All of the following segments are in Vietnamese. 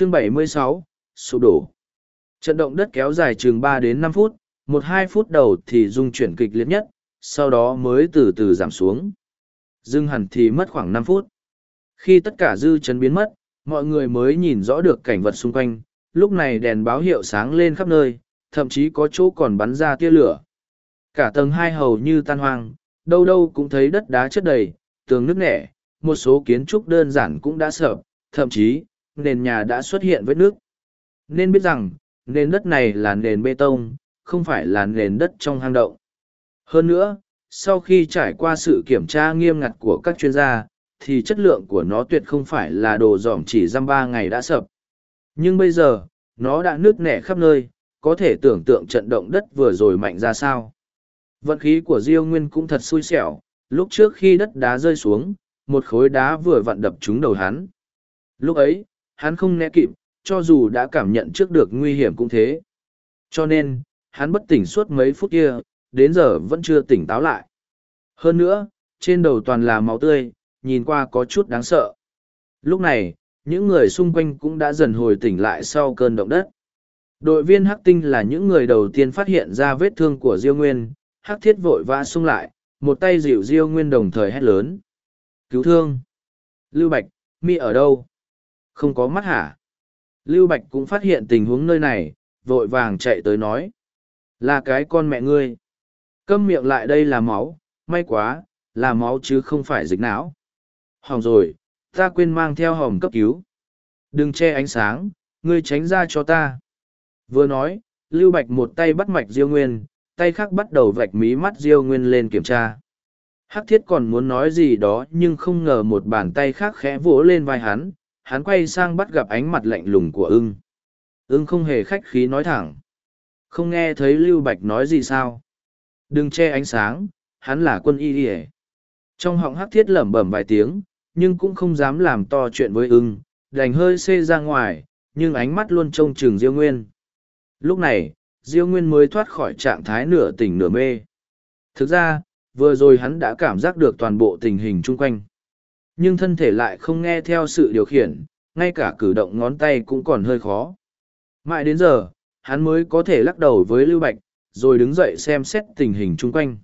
Chương 76, sụp đổ. Trận động đất kéo dài chừng ba đến năm phút, một hai phút đầu thì dung chuyển kịch liệt nhất, sau đó mới từ từ giảm xuống. Dưng hẳn thì mất khoảng năm phút. Khi tất cả dư chấn biến mất, mọi người mới nhìn rõ được cảnh vật xung quanh, lúc này đèn báo hiệu sáng lên khắp nơi, thậm chí có chỗ còn bắn ra tia lửa. Cả tầng hai hầu như tan hoang, đâu đâu cũng thấy đất đá chất đầy, tường nước nẻ, một số kiến trúc đơn giản cũng đã sập thậm chí, nền nhà đã xuất hiện vết nước. Nên biết rằng, nền đất này là nền bê tông, không phải là nền đất trong hang động. Hơn nữa, sau khi trải qua sự kiểm tra nghiêm ngặt của các chuyên gia, thì chất lượng của nó tuyệt không phải là đồ dỏm chỉ dăm ba ngày đã sập. Nhưng bây giờ, nó đã nứt nẻ khắp nơi, có thể tưởng tượng trận động đất vừa rồi mạnh ra sao. Vận khí của Diêu Nguyên cũng thật xui xẻo, lúc trước khi đất đá rơi xuống, một khối đá vừa vặn đập trúng đầu hắn. Lúc ấy, hắn không né kịp, cho dù đã cảm nhận trước được nguy hiểm cũng thế. Cho nên, hắn bất tỉnh suốt mấy phút kia, đến giờ vẫn chưa tỉnh táo lại. Hơn nữa, trên đầu toàn là máu tươi, nhìn qua có chút đáng sợ. Lúc này, những người xung quanh cũng đã dần hồi tỉnh lại sau cơn động đất. Đội viên Hắc Tinh là những người đầu tiên phát hiện ra vết thương của Diêu Nguyên, Hắc Thiết vội vã xung lại, một tay dịu Diêu Nguyên đồng thời hét lớn. Cứu thương! Lưu Bạch, mi ở đâu? Không có mắt hả? Lưu Bạch cũng phát hiện tình huống nơi này, vội vàng chạy tới nói. Là cái con mẹ ngươi. Câm miệng lại đây là máu, may quá, là máu chứ không phải dịch não. Hỏng rồi, ta quên mang theo hòm cấp cứu. Đừng che ánh sáng, ngươi tránh ra cho ta. Vừa nói, Lưu Bạch một tay bắt mạch Diêu Nguyên, tay khác bắt đầu vạch mí mắt Diêu Nguyên lên kiểm tra. Hắc thiết còn muốn nói gì đó nhưng không ngờ một bàn tay khác khẽ vỗ lên vai hắn, hắn quay sang bắt gặp ánh mặt lạnh lùng của ưng. Ưng không hề khách khí nói thẳng. Không nghe thấy Lưu Bạch nói gì sao? Đừng che ánh sáng, hắn là quân y đi Trong họng hắc thiết lẩm bẩm vài tiếng, nhưng cũng không dám làm to chuyện với ưng, đành hơi xê ra ngoài, nhưng ánh mắt luôn trông chừng Diêu Nguyên. Lúc này, Diêu Nguyên mới thoát khỏi trạng thái nửa tỉnh nửa mê. Thực ra, vừa rồi hắn đã cảm giác được toàn bộ tình hình chung quanh. Nhưng thân thể lại không nghe theo sự điều khiển, ngay cả cử động ngón tay cũng còn hơi khó. Mãi đến giờ, hắn mới có thể lắc đầu với Lưu Bạch, rồi đứng dậy xem xét tình hình chung quanh.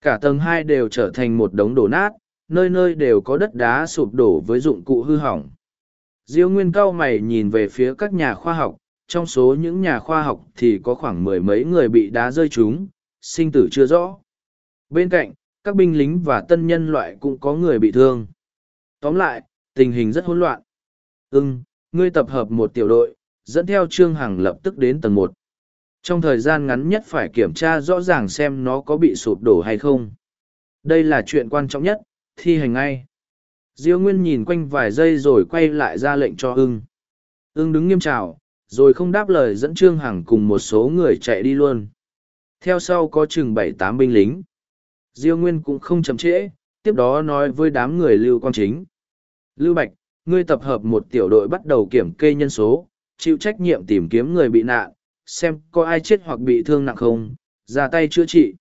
Cả tầng hai đều trở thành một đống đổ nát, nơi nơi đều có đất đá sụp đổ với dụng cụ hư hỏng. Diêu Nguyên cao mày nhìn về phía các nhà khoa học, trong số những nhà khoa học thì có khoảng mười mấy người bị đá rơi trúng, sinh tử chưa rõ. Bên cạnh, các binh lính và tân nhân loại cũng có người bị thương. Tóm lại, tình hình rất hỗn loạn. Ưng, ngươi tập hợp một tiểu đội, dẫn theo Trương Hằng lập tức đến tầng một. Trong thời gian ngắn nhất phải kiểm tra rõ ràng xem nó có bị sụp đổ hay không. Đây là chuyện quan trọng nhất, thi hành ngay. Diêu Nguyên nhìn quanh vài giây rồi quay lại ra lệnh cho ưng. Ưng đứng nghiêm trào, rồi không đáp lời dẫn Trương Hằng cùng một số người chạy đi luôn. Theo sau có chừng bảy tám binh lính. Diêu Nguyên cũng không chậm trễ, tiếp đó nói với đám người Lưu Quang Chính. Lưu Bạch, ngươi tập hợp một tiểu đội bắt đầu kiểm kê nhân số, chịu trách nhiệm tìm kiếm người bị nạn, xem có ai chết hoặc bị thương nặng không, ra tay chữa trị.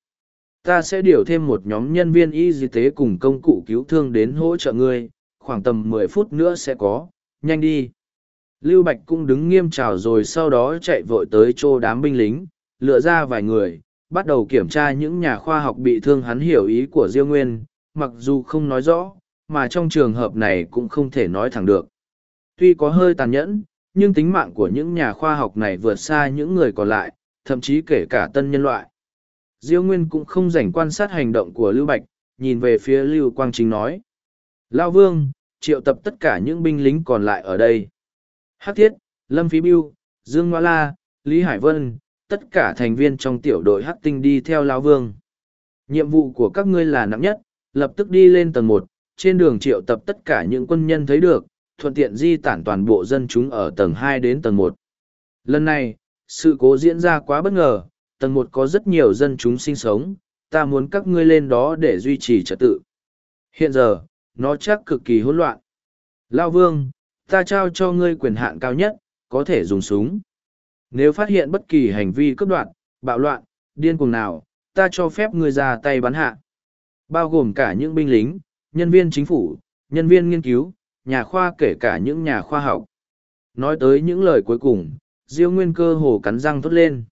Ta sẽ điều thêm một nhóm nhân viên y tế cùng công cụ cứu thương đến hỗ trợ ngươi, khoảng tầm mười phút nữa sẽ có, nhanh đi. Lưu Bạch cũng đứng nghiêm trào rồi sau đó chạy vội tới chỗ đám binh lính, lựa ra vài người, bắt đầu kiểm tra những nhà khoa học bị thương hắn hiểu ý của Diêu Nguyên, mặc dù không nói rõ, mà trong trường hợp này cũng không thể nói thẳng được. Tuy có hơi tàn nhẫn, nhưng tính mạng của những nhà khoa học này vượt xa những người còn lại, thậm chí kể cả tân nhân loại. Diêu Nguyên cũng không rảnh quan sát hành động của Lưu Bạch, nhìn về phía Lưu Quang Chính nói. Lao Vương, triệu tập tất cả những binh lính còn lại ở đây. Hắc Thiết, Lâm Phí Biêu, Dương Ngoa La, Lý Hải Vân, tất cả thành viên trong tiểu đội Hắc Tinh đi theo Lao Vương. Nhiệm vụ của các ngươi là nặng nhất, lập tức đi lên tầng một, trên đường triệu tập tất cả những quân nhân thấy được, thuận tiện di tản toàn bộ dân chúng ở tầng hai đến tầng một. Lần này, sự cố diễn ra quá bất ngờ, tầng một có rất nhiều dân chúng sinh sống, ta muốn các ngươi lên đó để duy trì trật tự. Hiện giờ, nó chắc cực kỳ hỗn loạn. Lao Vương, ta trao cho ngươi quyền hạn cao nhất, có thể dùng súng. Nếu phát hiện bất kỳ hành vi cướp đoạt, bạo loạn, điên cuồng nào, ta cho phép ngươi ra tay bắn hạ. Bao gồm cả những binh lính, nhân viên chính phủ, nhân viên nghiên cứu, nhà khoa kể cả những nhà khoa học. Nói tới những lời cuối cùng, Diêu Nguyên cơ hồ cắn răng thốt lên.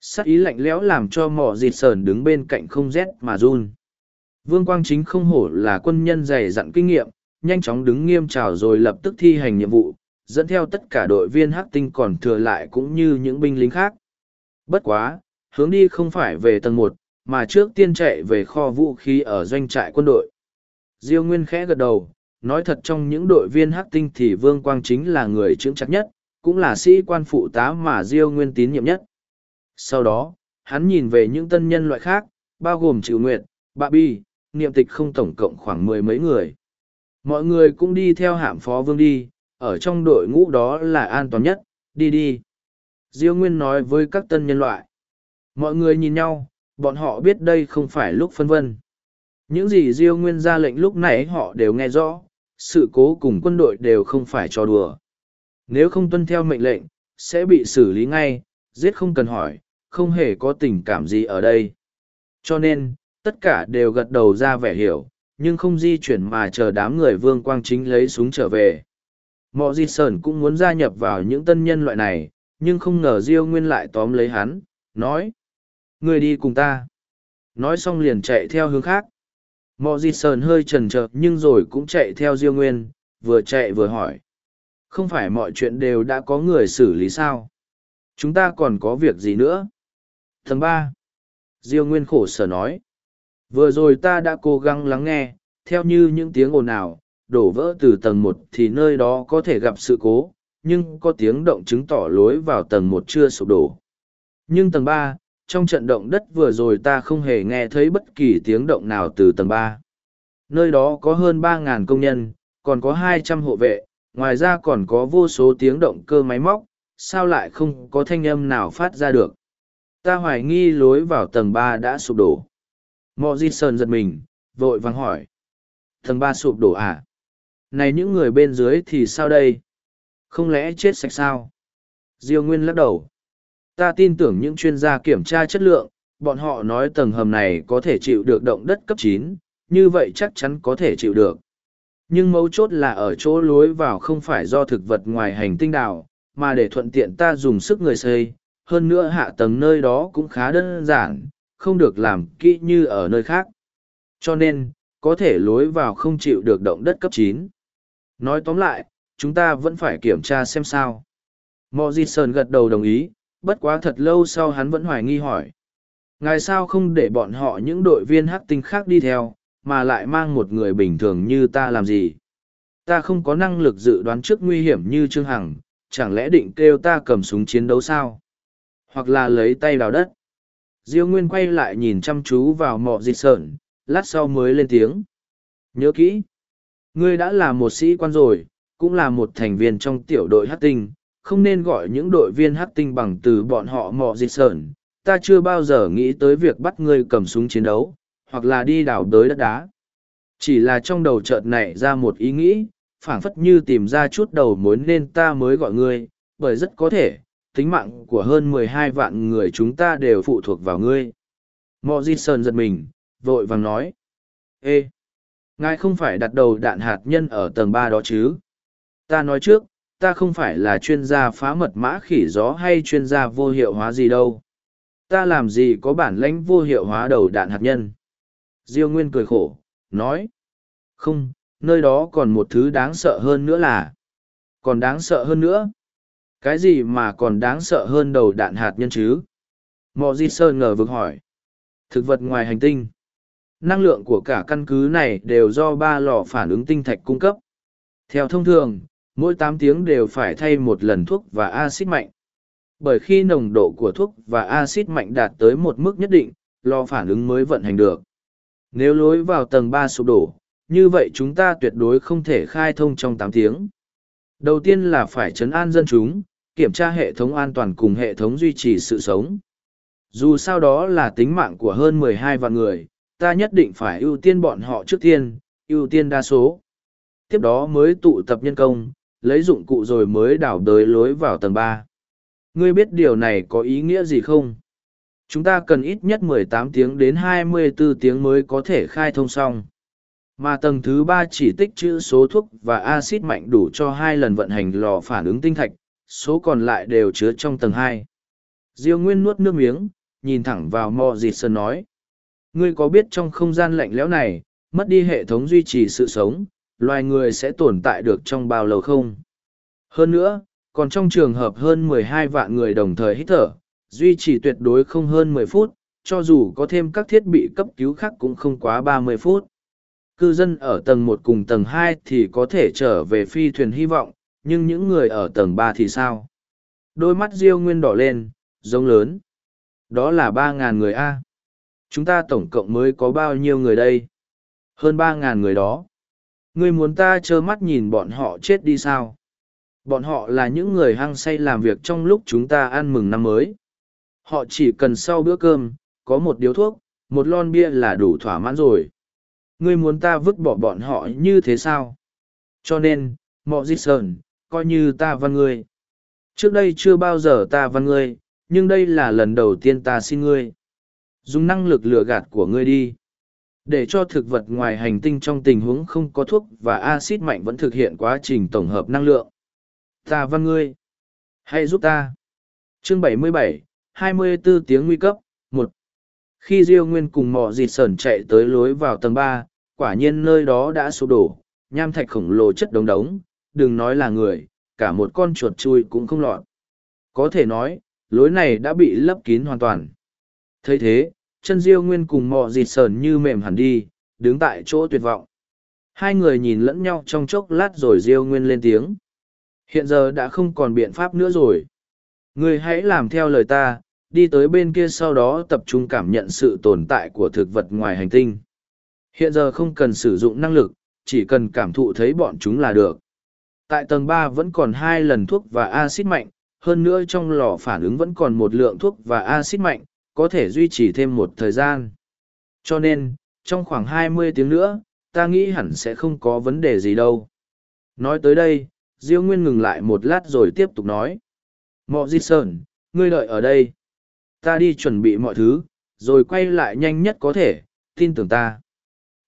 Sắc ý lạnh lẽo làm cho mỏ dịt sờn đứng bên cạnh không rét mà run. Vương Quang Chính không hổ là quân nhân dày dặn kinh nghiệm, nhanh chóng đứng nghiêm trào rồi lập tức thi hành nhiệm vụ, dẫn theo tất cả đội viên hắc tinh còn thừa lại cũng như những binh lính khác. Bất quá, hướng đi không phải về tầng một, mà trước tiên chạy về kho vũ khí ở doanh trại quân đội. Diêu Nguyên khẽ gật đầu, nói thật trong những đội viên hắc tinh thì Vương Quang chính là người trưởng chắc nhất, cũng là sĩ quan phụ tá mà Diêu Nguyên tín nhiệm nhất. Sau đó, hắn nhìn về những tân nhân loại khác, bao gồm Triệu Nguyệt, Bạ Bi, niệm tịch không tổng cộng khoảng mười mấy người. Mọi người cũng đi theo hạm phó vương đi, ở trong đội ngũ đó là an toàn nhất, đi đi. Diêu Nguyên nói với các tân nhân loại. Mọi người nhìn nhau, bọn họ biết đây không phải lúc phân vân. Những gì Diêu Nguyên ra lệnh lúc nãy họ đều nghe rõ, sự cố cùng quân đội đều không phải trò đùa. Nếu không tuân theo mệnh lệnh, sẽ bị xử lý ngay, giết không cần hỏi, không hề có tình cảm gì ở đây. Cho nên, tất cả đều gật đầu ra vẻ hiểu, nhưng không di chuyển mà chờ đám người vương quang chính lấy súng trở về. Mọ di sờn cũng muốn gia nhập vào những tân nhân loại này, nhưng không ngờ Diêu Nguyên lại tóm lấy hắn, nói. Người đi cùng ta. Nói xong liền chạy theo hướng khác. Mọ di sờn hơi chần chờ nhưng rồi cũng chạy theo Diêu Nguyên, vừa chạy vừa hỏi. Không phải mọi chuyện đều đã có người xử lý sao? Chúng ta còn có việc gì nữa? Tầng ba. Diêu Nguyên khổ sở nói. Vừa rồi ta đã cố gắng lắng nghe, theo như những tiếng ồn ào, đổ vỡ từ tầng một thì nơi đó có thể gặp sự cố, nhưng có tiếng động chứng tỏ lối vào tầng một chưa sụp đổ. Nhưng tầng ba, trong trận động đất vừa rồi ta không hề nghe thấy bất kỳ tiếng động nào từ tầng ba. Nơi đó có hơn ba ngàn công nhân, còn có hai trăm hộ vệ, ngoài ra còn có vô số tiếng động cơ máy móc, sao lại không có thanh âm nào phát ra được. Ta hoài nghi lối vào tầng ba đã sụp đổ. Mọ Di Sơn giật mình, vội vàng hỏi. Tầng ba sụp đổ à? Này những người bên dưới thì sao đây? Không lẽ chết sạch sao? Diêu Nguyên lắc đầu. Ta tin tưởng những chuyên gia kiểm tra chất lượng, bọn họ nói tầng hầm này có thể chịu được động đất cấp chín, như vậy chắc chắn có thể chịu được. Nhưng mấu chốt là ở chỗ lối vào không phải do thực vật ngoài hành tinh đảo, mà để thuận tiện ta dùng sức người xây. Hơn nữa hạ tầng nơi đó cũng khá đơn giản, không được làm kỹ như ở nơi khác. Cho nên, có thể lối vào không chịu được động đất cấp chín. Nói tóm lại, chúng ta vẫn phải kiểm tra xem sao. Morrison gật đầu đồng ý, bất quá thật lâu sau hắn vẫn hoài nghi hỏi. Ngài sao không để bọn họ những đội viên hắc tinh khác đi theo, mà lại mang một người bình thường như ta làm gì? Ta không có năng lực dự đoán trước nguy hiểm như Trương Hằng, chẳng lẽ định kêu ta cầm súng chiến đấu sao? Hoặc là lấy tay đào đất? Diêu Nguyên quay lại nhìn chăm chú vào mọ dịch sợn, lát sau mới lên tiếng. Nhớ kỹ, ngươi đã là một sĩ quan rồi, cũng là một thành viên trong tiểu đội hát tinh, không nên gọi những đội viên hát tinh bằng từ bọn họ mọ dịch sởn Ta chưa bao giờ nghĩ tới việc bắt ngươi cầm súng chiến đấu, hoặc là đi đào đới đất đá. Chỉ là trong đầu chợt nảy ra một ý nghĩ, phảng phất như tìm ra chút đầu mối nên ta mới gọi ngươi, bởi rất có thể, tính mạng của hơn mười hai vạn người chúng ta đều phụ thuộc vào ngươi. Mọ Di Sơn giật mình, vội vàng nói. Ê! Ngài không phải đặt đầu đạn hạt nhân ở tầng ba đó chứ? Ta nói trước, ta không phải là chuyên gia phá mật mã khỉ gió hay chuyên gia vô hiệu hóa gì đâu. Ta làm gì có bản lãnh vô hiệu hóa đầu đạn hạt nhân? Diêu Nguyên cười khổ, nói. Không, nơi đó còn một thứ đáng sợ hơn nữa là. Còn đáng sợ hơn nữa. Cái gì mà còn đáng sợ hơn đầu đạn hạt nhân chứ? Mọ Di Sơn ngờ vực hỏi. Thực vật ngoài hành tinh. Năng lượng của cả căn cứ này đều do ba lò phản ứng tinh thạch cung cấp. Theo thông thường, mỗi tám tiếng đều phải thay một lần thuốc và axit mạnh. Bởi khi nồng độ của thuốc và axit mạnh đạt tới một mức nhất định, lò phản ứng mới vận hành được. Nếu lối vào tầng ba sụp đổ, như vậy chúng ta tuyệt đối không thể khai thông trong tám tiếng. Đầu tiên là phải chấn an dân chúng, kiểm tra hệ thống an toàn cùng hệ thống duy trì sự sống. Dù sao đó là tính mạng của hơn 12 vạn người, ta nhất định phải ưu tiên bọn họ trước tiên, ưu tiên đa số. Tiếp đó mới tụ tập nhân công, lấy dụng cụ rồi mới đảo đới lối vào tầng ba. Ngươi biết điều này có ý nghĩa gì không? Chúng ta cần ít nhất 18 tiếng đến 24 tiếng mới có thể khai thông xong. Mà tầng thứ ba chỉ tích trữ số thuốc và axit mạnh đủ cho hai lần vận hành lò phản ứng tinh thạch, số còn lại đều chứa trong tầng hai. Diêu Nguyên nuốt nước miếng, nhìn thẳng vào mò dịt sơn nói. Ngươi có biết trong không gian lạnh lẽo này, mất đi hệ thống duy trì sự sống, loài người sẽ tồn tại được trong bao lâu không? Hơn nữa, còn trong trường hợp hơn 12 vạn người đồng thời hít thở, duy trì tuyệt đối không hơn 10 phút, cho dù có thêm các thiết bị cấp cứu khác cũng không quá 30 phút. Cư dân ở tầng một cùng tầng hai thì có thể trở về phi thuyền hy vọng, nhưng những người ở tầng ba thì sao? Đôi mắt Diêu Nguyên đỏ lên, giống lớn. Đó là 3.000 người A. Chúng ta tổng cộng mới có bao nhiêu người đây? Hơn 3.000 người đó. Ngươi muốn ta trơ mắt nhìn bọn họ chết đi sao? Bọn họ là những người hăng say làm việc trong lúc chúng ta ăn mừng năm mới. Họ chỉ cần sau bữa cơm, có một điếu thuốc, một lon bia là đủ thỏa mãn rồi. Ngươi muốn ta vứt bỏ bọn họ như thế sao? Cho nên, mọi Di Sơn, coi như ta văn ngươi. Trước đây chưa bao giờ ta văn ngươi, nhưng đây là lần đầu tiên ta xin ngươi. Dùng năng lực lừa gạt của ngươi đi. Để cho thực vật ngoài hành tinh trong tình huống không có thuốc và axit mạnh vẫn thực hiện quá trình tổng hợp năng lượng. Ta văn ngươi. Hãy giúp ta. Chương 77, 24 tiếng nguy cấp, 1. Khi Diêu Nguyên cùng mọ dịt sởn chạy tới lối vào tầng ba, quả nhiên nơi đó đã sụp đổ, nham thạch khổng lồ chất đống đống, đừng nói là người, cả một con chuột chui cũng không lọt. Có thể nói, lối này đã bị lấp kín hoàn toàn. thấy thế, chân Diêu Nguyên cùng mò dịt sờn như mềm hẳn đi, đứng tại chỗ tuyệt vọng. Hai người nhìn lẫn nhau trong chốc lát rồi Diêu Nguyên lên tiếng. Hiện giờ đã không còn biện pháp nữa rồi. Người hãy làm theo lời ta, đi tới bên kia sau đó tập trung cảm nhận sự tồn tại của thực vật ngoài hành tinh. Hiện giờ không cần sử dụng năng lực, chỉ cần cảm thụ thấy bọn chúng là được. Tại tầng ba vẫn còn hai lần thuốc và axit mạnh, hơn nữa trong lò phản ứng vẫn còn một lượng thuốc và axit mạnh, có thể duy trì thêm một thời gian. Cho nên, trong khoảng hai mươi tiếng nữa, ta nghĩ hẳn sẽ không có vấn đề gì đâu. Nói tới đây, Diêu Nguyên ngừng lại một lát rồi tiếp tục nói. Mọ Di sờn, ngươi đợi ở đây. Ta đi chuẩn bị mọi thứ, rồi quay lại nhanh nhất có thể, tin tưởng ta.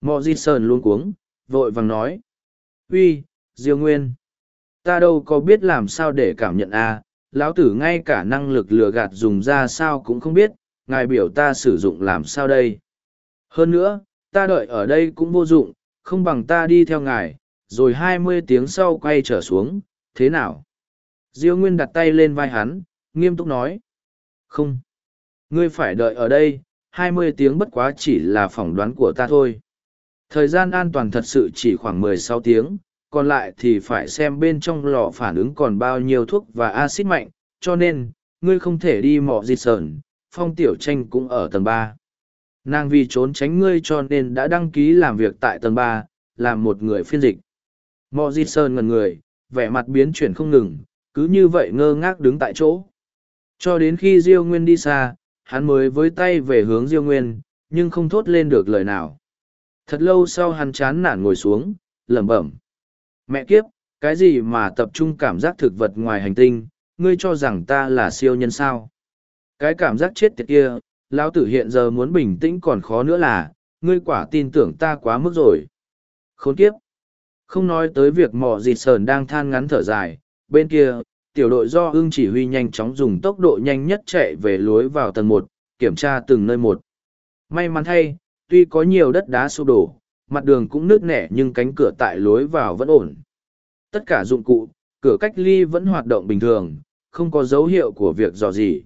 Mọ Di sờn luôn cuống, vội vàng nói. Uy, Diêu Nguyên. Ta đâu có biết làm sao để cảm nhận a à, lão tử ngay cả năng lực lừa gạt dùng ra sao cũng không biết, ngài biểu ta sử dụng làm sao đây. Hơn nữa, ta đợi ở đây cũng vô dụng, không bằng ta đi theo ngài, rồi hai mươi tiếng sau quay trở xuống, thế nào? Diêu Nguyên đặt tay lên vai hắn, nghiêm túc nói. Không. Ngươi phải đợi ở đây, hai mươi tiếng bất quá chỉ là phỏng đoán của ta thôi. Thời gian an toàn thật sự chỉ khoảng mười sáu tiếng, còn lại thì phải xem bên trong lò phản ứng còn bao nhiêu thuốc và axit mạnh, cho nên, ngươi không thể đi mò dịt sờn, phong tiểu tranh cũng ở tầng ba. Nàng vì trốn tránh ngươi cho nên đã đăng ký làm việc tại tầng ba, làm một người phiên dịch. Mò Di Sơn ngần người, vẻ mặt biến chuyển không ngừng, cứ như vậy ngơ ngác đứng tại chỗ. Cho đến khi Diêu Nguyên đi xa, hắn mới với tay về hướng Diêu Nguyên, nhưng không thốt lên được lời nào. Thật lâu sau hắn chán nản ngồi xuống, lẩm bẩm. Mẹ kiếp, cái gì mà tập trung cảm giác thực vật ngoài hành tinh, ngươi cho rằng ta là siêu nhân sao? Cái cảm giác chết tiệt kia, lão tử hiện giờ muốn bình tĩnh còn khó nữa là, ngươi quả tin tưởng ta quá mức rồi. Khốn kiếp. Không nói tới việc mỏ dịt sờn đang than ngắn thở dài, bên kia, tiểu đội do ưng chỉ huy nhanh chóng dùng tốc độ nhanh nhất chạy về lối vào tầng một, kiểm tra từng nơi một. May mắn thay, tuy có nhiều đất đá sụp đổ, mặt đường cũng nứt nẻ nhưng cánh cửa tại lối vào vẫn ổn. Tất cả dụng cụ, cửa cách ly vẫn hoạt động bình thường, không có dấu hiệu của việc dò gì.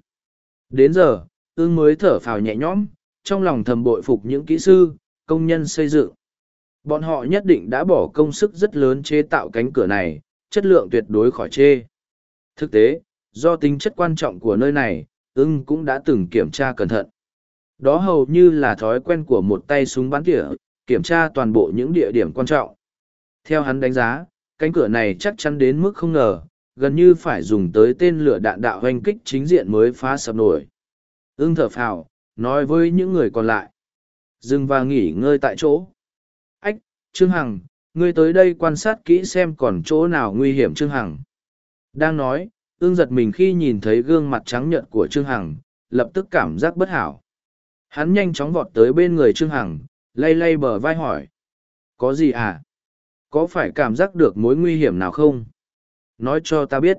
Đến giờ, ương mới thở phào nhẹ nhõm, trong lòng thầm bội phục những kỹ sư, công nhân xây dựng. Bọn họ nhất định đã bỏ công sức rất lớn chế tạo cánh cửa này, chất lượng tuyệt đối khỏi chê. Thực tế, do tính chất quan trọng của nơi này, ưng cũng đã từng kiểm tra cẩn thận. Đó hầu như là thói quen của một tay súng bắn tỉa, kiểm tra toàn bộ những địa điểm quan trọng. Theo hắn đánh giá, cánh cửa này chắc chắn đến mức không ngờ, gần như phải dùng tới tên lửa đạn đạo hoành kích chính diện mới phá sập nổi. Ưng thở phào, nói với những người còn lại. Dừng và nghỉ ngơi tại chỗ. Ách, Trương Hằng, ngươi tới đây quan sát kỹ xem còn chỗ nào nguy hiểm Trương Hằng. Đang nói, ưng giật mình khi nhìn thấy gương mặt trắng nhợt của Trương Hằng, lập tức cảm giác bất hảo. Hắn nhanh chóng vọt tới bên người Trương Hằng, lay lay bờ vai hỏi. Có gì à? Có phải cảm giác được mối nguy hiểm nào không? Nói cho ta biết.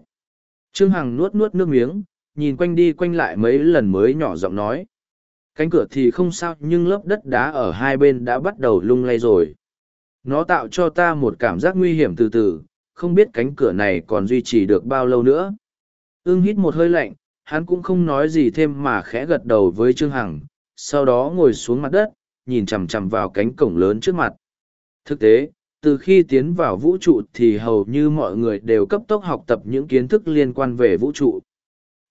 Trương Hằng nuốt nuốt nước miếng, nhìn quanh đi quanh lại mấy lần mới nhỏ giọng nói. Cánh cửa thì không sao nhưng lớp đất đá ở hai bên đã bắt đầu lung lay rồi. Nó tạo cho ta một cảm giác nguy hiểm từ từ, không biết cánh cửa này còn duy trì được bao lâu nữa. Ưng hít một hơi lạnh, hắn cũng không nói gì thêm mà khẽ gật đầu với Trương Hằng, sau đó ngồi xuống mặt đất, nhìn chằm chằm vào cánh cổng lớn trước mặt. Thực tế, từ khi tiến vào vũ trụ thì hầu như mọi người đều cấp tốc học tập những kiến thức liên quan về vũ trụ.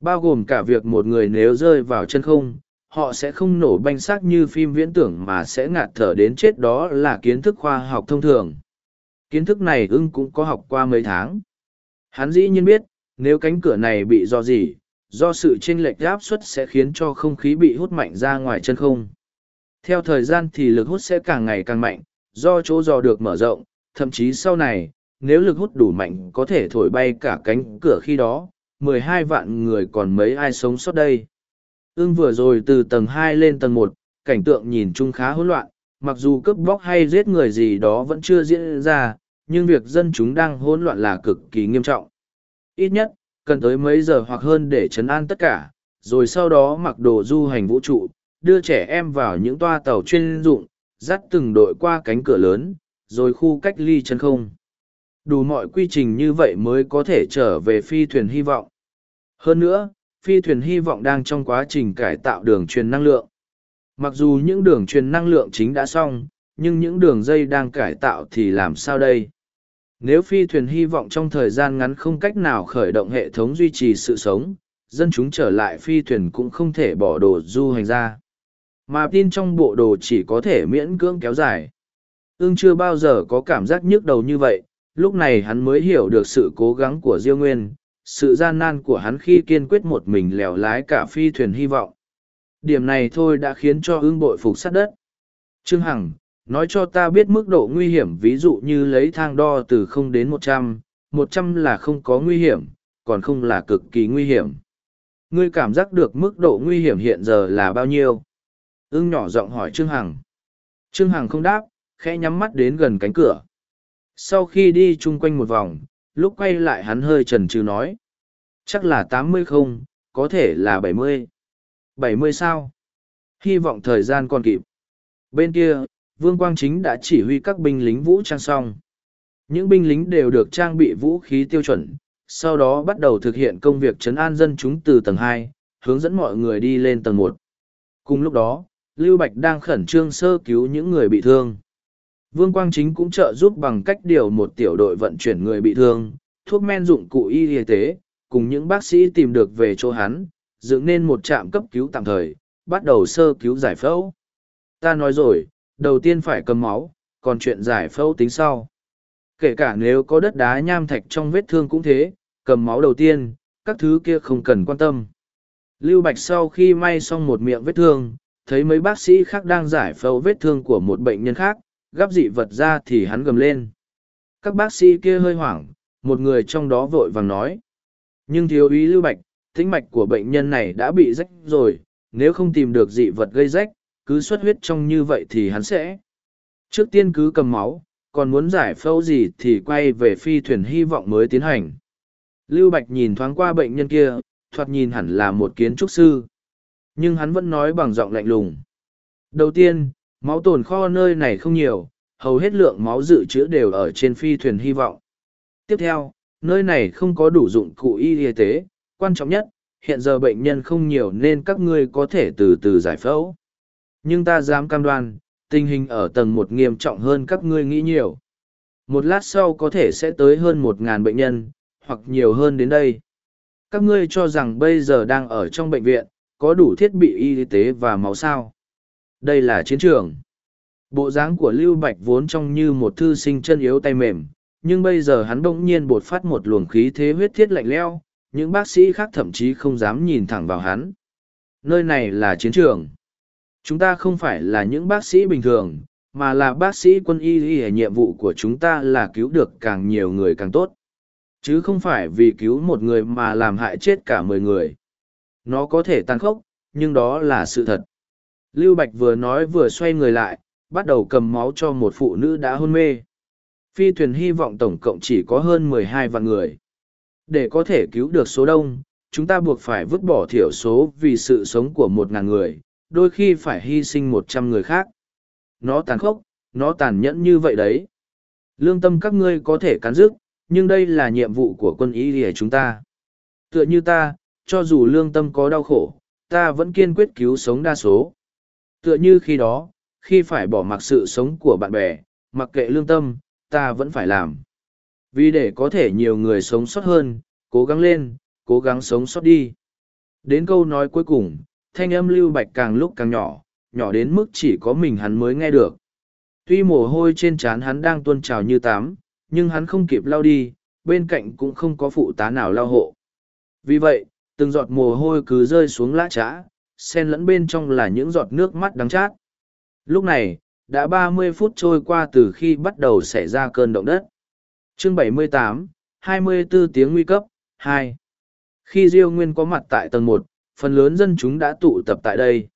Bao gồm cả việc một người nếu rơi vào chân không, họ sẽ không nổ banh xác như phim viễn tưởng mà sẽ ngạt thở đến chết đó là kiến thức khoa học thông thường. Kiến thức này ưng cũng có học qua mấy tháng. Hắn dĩ nhiên biết, nếu cánh cửa này bị do gì, do sự chênh lệch áp suất sẽ khiến cho không khí bị hút mạnh ra ngoài chân không. Theo thời gian thì lực hút sẽ càng ngày càng mạnh, do chỗ dò được mở rộng, thậm chí sau này, nếu lực hút đủ mạnh có thể thổi bay cả cánh cửa khi đó, mười hai vạn người còn mấy ai sống sót đây. Ưng vừa rồi từ tầng hai lên tầng một, cảnh tượng nhìn chung khá hỗn loạn, mặc dù cướp bóc hay giết người gì đó vẫn chưa diễn ra, nhưng việc dân chúng đang hỗn loạn là cực kỳ nghiêm trọng. Ít nhất, cần tới mấy giờ hoặc hơn để chấn an tất cả, rồi sau đó mặc đồ du hành vũ trụ, đưa trẻ em vào những toa tàu chuyên dụng, dắt từng đội qua cánh cửa lớn, rồi khu cách ly chân không. Đủ mọi quy trình như vậy mới có thể trở về phi thuyền hy vọng. Hơn nữa, phi thuyền hy vọng đang trong quá trình cải tạo đường truyền năng lượng. Mặc dù những đường truyền năng lượng chính đã xong, nhưng những đường dây đang cải tạo thì làm sao đây? Nếu phi thuyền hy vọng trong thời gian ngắn không cách nào khởi động hệ thống duy trì sự sống, dân chúng trở lại phi thuyền cũng không thể bỏ đồ du hành ra. Mà tin trong bộ đồ chỉ có thể miễn cưỡng kéo dài. Ưng chưa bao giờ có cảm giác nhức đầu như vậy, lúc này hắn mới hiểu được sự cố gắng của Diêu Nguyên, sự gian nan của hắn khi kiên quyết một mình lèo lái cả phi thuyền hy vọng. Điểm này thôi đã khiến cho ưng bội phục sát đất. Trương Hằng, nói cho ta biết mức độ nguy hiểm ví dụ như lấy thang đo từ không đến một trăm một trăm là không có nguy hiểm còn không là cực kỳ nguy hiểm ngươi cảm giác được mức độ nguy hiểm hiện giờ là bao nhiêu ưng nhỏ giọng hỏi trương hằng. Trương hằng không đáp khẽ nhắm mắt đến gần cánh cửa. Sau khi đi chung quanh một vòng lúc quay lại hắn hơi trần trừ nói. Chắc là tám mươi không có thể là bảy mươi. bảy mươi sao? Hy vọng thời gian còn kịp. Bên kia Vương Quang Chính đã chỉ huy các binh lính vũ trang xong. Những binh lính đều được trang bị vũ khí tiêu chuẩn, sau đó bắt đầu thực hiện công việc chấn an dân chúng từ tầng hai, hướng dẫn mọi người đi lên tầng một. Cùng lúc đó, Lưu Bạch đang khẩn trương sơ cứu những người bị thương. Vương Quang Chính cũng trợ giúp bằng cách điều một tiểu đội vận chuyển người bị thương, thuốc men dụng cụ y y tế, cùng những bác sĩ tìm được về chỗ hắn, dựng nên một trạm cấp cứu tạm thời, bắt đầu sơ cứu giải phẫu. Ta nói rồi, đầu tiên phải cầm máu, còn chuyện giải phẫu tính sau. Kể cả nếu có đất đá nham thạch trong vết thương cũng thế, cầm máu đầu tiên, các thứ kia không cần quan tâm. Lưu Bạch sau khi may xong một miệng vết thương, thấy mấy bác sĩ khác đang giải phẫu vết thương của một bệnh nhân khác, gắp dị vật ra thì hắn gầm lên. Các bác sĩ kia hơi hoảng, một người trong đó vội vàng nói. Nhưng thiếu úy Lưu Bạch, tĩnh mạch của bệnh nhân này đã bị rách rồi, nếu không tìm được dị vật gây rách, cứ xuất huyết trong như vậy thì hắn sẽ trước tiên cứ cầm máu còn muốn giải phẫu gì thì quay về phi thuyền hy vọng mới tiến hành lưu bạch nhìn thoáng qua bệnh nhân kia thoạt nhìn hẳn là một kiến trúc sư nhưng hắn vẫn nói bằng giọng lạnh lùng. Đầu tiên, máu tồn kho nơi này không nhiều, hầu hết lượng máu dự trữ đều ở trên phi thuyền hy vọng. Tiếp theo, nơi này không có đủ dụng cụ y y tế, quan trọng nhất, hiện giờ bệnh nhân không nhiều nên các ngươi có thể từ từ giải phẫu. Nhưng ta dám cam đoan, tình hình ở tầng một nghiêm trọng hơn các ngươi nghĩ nhiều. Một lát sau có thể sẽ tới hơn một ngàn bệnh nhân, hoặc nhiều hơn đến đây. Các ngươi cho rằng bây giờ đang ở trong bệnh viện có đủ thiết bị y tế và máu sao? Đây là chiến trường. Bộ dáng của lưu bạch vốn trông như một thư sinh chân yếu tay mềm, nhưng bây giờ hắn bỗng nhiên bột phát một luồng khí thế huyết thiết lạnh leo những bác sĩ khác thậm chí không dám nhìn thẳng vào hắn. Nơi này là chiến trường. Chúng ta không phải là những bác sĩ bình thường, mà là bác sĩ quân y y nhiệm vụ của chúng ta là cứu được càng nhiều người càng tốt. Chứ không phải vì cứu một người mà làm hại chết cả mười người nó có thể tàn khốc nhưng đó là sự thật lưu bạch vừa nói vừa xoay người lại bắt đầu cầm máu cho một phụ nữ đã hôn mê. Phi thuyền hy vọng tổng cộng chỉ có hơn 12 vạn người. Để có thể cứu được số đông, chúng ta buộc phải vứt bỏ thiểu số vì sự sống của một ngàn người, đôi khi phải hy sinh một trăm người khác. Nó tàn khốc, nó tàn nhẫn như vậy đấy. Lương tâm các ngươi có thể cắn rứt, nhưng đây là nhiệm vụ của quân ý của chúng ta. Tựa như ta, cho dù lương tâm có đau khổ, ta vẫn kiên quyết cứu sống đa số. Tựa như khi đó, khi phải bỏ mặc sự sống của bạn bè, mặc kệ lương tâm, ta vẫn phải làm. Vì để có thể nhiều người sống sót hơn, cố gắng lên, cố gắng sống sót đi. Đến câu nói cuối cùng, thanh âm lưu bạch càng lúc càng nhỏ, nhỏ đến mức chỉ có mình hắn mới nghe được. Tuy mồ hôi trên trán hắn đang tuôn trào như tám, nhưng hắn không kịp lao đi, bên cạnh cũng không có phụ tá nào lao hộ. Vì vậy, từng giọt mồ hôi cứ rơi xuống lã trã, xen lẫn bên trong là những giọt nước mắt đắng chát. Lúc này, đã ba mươi phút trôi qua từ khi bắt đầu xảy ra cơn động đất. Chương 78, 24 tiếng nguy cấp, 2. Khi Diêu Nguyên có mặt tại tầng một, phần lớn dân chúng đã tụ tập tại đây.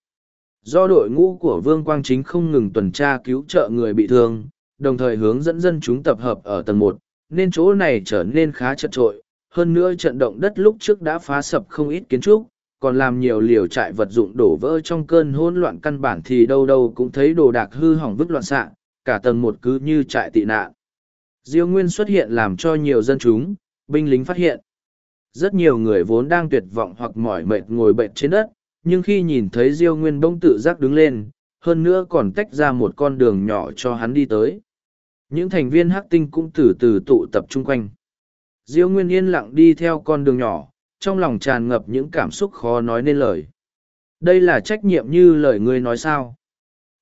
Do đội ngũ của Vương Quang Chính không ngừng tuần tra cứu trợ người bị thương, đồng thời hướng dẫn dân chúng tập hợp ở tầng một, nên chỗ này trở nên khá chật trội. Hơn nữa trận động đất lúc trước đã phá sập không ít kiến trúc, còn làm nhiều liều trại vật dụng đổ vỡ trong cơn hỗn loạn căn bản thì đâu đâu cũng thấy đồ đạc hư hỏng vứt loạn xạ, cả tầng một cứ như trại tị nạn. Diêu Nguyên xuất hiện làm cho nhiều dân chúng, binh lính phát hiện. Rất nhiều người vốn đang tuyệt vọng hoặc mỏi mệt ngồi bệnh trên đất, nhưng khi nhìn thấy Diêu Nguyên bỗng tự giác đứng lên, hơn nữa còn tách ra một con đường nhỏ cho hắn đi tới. Những thành viên hắc tinh cũng từ từ tụ tập chung quanh. Diêu Nguyên yên lặng đi theo con đường nhỏ, trong lòng tràn ngập những cảm xúc khó nói nên lời. Đây là trách nhiệm như lời ngươi nói sao.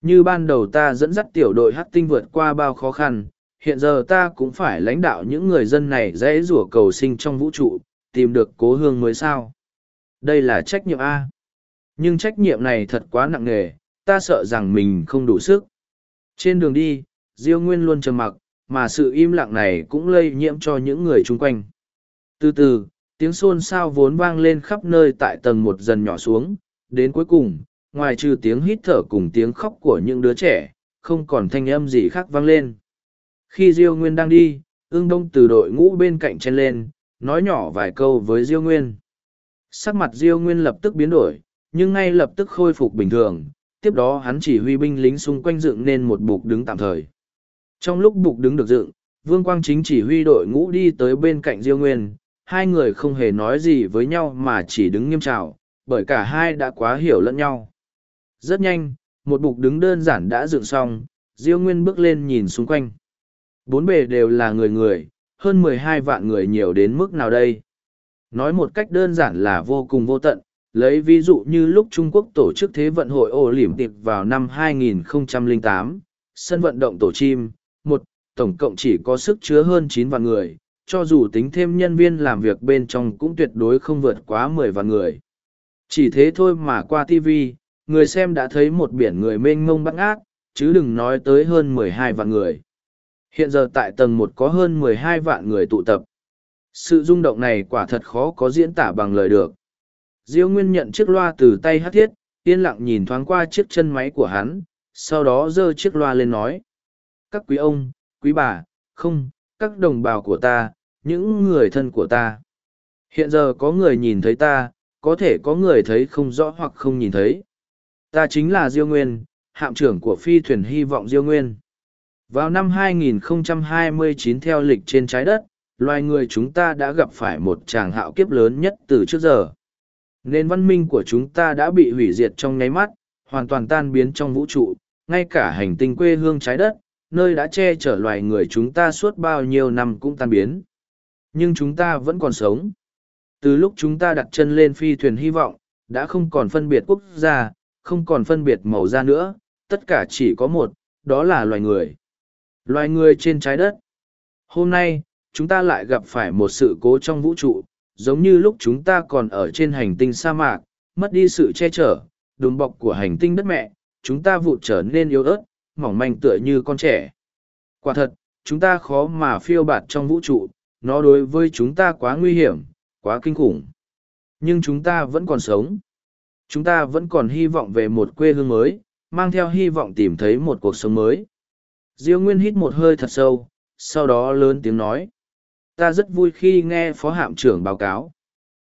Như ban đầu ta dẫn dắt tiểu đội hát tinh vượt qua bao khó khăn, hiện giờ ta cũng phải lãnh đạo những người dân này dễ rủa cầu sinh trong vũ trụ, tìm được cố hương mới sao. Đây là trách nhiệm A. Nhưng trách nhiệm này thật quá nặng nề, ta sợ rằng mình không đủ sức. Trên đường đi, Diêu Nguyên luôn trầm mặc, mà sự im lặng này cũng lây nhiễm cho những người chung quanh. Từ từ, tiếng xôn xao vốn vang lên khắp nơi tại tầng một dần nhỏ xuống, đến cuối cùng, ngoài trừ tiếng hít thở cùng tiếng khóc của những đứa trẻ, không còn thanh âm gì khác vang lên. Khi Diêu Nguyên đang đi, ương đông từ đội ngũ bên cạnh chen lên, nói nhỏ vài câu với Diêu Nguyên. Sắc mặt Diêu Nguyên lập tức biến đổi, nhưng ngay lập tức khôi phục bình thường, tiếp đó hắn chỉ huy binh lính xung quanh dựng nên một bục đứng tạm thời. Trong lúc bục đứng được dựng, Vương Quang Chính chỉ huy đội ngũ đi tới bên cạnh Diêu Nguyên, hai người không hề nói gì với nhau mà chỉ đứng nghiêm trào, bởi cả hai đã quá hiểu lẫn nhau. Rất nhanh, một bục đứng đơn giản đã dựng xong, Diêu Nguyên bước lên nhìn xung quanh. Bốn bề đều là người người, hơn mười hai vạn người nhiều đến mức nào đây? Nói một cách đơn giản là vô cùng vô tận, lấy ví dụ như lúc Trung Quốc tổ chức Thế vận hội ổ liểm tiệp vào năm 2008, sân vận động tổ chim, một, tổng cộng chỉ có sức chứa hơn chín vạn người, cho dù tính thêm nhân viên làm việc bên trong cũng tuyệt đối không vượt quá mười vạn người. Chỉ thế thôi mà qua TV, người xem đã thấy một biển người mênh mông bắt ngát, chứ đừng nói tới hơn mười hai vạn người. Hiện giờ tại tầng một có hơn mười hai vạn người tụ tập. Sự rung động này quả thật khó có diễn tả bằng lời được. Diêu Nguyên nhận chiếc loa từ tay hát thiết, yên lặng nhìn thoáng qua chiếc chân máy của hắn, sau đó giơ chiếc loa lên nói. Các quý ông, quý bà, không, các đồng bào của ta, những người thân của ta. Hiện giờ có người nhìn thấy ta, có thể có người thấy không rõ hoặc không nhìn thấy. Ta chính là Diêu Nguyên, hạm trưởng của phi thuyền hy vọng Diêu Nguyên. Vào năm 2029 theo lịch trên trái đất, loài người chúng ta đã gặp phải một tràng hạo kiếp lớn nhất từ trước giờ. Nền văn minh của chúng ta đã bị hủy diệt trong nháy mắt, hoàn toàn tan biến trong vũ trụ, ngay cả hành tinh quê hương trái đất, nơi đã che chở loài người chúng ta suốt bao nhiêu năm cũng tan biến. Nhưng chúng ta vẫn còn sống. Từ lúc chúng ta đặt chân lên phi thuyền hy vọng, đã không còn phân biệt quốc gia, không còn phân biệt màu da nữa, tất cả chỉ có một, đó là loài người. Loài người trên trái đất. Hôm nay, chúng ta lại gặp phải một sự cố trong vũ trụ, giống như lúc chúng ta còn ở trên hành tinh sa mạc, mất đi sự che chở, đùm bọc của hành tinh đất mẹ, chúng ta vụt trở nên yếu ớt, mỏng manh tựa như con trẻ. Quả thật, chúng ta khó mà phiêu bạt trong vũ trụ, nó đối với chúng ta quá nguy hiểm, quá kinh khủng. Nhưng chúng ta vẫn còn sống. Chúng ta vẫn còn hy vọng về một quê hương mới, mang theo hy vọng tìm thấy một cuộc sống mới. Diêu Nguyên hít một hơi thật sâu, sau đó lớn tiếng nói. Ta rất vui khi nghe phó hạm trưởng báo cáo.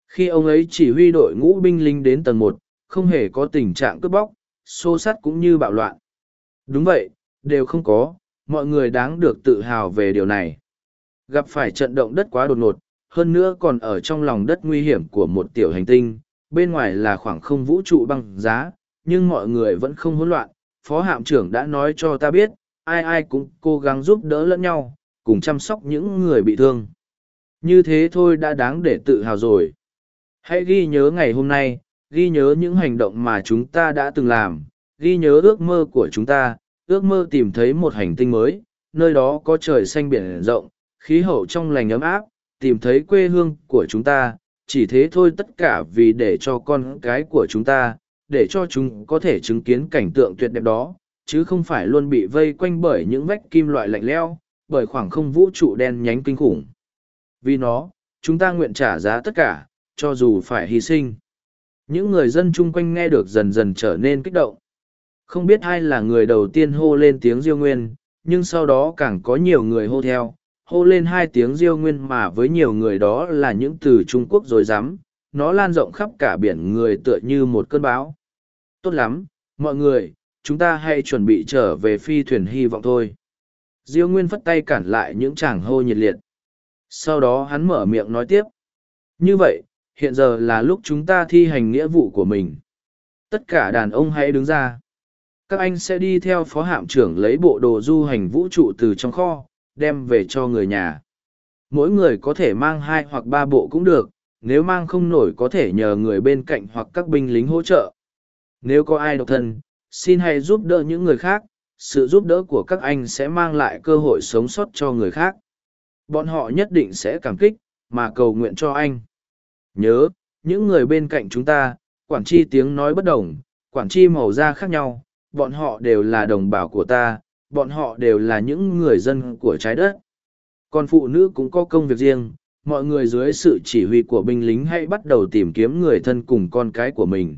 Khi ông ấy chỉ huy đội ngũ binh lính đến tầng một, không hề có tình trạng cướp bóc, xô sắt cũng như bạo loạn. Đúng vậy, đều không có, mọi người đáng được tự hào về điều này. Gặp phải trận động đất quá đột ngột, hơn nữa còn ở trong lòng đất nguy hiểm của một tiểu hành tinh, bên ngoài là khoảng không vũ trụ băng giá, nhưng mọi người vẫn không hỗn loạn. Phó hạm trưởng đã nói cho ta biết, ai ai cũng cố gắng giúp đỡ lẫn nhau, cùng chăm sóc những người bị thương. Như thế thôi đã đáng để tự hào rồi. Hãy ghi nhớ ngày hôm nay, ghi nhớ những hành động mà chúng ta đã từng làm, ghi nhớ ước mơ của chúng ta, ước mơ tìm thấy một hành tinh mới, nơi đó có trời xanh biển rộng, khí hậu trong lành ấm áp, tìm thấy quê hương của chúng ta, chỉ thế thôi tất cả vì để cho con cái của chúng ta, để cho chúng có thể chứng kiến cảnh tượng tuyệt đẹp đó, chứ không phải luôn bị vây quanh bởi những vách kim loại lạnh leo, bởi khoảng không vũ trụ đen nhánh kinh khủng. Vì nó, chúng ta nguyện trả giá tất cả, cho dù phải hy sinh. Những người dân chung quanh nghe được dần dần trở nên kích động. Không biết ai là người đầu tiên hô lên tiếng Diêu Nguyên, nhưng sau đó càng có nhiều người hô theo, hô lên hai tiếng Diêu Nguyên mà với nhiều người đó là những từ Trung Quốc rồi dám, nó lan rộng khắp cả biển người tựa như một cơn bão. Tốt lắm, mọi người, chúng ta hãy chuẩn bị trở về phi thuyền hy vọng thôi. Diêu Nguyên phất tay cản lại những chàng hô nhiệt liệt. Sau đó hắn mở miệng nói tiếp. Như vậy, hiện giờ là lúc chúng ta thi hành nghĩa vụ của mình. Tất cả đàn ông hãy đứng ra. Các anh sẽ đi theo phó hạm trưởng lấy bộ đồ du hành vũ trụ từ trong kho, đem về cho người nhà. Mỗi người có thể mang hai hoặc ba bộ cũng được, nếu mang không nổi có thể nhờ người bên cạnh hoặc các binh lính hỗ trợ. Nếu có ai độc thân, xin hãy giúp đỡ những người khác, sự giúp đỡ của các anh sẽ mang lại cơ hội sống sót cho người khác. Bọn họ nhất định sẽ cảm kích, mà cầu nguyện cho anh. Nhớ, những người bên cạnh chúng ta, quản tri tiếng nói bất đồng, quản tri màu da khác nhau, bọn họ đều là đồng bào của ta, bọn họ đều là những người dân của trái đất. Còn phụ nữ cũng có công việc riêng, mọi người dưới sự chỉ huy của binh lính hãy bắt đầu tìm kiếm người thân cùng con cái của mình.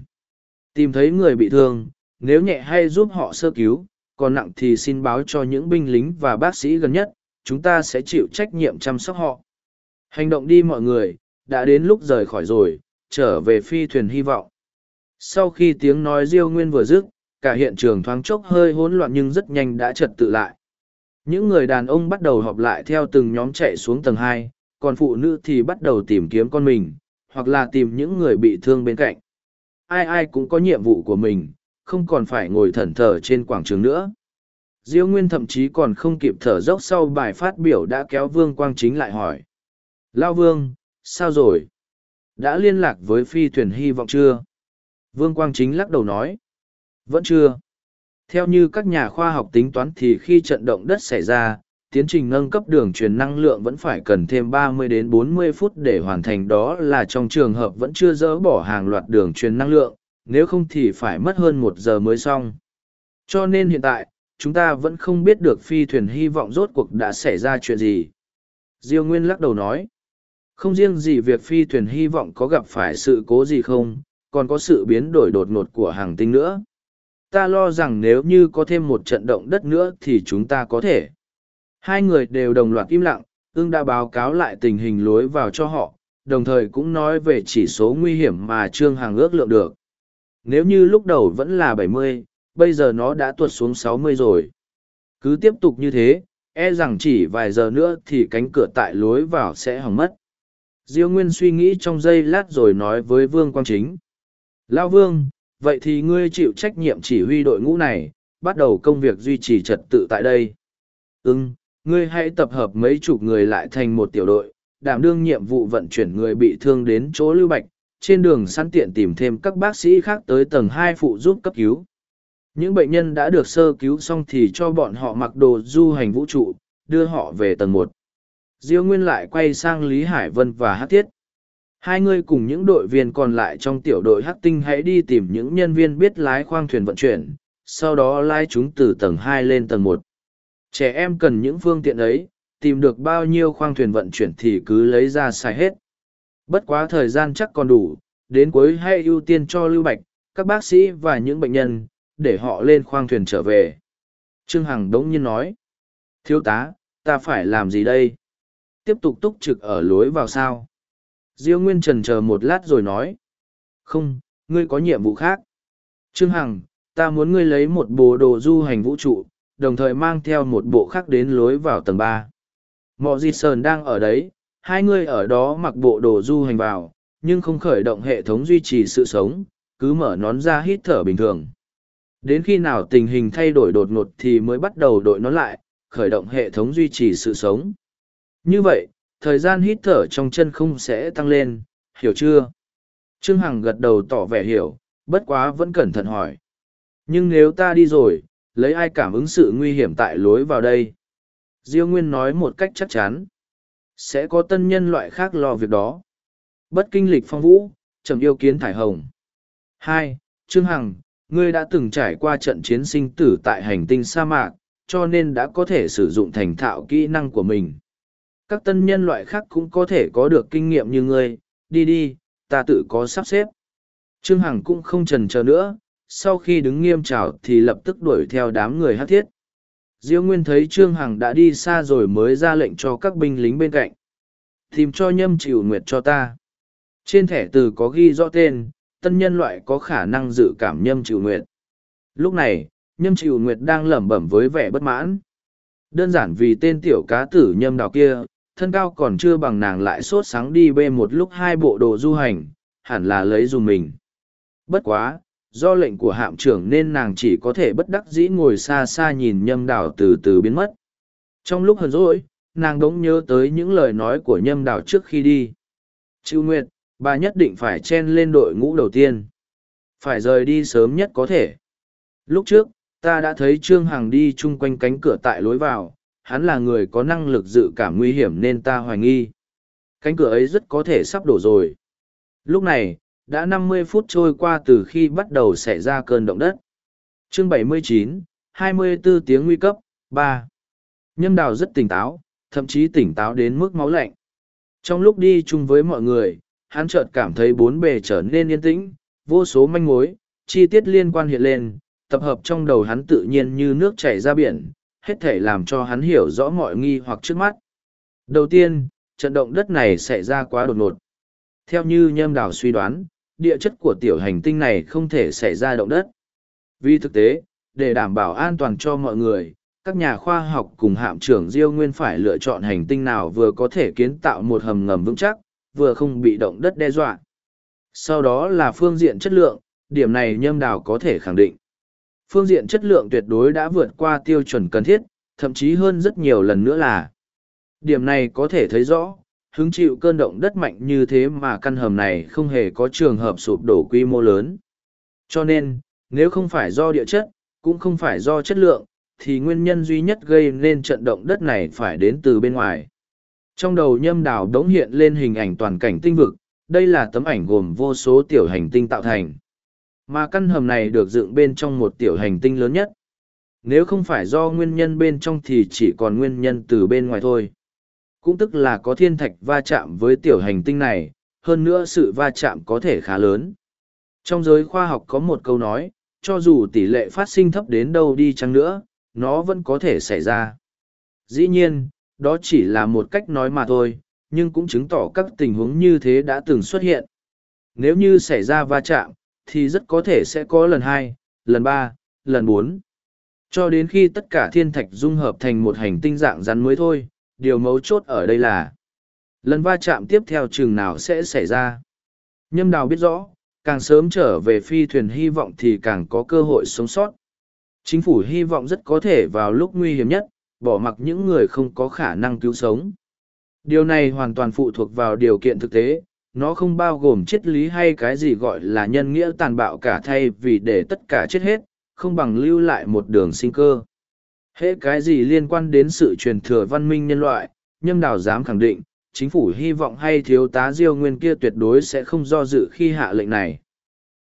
Tìm thấy người bị thương, nếu nhẹ hay giúp họ sơ cứu, còn nặng thì xin báo cho những binh lính và bác sĩ gần nhất, chúng ta sẽ chịu trách nhiệm chăm sóc họ. Hành động đi mọi người, đã đến lúc rời khỏi rồi, trở về phi thuyền hy vọng. Sau khi tiếng nói Diêu Nguyên vừa dứt, cả hiện trường thoáng chốc hơi hỗn loạn nhưng rất nhanh đã trật tự lại. Những người đàn ông bắt đầu họp lại theo từng nhóm chạy xuống tầng hai, còn phụ nữ thì bắt đầu tìm kiếm con mình, hoặc là tìm những người bị thương bên cạnh. Ai ai cũng có nhiệm vụ của mình, không còn phải ngồi thẩn thờ trên quảng trường nữa. Diêu Nguyên thậm chí còn không kịp thở dốc sau bài phát biểu đã kéo Vương Quang Chính lại hỏi. Lao Vương, sao rồi? Đã liên lạc với phi thuyền hy vọng chưa? Vương Quang Chính lắc đầu nói. Vẫn chưa. Theo như các nhà khoa học tính toán thì khi trận động đất xảy ra, tiến trình nâng cấp đường truyền năng lượng vẫn phải cần thêm 30 đến 40 phút để hoàn thành đó là trong trường hợp vẫn chưa dỡ bỏ hàng loạt đường truyền năng lượng, nếu không thì phải mất hơn một giờ mới xong. Cho nên hiện tại, chúng ta vẫn không biết được phi thuyền hy vọng rốt cuộc đã xảy ra chuyện gì. Diêu Nguyên lắc đầu nói, không riêng gì việc phi thuyền hy vọng có gặp phải sự cố gì không, còn có sự biến đổi đột ngột của hàng tinh nữa. Ta lo rằng nếu như có thêm một trận động đất nữa thì chúng ta có thể. Hai người đều đồng loạt im lặng, ưng đã báo cáo lại tình hình lối vào cho họ, đồng thời cũng nói về chỉ số nguy hiểm mà Trương Hằng ước lượng được. Nếu như lúc đầu vẫn là 70, bây giờ nó đã tuột xuống 60 rồi. Cứ tiếp tục như thế, e rằng chỉ vài giờ nữa thì cánh cửa tại lối vào sẽ hỏng mất. Diêu Nguyên suy nghĩ trong giây lát rồi nói với Vương Quang Chính. Lao Vương, vậy thì ngươi chịu trách nhiệm chỉ huy đội ngũ này, bắt đầu công việc duy trì trật tự tại đây. Ừm, ngươi hãy tập hợp mấy chục người lại thành một tiểu đội, đảm đương nhiệm vụ vận chuyển người bị thương đến chỗ lưu bạch, trên đường sẵn tiện tìm thêm các bác sĩ khác tới tầng hai phụ giúp cấp cứu. Những bệnh nhân đã được sơ cứu xong thì cho bọn họ mặc đồ du hành vũ trụ, đưa họ về tầng một. Diêu Nguyên lại quay sang Lý Hải Vân và Hát Thiết. Hai người cùng những đội viên còn lại trong tiểu đội Hắc Tinh hãy đi tìm những nhân viên biết lái khoang thuyền vận chuyển, sau đó lái chúng từ tầng hai lên tầng một. Trẻ em cần những phương tiện ấy, tìm được bao nhiêu khoang thuyền vận chuyển thì cứ lấy ra xài hết. Bất quá thời gian chắc còn đủ, đến cuối hãy ưu tiên cho Lưu Bạch, các bác sĩ và những bệnh nhân, để họ lên khoang thuyền trở về. Trương Hằng đống nhiên nói. Thiếu tá, ta phải làm gì đây? Tiếp tục túc trực ở lối vào sao? Diêu Nguyên trần chờ một lát rồi nói. Không, ngươi có nhiệm vụ khác. Trương Hằng, ta muốn ngươi lấy một bộ đồ du hành vũ trụ, đồng thời mang theo một bộ khác đến lối vào tầng ba. Mọ Di Sơn đang ở đấy, hai ngươi ở đó mặc bộ đồ du hành vào, nhưng không khởi động hệ thống duy trì sự sống, cứ mở nón ra hít thở bình thường. Đến khi nào tình hình thay đổi đột ngột thì mới bắt đầu đội nó lại, khởi động hệ thống duy trì sự sống. Như vậy, thời gian hít thở trong chân không sẽ tăng lên, hiểu chưa? Trương Hằng gật đầu tỏ vẻ hiểu, bất quá vẫn cẩn thận hỏi. Nhưng nếu ta đi rồi, lấy ai cảm ứng sự nguy hiểm tại lối vào đây? Diêu Nguyên nói một cách chắc chắn. Sẽ có tân nhân loại khác lo việc đó. Bất kinh lịch phong vũ, trầm yêu kiến thải hồng. hai Trương Hằng, ngươi đã từng trải qua trận chiến sinh tử tại hành tinh sa mạc, cho nên đã có thể sử dụng thành thạo kỹ năng của mình. Các tân nhân loại khác cũng có thể có được kinh nghiệm như ngươi, đi đi, ta tự có sắp xếp. Trương Hằng cũng không trần chờ nữa, sau khi đứng nghiêm trào thì lập tức đuổi theo đám người hát thiết. Diêu Nguyên thấy Trương Hằng đã đi xa rồi mới ra lệnh cho các binh lính bên cạnh. Tìm cho nhâm chịu nguyệt cho ta. Trên thẻ từ có ghi rõ tên, tân nhân loại có khả năng dự cảm nhâm chịu nguyệt. Lúc này, nhâm chịu nguyệt đang lẩm bẩm với vẻ bất mãn. Đơn giản vì tên tiểu cá tử nhâm đào kia, thân cao còn chưa bằng nàng lại sốt sáng đi bê một lúc hai bộ đồ du hành, hẳn là lấy dùng mình. Bất quá, do lệnh của hạm trưởng nên nàng chỉ có thể bất đắc dĩ ngồi xa xa nhìn nhâm đảo từ từ biến mất. Trong lúc hờn rỗi, nàng đống nhớ tới những lời nói của nhâm đảo trước khi đi. Chịu Nguyệt, bà nhất định phải chen lên đội ngũ đầu tiên. Phải rời đi sớm nhất có thể. Lúc trước, ta đã thấy Trương Hằng đi chung quanh cánh cửa tại lối vào, hắn là người có năng lực dự cảm nguy hiểm nên ta hoài nghi. Cánh cửa ấy rất có thể sắp đổ rồi. Lúc này, đã 50 phút trôi qua từ khi bắt đầu xảy ra cơn động đất. Chương 79, 24 tiếng nguy cấp, 3. Nhâm đào rất tỉnh táo, thậm chí tỉnh táo đến mức máu lạnh. Trong lúc đi chung với mọi người, hắn chợt cảm thấy bốn bề trở nên yên tĩnh, vô số manh mối, chi tiết liên quan hiện lên, tập hợp trong đầu hắn tự nhiên như nước chảy ra biển, hết thể làm cho hắn hiểu rõ mọi nghi hoặc trước mắt. Đầu tiên, trận động đất này xảy ra quá đột ngột. Theo như nhâm đào suy đoán, địa chất của tiểu hành tinh này không thể xảy ra động đất. Vì thực tế, để đảm bảo an toàn cho mọi người, các nhà khoa học cùng hạm trưởng Diêu Nguyên phải lựa chọn hành tinh nào vừa có thể kiến tạo một hầm ngầm vững chắc, vừa không bị động đất đe dọa. Sau đó là phương diện chất lượng, điểm này nhâm đào có thể khẳng định. Phương diện chất lượng tuyệt đối đã vượt qua tiêu chuẩn cần thiết, thậm chí hơn rất nhiều lần nữa là. Điểm này có thể thấy rõ, hứng chịu cơn động đất mạnh như thế mà căn hầm này không hề có trường hợp sụp đổ quy mô lớn. Cho nên, nếu không phải do địa chất, cũng không phải do chất lượng, thì nguyên nhân duy nhất gây nên trận động đất này phải đến từ bên ngoài. Trong đầu nhâm đào đống hiện lên hình ảnh toàn cảnh tinh vực, đây là tấm ảnh gồm vô số tiểu hành tinh tạo thành. Mà căn hầm này được dựng bên trong một tiểu hành tinh lớn nhất. Nếu không phải do nguyên nhân bên trong thì chỉ còn nguyên nhân từ bên ngoài thôi cũng tức là có thiên thạch va chạm với tiểu hành tinh này, hơn nữa sự va chạm có thể khá lớn. Trong giới khoa học có một câu nói, cho dù tỷ lệ phát sinh thấp đến đâu đi chăng nữa, nó vẫn có thể xảy ra. Dĩ nhiên, đó chỉ là một cách nói mà thôi, nhưng cũng chứng tỏ các tình huống như thế đã từng xuất hiện. Nếu như xảy ra va chạm, thì rất có thể sẽ có lần hai, lần ba, lần bốn. Cho đến khi tất cả thiên thạch dung hợp thành một hành tinh dạng rắn mới thôi, điều mấu chốt ở đây là lần va chạm tiếp theo chừng nào sẽ xảy ra. Nhâm đào biết rõ càng sớm trở về phi thuyền hy vọng thì càng có cơ hội sống sót. Chính phủ hy vọng rất có thể vào lúc nguy hiểm nhất bỏ mặc những người không có khả năng cứu sống. Điều này hoàn toàn phụ thuộc vào điều kiện thực tế nó không bao gồm triết lý hay cái gì gọi là nhân nghĩa tàn bạo cả thay vì để tất cả chết hết không bằng lưu lại một đường sinh cơ Hễ cái gì liên quan đến sự truyền thừa văn minh nhân loại, nhâm đào dám khẳng định, chính phủ hy vọng hay thiếu tá diêu nguyên kia tuyệt đối sẽ không do dự khi hạ lệnh này.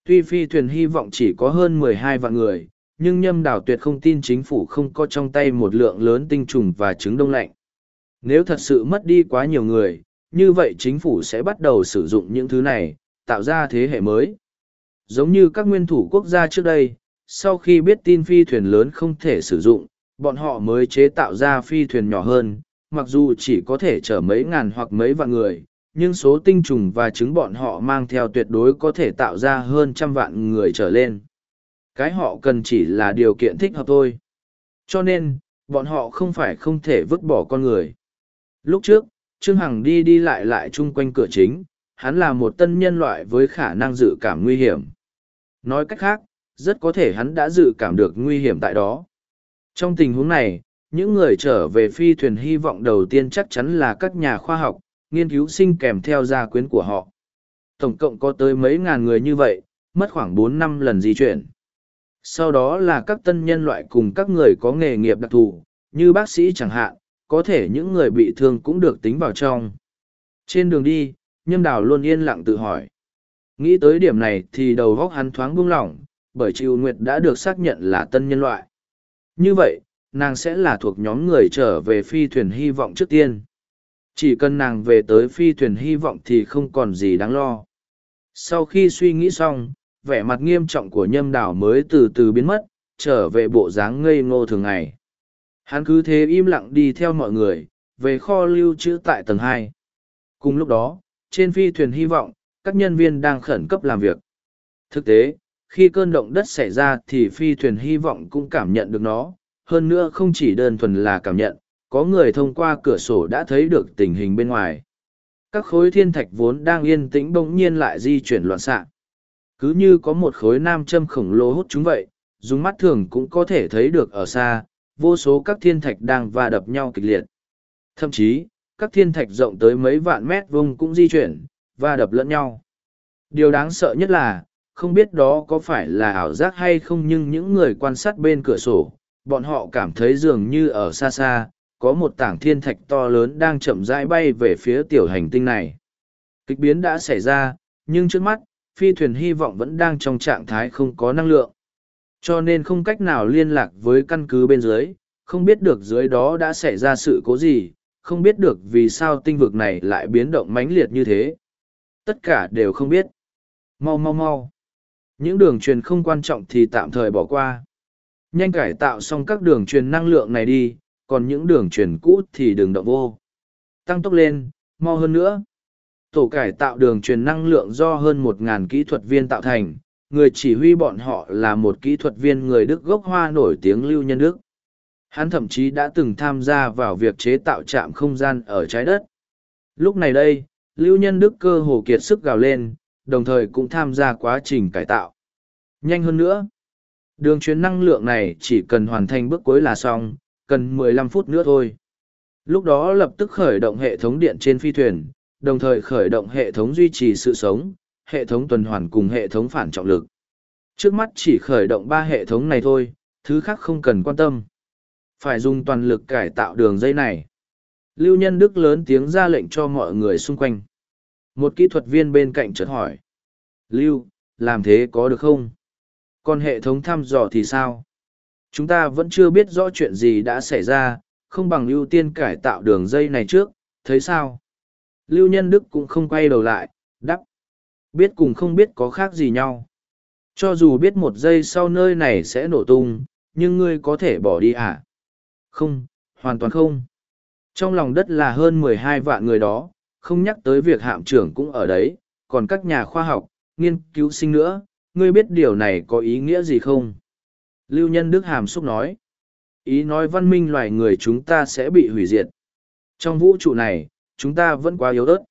Tuy phi thuyền hy vọng chỉ có hơn mười hai vạn người, nhưng nhâm đào tuyệt không tin chính phủ không có trong tay một lượng lớn tinh trùng và trứng đông lạnh. Nếu thật sự mất đi quá nhiều người, như vậy chính phủ sẽ bắt đầu sử dụng những thứ này, tạo ra thế hệ mới. Giống như các nguyên thủ quốc gia trước đây, sau khi biết tin phi thuyền lớn không thể sử dụng, bọn họ mới chế tạo ra phi thuyền nhỏ hơn, mặc dù chỉ có thể chở mấy ngàn hoặc mấy vạn người, nhưng số tinh trùng và trứng bọn họ mang theo tuyệt đối có thể tạo ra hơn trăm vạn người trở lên. Cái họ cần chỉ là điều kiện thích hợp thôi. Cho nên, bọn họ không phải không thể vứt bỏ con người. Lúc trước, Trương Hằng đi đi lại lại chung quanh cửa chính, hắn là một tân nhân loại với khả năng dự cảm nguy hiểm. Nói cách khác, rất có thể hắn đã dự cảm được nguy hiểm tại đó. Trong tình huống này, những người trở về phi thuyền hy vọng đầu tiên chắc chắn là các nhà khoa học, nghiên cứu sinh kèm theo gia quyến của họ. Tổng cộng có tới mấy ngàn người như vậy, mất khoảng bốn năm lần di chuyển. Sau đó là các tân nhân loại cùng các người có nghề nghiệp đặc thù, như bác sĩ chẳng hạn, có thể những người bị thương cũng được tính vào trong. Trên đường đi, nhâm đào luôn yên lặng tự hỏi. Nghĩ tới điểm này thì đầu góc hắn thoáng buông lỏng, bởi Triệu Nguyệt đã được xác nhận là tân nhân loại. Như vậy, nàng sẽ là thuộc nhóm người trở về phi thuyền hy vọng trước tiên. Chỉ cần nàng về tới phi thuyền hy vọng thì không còn gì đáng lo. Sau khi suy nghĩ xong, vẻ mặt nghiêm trọng của nhâm đảo mới từ từ biến mất, trở về bộ dáng ngây ngô thường ngày. Hắn cứ thế im lặng đi theo mọi người, về kho lưu trữ tại tầng hai. Cùng lúc đó, trên phi thuyền hy vọng, các nhân viên đang khẩn cấp làm việc. Thực tế, khi cơn động đất xảy ra thì phi thuyền hy vọng cũng cảm nhận được nó, hơn nữa không chỉ đơn thuần là cảm nhận, có người thông qua cửa sổ đã thấy được tình hình bên ngoài. Các khối thiên thạch vốn đang yên tĩnh bỗng nhiên lại di chuyển loạn xạ. Cứ như có một khối nam châm khổng lồ hút chúng vậy, dùng mắt thường cũng có thể thấy được ở xa, vô số các thiên thạch đang va đập nhau kịch liệt. Thậm chí, các thiên thạch rộng tới mấy vạn mét vuông cũng di chuyển, va đập lẫn nhau. Điều đáng sợ nhất là, không biết đó có phải là ảo giác hay không nhưng những người quan sát bên cửa sổ, bọn họ cảm thấy dường như ở xa xa, có một tảng thiên thạch to lớn đang chậm rãi bay về phía tiểu hành tinh này. Kịch biến đã xảy ra, nhưng trước mắt, phi thuyền hy vọng vẫn đang trong trạng thái không có năng lượng. Cho nên không cách nào liên lạc với căn cứ bên dưới, không biết được dưới đó đã xảy ra sự cố gì, không biết được vì sao tinh vực này lại biến động mãnh liệt như thế. Tất cả đều không biết. Mau mau mau. Những đường truyền không quan trọng thì tạm thời bỏ qua. Nhanh cải tạo xong các đường truyền năng lượng này đi, còn những đường truyền cũ thì đừng động vô. Tăng tốc lên, mau hơn nữa. Tổ cải tạo đường truyền năng lượng do hơn 1.000 kỹ thuật viên tạo thành, người chỉ huy bọn họ là một kỹ thuật viên người Đức gốc Hoa nổi tiếng Lưu Nhân Đức. Hắn thậm chí đã từng tham gia vào việc chế tạo trạm không gian ở trái đất. Lúc này đây, Lưu Nhân Đức cơ hồ kiệt sức gào lên, đồng thời cũng tham gia quá trình cải tạo. Nhanh hơn nữa. Đường truyền năng lượng này chỉ cần hoàn thành bước cuối là xong, cần 15 phút nữa thôi. Lúc đó lập tức khởi động hệ thống điện trên phi thuyền, đồng thời khởi động hệ thống duy trì sự sống, hệ thống tuần hoàn cùng hệ thống phản trọng lực. Trước mắt chỉ khởi động ba hệ thống này thôi, thứ khác không cần quan tâm. Phải dùng toàn lực cải tạo đường dây này. Lưu Nhân Đức lớn tiếng ra lệnh cho mọi người xung quanh. Một kỹ thuật viên bên cạnh chợt hỏi. Lưu, làm thế có được không? Còn hệ thống thăm dò thì sao? Chúng ta vẫn chưa biết rõ chuyện gì đã xảy ra, không bằng ưu tiên cải tạo đường dây này trước, thấy sao? Lưu Nhân Đức cũng không quay đầu lại, đắp. Biết cùng không biết có khác gì nhau. Cho dù biết một giây sau nơi này sẽ nổ tung, nhưng ngươi có thể bỏ đi à? Không, hoàn toàn không. Trong lòng đất là hơn mười hai vạn người đó, không nhắc tới việc hạm trưởng cũng ở đấy, còn các nhà khoa học, nghiên cứu sinh nữa, ngươi biết điều này có ý nghĩa gì không? Lưu Nhân Đức Hàm xúc nói. Ý nói văn minh loài người chúng ta sẽ bị hủy diệt. Trong vũ trụ này, chúng ta vẫn quá yếu ớt.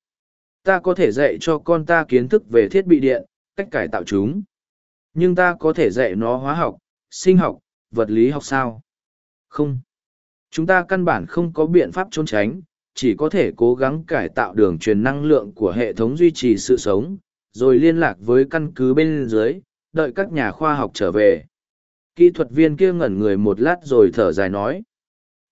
Ta có thể dạy cho con ta kiến thức về thiết bị điện, cách cải tạo chúng. Nhưng ta có thể dạy nó hóa học, sinh học, vật lý học sao? Không. Chúng ta căn bản không có biện pháp trốn tránh, chỉ có thể cố gắng cải tạo đường truyền năng lượng của hệ thống duy trì sự sống, rồi liên lạc với căn cứ bên dưới, đợi các nhà khoa học trở về. Kỹ thuật viên kia ngẩn người một lát rồi thở dài nói.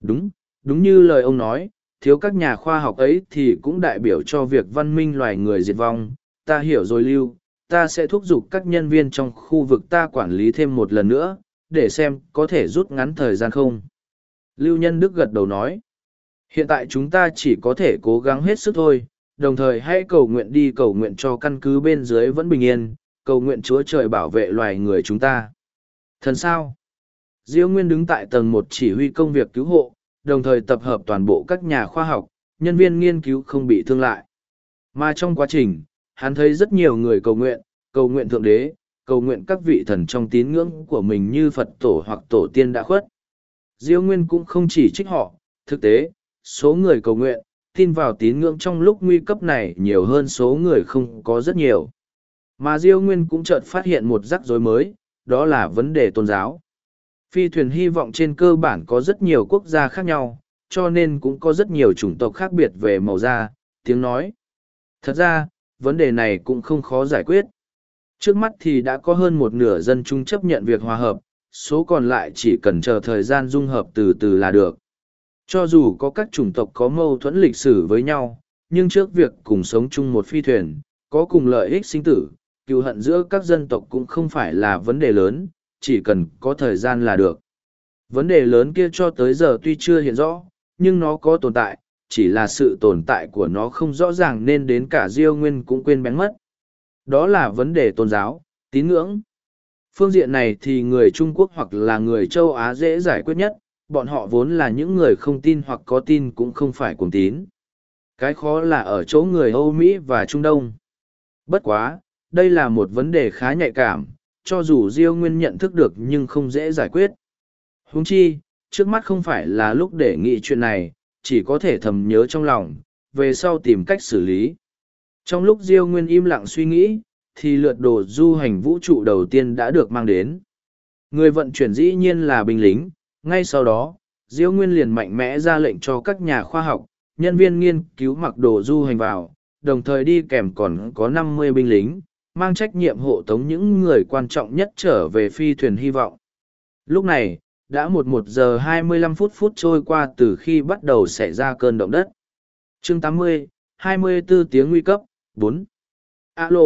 Đúng, đúng như lời ông nói, thiếu các nhà khoa học ấy thì cũng đại biểu cho việc văn minh loài người diệt vong. Ta hiểu rồi lưu, ta sẽ thúc giục các nhân viên trong khu vực ta quản lý thêm một lần nữa, để xem có thể rút ngắn thời gian không. Lưu Nhân Đức gật đầu nói. Hiện tại chúng ta chỉ có thể cố gắng hết sức thôi, đồng thời hãy cầu nguyện đi cầu nguyện cho căn cứ bên dưới vẫn bình yên, cầu nguyện Chúa Trời bảo vệ loài người chúng ta. Thần sao? Diêu Nguyên đứng tại tầng một chỉ huy công việc cứu hộ, đồng thời tập hợp toàn bộ các nhà khoa học, nhân viên nghiên cứu không bị thương lại. Mà trong quá trình, hắn thấy rất nhiều người cầu nguyện, cầu nguyện Thượng Đế, cầu nguyện các vị thần trong tín ngưỡng của mình như Phật tổ hoặc tổ tiên đã khuất. Diêu Nguyên cũng không chỉ trích họ, thực tế, số người cầu nguyện, tin vào tín ngưỡng trong lúc nguy cấp này nhiều hơn số người không có rất nhiều. Mà Diêu Nguyên cũng chợt phát hiện một rắc rối mới, đó là vấn đề tôn giáo. Phi thuyền hy vọng trên cơ bản có rất nhiều quốc gia khác nhau, cho nên cũng có rất nhiều chủng tộc khác biệt về màu da, tiếng nói. Thật ra, vấn đề này cũng không khó giải quyết. Trước mắt thì đã có hơn một nửa dân chúng chấp nhận việc hòa hợp, số còn lại chỉ cần chờ thời gian dung hợp từ từ là được. Cho dù có các chủng tộc có mâu thuẫn lịch sử với nhau, nhưng trước việc cùng sống chung một phi thuyền, có cùng lợi ích sinh tử, cựu hận giữa các dân tộc cũng không phải là vấn đề lớn, chỉ cần có thời gian là được. Vấn đề lớn kia cho tới giờ tuy chưa hiện rõ, nhưng nó có tồn tại, chỉ là sự tồn tại của nó không rõ ràng nên đến cả Diêu Nguyên cũng quên bén mất. Đó là vấn đề tôn giáo, tín ngưỡng. Phương diện này thì người Trung Quốc hoặc là người châu Á dễ giải quyết nhất, bọn họ vốn là những người không tin hoặc có tin cũng không phải cùng tín. Cái khó là ở chỗ người Âu Mỹ và Trung Đông. Bất quá, đây là một vấn đề khá nhạy cảm, cho dù Diêu Nguyên nhận thức được nhưng không dễ giải quyết. Huống chi, trước mắt không phải là lúc để nghĩ chuyện này, chỉ có thể thầm nhớ trong lòng, về sau tìm cách xử lý. Trong lúc Diêu Nguyên im lặng suy nghĩ, thì lượt đồ du hành vũ trụ đầu tiên đã được mang đến. Người vận chuyển dĩ nhiên là binh lính, ngay sau đó, Diêu Nguyên liền mạnh mẽ ra lệnh cho các nhà khoa học, nhân viên nghiên cứu mặc đồ du hành vào, đồng thời đi kèm còn có năm mươi binh lính, mang trách nhiệm hộ tống những người quan trọng nhất trở về phi thuyền hy vọng. Lúc này, đã một một giờ hai mươi lăm phút phút trôi qua từ khi bắt đầu xảy ra cơn động đất. Chương tám mươi, hai mươi 24 tiếng nguy cấp, bốn. Alo,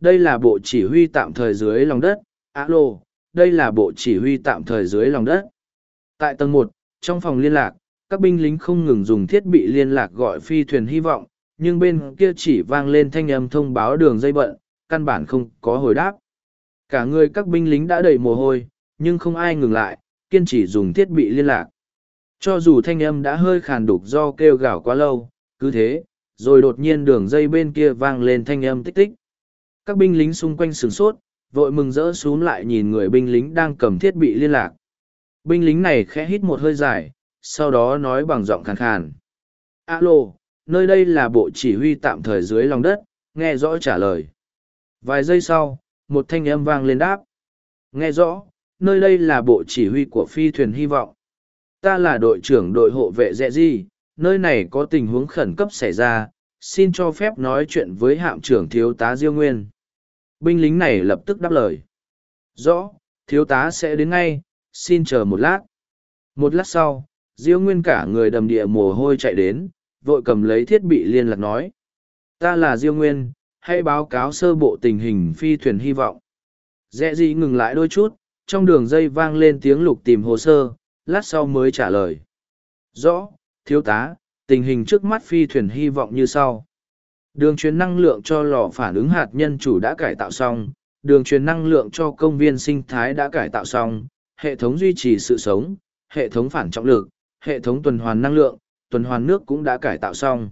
đây là bộ chỉ huy tạm thời dưới lòng đất. Alo, đây là bộ chỉ huy tạm thời dưới lòng đất. Tại tầng một, trong phòng liên lạc, các binh lính không ngừng dùng thiết bị liên lạc gọi phi thuyền hy vọng, nhưng bên kia chỉ vang lên thanh âm thông báo đường dây bận, căn bản không có hồi đáp. Cả người các binh lính đã đầy mồ hôi, nhưng không ai ngừng lại, kiên trì dùng thiết bị liên lạc. Cho dù thanh âm đã hơi khàn đục do kêu gào quá lâu, cứ thế, rồi đột nhiên đường dây bên kia vang lên thanh âm tích tích. Các binh lính xung quanh sửng sốt, vội mừng rỡ xuống lại nhìn người binh lính đang cầm thiết bị liên lạc. Binh lính này khẽ hít một hơi dài, sau đó nói bằng giọng khàn khàn. Alo, nơi đây là bộ chỉ huy tạm thời dưới lòng đất, nghe rõ trả lời. Vài giây sau, một thanh âm vang lên đáp. Nghe rõ, nơi đây là bộ chỉ huy của phi thuyền hy vọng. Ta là đội trưởng đội hộ vệ dẹ di, nơi này có tình huống khẩn cấp xảy ra, xin cho phép nói chuyện với hạm trưởng thiếu tá Diêu Nguyên. Binh lính này lập tức đáp lời. Rõ, thiếu tá sẽ đến ngay, xin chờ một lát. Một lát sau, Diêu Nguyên cả người đầm địa mồ hôi chạy đến, vội cầm lấy thiết bị liên lạc nói. Ta là Diêu Nguyên, hãy báo cáo sơ bộ tình hình phi thuyền hy vọng. Dẹ gì ngừng lại đôi chút, trong đường dây vang lên tiếng lục tìm hồ sơ, lát sau mới trả lời. Rõ, thiếu tá, tình hình trước mắt phi thuyền hy vọng như sau. Đường truyền năng lượng cho lò phản ứng hạt nhân chủ đã cải tạo xong, đường truyền năng lượng cho công viên sinh thái đã cải tạo xong, hệ thống duy trì sự sống, hệ thống phản trọng lực, hệ thống tuần hoàn năng lượng, tuần hoàn nước cũng đã cải tạo xong.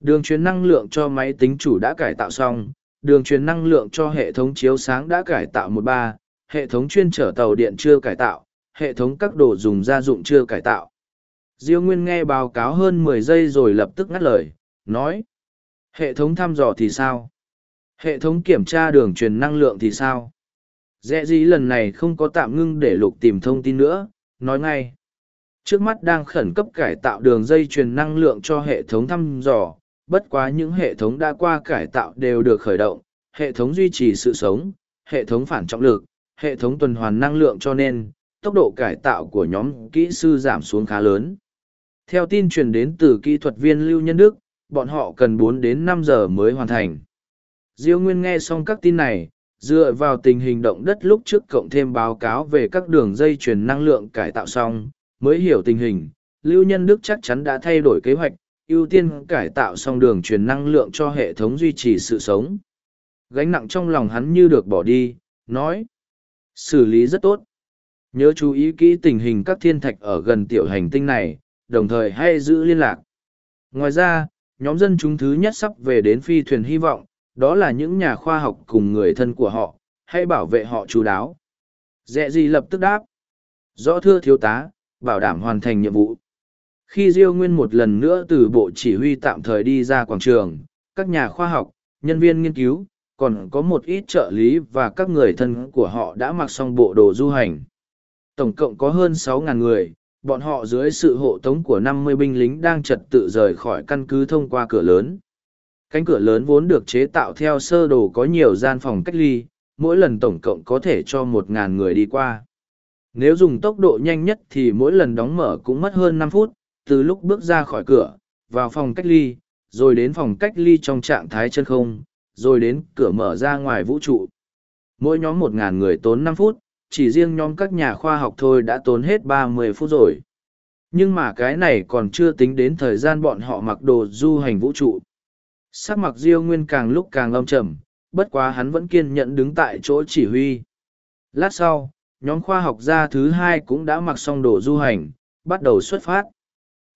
Đường truyền năng lượng cho máy tính chủ đã cải tạo xong, đường truyền năng lượng cho hệ thống chiếu sáng đã cải tạo một ba, hệ thống chuyên chở tàu điện chưa cải tạo, hệ thống các đồ dùng gia dụng chưa cải tạo. Diêu Nguyên nghe báo cáo hơn mười giây rồi lập tức ngắt lời, nói. Hệ thống thăm dò thì sao? Hệ thống kiểm tra đường truyền năng lượng thì sao? Dẹ gì lần này không có tạm ngưng để lục tìm thông tin nữa, nói ngay. Trước mắt đang khẩn cấp cải tạo đường dây truyền năng lượng cho hệ thống thăm dò, bất quá những hệ thống đã qua cải tạo đều được khởi động, hệ thống duy trì sự sống, hệ thống phản trọng lực, hệ thống tuần hoàn năng lượng cho nên, tốc độ cải tạo của nhóm kỹ sư giảm xuống khá lớn. Theo tin truyền đến từ kỹ thuật viên Lưu Nhân Đức, bọn họ cần bốn đến năm giờ mới hoàn thành. Diêu Nguyên nghe xong các tin này, dựa vào tình hình động đất lúc trước cộng thêm báo cáo về các đường dây truyền năng lượng cải tạo xong, mới hiểu tình hình. Lưu Nhân Đức chắc chắn đã thay đổi kế hoạch, ưu tiên cải tạo xong đường truyền năng lượng cho hệ thống duy trì sự sống. Gánh nặng trong lòng hắn như được bỏ đi, nói. Xử lý rất tốt. Nhớ chú ý kỹ tình hình các thiên thạch ở gần tiểu hành tinh này, đồng thời hay giữ liên lạc. Ngoài ra, nhóm dân chúng thứ nhất sắp về đến phi thuyền hy vọng, đó là những nhà khoa học cùng người thân của họ, hãy bảo vệ họ chú đáo. Dẹ gì lập tức đáp. Rõ thưa thiếu tá, bảo đảm hoàn thành nhiệm vụ. Khi Diêu Nguyên một lần nữa từ bộ chỉ huy tạm thời đi ra quảng trường, các nhà khoa học, nhân viên nghiên cứu, còn có một ít trợ lý và các người thân của họ đã mặc xong bộ đồ du hành. Tổng cộng có hơn 6.000 người, bọn họ dưới sự hộ tống của 50 binh lính đang trật tự rời khỏi căn cứ thông qua cửa lớn. Cánh cửa lớn vốn được chế tạo theo sơ đồ có nhiều gian phòng cách ly, mỗi lần tổng cộng có thể cho 1.000 người đi qua. Nếu dùng tốc độ nhanh nhất thì mỗi lần đóng mở cũng mất hơn 5 phút, từ lúc bước ra khỏi cửa, vào phòng cách ly, rồi đến phòng cách ly trong trạng thái chân không, rồi đến cửa mở ra ngoài vũ trụ. Mỗi nhóm 1.000 người tốn 5 phút, chỉ riêng nhóm các nhà khoa học thôi đã tốn hết 30 phút rồi. Nhưng mà cái này còn chưa tính đến thời gian bọn họ mặc đồ du hành vũ trụ. Sắc mặc Diêu Nguyên càng lúc càng âm trầm, bất quá hắn vẫn kiên nhẫn đứng tại chỗ chỉ huy. Lát sau, nhóm khoa học gia thứ hai cũng đã mặc xong đồ du hành, bắt đầu xuất phát.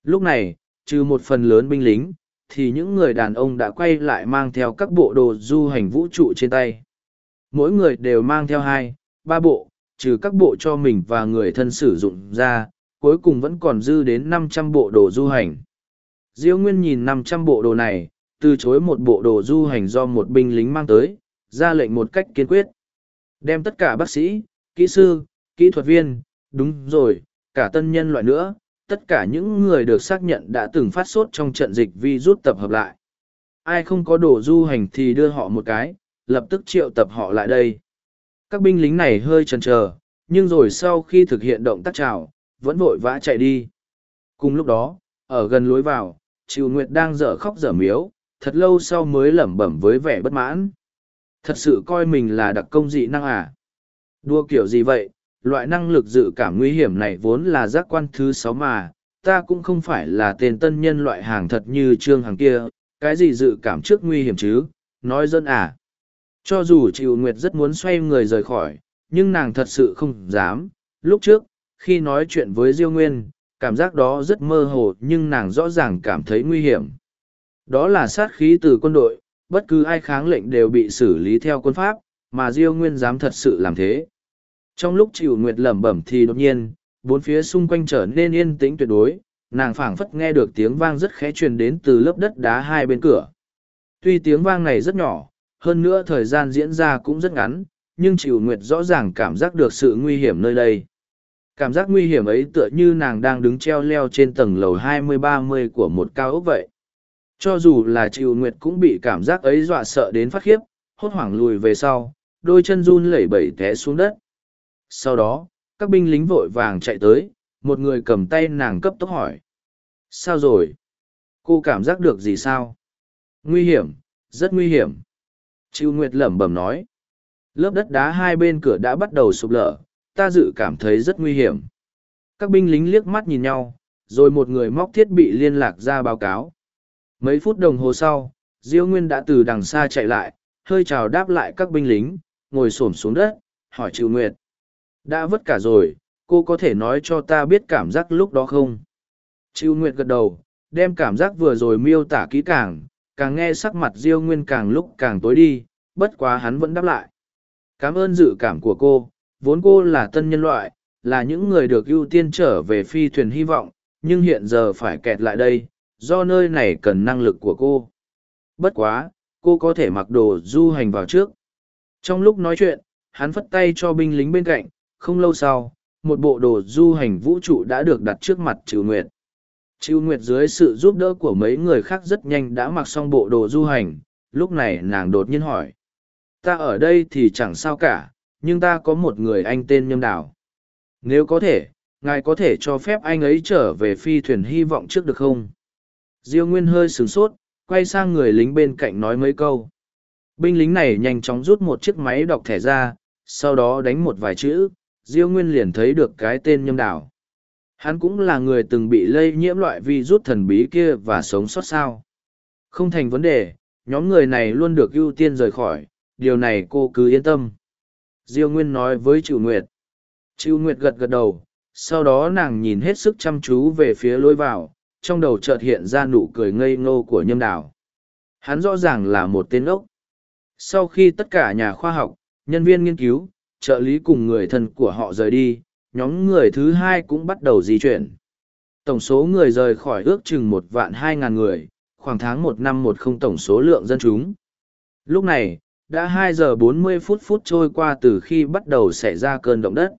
Lúc này, trừ một phần lớn binh lính, thì những người đàn ông đã quay lại mang theo các bộ đồ du hành vũ trụ trên tay. Mỗi người đều mang theo hai, ba bộ, trừ các bộ cho mình và người thân sử dụng ra, cuối cùng vẫn còn dư đến năm trăm bộ đồ du hành. Diêu Nguyên nhìn năm trăm bộ đồ này, từ chối một bộ đồ du hành do một binh lính mang tới, ra lệnh một cách kiên quyết. Đem tất cả bác sĩ, kỹ sư, kỹ thuật viên, đúng rồi, cả tân nhân loại nữa, tất cả những người được xác nhận đã từng phát sốt trong trận dịch vi rút tập hợp lại. Ai không có đồ du hành thì đưa họ một cái, lập tức triệu tập họ lại đây. Các binh lính này hơi chần chờ, nhưng rồi sau khi thực hiện động tác trào, vẫn vội vã chạy đi. Cùng lúc đó, ở gần lối vào, Triều Nguyệt đang dở khóc dở miếu, thật lâu sau mới lẩm bẩm với vẻ bất mãn. Thật sự coi mình là đặc công dị năng à? Đua kiểu gì vậy? Loại năng lực dự cảm nguy hiểm này vốn là giác quan thứ sáu mà, ta cũng không phải là tên tân nhân loại hàng thật như trương hàng kia, cái gì dự cảm trước nguy hiểm chứ, nói dân à. Cho dù Triệu Nguyệt rất muốn xoay người rời khỏi, nhưng nàng thật sự không dám. Lúc trước, khi nói chuyện với Diêu Nguyên, cảm giác đó rất mơ hồ nhưng nàng rõ ràng cảm thấy nguy hiểm. Đó là sát khí từ quân đội, bất cứ ai kháng lệnh đều bị xử lý theo quân pháp, mà Diêu Nguyên dám thật sự làm thế. Trong lúc chịu Nguyệt lẩm bẩm thì đột nhiên, bốn phía xung quanh trở nên yên tĩnh tuyệt đối, nàng phảng phất nghe được tiếng vang rất khẽ truyền đến từ lớp đất đá hai bên cửa. Tuy tiếng vang này rất nhỏ, hơn nữa thời gian diễn ra cũng rất ngắn, nhưng chịu Nguyệt rõ ràng cảm giác được sự nguy hiểm nơi đây. Cảm giác nguy hiểm ấy tựa như nàng đang đứng treo leo trên tầng lầu 20-30 của một cao ốc vậy. Cho dù là chịu Nguyệt cũng bị cảm giác ấy dọa sợ đến phát khiếp, hốt hoảng lùi về sau, đôi chân run lẩy bẩy té xuống đất. Sau đó, các binh lính vội vàng chạy tới, một người cầm tay nàng cấp tốc hỏi. Sao rồi? Cô cảm giác được gì sao? Nguy hiểm, rất nguy hiểm. Triệu Nguyệt lẩm bẩm nói. Lớp đất đá hai bên cửa đã bắt đầu sụp lở, ta dự cảm thấy rất nguy hiểm. Các binh lính liếc mắt nhìn nhau, rồi một người móc thiết bị liên lạc ra báo cáo. Mấy phút đồng hồ sau, Diêu Nguyên đã từ đằng xa chạy lại, hơi chào đáp lại các binh lính, ngồi xổm xuống đất, hỏi Triệu Nguyệt. Đã vất cả rồi, cô có thể nói cho ta biết cảm giác lúc đó không? Chịu Nguyệt gật đầu, đem cảm giác vừa rồi miêu tả kỹ càng, càng nghe sắc mặt Diêu Nguyên càng lúc càng tối đi, bất quá hắn vẫn đáp lại. Cảm ơn dự cảm của cô, vốn cô là tân nhân loại, là những người được ưu tiên trở về phi thuyền hy vọng, nhưng hiện giờ phải kẹt lại đây, do nơi này cần năng lực của cô. Bất quá, cô có thể mặc đồ du hành vào trước. Trong lúc nói chuyện, hắn phất tay cho binh lính bên cạnh, không lâu sau, một bộ đồ du hành vũ trụ đã được đặt trước mặt Trừ Nguyệt. Trừ Nguyệt dưới sự giúp đỡ của mấy người khác rất nhanh đã mặc xong bộ đồ du hành, lúc này nàng đột nhiên hỏi. Ta ở đây thì chẳng sao cả, nhưng ta có một người anh tên Nhâm Đào. Nếu có thể, ngài có thể cho phép anh ấy trở về phi thuyền hy vọng trước được không? Diêu Nguyên hơi sửng sốt, quay sang người lính bên cạnh nói mấy câu. Binh lính này nhanh chóng rút một chiếc máy đọc thẻ ra, sau đó đánh một vài chữ, Diêu Nguyên liền thấy được cái tên Nhâm Đảo, Hắn cũng là người từng bị lây nhiễm loại virus thần bí kia và sống sót sao. Không thành vấn đề, nhóm người này luôn được ưu tiên rời khỏi, điều này cô cứ yên tâm. Diêu Nguyên nói với Triệu Nguyệt. Triệu Nguyệt gật gật đầu, sau đó nàng nhìn hết sức chăm chú về phía lối vào, trong đầu chợt hiện ra nụ cười ngây ngô của nhâm đảo. Hắn rõ ràng là một tên ốc. Sau khi tất cả nhà khoa học, nhân viên nghiên cứu, trợ lý cùng người thân của họ rời đi, nhóm người thứ hai cũng bắt đầu di chuyển. Tổng số người rời khỏi ước chừng một vạn hai ngàn người, khoảng tháng một năm một không tổng số lượng dân chúng. Lúc này, đã hai giờ bốn mươi phút phút trôi qua từ khi bắt đầu xảy ra cơn động đất.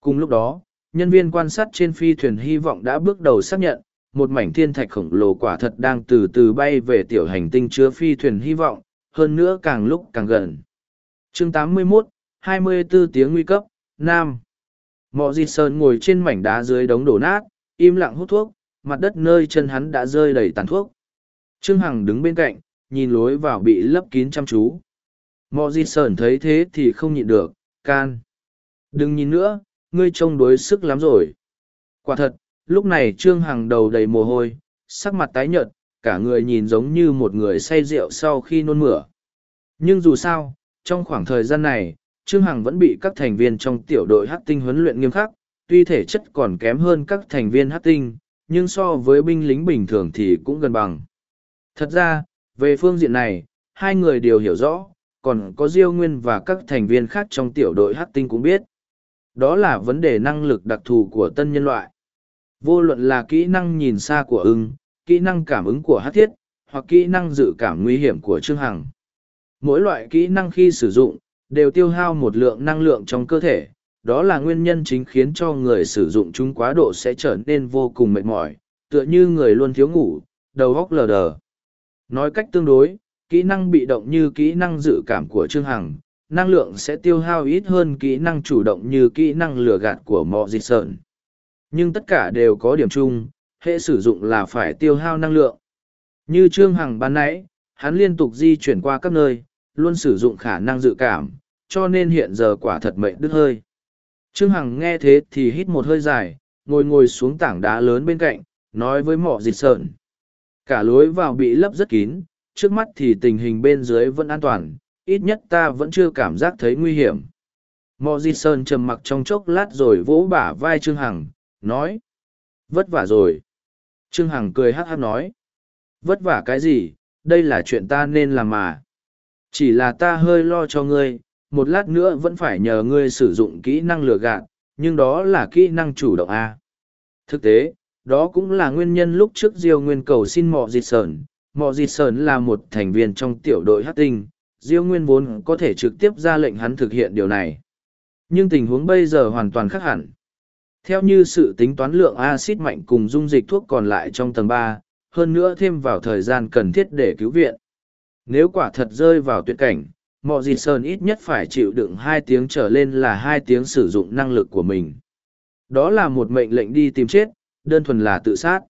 Cùng lúc đó, nhân viên quan sát trên phi thuyền hy vọng đã bước đầu xác nhận, một mảnh thiên thạch khổng lồ quả thật đang từ từ bay về tiểu hành tinh chứa phi thuyền hy vọng, hơn nữa càng lúc càng gần. chương 81, 24 tiếng nguy cấp, Nam. Mọ Di Sơn ngồi trên mảnh đá dưới đống đổ nát, im lặng hút thuốc, mặt đất nơi chân hắn đã rơi đầy tàn thuốc. Trương Hằng đứng bên cạnh, nhìn lối vào bị lấp kín chăm chú. Mọ Di Sơn thấy thế thì không nhịn được, can. Đừng nhìn nữa, ngươi trông đối sức lắm rồi. Quả thật, lúc này Trương Hằng đầu đầy mồ hôi, sắc mặt tái nhợt, cả người nhìn giống như một người say rượu sau khi nôn mửa. Nhưng dù sao, trong khoảng thời gian này, Trương Hằng vẫn bị các thành viên trong tiểu đội hát tinh huấn luyện nghiêm khắc, tuy thể chất còn kém hơn các thành viên hát tinh, nhưng so với binh lính bình thường thì cũng gần bằng. Thật ra, về phương diện này, hai người đều hiểu rõ, còn có Diêu Nguyên và các thành viên khác trong tiểu đội hát tinh cũng biết. Đó là vấn đề năng lực đặc thù của tân nhân loại. Vô luận là kỹ năng nhìn xa của ưng, kỹ năng cảm ứng của hát thiết, hoặc kỹ năng dự cảm nguy hiểm của Trương Hằng. Mỗi loại kỹ năng khi sử dụng, đều tiêu hao một lượng năng lượng trong cơ thể. Đó là nguyên nhân chính khiến cho người sử dụng chúng quá độ sẽ trở nên vô cùng mệt mỏi, tựa như người luôn thiếu ngủ, đầu óc lờ đờ. Nói cách tương đối, kỹ năng bị động như kỹ năng dự cảm của Trương Hằng, năng lượng sẽ tiêu hao ít hơn kỹ năng chủ động như kỹ năng lừa gạt của mọ dịch sợn. Nhưng tất cả đều có điểm chung, hệ sử dụng là phải tiêu hao năng lượng. Như Trương Hằng ban nãy, hắn liên tục di chuyển qua các nơi, luôn sử dụng khả năng dự cảm, cho nên hiện giờ quả thật mệnh đứt hơi. Trương Hằng nghe thế thì hít một hơi dài, ngồi ngồi xuống tảng đá lớn bên cạnh, nói với mỏ dịch sợn. Cả lối vào bị lấp rất kín, trước mắt thì tình hình bên dưới vẫn an toàn, ít nhất ta vẫn chưa cảm giác thấy nguy hiểm. Mò Di sơn trầm mặc trong chốc lát rồi vỗ bả vai Trương Hằng, nói. Vất vả rồi. Trương Hằng cười hát hát nói. Vất vả cái gì, đây là chuyện ta nên làm mà. Chỉ là ta hơi lo cho ngươi, một lát nữa vẫn phải nhờ ngươi sử dụng kỹ năng lừa gạt, nhưng đó là kỹ năng chủ động A. Thực tế, đó cũng là nguyên nhân lúc trước Diêu Nguyên cầu xin Mọ Dịt Sởn. Mọ Dịt Sởn là một thành viên trong tiểu đội hát tinh, Diêu Nguyên vốn có thể trực tiếp ra lệnh hắn thực hiện điều này. Nhưng tình huống bây giờ hoàn toàn khác hẳn. Theo như sự tính toán lượng axit mạnh cùng dung dịch thuốc còn lại trong tầng ba, hơn nữa thêm vào thời gian cần thiết để cứu viện. Nếu quả thật rơi vào tuyệt cảnh, Mọ Dịt Sơn ít nhất phải chịu đựng hai tiếng trở lên là hai tiếng sử dụng năng lực của mình. Đó là một mệnh lệnh đi tìm chết, đơn thuần là tự sát.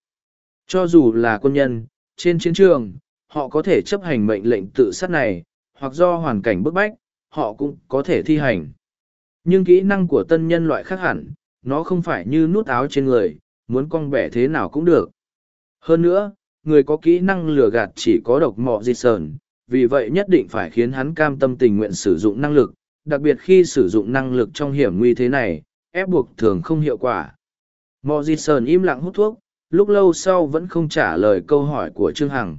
Cho dù là quân nhân, trên chiến trường, họ có thể chấp hành mệnh lệnh tự sát này, hoặc do hoàn cảnh bức bách, họ cũng có thể thi hành. Nhưng kỹ năng của tân nhân loại khác hẳn, nó không phải như nút áo trên người, muốn cong bẻ thế nào cũng được. Hơn nữa, người có kỹ năng lừa gạt chỉ có độc mọ di sờn, vì vậy nhất định phải khiến hắn cam tâm tình nguyện sử dụng năng lực, đặc biệt khi sử dụng năng lực trong hiểm nguy thế này, ép buộc thường không hiệu quả. Mò di Sơn im lặng hút thuốc, lúc lâu sau vẫn không trả lời câu hỏi của Trương Hằng.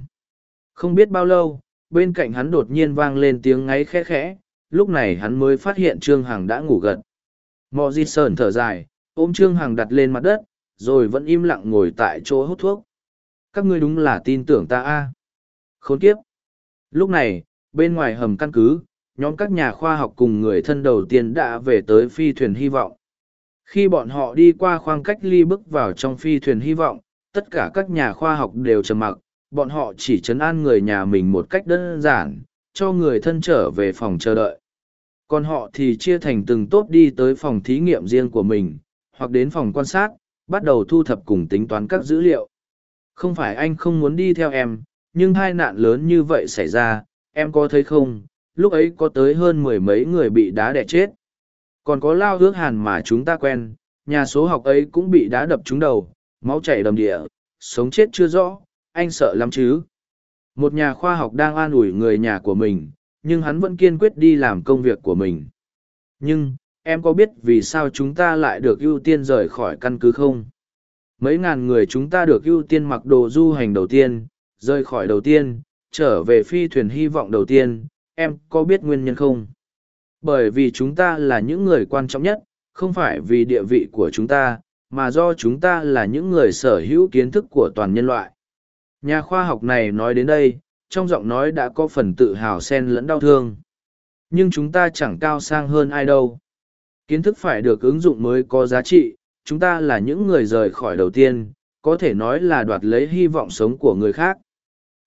Không biết bao lâu, bên cạnh hắn đột nhiên vang lên tiếng ngáy khẽ khẽ, lúc này hắn mới phát hiện Trương Hằng đã ngủ gật. Mò di Sơn thở dài, ôm Trương Hằng đặt lên mặt đất, rồi vẫn im lặng ngồi tại chỗ hút thuốc. Các ngươi đúng là tin tưởng ta a Khốn kiếp. Lúc này, bên ngoài hầm căn cứ, nhóm các nhà khoa học cùng người thân đầu tiên đã về tới phi thuyền hy vọng. Khi bọn họ đi qua khoang cách ly bước vào trong phi thuyền hy vọng, tất cả các nhà khoa học đều trầm mặc, bọn họ chỉ chấn an người nhà mình một cách đơn giản, cho người thân trở về phòng chờ đợi. Còn họ thì chia thành từng tốt đi tới phòng thí nghiệm riêng của mình, hoặc đến phòng quan sát, bắt đầu thu thập cùng tính toán các dữ liệu. Không phải anh không muốn đi theo em, nhưng hai nạn lớn như vậy xảy ra, em có thấy không, lúc ấy có tới hơn mười mấy người bị đá đẻ chết. Còn có lao ước hàn mà chúng ta quen, nhà số học ấy cũng bị đá đập trúng đầu, máu chảy đầm địa, sống chết chưa rõ, anh sợ lắm chứ. Một nhà khoa học đang an ủi người nhà của mình, nhưng hắn vẫn kiên quyết đi làm công việc của mình. Nhưng, em có biết vì sao chúng ta lại được ưu tiên rời khỏi căn cứ không? Mấy ngàn người chúng ta được ưu tiên mặc đồ du hành đầu tiên, rời khỏi đầu tiên, trở về phi thuyền hy vọng đầu tiên, em có biết nguyên nhân không? Bởi vì chúng ta là những người quan trọng nhất, không phải vì địa vị của chúng ta, mà do chúng ta là những người sở hữu kiến thức của toàn nhân loại. Nhà khoa học này nói đến đây, trong giọng nói đã có phần tự hào xen lẫn đau thương. Nhưng chúng ta chẳng cao sang hơn ai đâu. Kiến thức phải được ứng dụng mới có giá trị, chúng ta là những người rời khỏi đầu tiên, có thể nói là đoạt lấy hy vọng sống của người khác.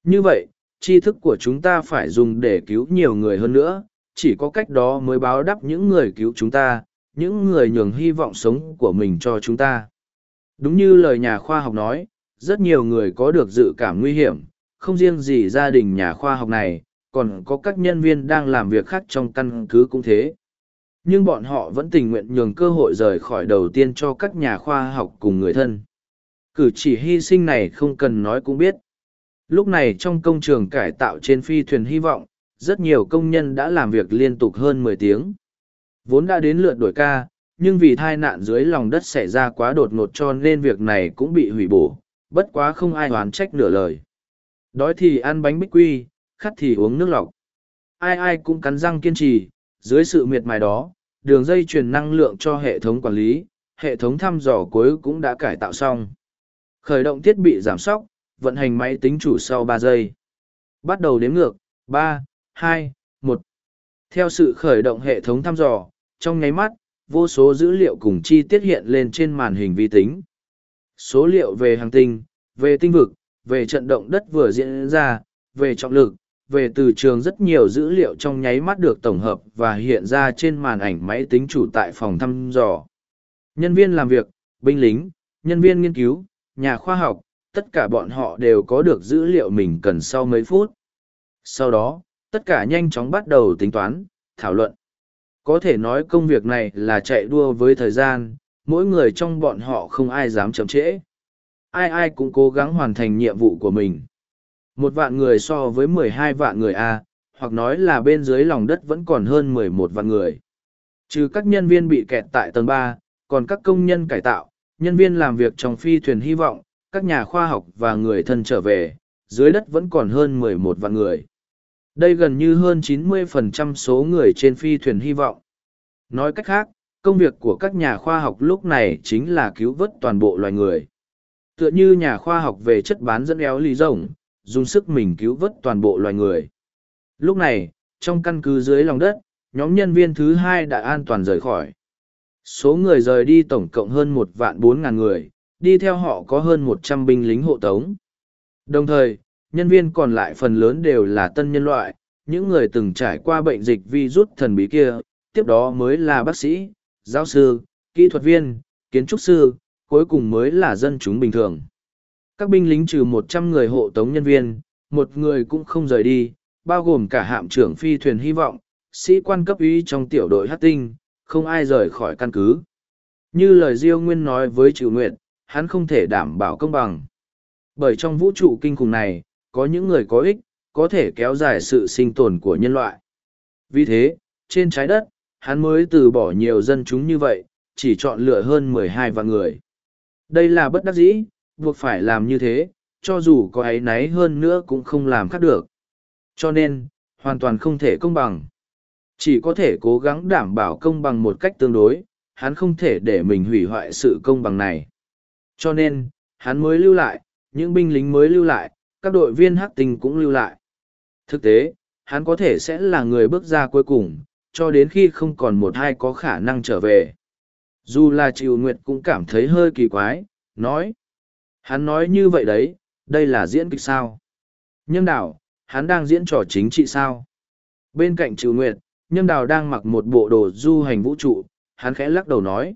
Như vậy, tri thức của chúng ta phải dùng để cứu nhiều người hơn nữa, chỉ có cách đó mới báo đáp những người cứu chúng ta, những người nhường hy vọng sống của mình cho chúng ta. Đúng như lời nhà khoa học nói, rất nhiều người có được dự cảm nguy hiểm, không riêng gì gia đình nhà khoa học này, còn có các nhân viên đang làm việc khác trong căn cứ cũng thế. Nhưng bọn họ vẫn tình nguyện nhường cơ hội rời khỏi đầu tiên cho các nhà khoa học cùng người thân. Cử chỉ hy sinh này không cần nói cũng biết. Lúc này trong công trường cải tạo trên phi thuyền hy vọng, rất nhiều công nhân đã làm việc liên tục hơn mười tiếng. Vốn đã đến lượt đổi ca, nhưng vì tai nạn dưới lòng đất xảy ra quá đột ngột cho nên việc này cũng bị hủy bổ, bất quá không ai oán trách nửa lời. Đói thì ăn bánh bích quy, khát thì uống nước lọc. Ai ai cũng cắn răng kiên trì, dưới sự miệt mài đó, đường dây truyền năng lượng cho hệ thống quản lý, hệ thống thăm dò cuối cũng đã cải tạo xong. Khởi động thiết bị giảm sóc, vận hành máy tính chủ sau ba giây. Bắt đầu đếm ngược, ba, hai, một. Theo sự khởi động hệ thống thăm dò, trong nháy mắt, vô số dữ liệu cùng chi tiết hiện lên trên màn hình vi tính. Số liệu về hành tinh, về tinh vực, về trận động đất vừa diễn ra, về trọng lực, về từ trường rất nhiều dữ liệu trong nháy mắt được tổng hợp và hiện ra trên màn ảnh máy tính chủ tại phòng thăm dò. Nhân viên làm việc, binh lính, nhân viên nghiên cứu, nhà khoa học, tất cả bọn họ đều có được dữ liệu mình cần sau mấy phút. Sau đó, tất cả nhanh chóng bắt đầu tính toán, thảo luận. Có thể nói công việc này là chạy đua với thời gian, mỗi người trong bọn họ không ai dám chậm trễ. Ai ai cũng cố gắng hoàn thành nhiệm vụ của mình. Một vạn người so với mười hai vạn người A, hoặc nói là bên dưới lòng đất vẫn còn hơn mười một vạn người. Trừ các nhân viên bị kẹt tại tầng ba, còn các công nhân cải tạo, nhân viên làm việc trong phi thuyền hy vọng, các nhà khoa học và người thân trở về, dưới đất vẫn còn hơn mười một vạn người. Đây gần như hơn 90% số người trên phi thuyền hy vọng. Nói cách khác, công việc của các nhà khoa học lúc này chính là cứu vớt toàn bộ loài người. Tựa như nhà khoa học về chất bán dẫn éo lý rồng, dùng sức mình cứu vớt toàn bộ loài người. Lúc này, trong căn cứ dưới lòng đất, nhóm nhân viên thứ hai đã an toàn rời khỏi. Số người rời đi tổng cộng hơn một vạn bốn ngàn người, đi theo họ có hơn một trăm binh lính hộ tống. Đồng thời, nhân viên còn lại phần lớn đều là tân nhân loại, những người từng trải qua bệnh dịch virus thần bí kia, tiếp đó mới là bác sĩ, giáo sư, kỹ thuật viên, kiến trúc sư, cuối cùng mới là dân chúng bình thường. Các binh lính trừ một trăm người hộ tống nhân viên, một người cũng không rời đi, bao gồm cả hạm trưởng phi thuyền hy vọng, sĩ quan cấp ý trong tiểu đội hát tinh, không ai rời khỏi căn cứ. Như lời Diêu Nguyên nói với Trừ Nguyệt, hắn không thể đảm bảo công bằng. Bởi trong vũ trụ kinh khủng này, có những người có ích, có thể kéo dài sự sinh tồn của nhân loại. Vì thế, trên trái đất, hắn mới từ bỏ nhiều dân chúng như vậy, chỉ chọn lựa hơn mười hai vạn người. Đây là bất đắc dĩ, buộc phải làm như thế, cho dù có ấy náy hơn nữa cũng không làm khác được. Cho nên, hoàn toàn không thể công bằng. Chỉ có thể cố gắng đảm bảo công bằng một cách tương đối, hắn không thể để mình hủy hoại sự công bằng này. Cho nên, hắn mới lưu lại, những binh lính mới lưu lại, các đội viên hắc tinh cũng lưu lại. Thực tế, hắn có thể sẽ là người bước ra cuối cùng, cho đến khi không còn một hai có khả năng trở về. Dù là Triệu Nguyệt cũng cảm thấy hơi kỳ quái, nói. Hắn nói như vậy đấy, đây là diễn kịch sao? Nhâm đảo, hắn đang diễn trò chính trị sao? Bên cạnh Triệu Nguyệt, Nhâm Đạo đang mặc một bộ đồ du hành vũ trụ, hắn khẽ lắc đầu nói.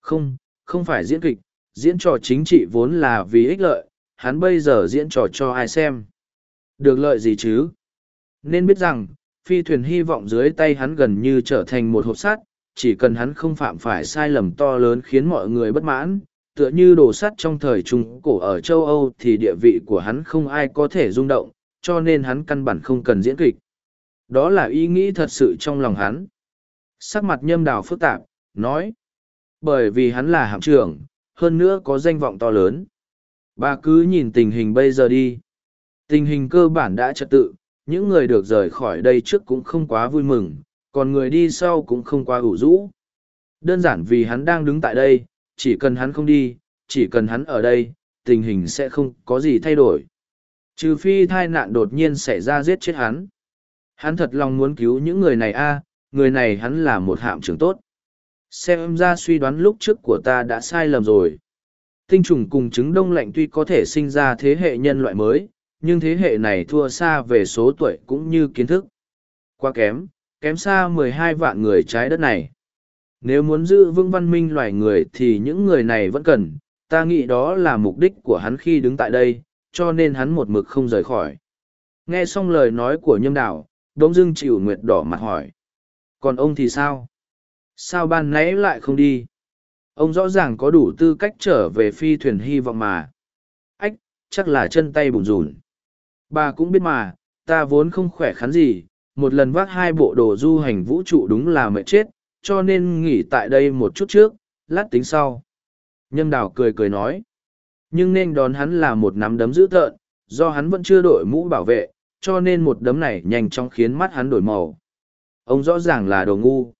Không, không phải diễn kịch, diễn trò chính trị vốn là vì ích lợi, hắn bây giờ diễn trò cho ai xem. Được lợi gì chứ? Nên biết rằng, phi thuyền hy vọng dưới tay hắn gần như trở thành một hộp sắt, chỉ cần hắn không phạm phải sai lầm to lớn khiến mọi người bất mãn, tựa như đồ sắt trong thời trung cổ ở châu Âu thì địa vị của hắn không ai có thể rung động, cho nên hắn căn bản không cần diễn kịch. Đó là ý nghĩ thật sự trong lòng hắn. Sắc mặt nhâm đào phức tạp, nói. Bởi vì hắn là hạm trưởng, hơn nữa có danh vọng to lớn. Bà cứ nhìn tình hình bây giờ đi. Tình hình cơ bản đã trật tự, những người được rời khỏi đây trước cũng không quá vui mừng, còn người đi sau cũng không quá ủ rũ. Đơn giản vì hắn đang đứng tại đây, chỉ cần hắn không đi, chỉ cần hắn ở đây, tình hình sẽ không có gì thay đổi. Trừ phi thai nạn đột nhiên xảy ra giết chết hắn. Hắn thật lòng muốn cứu những người này a, người này hắn là một hạm trưởng tốt. Xem ra suy đoán lúc trước của ta đã sai lầm rồi. Tinh trùng cùng trứng đông lạnh tuy có thể sinh ra thế hệ nhân loại mới, nhưng thế hệ này thua xa về số tuổi cũng như kiến thức. Quá kém, kém xa mười hai vạn người trái đất này. Nếu muốn giữ vững văn minh loài người thì những người này vẫn cần, ta nghĩ đó là mục đích của hắn khi đứng tại đây, cho nên hắn một mực không rời khỏi. Nghe xong lời nói của nhâm đạo, đống dưng chịu nguyệt đỏ mặt hỏi. Còn ông thì sao? Sao ban nãy lại không đi? Ông rõ ràng có đủ tư cách trở về phi thuyền hy vọng mà. Ách, chắc là chân tay bùn rùn. Bà cũng biết mà, ta vốn không khỏe khắn gì, một lần vác hai bộ đồ du hành vũ trụ đúng là mệt chết, cho nên nghỉ tại đây một chút trước, lát tính sau. Nhâm đào cười cười nói. Nhưng nên đón hắn là một nắm đấm dữ tợn, do hắn vẫn chưa đổi mũ bảo vệ, cho nên một đấm này nhanh chóng khiến mắt hắn đổi màu. Ông rõ ràng là đồ ngu.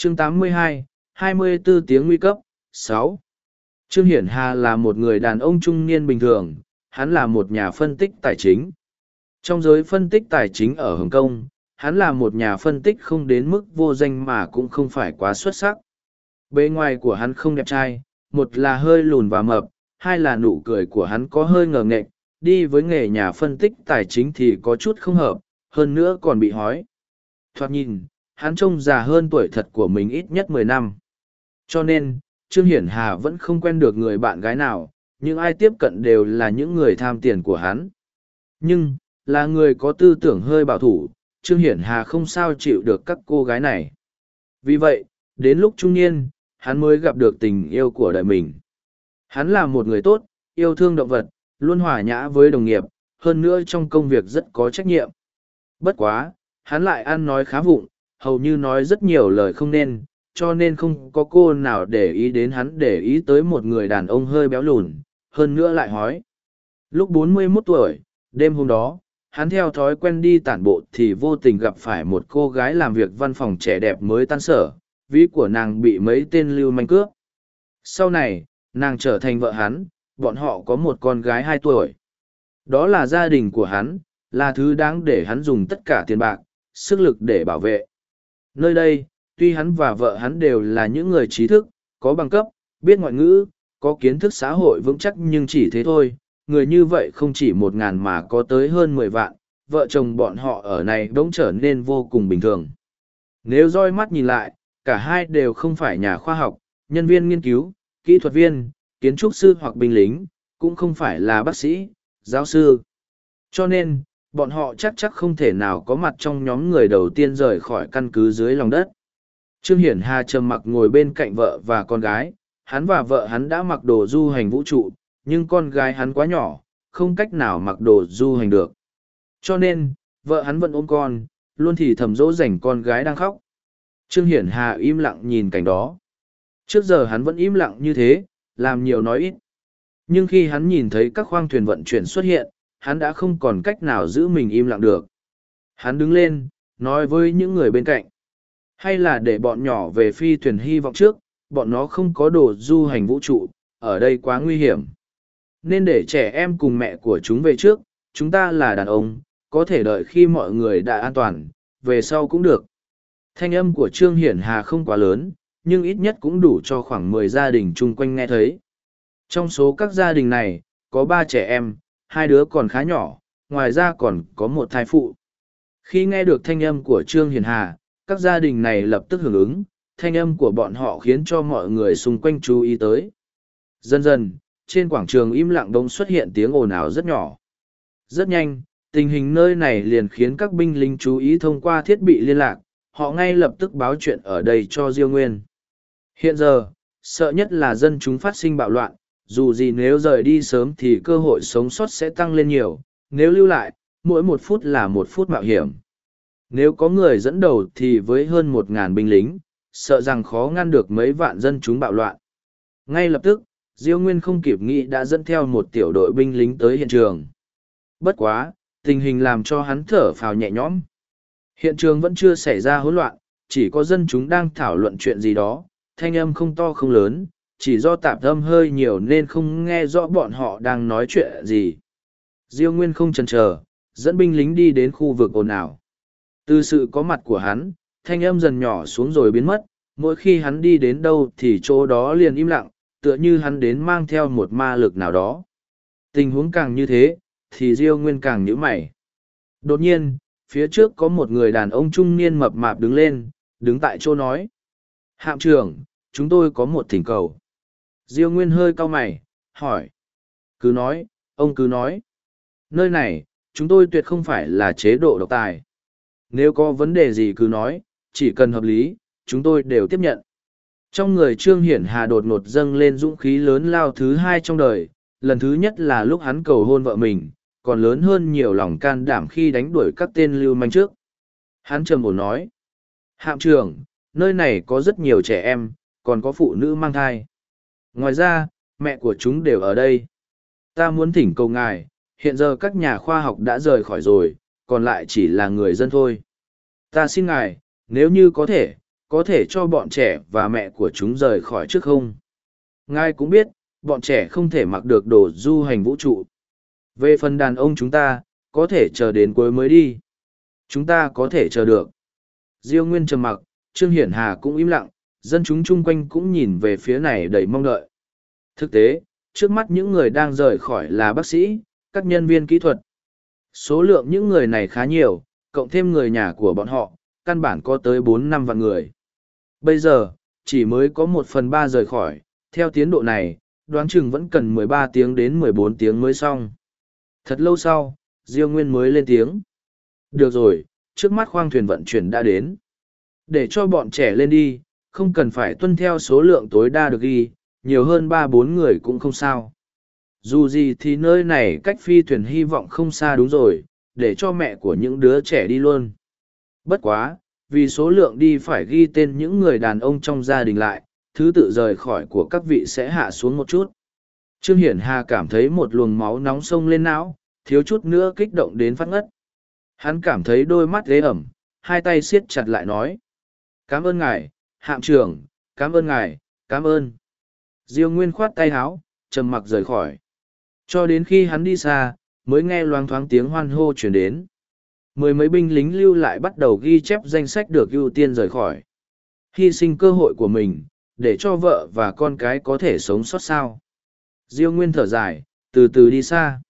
Chương 82, 24 tiếng nguy cấp, 6. Trương Hiển Hà là một người đàn ông trung niên bình thường, hắn là một nhà phân tích tài chính. Trong giới phân tích tài chính ở Hồng Kông, hắn là một nhà phân tích không đến mức vô danh mà cũng không phải quá xuất sắc. Bề ngoài của hắn không đẹp trai, một là hơi lùn và mập, hai là nụ cười của hắn có hơi ngờ nghệch, đi với nghề nhà phân tích tài chính thì có chút không hợp, hơn nữa còn bị hói. Thoạt nhìn, hắn trông già hơn tuổi thật của mình ít nhất mười năm. Cho nên, Trương Hiển Hà vẫn không quen được người bạn gái nào, nhưng ai tiếp cận đều là những người tham tiền của hắn. Nhưng, là người có tư tưởng hơi bảo thủ, Trương Hiển Hà không sao chịu được các cô gái này. Vì vậy, đến lúc trung niên, hắn mới gặp được tình yêu của đời mình. Hắn là một người tốt, yêu thương động vật, luôn hòa nhã với đồng nghiệp, hơn nữa trong công việc rất có trách nhiệm. Bất quá, hắn lại ăn nói khá vụng, hầu như nói rất nhiều lời không nên, cho nên không có cô nào để ý đến hắn để ý tới một người đàn ông hơi béo lùn, hơn nữa lại hói. Lúc 41 tuổi, đêm hôm đó, hắn theo thói quen đi tản bộ thì vô tình gặp phải một cô gái làm việc văn phòng trẻ đẹp mới tan sở, ví của nàng bị mấy tên lưu manh cướp. Sau này, nàng trở thành vợ hắn, bọn họ có một con gái hai tuổi. Đó là gia đình của hắn, là thứ đáng để hắn dùng tất cả tiền bạc, sức lực để bảo vệ. Nơi đây, tuy hắn và vợ hắn đều là những người trí thức, có bằng cấp, biết ngoại ngữ, có kiến thức xã hội vững chắc nhưng chỉ thế thôi. Người như vậy không chỉ một ngàn mà có tới hơn mười vạn, vợ chồng bọn họ ở này đống trở nên vô cùng bình thường. Nếu roi mắt nhìn lại, cả hai đều không phải nhà khoa học, nhân viên nghiên cứu, kỹ thuật viên, kiến trúc sư hoặc binh lính, cũng không phải là bác sĩ, giáo sư. Cho nên, bọn họ chắc chắc không thể nào có mặt trong nhóm người đầu tiên rời khỏi căn cứ dưới lòng đất. Trương Hiển Hà trầm mặc ngồi bên cạnh vợ và con gái, hắn và vợ hắn đã mặc đồ du hành vũ trụ, nhưng con gái hắn quá nhỏ, không cách nào mặc đồ du hành được. Cho nên, vợ hắn vẫn ôm con, luôn thì thầm dỗ dành con gái đang khóc. Trương Hiển Hà im lặng nhìn cảnh đó. Trước giờ hắn vẫn im lặng như thế, làm nhiều nói ít. Nhưng khi hắn nhìn thấy các khoang thuyền vận chuyển xuất hiện, hắn đã không còn cách nào giữ mình im lặng được. Hắn đứng lên, nói với những người bên cạnh. Hay là để bọn nhỏ về phi thuyền hy vọng trước, bọn nó không có đồ du hành vũ trụ, ở đây quá nguy hiểm. Nên để trẻ em cùng mẹ của chúng về trước, chúng ta là đàn ông, có thể đợi khi mọi người đã an toàn, về sau cũng được. Thanh âm của Trương Hiển Hà không quá lớn, nhưng ít nhất cũng đủ cho khoảng mười gia đình chung quanh nghe thấy. Trong số các gia đình này, có ba trẻ em, hai đứa còn khá nhỏ, ngoài ra còn có một thai phụ. Khi nghe được thanh âm của Trương Hiền Hà, các gia đình này lập tức hưởng ứng, thanh âm của bọn họ khiến cho mọi người xung quanh chú ý tới. Dần dần, trên quảng trường im lặng đông xuất hiện tiếng ồn ào rất nhỏ. Rất nhanh, tình hình nơi này liền khiến các binh lính chú ý thông qua thiết bị liên lạc, họ ngay lập tức báo chuyện ở đây cho Diêu Nguyên. Hiện giờ, sợ nhất là dân chúng phát sinh bạo loạn, dù gì nếu rời đi sớm thì cơ hội sống sót sẽ tăng lên nhiều, nếu lưu lại, mỗi một phút là một phút mạo hiểm. Nếu có người dẫn đầu thì với hơn một ngàn binh lính, sợ rằng khó ngăn được mấy vạn dân chúng bạo loạn. Ngay lập tức, Diêu Nguyên không kịp nghĩ đã dẫn theo một tiểu đội binh lính tới hiện trường. Bất quá, tình hình làm cho hắn thở phào nhẹ nhõm. Hiện trường vẫn chưa xảy ra hỗn loạn, chỉ có dân chúng đang thảo luận chuyện gì đó, thanh âm không to không lớn, chỉ do tạp âm hơi nhiều nên không nghe rõ bọn họ đang nói chuyện gì. Diêu Nguyên không chần chờ, dẫn binh lính đi đến khu vực ồn ào. Từ sự có mặt của hắn, thanh âm dần nhỏ xuống rồi biến mất, mỗi khi hắn đi đến đâu thì chỗ đó liền im lặng, tựa như hắn đến mang theo một ma lực nào đó. Tình huống càng như thế, thì Diêu Nguyên càng nhíu mày. Đột nhiên, phía trước có một người đàn ông trung niên mập mạp đứng lên, đứng tại chỗ nói. Hạm trưởng, chúng tôi có một thỉnh cầu. Diêu Nguyên hơi cau mày, hỏi. Cứ nói, ông cứ nói. Nơi này, chúng tôi tuyệt không phải là chế độ độc tài. Nếu có vấn đề gì cứ nói, chỉ cần hợp lý, chúng tôi đều tiếp nhận. Trong người Trương Hiển Hà đột ngột dâng lên dũng khí lớn lao thứ hai trong đời, lần thứ nhất là lúc hắn cầu hôn vợ mình, còn lớn hơn nhiều lòng can đảm khi đánh đuổi các tên lưu manh trước. Hắn trầm ổn nói, Hạm trưởng, nơi này có rất nhiều trẻ em, còn có phụ nữ mang thai. Ngoài ra, mẹ của chúng đều ở đây. Ta muốn thỉnh cầu ngài, hiện giờ các nhà khoa học đã rời khỏi rồi, còn lại chỉ là người dân thôi. Ta xin ngài, nếu như có thể, có thể cho bọn trẻ và mẹ của chúng rời khỏi trước không? Ngài cũng biết, bọn trẻ không thể mặc được đồ du hành vũ trụ. Về phần đàn ông chúng ta, có thể chờ đến cuối mới đi. Chúng ta có thể chờ được. Diêu Nguyên trầm mặc, Trương Hiển Hà cũng im lặng, dân chúng chung quanh cũng nhìn về phía này đầy mong đợi. Thực tế, trước mắt những người đang rời khỏi là bác sĩ, các nhân viên kỹ thuật. Số lượng những người này khá nhiều, cộng thêm người nhà của bọn họ, căn bản có tới bốn năm vạn người. Bây giờ, chỉ mới có một phần ba rời khỏi, theo tiến độ này, đoán chừng vẫn cần mười ba tiếng đến mười bốn tiếng mới xong. Thật lâu sau, Diêu Nguyên mới lên tiếng. Được rồi, trước mắt khoang thuyền vận chuyển đã đến. Để cho bọn trẻ lên đi, không cần phải tuân theo số lượng tối đa được ghi, nhiều hơn ba bốn người cũng không sao. Dù gì thì nơi này cách phi thuyền hy vọng không xa đúng rồi, để cho mẹ của những đứa trẻ đi luôn. Bất quá, vì số lượng đi phải ghi tên những người đàn ông trong gia đình lại, thứ tự rời khỏi của các vị sẽ hạ xuống một chút. Trương Hiển Hà cảm thấy một luồng máu nóng sông lên não, thiếu chút nữa kích động đến phát ngất. Hắn cảm thấy đôi mắt ghế ẩm, hai tay siết chặt lại nói. Cảm ơn ngài, hạm trưởng, cảm ơn ngài, cảm ơn. Diêu Nguyên khoát tay háo, trầm mặc rời khỏi. Cho đến khi hắn đi xa, mới nghe loang thoáng tiếng hoan hô chuyển đến. Mười mấy binh lính lưu lại bắt đầu ghi chép danh sách được ưu tiên rời khỏi. Hy sinh cơ hội của mình, để cho vợ và con cái có thể sống sót sao. Diêu Nguyên thở dài, từ từ đi xa.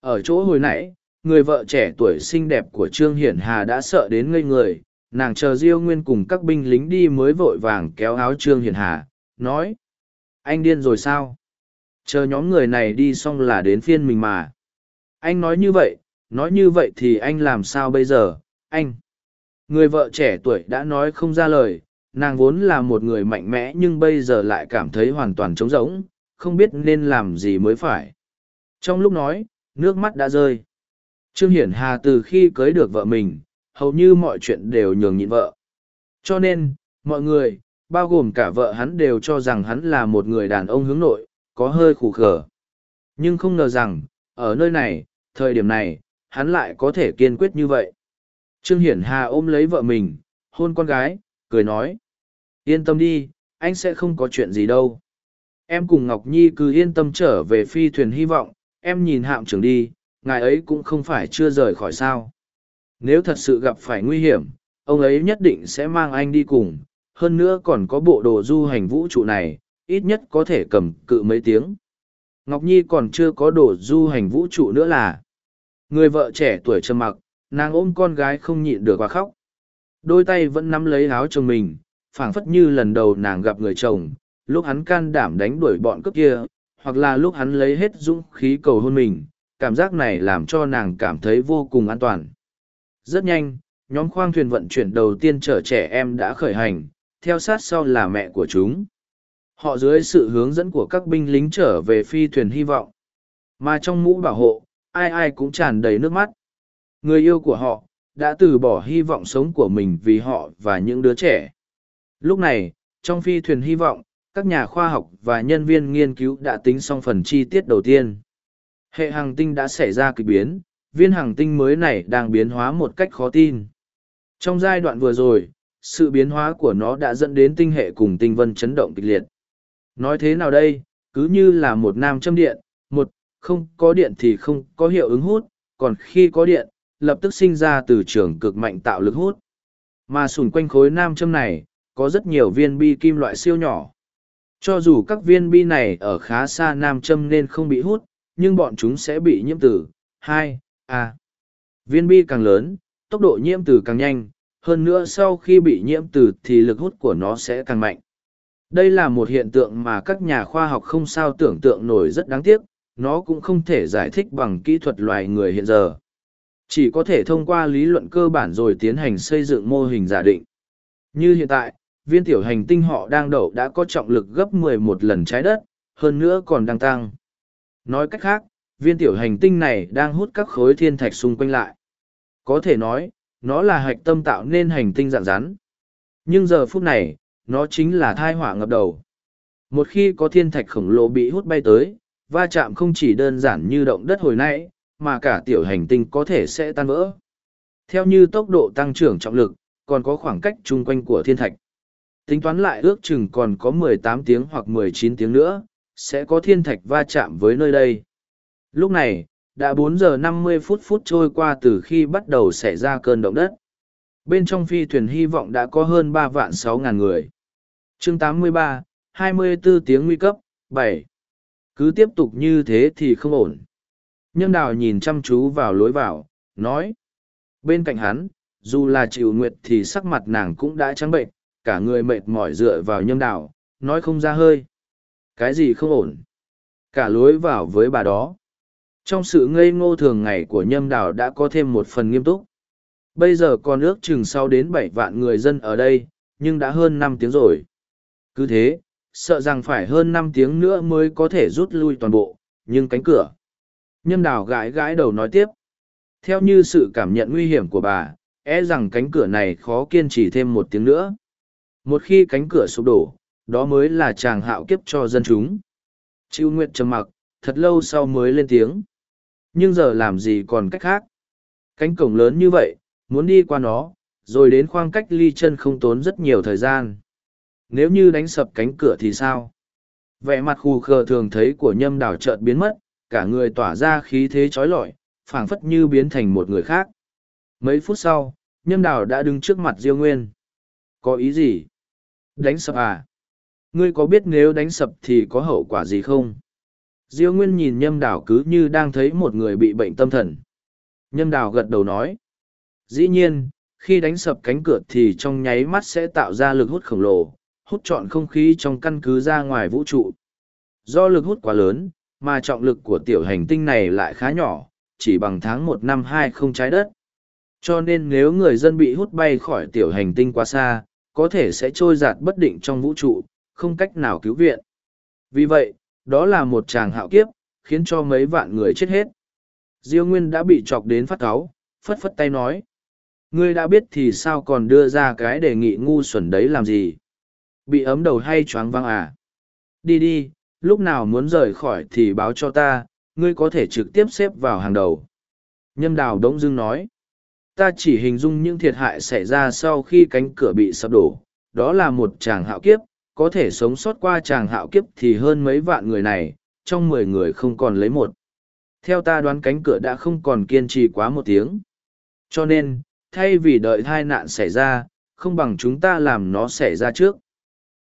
Ở chỗ hồi nãy, người vợ trẻ tuổi xinh đẹp của Trương Hiển Hà đã sợ đến ngây người, nàng chờ Diêu Nguyên cùng các binh lính đi mới vội vàng kéo áo Trương Hiển Hà, nói. Anh điên rồi sao? Chờ nhóm người này đi xong là đến phiên mình mà. Anh nói như vậy, nói như vậy thì anh làm sao bây giờ, anh? Người vợ trẻ tuổi đã nói không ra lời, nàng vốn là một người mạnh mẽ nhưng bây giờ lại cảm thấy hoàn toàn trống rỗng, không biết nên làm gì mới phải. Trong lúc nói, nước mắt đã rơi. Trương Hiển Hà từ khi cưới được vợ mình, hầu như mọi chuyện đều nhường nhịn vợ. Cho nên, mọi người, bao gồm cả vợ hắn đều cho rằng hắn là một người đàn ông hướng nội, có hơi khủ khờ. Nhưng không ngờ rằng, ở nơi này, thời điểm này, hắn lại có thể kiên quyết như vậy. Trương Hiển Hà ôm lấy vợ mình, hôn con gái, cười nói. Yên tâm đi, anh sẽ không có chuyện gì đâu. Em cùng Ngọc Nhi cứ yên tâm trở về phi thuyền hy vọng, em nhìn hạm trưởng đi, ngài ấy cũng không phải chưa rời khỏi sao. Nếu thật sự gặp phải nguy hiểm, ông ấy nhất định sẽ mang anh đi cùng, hơn nữa còn có bộ đồ du hành vũ trụ này, ít nhất có thể cầm cự mấy tiếng. Ngọc Nhi còn chưa có đồ du hành vũ trụ nữa là. Người vợ trẻ tuổi trầm mặc, nàng ôm con gái không nhịn được và khóc. Đôi tay vẫn nắm lấy áo chồng mình, phảng phất như lần đầu nàng gặp người chồng, lúc hắn can đảm đánh đuổi bọn cướp kia, hoặc là lúc hắn lấy hết dũng khí cầu hôn mình, cảm giác này làm cho nàng cảm thấy vô cùng an toàn. Rất nhanh, nhóm khoang thuyền vận chuyển đầu tiên chở trẻ em đã khởi hành, theo sát sau là mẹ của chúng. Họ dưới sự hướng dẫn của các binh lính trở về phi thuyền hy vọng. Mà trong mũ bảo hộ, ai ai cũng tràn đầy nước mắt. Người yêu của họ, đã từ bỏ hy vọng sống của mình vì họ và những đứa trẻ. Lúc này, trong phi thuyền hy vọng, các nhà khoa học và nhân viên nghiên cứu đã tính xong phần chi tiết đầu tiên. Hệ hành tinh đã xảy ra kỳ biến, viên hàng tinh mới này đang biến hóa một cách khó tin. Trong giai đoạn vừa rồi, sự biến hóa của nó đã dẫn đến tinh hệ cùng tinh vân chấn động kịch liệt. Nói thế nào đây, cứ như là một nam châm điện, một, không có điện thì không có hiệu ứng hút, còn khi có điện, lập tức sinh ra từ trường cực mạnh tạo lực hút. Mà xung quanh khối nam châm này, có rất nhiều viên bi kim loại siêu nhỏ. Cho dù các viên bi này ở khá xa nam châm nên không bị hút, nhưng bọn chúng sẽ bị nhiễm tử. Hai, A. Viên bi càng lớn, tốc độ nhiễm từ càng nhanh, hơn nữa sau khi bị nhiễm từ, thì lực hút của nó sẽ càng mạnh. Đây là một hiện tượng mà các nhà khoa học không sao tưởng tượng nổi rất đáng tiếc, nó cũng không thể giải thích bằng kỹ thuật loài người hiện giờ. Chỉ có thể thông qua lý luận cơ bản rồi tiến hành xây dựng mô hình giả định. Như hiện tại, viên tiểu hành tinh họ đang đậu đã có trọng lực gấp 11 lần trái đất, hơn nữa còn đang tăng. Nói cách khác, viên tiểu hành tinh này đang hút các khối thiên thạch xung quanh lại. Có thể nói, nó là hạch tâm tạo nên hành tinh dạng rắn. Nhưng giờ phút này, nó chính là thai hỏa ngập đầu. Một khi có thiên thạch khổng lồ bị hút bay tới, va chạm không chỉ đơn giản như động đất hồi nãy, mà cả tiểu hành tinh có thể sẽ tan vỡ. Theo như tốc độ tăng trưởng trọng lực, còn có khoảng cách chung quanh của thiên thạch. Tính toán lại ước chừng còn có 18 tiếng hoặc 19 tiếng nữa, sẽ có thiên thạch va chạm với nơi đây. Lúc này, đã 4 giờ 50 phút phút trôi qua từ khi bắt đầu xảy ra cơn động đất. Bên trong phi thuyền hy vọng đã có hơn 3 vạn 6 ngàn người. chương 83, 24 tiếng nguy cấp, 7. Cứ tiếp tục như thế thì không ổn. Nhâm đào nhìn chăm chú vào lối vào, nói. Bên cạnh hắn, dù là chịu nguyệt thì sắc mặt nàng cũng đã trắng bệnh, cả người mệt mỏi dựa vào nhâm đào, nói không ra hơi. Cái gì không ổn? Cả lối vào với bà đó. Trong sự ngây ngô thường ngày của nhâm Đảo đã có thêm một phần nghiêm túc. Bây giờ còn ước chừng sau đến bảy vạn người dân ở đây, nhưng đã hơn năm tiếng rồi. Cứ thế, sợ rằng phải hơn năm tiếng nữa mới có thể rút lui toàn bộ, nhưng cánh cửa. Nhâm Đảo gãi gãi đầu nói tiếp. Theo như sự cảm nhận nguy hiểm của bà, e rằng cánh cửa này khó kiên trì thêm một tiếng nữa. Một khi cánh cửa sụp đổ, đó mới là chàng hạo kiếp cho dân chúng. Chịu Nguyệt trầm mặc, thật lâu sau mới lên tiếng. Nhưng giờ làm gì còn cách khác? Cánh cổng lớn như vậy, muốn đi qua nó, rồi đến khoang cách ly chân không tốn rất nhiều thời gian. Nếu như đánh sập cánh cửa thì sao? Vẻ mặt khù khờ thường thấy của nhâm đảo chợt biến mất, cả người tỏa ra khí thế trói lọi, phảng phất như biến thành một người khác. Mấy phút sau, nhâm đảo đã đứng trước mặt Diêu Nguyên. Có ý gì? Đánh sập à? Ngươi có biết nếu đánh sập thì có hậu quả gì không? Diêu Nguyên nhìn nhâm đảo cứ như đang thấy một người bị bệnh tâm thần. Nhâm đảo gật đầu nói. Dĩ nhiên, khi đánh sập cánh cửa thì trong nháy mắt sẽ tạo ra lực hút khổng lồ, hút trọn không khí trong căn cứ ra ngoài vũ trụ. Do lực hút quá lớn, mà trọng lực của tiểu hành tinh này lại khá nhỏ, chỉ bằng tháng một năm hai không trái đất. Cho nên nếu người dân bị hút bay khỏi tiểu hành tinh quá xa, có thể sẽ trôi giạt bất định trong vũ trụ, không cách nào cứu viện. Vì vậy, đó là một chàng hạo kiếp, khiến cho mấy vạn người chết hết. Diêu Nguyên đã bị chọc đến phát cáu, phất phất tay nói. Ngươi đã biết thì sao còn đưa ra cái đề nghị ngu xuẩn đấy làm gì? Bị ấm đầu hay choáng văng à? Đi đi, lúc nào muốn rời khỏi thì báo cho ta, ngươi có thể trực tiếp xếp vào hàng đầu. Nhâm đào đống dưng nói. Ta chỉ hình dung những thiệt hại xảy ra sau khi cánh cửa bị sập đổ. Đó là một chàng hạo kiếp, có thể sống sót qua chàng hạo kiếp thì hơn mấy vạn người này, trong mười người không còn lấy một. Theo ta đoán cánh cửa đã không còn kiên trì quá một tiếng. Cho nên, thay vì đợi tai nạn xảy ra, không bằng chúng ta làm nó xảy ra trước.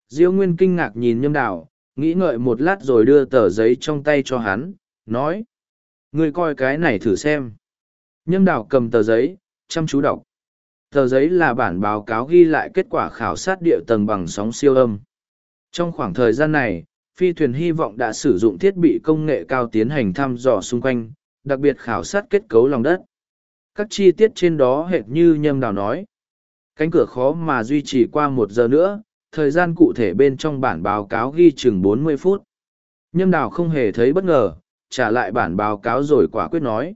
Diêu Nguyên kinh ngạc nhìn nhâm đảo nghĩ ngợi một lát rồi đưa tờ giấy trong tay cho hắn, nói. người coi cái này thử xem. Nhâm đảo cầm tờ giấy, chăm chú đọc. Tờ giấy là bản báo cáo ghi lại kết quả khảo sát địa tầng bằng sóng siêu âm. Trong khoảng thời gian này, phi thuyền hy vọng đã sử dụng thiết bị công nghệ cao tiến hành thăm dò xung quanh, đặc biệt khảo sát kết cấu lòng đất. Các chi tiết trên đó hệt như nhâm đào nói. Cánh cửa khó mà duy trì qua một giờ nữa, thời gian cụ thể bên trong bản báo cáo ghi chừng 40 phút. Nhâm đào không hề thấy bất ngờ, trả lại bản báo cáo rồi quả quyết nói.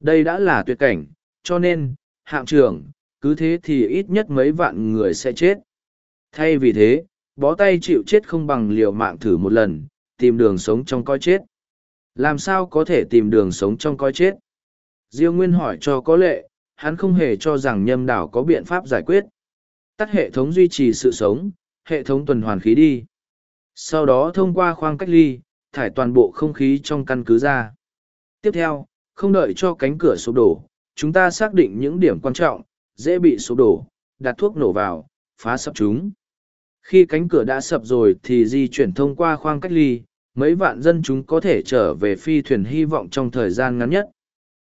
Đây đã là tuyệt cảnh, cho nên, hạng trưởng, cứ thế thì ít nhất mấy vạn người sẽ chết. Thay vì thế, bó tay chịu chết không bằng liều mạng thử một lần, tìm đường sống trong coi chết. Làm sao có thể tìm đường sống trong coi chết? Diêu Nguyên hỏi cho có lệ, hắn không hề cho rằng nhâm đảo có biện pháp giải quyết. Tắt hệ thống duy trì sự sống, hệ thống tuần hoàn khí đi. Sau đó thông qua khoang cách ly, thải toàn bộ không khí trong căn cứ ra. Tiếp theo, không đợi cho cánh cửa sụp đổ, chúng ta xác định những điểm quan trọng, dễ bị sụp đổ, đặt thuốc nổ vào, phá sập chúng. Khi cánh cửa đã sập rồi thì di chuyển thông qua khoang cách ly, mấy vạn dân chúng có thể trở về phi thuyền hy vọng trong thời gian ngắn nhất.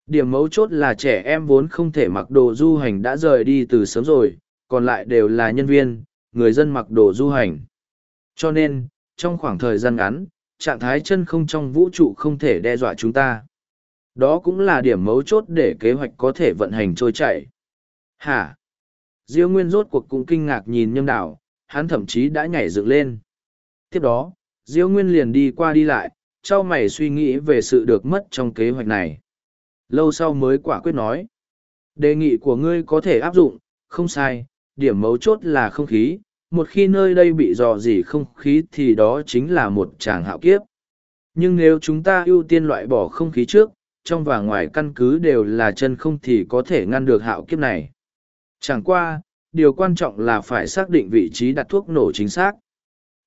Điểm mấu chốt là trẻ em vốn không thể mặc đồ du hành đã rời đi từ sớm rồi, còn lại đều là nhân viên, người dân mặc đồ du hành. Cho nên, trong khoảng thời gian ngắn, trạng thái chân không trong vũ trụ không thể đe dọa chúng ta. Đó cũng là điểm mấu chốt để kế hoạch có thể vận hành trôi chảy. Hả? Diêu Nguyên rốt cuộc cũng kinh ngạc nhìn nhâm đảo, hắn thậm chí đã nhảy dựng lên. Tiếp đó, Diêu Nguyên liền đi qua đi lại, trao mày suy nghĩ về sự được mất trong kế hoạch này. Lâu sau mới quả quyết nói. Đề nghị của ngươi có thể áp dụng, không sai, điểm mấu chốt là không khí. Một khi nơi đây bị dò dỉ không khí thì đó chính là một tràng hạo kiếp. Nhưng nếu chúng ta ưu tiên loại bỏ không khí trước, trong và ngoài căn cứ đều là chân không thì có thể ngăn được hạo kiếp này. Chẳng qua, điều quan trọng là phải xác định vị trí đặt thuốc nổ chính xác.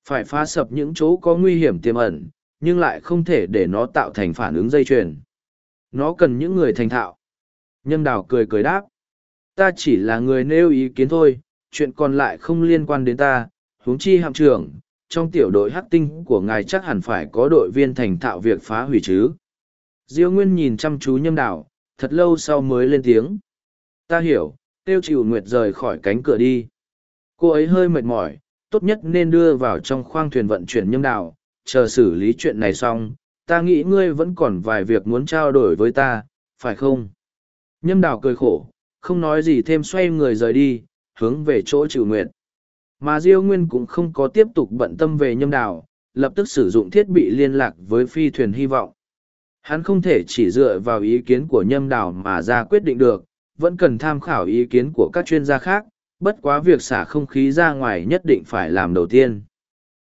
Phải phá sập những chỗ có nguy hiểm tiềm ẩn, nhưng lại không thể để nó tạo thành phản ứng dây chuyền. Nó cần những người thành thạo. Nhâm đào cười cười đáp. Ta chỉ là người nêu ý kiến thôi, chuyện còn lại không liên quan đến ta, huống chi hạm trưởng, trong tiểu đội hắc tinh của ngài chắc hẳn phải có đội viên thành thạo việc phá hủy chứ. Diêu Nguyên nhìn chăm chú nhâm đảo, thật lâu sau mới lên tiếng. Ta hiểu, tiêu chịu nguyệt rời khỏi cánh cửa đi. Cô ấy hơi mệt mỏi, tốt nhất nên đưa vào trong khoang thuyền vận chuyển nhâm đảo, chờ xử lý chuyện này xong. Ta nghĩ ngươi vẫn còn vài việc muốn trao đổi với ta, phải không? Nhâm đảo cười khổ, không nói gì thêm xoay người rời đi, hướng về chỗ chịu nguyệt. Mà Diêu Nguyên cũng không có tiếp tục bận tâm về nhâm đảo, lập tức sử dụng thiết bị liên lạc với phi thuyền hy vọng. Hắn không thể chỉ dựa vào ý kiến của nhâm đảo mà ra quyết định được, vẫn cần tham khảo ý kiến của các chuyên gia khác, bất quá việc xả không khí ra ngoài nhất định phải làm đầu tiên.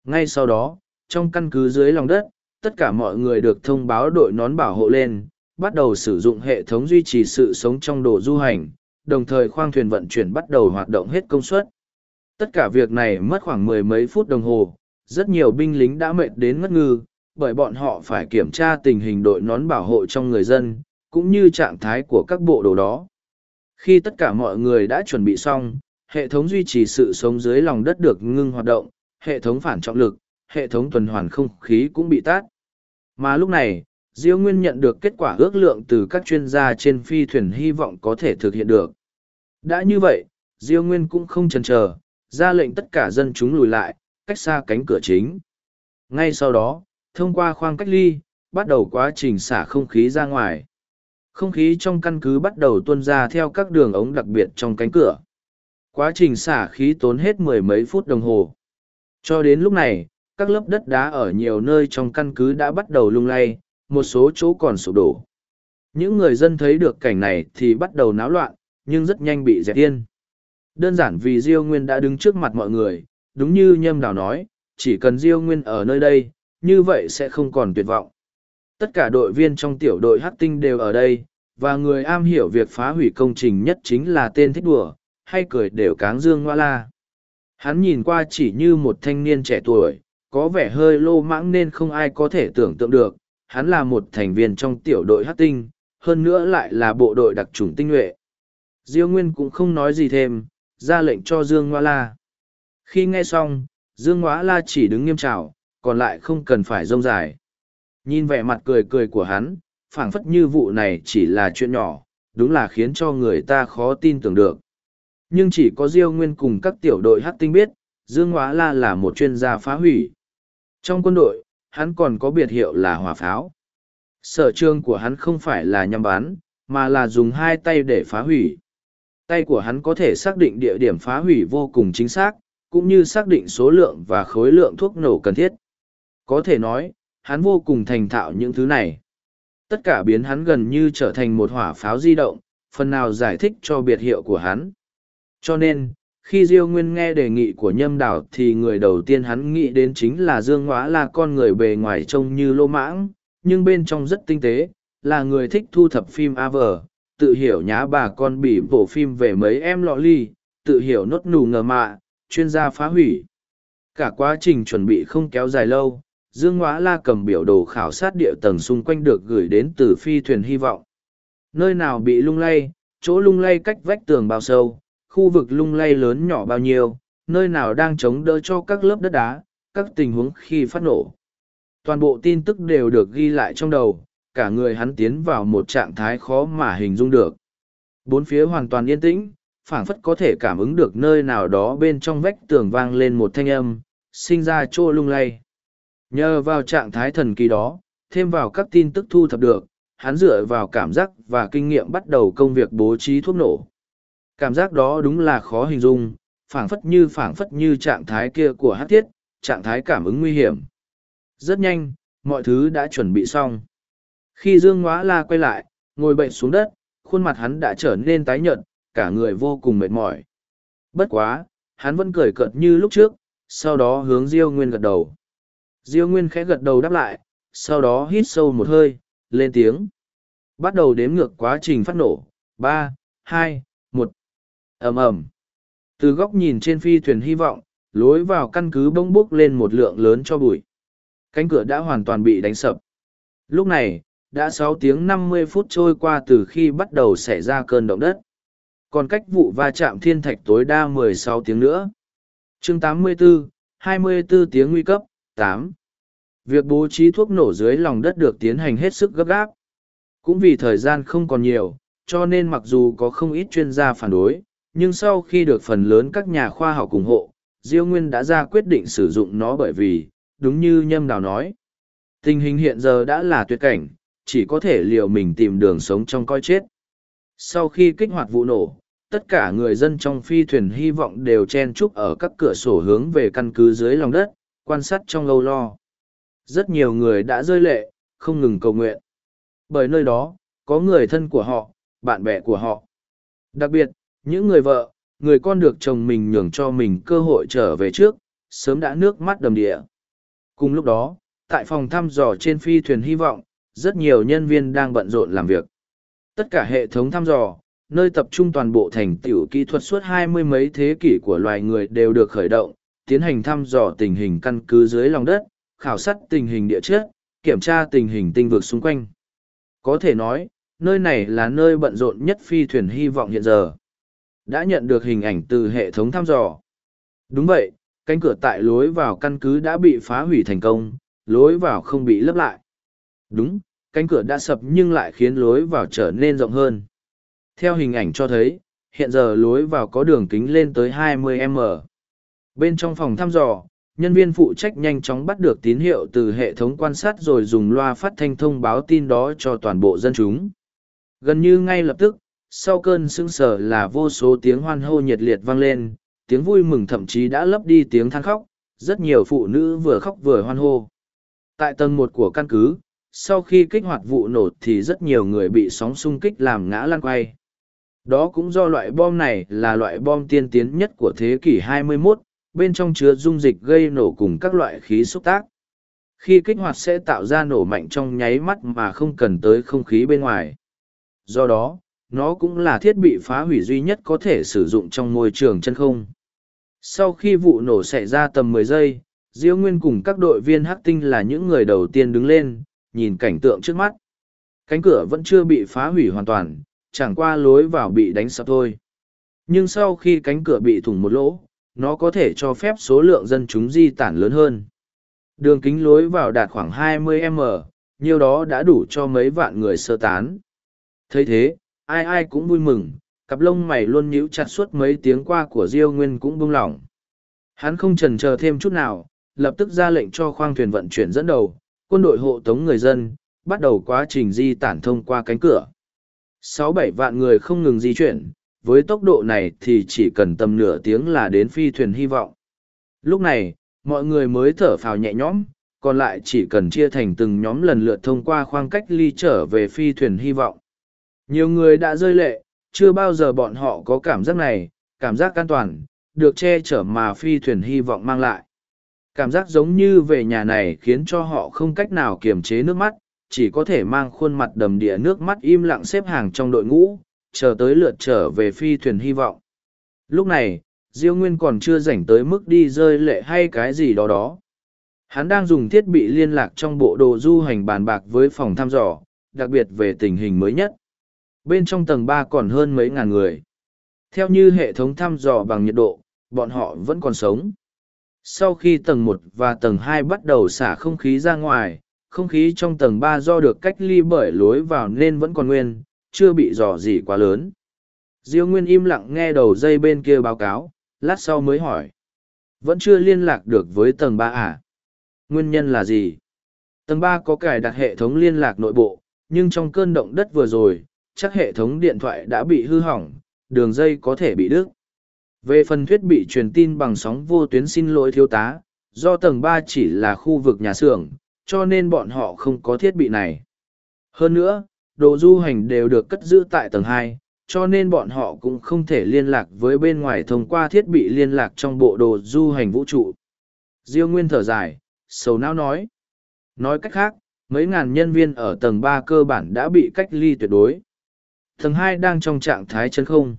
Ngay sau đó, trong căn cứ dưới lòng đất, tất cả mọi người được thông báo đội nón bảo hộ lên, bắt đầu sử dụng hệ thống duy trì sự sống trong đồ du hành, đồng thời khoang thuyền vận chuyển bắt đầu hoạt động hết công suất. Tất cả việc này mất khoảng mười mấy phút đồng hồ, rất nhiều binh lính đã mệt đến ngất ngư, bởi bọn họ phải kiểm tra tình hình đội nón bảo hộ trong người dân, cũng như trạng thái của các bộ đồ đó. Khi tất cả mọi người đã chuẩn bị xong, hệ thống duy trì sự sống dưới lòng đất được ngưng hoạt động, hệ thống phản trọng lực, hệ thống tuần hoàn không khí cũng bị tát. Mà lúc này, Diêu Nguyên nhận được kết quả ước lượng từ các chuyên gia trên phi thuyền hy vọng có thể thực hiện được. Đã như vậy, Diêu Nguyên cũng không chần chờ, ra lệnh tất cả dân chúng lùi lại, cách xa cánh cửa chính. Ngay sau đó, thông qua khoang cách ly, bắt đầu quá trình xả không khí ra ngoài. Không khí trong căn cứ bắt đầu tuôn ra theo các đường ống đặc biệt trong cánh cửa. Quá trình xả khí tốn hết mười mấy phút đồng hồ. Cho đến lúc này, các lớp đất đá ở nhiều nơi trong căn cứ đã bắt đầu lung lay, một số chỗ còn sụp đổ. Những người dân thấy được cảnh này thì bắt đầu náo loạn, nhưng rất nhanh bị dẹp yên. Đơn giản vì Diêu Nguyên đã đứng trước mặt mọi người, đúng như Nhâm Đào nói, chỉ cần Diêu Nguyên ở nơi đây, như vậy sẽ không còn tuyệt vọng. Tất cả đội viên trong tiểu đội hắc tinh đều ở đây, và người am hiểu việc phá hủy công trình nhất chính là tên thích đùa, hay cười đều cáng dương ngoa la. Hắn nhìn qua chỉ như một thanh niên trẻ tuổi, có vẻ hơi lô mãng nên không ai có thể tưởng tượng được, hắn là một thành viên trong tiểu đội hắc tinh, hơn nữa lại là bộ đội đặc trùng tinh nhuệ. Diêu Nguyên cũng không nói gì thêm, ra lệnh cho Dương Ngoa La. Khi nghe xong, Dương Ngoa La chỉ đứng nghiêm trào, còn lại không cần phải rông dài. Nhìn vẻ mặt cười cười của hắn, phảng phất như vụ này chỉ là chuyện nhỏ, đúng là khiến cho người ta khó tin tưởng được. Nhưng chỉ có Diêu Nguyên cùng các tiểu đội hát tinh biết, Dương Hóa La là một chuyên gia phá hủy. Trong quân đội, hắn còn có biệt hiệu là hỏa pháo. Sở trường của hắn không phải là nhắm bắn, mà là dùng hai tay để phá hủy. Tay của hắn có thể xác định địa điểm phá hủy vô cùng chính xác, cũng như xác định số lượng và khối lượng thuốc nổ cần thiết. Có thể nói, hắn vô cùng thành thạo những thứ này. Tất cả biến hắn gần như trở thành một hỏa pháo di động, phần nào giải thích cho biệt hiệu của hắn. Cho nên, khi Diêu Nguyên nghe đề nghị của nhâm đảo thì người đầu tiên hắn nghĩ đến chính là Dương Ngoã là con người bề ngoài trông như lô mãng, nhưng bên trong rất tinh tế, là người thích thu thập phim AV, tự hiểu nhá bà con bị bộ phim về mấy em lọ ly, tự hiểu nốt nù ngờ mạ, chuyên gia phá hủy. Cả quá trình chuẩn bị không kéo dài lâu, Dương Ngoã La cầm biểu đồ khảo sát địa tầng xung quanh được gửi đến từ phi thuyền hy vọng. Nơi nào bị lung lay, chỗ lung lay cách vách tường bao sâu, khu vực lung lay lớn nhỏ bao nhiêu, nơi nào đang chống đỡ cho các lớp đất đá, các tình huống khi phát nổ. Toàn bộ tin tức đều được ghi lại trong đầu, cả người hắn tiến vào một trạng thái khó mà hình dung được. Bốn phía hoàn toàn yên tĩnh, phảng phất có thể cảm ứng được nơi nào đó bên trong vách tường vang lên một thanh âm, sinh ra trô lung lay. Nhờ vào trạng thái thần kỳ đó, thêm vào các tin tức thu thập được, hắn dựa vào cảm giác và kinh nghiệm bắt đầu công việc bố trí thuốc nổ. Cảm giác đó đúng là khó hình dung, phảng phất như phảng phất như trạng thái kia của hát thiết, trạng thái cảm ứng nguy hiểm. Rất nhanh, mọi thứ đã chuẩn bị xong. Khi Dương Ngoá La quay lại, ngồi bệnh xuống đất, khuôn mặt hắn đã trở nên tái nhợt, cả người vô cùng mệt mỏi. Bất quá, hắn vẫn cười cợt như lúc trước, sau đó hướng Diêu Nguyên gật đầu. Diêu Nguyên khẽ gật đầu đáp lại, sau đó hít sâu một hơi, lên tiếng. Bắt đầu đếm ngược quá trình phát nổ. ba, hai, một, ầm ầm. Từ góc nhìn trên phi thuyền hy vọng, lối vào căn cứ bông bốc lên một lượng lớn cho bụi. Cánh cửa đã hoàn toàn bị đánh sập. Lúc này, đã sáu tiếng năm mươi phút trôi qua từ khi bắt đầu xảy ra cơn động đất. Còn cách vụ va chạm thiên thạch tối đa mười sáu tiếng nữa. chương tám mươi 84, 24 tiếng nguy cấp, tám Việc bố trí thuốc nổ dưới lòng đất được tiến hành hết sức gấp gáp. Cũng vì thời gian không còn nhiều, cho nên mặc dù có không ít chuyên gia phản đối, nhưng sau khi được phần lớn các nhà khoa học ủng hộ, Diêu Nguyên đã ra quyết định sử dụng nó bởi vì, đúng như Nhâm Đào nói, tình hình hiện giờ đã là tuyệt cảnh, chỉ có thể liệu mình tìm đường sống trong coi chết. Sau khi kích hoạt vụ nổ, tất cả người dân trong phi thuyền hy vọng đều chen chúc ở các cửa sổ hướng về căn cứ dưới lòng đất, quan sát trong âu lo. Rất nhiều người đã rơi lệ, không ngừng cầu nguyện. Bởi nơi đó, có người thân của họ, bạn bè của họ. Đặc biệt, những người vợ, người con được chồng mình nhường cho mình cơ hội trở về trước, sớm đã nước mắt đầm địa. Cùng lúc đó, tại phòng thăm dò trên phi thuyền hy vọng, rất nhiều nhân viên đang bận rộn làm việc. Tất cả hệ thống thăm dò, nơi tập trung toàn bộ thành tựu kỹ thuật suốt hai mươi mấy thế kỷ của loài người đều được khởi động, tiến hành thăm dò tình hình căn cứ dưới lòng đất, khảo sát tình hình địa chất, kiểm tra tình hình tinh vực xung quanh. Có thể nói, nơi này là nơi bận rộn nhất phi thuyền hy vọng hiện giờ. Đã nhận được hình ảnh từ hệ thống thăm dò. Đúng vậy, cánh cửa tại lối vào căn cứ đã bị phá hủy thành công, lối vào không bị lấp lại. Đúng, cánh cửa đã sập nhưng lại khiến lối vào trở nên rộng hơn. Theo hình ảnh cho thấy, hiện giờ lối vào có đường kính lên tới 20m. Bên trong phòng thăm dò, nhân viên phụ trách nhanh chóng bắt được tín hiệu từ hệ thống quan sát rồi dùng loa phát thanh thông báo tin đó cho toàn bộ dân chúng. Gần như ngay lập tức, sau cơn sững sờ là vô số tiếng hoan hô nhiệt liệt vang lên, tiếng vui mừng thậm chí đã lấp đi tiếng than khóc, rất nhiều phụ nữ vừa khóc vừa hoan hô. Tại tầng một của căn cứ, sau khi kích hoạt vụ nổ thì rất nhiều người bị sóng xung kích làm ngã lăn quay. Đó cũng do loại bom này là loại bom tiên tiến nhất của thế kỷ 21, bên trong chứa dung dịch gây nổ cùng các loại khí xúc tác. Khi kích hoạt sẽ tạo ra nổ mạnh trong nháy mắt mà không cần tới không khí bên ngoài. Do đó, nó cũng là thiết bị phá hủy duy nhất có thể sử dụng trong môi trường chân không. Sau khi vụ nổ xảy ra tầm 10 giây, Diêu Nguyên cùng các đội viên hắc tinh là những người đầu tiên đứng lên, nhìn cảnh tượng trước mắt. Cánh cửa vẫn chưa bị phá hủy hoàn toàn, chẳng qua lối vào bị đánh sập thôi. Nhưng sau khi cánh cửa bị thủng một lỗ, nó có thể cho phép số lượng dân chúng di tản lớn hơn. Đường kính lối vào đạt khoảng 20m, nhiều đó đã đủ cho mấy vạn người sơ tán. thấy thế, ai ai cũng vui mừng, cặp lông mày luôn nhíu chặt suốt mấy tiếng qua của Diêu Nguyên cũng buông lỏng. Hắn không chần chờ thêm chút nào, lập tức ra lệnh cho khoang thuyền vận chuyển dẫn đầu, quân đội hộ tống người dân, bắt đầu quá trình di tản thông qua cánh cửa. Sáu bảy vạn người không ngừng di chuyển, với tốc độ này thì chỉ cần tầm nửa tiếng là đến phi thuyền hy vọng. Lúc này, mọi người mới thở phào nhẹ nhõm, còn lại chỉ cần chia thành từng nhóm lần lượt thông qua khoang cách ly trở về phi thuyền hy vọng. Nhiều người đã rơi lệ, chưa bao giờ bọn họ có cảm giác này, cảm giác an toàn, được che chở mà phi thuyền hy vọng mang lại. Cảm giác giống như về nhà này khiến cho họ không cách nào kiềm chế nước mắt, chỉ có thể mang khuôn mặt đầm đìa nước mắt im lặng xếp hàng trong đội ngũ, chờ tới lượt trở về phi thuyền hy vọng. Lúc này, Diêu Nguyên còn chưa rảnh tới mức đi rơi lệ hay cái gì đó đó. Hắn đang dùng thiết bị liên lạc trong bộ đồ du hành bàn bạc với phòng thăm dò, đặc biệt về tình hình mới nhất. Bên trong tầng ba còn hơn mấy ngàn người. Theo như hệ thống thăm dò bằng nhiệt độ, bọn họ vẫn còn sống. Sau khi tầng một và tầng hai bắt đầu xả không khí ra ngoài, không khí trong tầng ba do được cách ly bởi lối vào nên vẫn còn nguyên, chưa bị dò gì quá lớn. Diêu Nguyên im lặng nghe đầu dây bên kia báo cáo, lát sau mới hỏi. Vẫn chưa liên lạc được với tầng ba à? Nguyên nhân là gì? Tầng ba có cài đặt hệ thống liên lạc nội bộ, nhưng trong cơn động đất vừa rồi, chắc hệ thống điện thoại đã bị hư hỏng, đường dây có thể bị đứt. Về phần thiết bị truyền tin bằng sóng vô tuyến xin lỗi thiếu tá, do tầng ba chỉ là khu vực nhà xưởng, cho nên bọn họ không có thiết bị này. Hơn nữa, đồ du hành đều được cất giữ tại tầng hai, cho nên bọn họ cũng không thể liên lạc với bên ngoài thông qua thiết bị liên lạc trong bộ đồ du hành vũ trụ. Diêu Nguyên thở dài, sầu não nói. Nói cách khác, mấy ngàn nhân viên ở tầng ba cơ bản đã bị cách ly tuyệt đối. Tầng hai đang trong trạng thái chân không.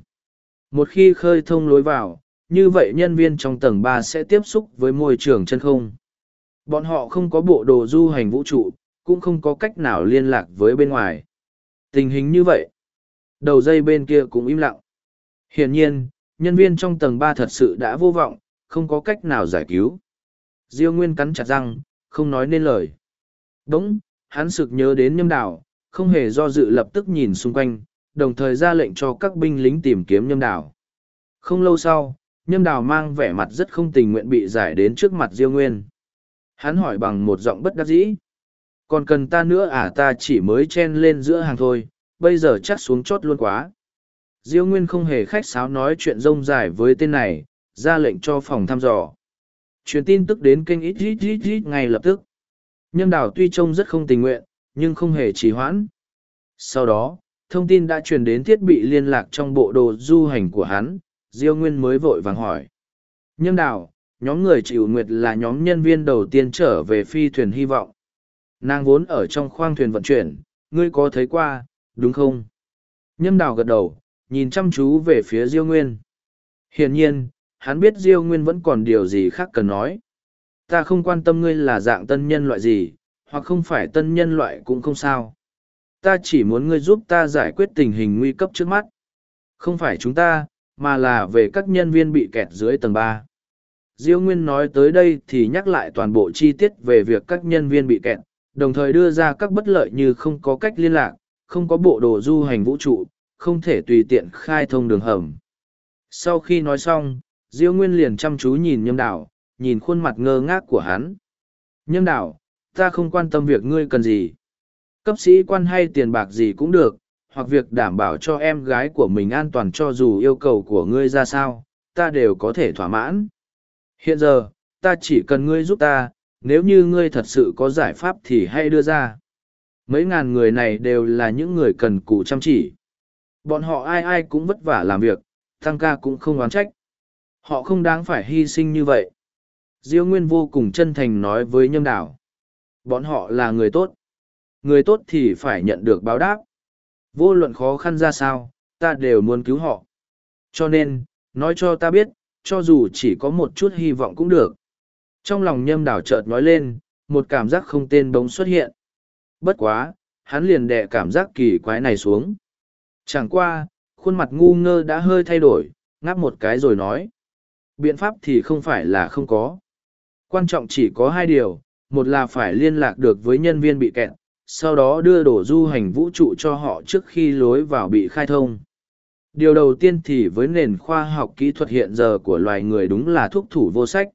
Một khi khơi thông lối vào, như vậy nhân viên trong tầng ba sẽ tiếp xúc với môi trường chân không. Bọn họ không có bộ đồ du hành vũ trụ, cũng không có cách nào liên lạc với bên ngoài. Tình hình như vậy, đầu dây bên kia cũng im lặng. Hiển nhiên, nhân viên trong tầng ba thật sự đã vô vọng, không có cách nào giải cứu. Diêu Nguyên cắn chặt răng, không nói nên lời. Đúng, hắn sực nhớ đến nhâm đảo, không hề do dự lập tức nhìn xung quanh, đồng thời ra lệnh cho các binh lính tìm kiếm nhâm đảo. Không lâu sau, nhâm đảo mang vẻ mặt rất không tình nguyện bị giải đến trước mặt Diêu Nguyên. Hắn hỏi bằng một giọng bất đắc dĩ. Còn cần ta nữa à ta chỉ mới chen lên giữa hàng thôi, bây giờ chắc xuống chót luôn quá. Diêu Nguyên không hề khách sáo nói chuyện rông dài với tên này, ra lệnh cho phòng thăm dò. Truyền tin tức đến kênh ít ít ít ít ngay lập tức. Nhâm đảo tuy trông rất không tình nguyện, nhưng không hề trì hoãn. Sau đó, thông tin đã truyền đến thiết bị liên lạc trong bộ đồ du hành của hắn, Diêu Nguyên mới vội vàng hỏi. Nhâm đảo, nhóm người chịu nguyệt là nhóm nhân viên đầu tiên trở về phi thuyền hy vọng. Nàng vốn ở trong khoang thuyền vận chuyển, ngươi có thấy qua, đúng không? Nhâm đào gật đầu, nhìn chăm chú về phía Diêu Nguyên. Hiển nhiên, hắn biết Diêu Nguyên vẫn còn điều gì khác cần nói. Ta không quan tâm ngươi là dạng tân nhân loại gì, hoặc không phải tân nhân loại cũng không sao. Ta chỉ muốn ngươi giúp ta giải quyết tình hình nguy cấp trước mắt. Không phải chúng ta, mà là về các nhân viên bị kẹt dưới tầng ba. Diêu Nguyên nói tới đây thì nhắc lại toàn bộ chi tiết về việc các nhân viên bị kẹt, đồng thời đưa ra các bất lợi như không có cách liên lạc, không có bộ đồ du hành vũ trụ, không thể tùy tiện khai thông đường hầm. Sau khi nói xong, Diêu Nguyên liền chăm chú nhìn nhâm đảo, nhìn khuôn mặt ngơ ngác của hắn. Nhâm đảo, ta không quan tâm việc ngươi cần gì. Cấp sĩ quan hay tiền bạc gì cũng được, hoặc việc đảm bảo cho em gái của mình an toàn cho dù yêu cầu của ngươi ra sao, ta đều có thể thỏa mãn. Hiện giờ, ta chỉ cần ngươi giúp ta, nếu như ngươi thật sự có giải pháp thì hãy đưa ra. Mấy ngàn người này đều là những người cần cù chăm chỉ. Bọn họ ai ai cũng vất vả làm việc, tăng ca cũng không oán trách. Họ không đáng phải hy sinh như vậy. Diêu Nguyên vô cùng chân thành nói với Nhâm Đảo. Bọn họ là người tốt. Người tốt thì phải nhận được báo đáp. Vô luận khó khăn ra sao, ta đều muốn cứu họ. Cho nên, nói cho ta biết, cho dù chỉ có một chút hy vọng cũng được. Trong lòng nhâm đảo chợt nói lên, một cảm giác không tên bóng xuất hiện. Bất quá, hắn liền đè cảm giác kỳ quái này xuống. Chẳng qua, khuôn mặt ngu ngơ đã hơi thay đổi, ngáp một cái rồi nói. Biện pháp thì không phải là không có. Quan trọng chỉ có hai điều, một là phải liên lạc được với nhân viên bị kẹt, sau đó đưa đổ du hành vũ trụ cho họ trước khi lối vào bị khai thông. Điều đầu tiên thì với nền khoa học kỹ thuật hiện giờ của loài người đúng là thuốc thủ vô sách.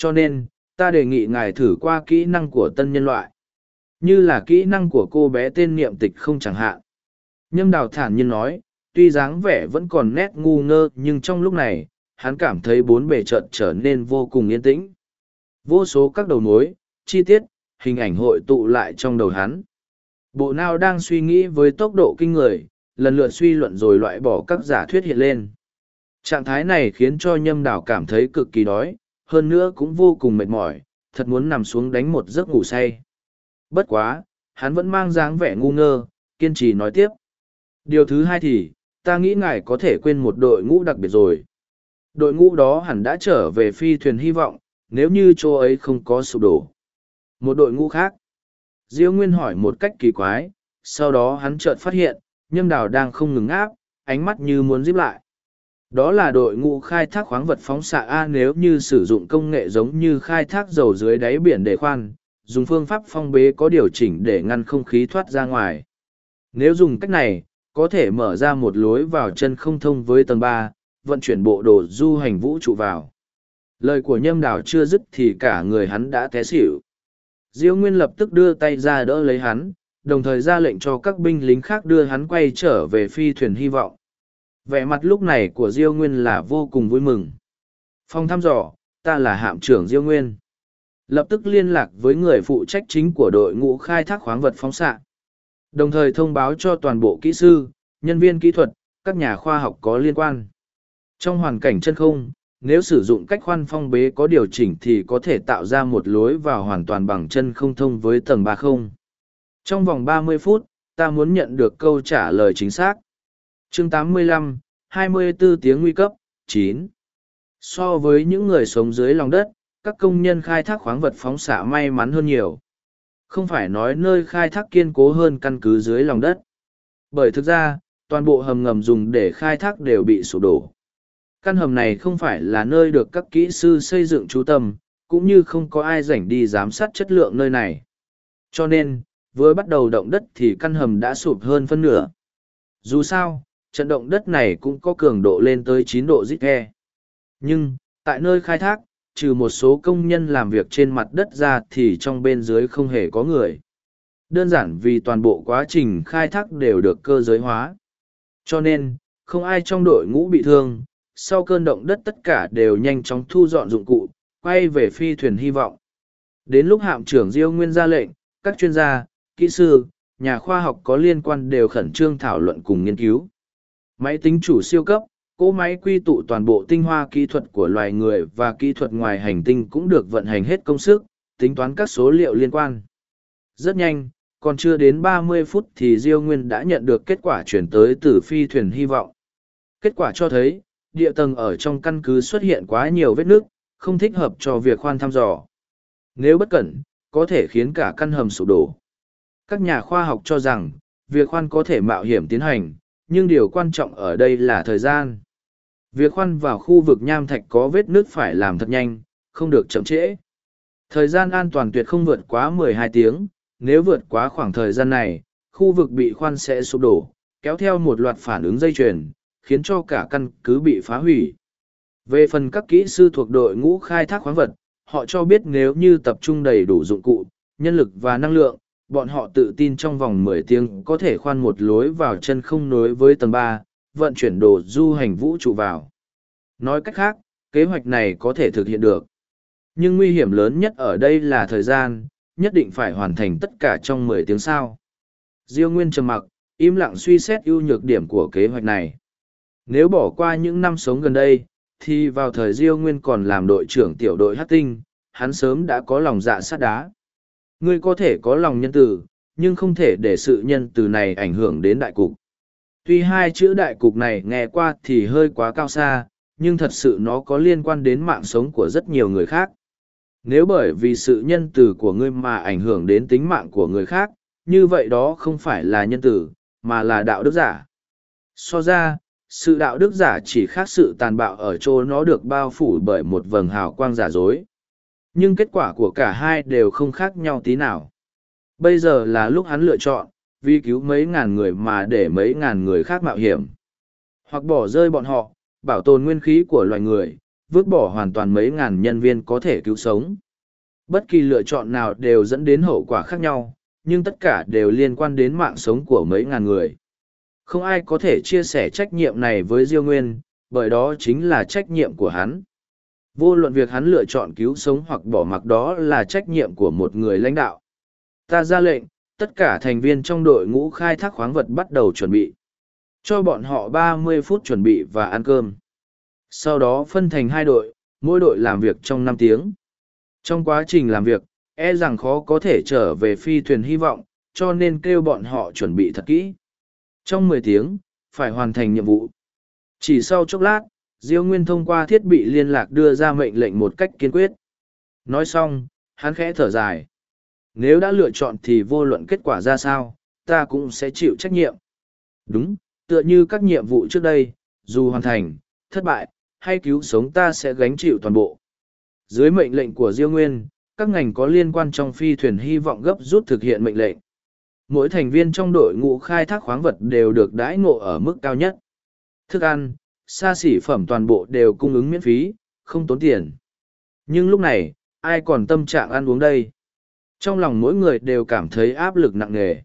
Cho nên, ta đề nghị ngài thử qua kỹ năng của tân nhân loại. Như là kỹ năng của cô bé tên niệm tịch không chẳng hạn. Nhâm đào thản nhiên nói, tuy dáng vẻ vẫn còn nét ngu ngơ nhưng trong lúc này, hắn cảm thấy bốn bề trận trở nên vô cùng yên tĩnh. Vô số các đầu mối, chi tiết, hình ảnh hội tụ lại trong đầu hắn. Bộ nào đang suy nghĩ với tốc độ kinh người, lần lượt suy luận rồi loại bỏ các giả thuyết hiện lên. Trạng thái này khiến cho nhâm đảo cảm thấy cực kỳ đói, hơn nữa cũng vô cùng mệt mỏi, thật muốn nằm xuống đánh một giấc ngủ say. Bất quá, hắn vẫn mang dáng vẻ ngu ngơ, kiên trì nói tiếp. Điều thứ hai thì, ta nghĩ ngài có thể quên một đội ngũ đặc biệt rồi. Đội ngũ đó hẳn đã trở về phi thuyền hy vọng, nếu như chỗ ấy không có sụp đổ. Một đội ngũ khác. Diêu Nguyên hỏi một cách kỳ quái, sau đó hắn chợt phát hiện, nhâm đào đang không ngừng áp, ánh mắt như muốn díp lại. Đó là đội ngũ khai thác khoáng vật phóng xạ A nếu như sử dụng công nghệ giống như khai thác dầu dưới đáy biển để khoan, dùng phương pháp phong bế có điều chỉnh để ngăn không khí thoát ra ngoài. Nếu dùng cách này, có thể mở ra một lối vào chân không thông với tầng ba, vận chuyển bộ đồ du hành vũ trụ vào. Lời của nhâm đảo chưa dứt thì cả người hắn đã té xỉu. Diêu Nguyên lập tức đưa tay ra đỡ lấy hắn, đồng thời ra lệnh cho các binh lính khác đưa hắn quay trở về phi thuyền hy vọng. Vẻ mặt lúc này của Diêu Nguyên là vô cùng vui mừng. Phong thăm dò, ta là hạm trưởng Diêu Nguyên. Lập tức liên lạc với người phụ trách chính của đội ngũ khai thác khoáng vật phóng xạ. Đồng thời thông báo cho toàn bộ kỹ sư, nhân viên kỹ thuật, các nhà khoa học có liên quan. Trong hoàn cảnh chân không, nếu sử dụng cách khoan phong bế có điều chỉnh thì có thể tạo ra một lối vào hoàn toàn bằng chân không thông với tầng ba không. Trong vòng 30 phút, ta muốn nhận được câu trả lời chính xác. Chương 85, 24 tiếng nguy cấp, 9. So với những người sống dưới lòng đất, các công nhân khai thác khoáng vật phóng xạ may mắn hơn nhiều. Không phải nói nơi khai thác kiên cố hơn căn cứ dưới lòng đất. Bởi thực ra, toàn bộ hầm ngầm dùng để khai thác đều bị sụp đổ. Căn hầm này không phải là nơi được các kỹ sư xây dựng chú tâm, cũng như không có ai rảnh đi giám sát chất lượng nơi này. Cho nên, vừa bắt đầu động đất thì căn hầm đã sụp hơn phân nửa. Dù sao, trận động đất này cũng có cường độ lên tới chín độ Richter. Nhưng, tại nơi khai thác, trừ một số công nhân làm việc trên mặt đất ra thì trong bên dưới không hề có người. Đơn giản vì toàn bộ quá trình khai thác đều được cơ giới hóa. Cho nên, không ai trong đội ngũ bị thương, sau cơn động đất tất cả đều nhanh chóng thu dọn dụng cụ, quay về phi thuyền hy vọng. Đến lúc hạm trưởng Diêu Nguyên ra lệnh, các chuyên gia, kỹ sư, nhà khoa học có liên quan đều khẩn trương thảo luận cùng nghiên cứu. Máy tính chủ siêu cấp, cỗ máy quy tụ toàn bộ tinh hoa kỹ thuật của loài người và kỹ thuật ngoài hành tinh cũng được vận hành hết công sức, tính toán các số liệu liên quan. Rất nhanh, còn chưa đến 30 phút thì Diêu Nguyên đã nhận được kết quả chuyển tới từ phi thuyền hy vọng. Kết quả cho thấy, địa tầng ở trong căn cứ xuất hiện quá nhiều vết nước, không thích hợp cho việc khoan thăm dò. Nếu bất cẩn, có thể khiến cả căn hầm sụp đổ. Các nhà khoa học cho rằng, việc khoan có thể mạo hiểm tiến hành, nhưng điều quan trọng ở đây là thời gian. Việc khoan vào khu vực nham thạch có vết nước phải làm thật nhanh, không được chậm trễ. Thời gian an toàn tuyệt không vượt quá 12 tiếng, nếu vượt quá khoảng thời gian này, khu vực bị khoan sẽ sụp đổ, kéo theo một loạt phản ứng dây chuyền, khiến cho cả căn cứ bị phá hủy. Về phần các kỹ sư thuộc đội ngũ khai thác khoáng vật, họ cho biết nếu như tập trung đầy đủ dụng cụ, nhân lực và năng lượng, bọn họ tự tin trong vòng 10 tiếng có thể khoan một lối vào chân không nối với tầng 3, vận chuyển đồ du hành vũ trụ vào. Nói cách khác, kế hoạch này có thể thực hiện được. Nhưng nguy hiểm lớn nhất ở đây là thời gian, nhất định phải hoàn thành tất cả trong 10 tiếng sau. Diêu Nguyên trầm mặc, im lặng suy xét ưu nhược điểm của kế hoạch này. Nếu bỏ qua những năm sống gần đây, thì vào thời Diêu Nguyên còn làm đội trưởng tiểu đội hát tinh, hắn sớm đã có lòng dạ sát đá. Ngươi có thể có lòng nhân từ, nhưng không thể để sự nhân từ này ảnh hưởng đến đại cục. Tuy hai chữ đại cục này nghe qua thì hơi quá cao xa, nhưng thật sự nó có liên quan đến mạng sống của rất nhiều người khác. Nếu bởi vì sự nhân từ của ngươi mà ảnh hưởng đến tính mạng của người khác, như vậy đó không phải là nhân từ, mà là đạo đức giả. So ra, sự đạo đức giả chỉ khác sự tàn bạo ở chỗ nó được bao phủ bởi một vầng hào quang giả dối nhưng kết quả của cả hai đều không khác nhau tí nào. Bây giờ là lúc hắn lựa chọn, vì cứu mấy ngàn người mà để mấy ngàn người khác mạo hiểm. Hoặc bỏ rơi bọn họ, bảo tồn nguyên khí của loài người, vứt bỏ hoàn toàn mấy ngàn nhân viên có thể cứu sống. Bất kỳ lựa chọn nào đều dẫn đến hậu quả khác nhau, nhưng tất cả đều liên quan đến mạng sống của mấy ngàn người. Không ai có thể chia sẻ trách nhiệm này với diêu nguyên, bởi đó chính là trách nhiệm của hắn vô luận việc hắn lựa chọn cứu sống hoặc bỏ mặc đó là trách nhiệm của một người lãnh đạo ta ra lệnh tất cả thành viên trong đội ngũ khai thác khoáng vật bắt đầu chuẩn bị cho bọn họ ba mươi phút chuẩn bị và ăn cơm. Sau đó phân thành hai đội, mỗi đội làm việc trong năm tiếng. Trong quá trình làm việc, e rằng khó có thể trở về phi thuyền hy vọng, cho nên kêu bọn họ chuẩn bị thật kỹ. Trong mười tiếng, phải hoàn thành nhiệm vụ. Chỉ sau chốc lát, Diêu Nguyên thông qua thiết bị liên lạc đưa ra mệnh lệnh một cách kiên quyết. Nói xong, hắn khẽ thở dài. Nếu đã lựa chọn thì vô luận kết quả ra sao, ta cũng sẽ chịu trách nhiệm. Đúng, tựa như các nhiệm vụ trước đây, dù hoàn thành, thất bại, hay cứu sống ta sẽ gánh chịu toàn bộ. Dưới mệnh lệnh của Diêu Nguyên, các ngành có liên quan trong phi thuyền hy vọng gấp rút thực hiện mệnh lệnh. Mỗi thành viên trong đội ngũ khai thác khoáng vật đều được đãi ngộ ở mức cao nhất. Thức ăn, xa xỉ phẩm toàn bộ đều cung ứng miễn phí, không tốn tiền. Nhưng lúc này, ai còn tâm trạng ăn uống đây? Trong lòng mỗi người đều cảm thấy áp lực nặng nề.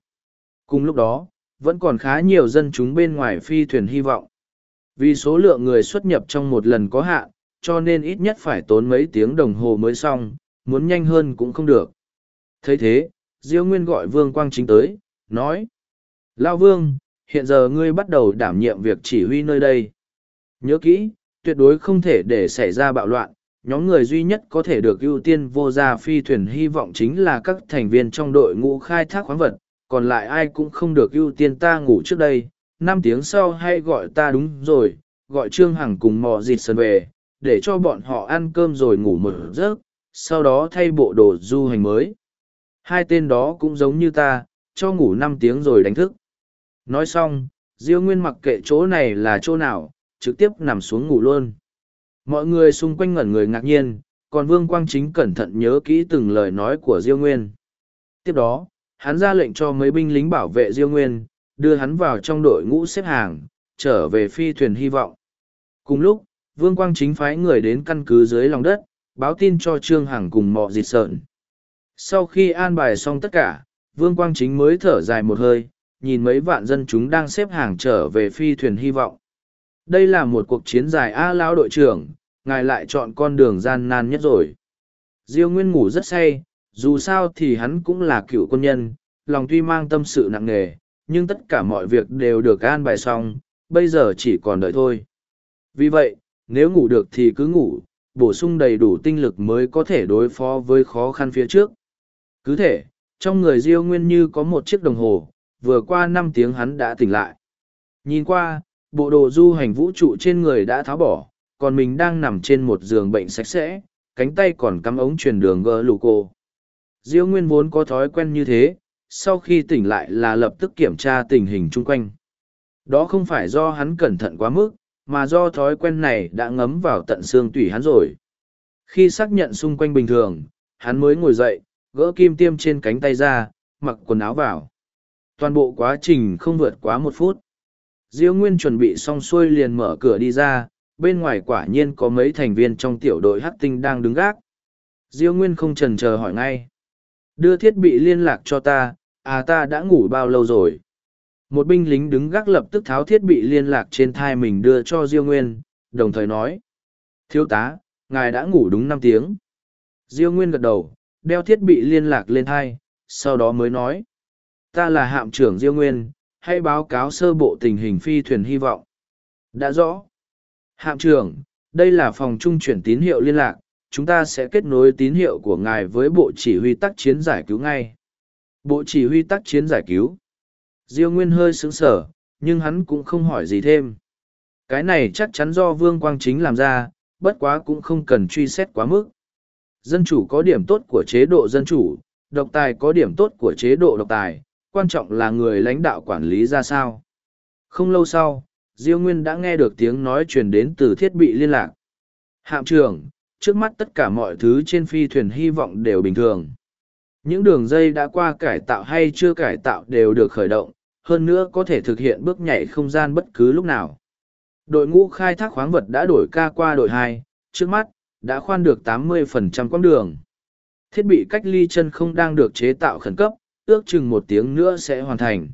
Cùng lúc đó, vẫn còn khá nhiều dân chúng bên ngoài phi thuyền hy vọng. Vì số lượng người xuất nhập trong một lần có hạn, cho nên ít nhất phải tốn mấy tiếng đồng hồ mới xong, muốn nhanh hơn cũng không được. thấy thế, Diêu Nguyên gọi Vương Quang Chính tới, nói. Lao Vương, hiện giờ ngươi bắt đầu đảm nhiệm việc chỉ huy nơi đây. Nhớ kỹ, tuyệt đối không thể để xảy ra bạo loạn, nhóm người duy nhất có thể được ưu tiên vô gia phi thuyền hy vọng chính là các thành viên trong đội ngũ khai thác khoáng vật, còn lại ai cũng không được ưu tiên ta ngủ trước đây. Năm tiếng sau hay gọi ta đúng rồi, gọi Trương Hằng cùng mò dịt sân về, để cho bọn họ ăn cơm rồi ngủ một giấc, sau đó thay bộ đồ du hành mới. Hai tên đó cũng giống như ta, cho ngủ năm tiếng rồi đánh thức. Nói xong, Diêu Nguyên mặc kệ chỗ này là chỗ nào, trực tiếp nằm xuống ngủ luôn. Mọi người xung quanh ngẩn người ngạc nhiên, còn Vương Quang Chính cẩn thận nhớ kỹ từng lời nói của Diêu Nguyên. Tiếp đó, hắn ra lệnh cho mấy binh lính bảo vệ Diêu Nguyên, đưa hắn vào trong đội ngũ xếp hàng, trở về phi thuyền hy vọng. Cùng lúc, Vương Quang Chính phái người đến căn cứ dưới lòng đất, báo tin cho Trương Hằng cùng mọ dịt sợn. Sau khi an bài xong tất cả, Vương Quang Chính mới thở dài một hơi, nhìn mấy vạn dân chúng đang xếp hàng trở về phi thuyền hy vọng. Đây là một cuộc chiến dài A lão đội trưởng, ngài lại chọn con đường gian nan nhất rồi. Diêu Nguyên ngủ rất say, dù sao thì hắn cũng là cựu quân nhân, lòng tuy mang tâm sự nặng nề, nhưng tất cả mọi việc đều được an bài xong, bây giờ chỉ còn đợi thôi. Vì vậy, nếu ngủ được thì cứ ngủ, bổ sung đầy đủ tinh lực mới có thể đối phó với khó khăn phía trước. Cứ thể, trong người Diêu Nguyên như có một chiếc đồng hồ, vừa qua năm tiếng hắn đã tỉnh lại. Nhìn qua, bộ đồ du hành vũ trụ trên người đã tháo bỏ, còn mình đang nằm trên một giường bệnh sạch sẽ, cánh tay còn cắm ống truyền đường gờ lù cô. Diêu Nguyên vốn có thói quen như thế, sau khi tỉnh lại là lập tức kiểm tra tình hình chung quanh. Đó không phải do hắn cẩn thận quá mức, mà do thói quen này đã ngấm vào tận xương tủy hắn rồi. Khi xác nhận xung quanh bình thường, hắn mới ngồi dậy, gỡ kim tiêm trên cánh tay ra, mặc quần áo vào. Toàn bộ quá trình không vượt quá một phút. Diêu Nguyên chuẩn bị xong xuôi liền mở cửa đi ra, bên ngoài quả nhiên có mấy thành viên trong tiểu đội hắc tinh đang đứng gác. Diêu Nguyên không chần chờ hỏi ngay. Đưa thiết bị liên lạc cho ta, à ta đã ngủ bao lâu rồi? Một binh lính đứng gác lập tức tháo thiết bị liên lạc trên thai mình đưa cho Diêu Nguyên, đồng thời nói. Thiếu tá, ngài đã ngủ đúng năm tiếng. Diêu Nguyên gật đầu, đeo thiết bị liên lạc lên thai, sau đó mới nói. Ta là hạm trưởng Diêu Nguyên, hãy báo cáo sơ bộ tình hình phi thuyền hy vọng. Đã rõ. Hạm trưởng, đây là phòng trung chuyển tín hiệu liên lạc, chúng ta sẽ kết nối tín hiệu của ngài với bộ chỉ huy tác chiến giải cứu ngay. Bộ chỉ huy tác chiến giải cứu. Diêu Nguyên hơi sững sở, nhưng hắn cũng không hỏi gì thêm. Cái này chắc chắn do Vương Quang Chính làm ra, bất quá cũng không cần truy xét quá mức. Dân chủ có điểm tốt của chế độ dân chủ, độc tài có điểm tốt của chế độ độc tài, quan trọng là người lãnh đạo quản lý ra sao. Không lâu sau, Diêu Nguyên đã nghe được tiếng nói truyền đến từ thiết bị liên lạc. Hạm trưởng, trước mắt tất cả mọi thứ trên phi thuyền hy vọng đều bình thường. Những đường dây đã qua cải tạo hay chưa cải tạo đều được khởi động, hơn nữa có thể thực hiện bước nhảy không gian bất cứ lúc nào. Đội ngũ khai thác khoáng vật đã đổi ca qua đội hai, trước mắt, đã khoan được 80% quãng đường. Thiết bị cách ly chân không đang được chế tạo khẩn cấp, ước chừng một tiếng nữa sẽ hoàn thành.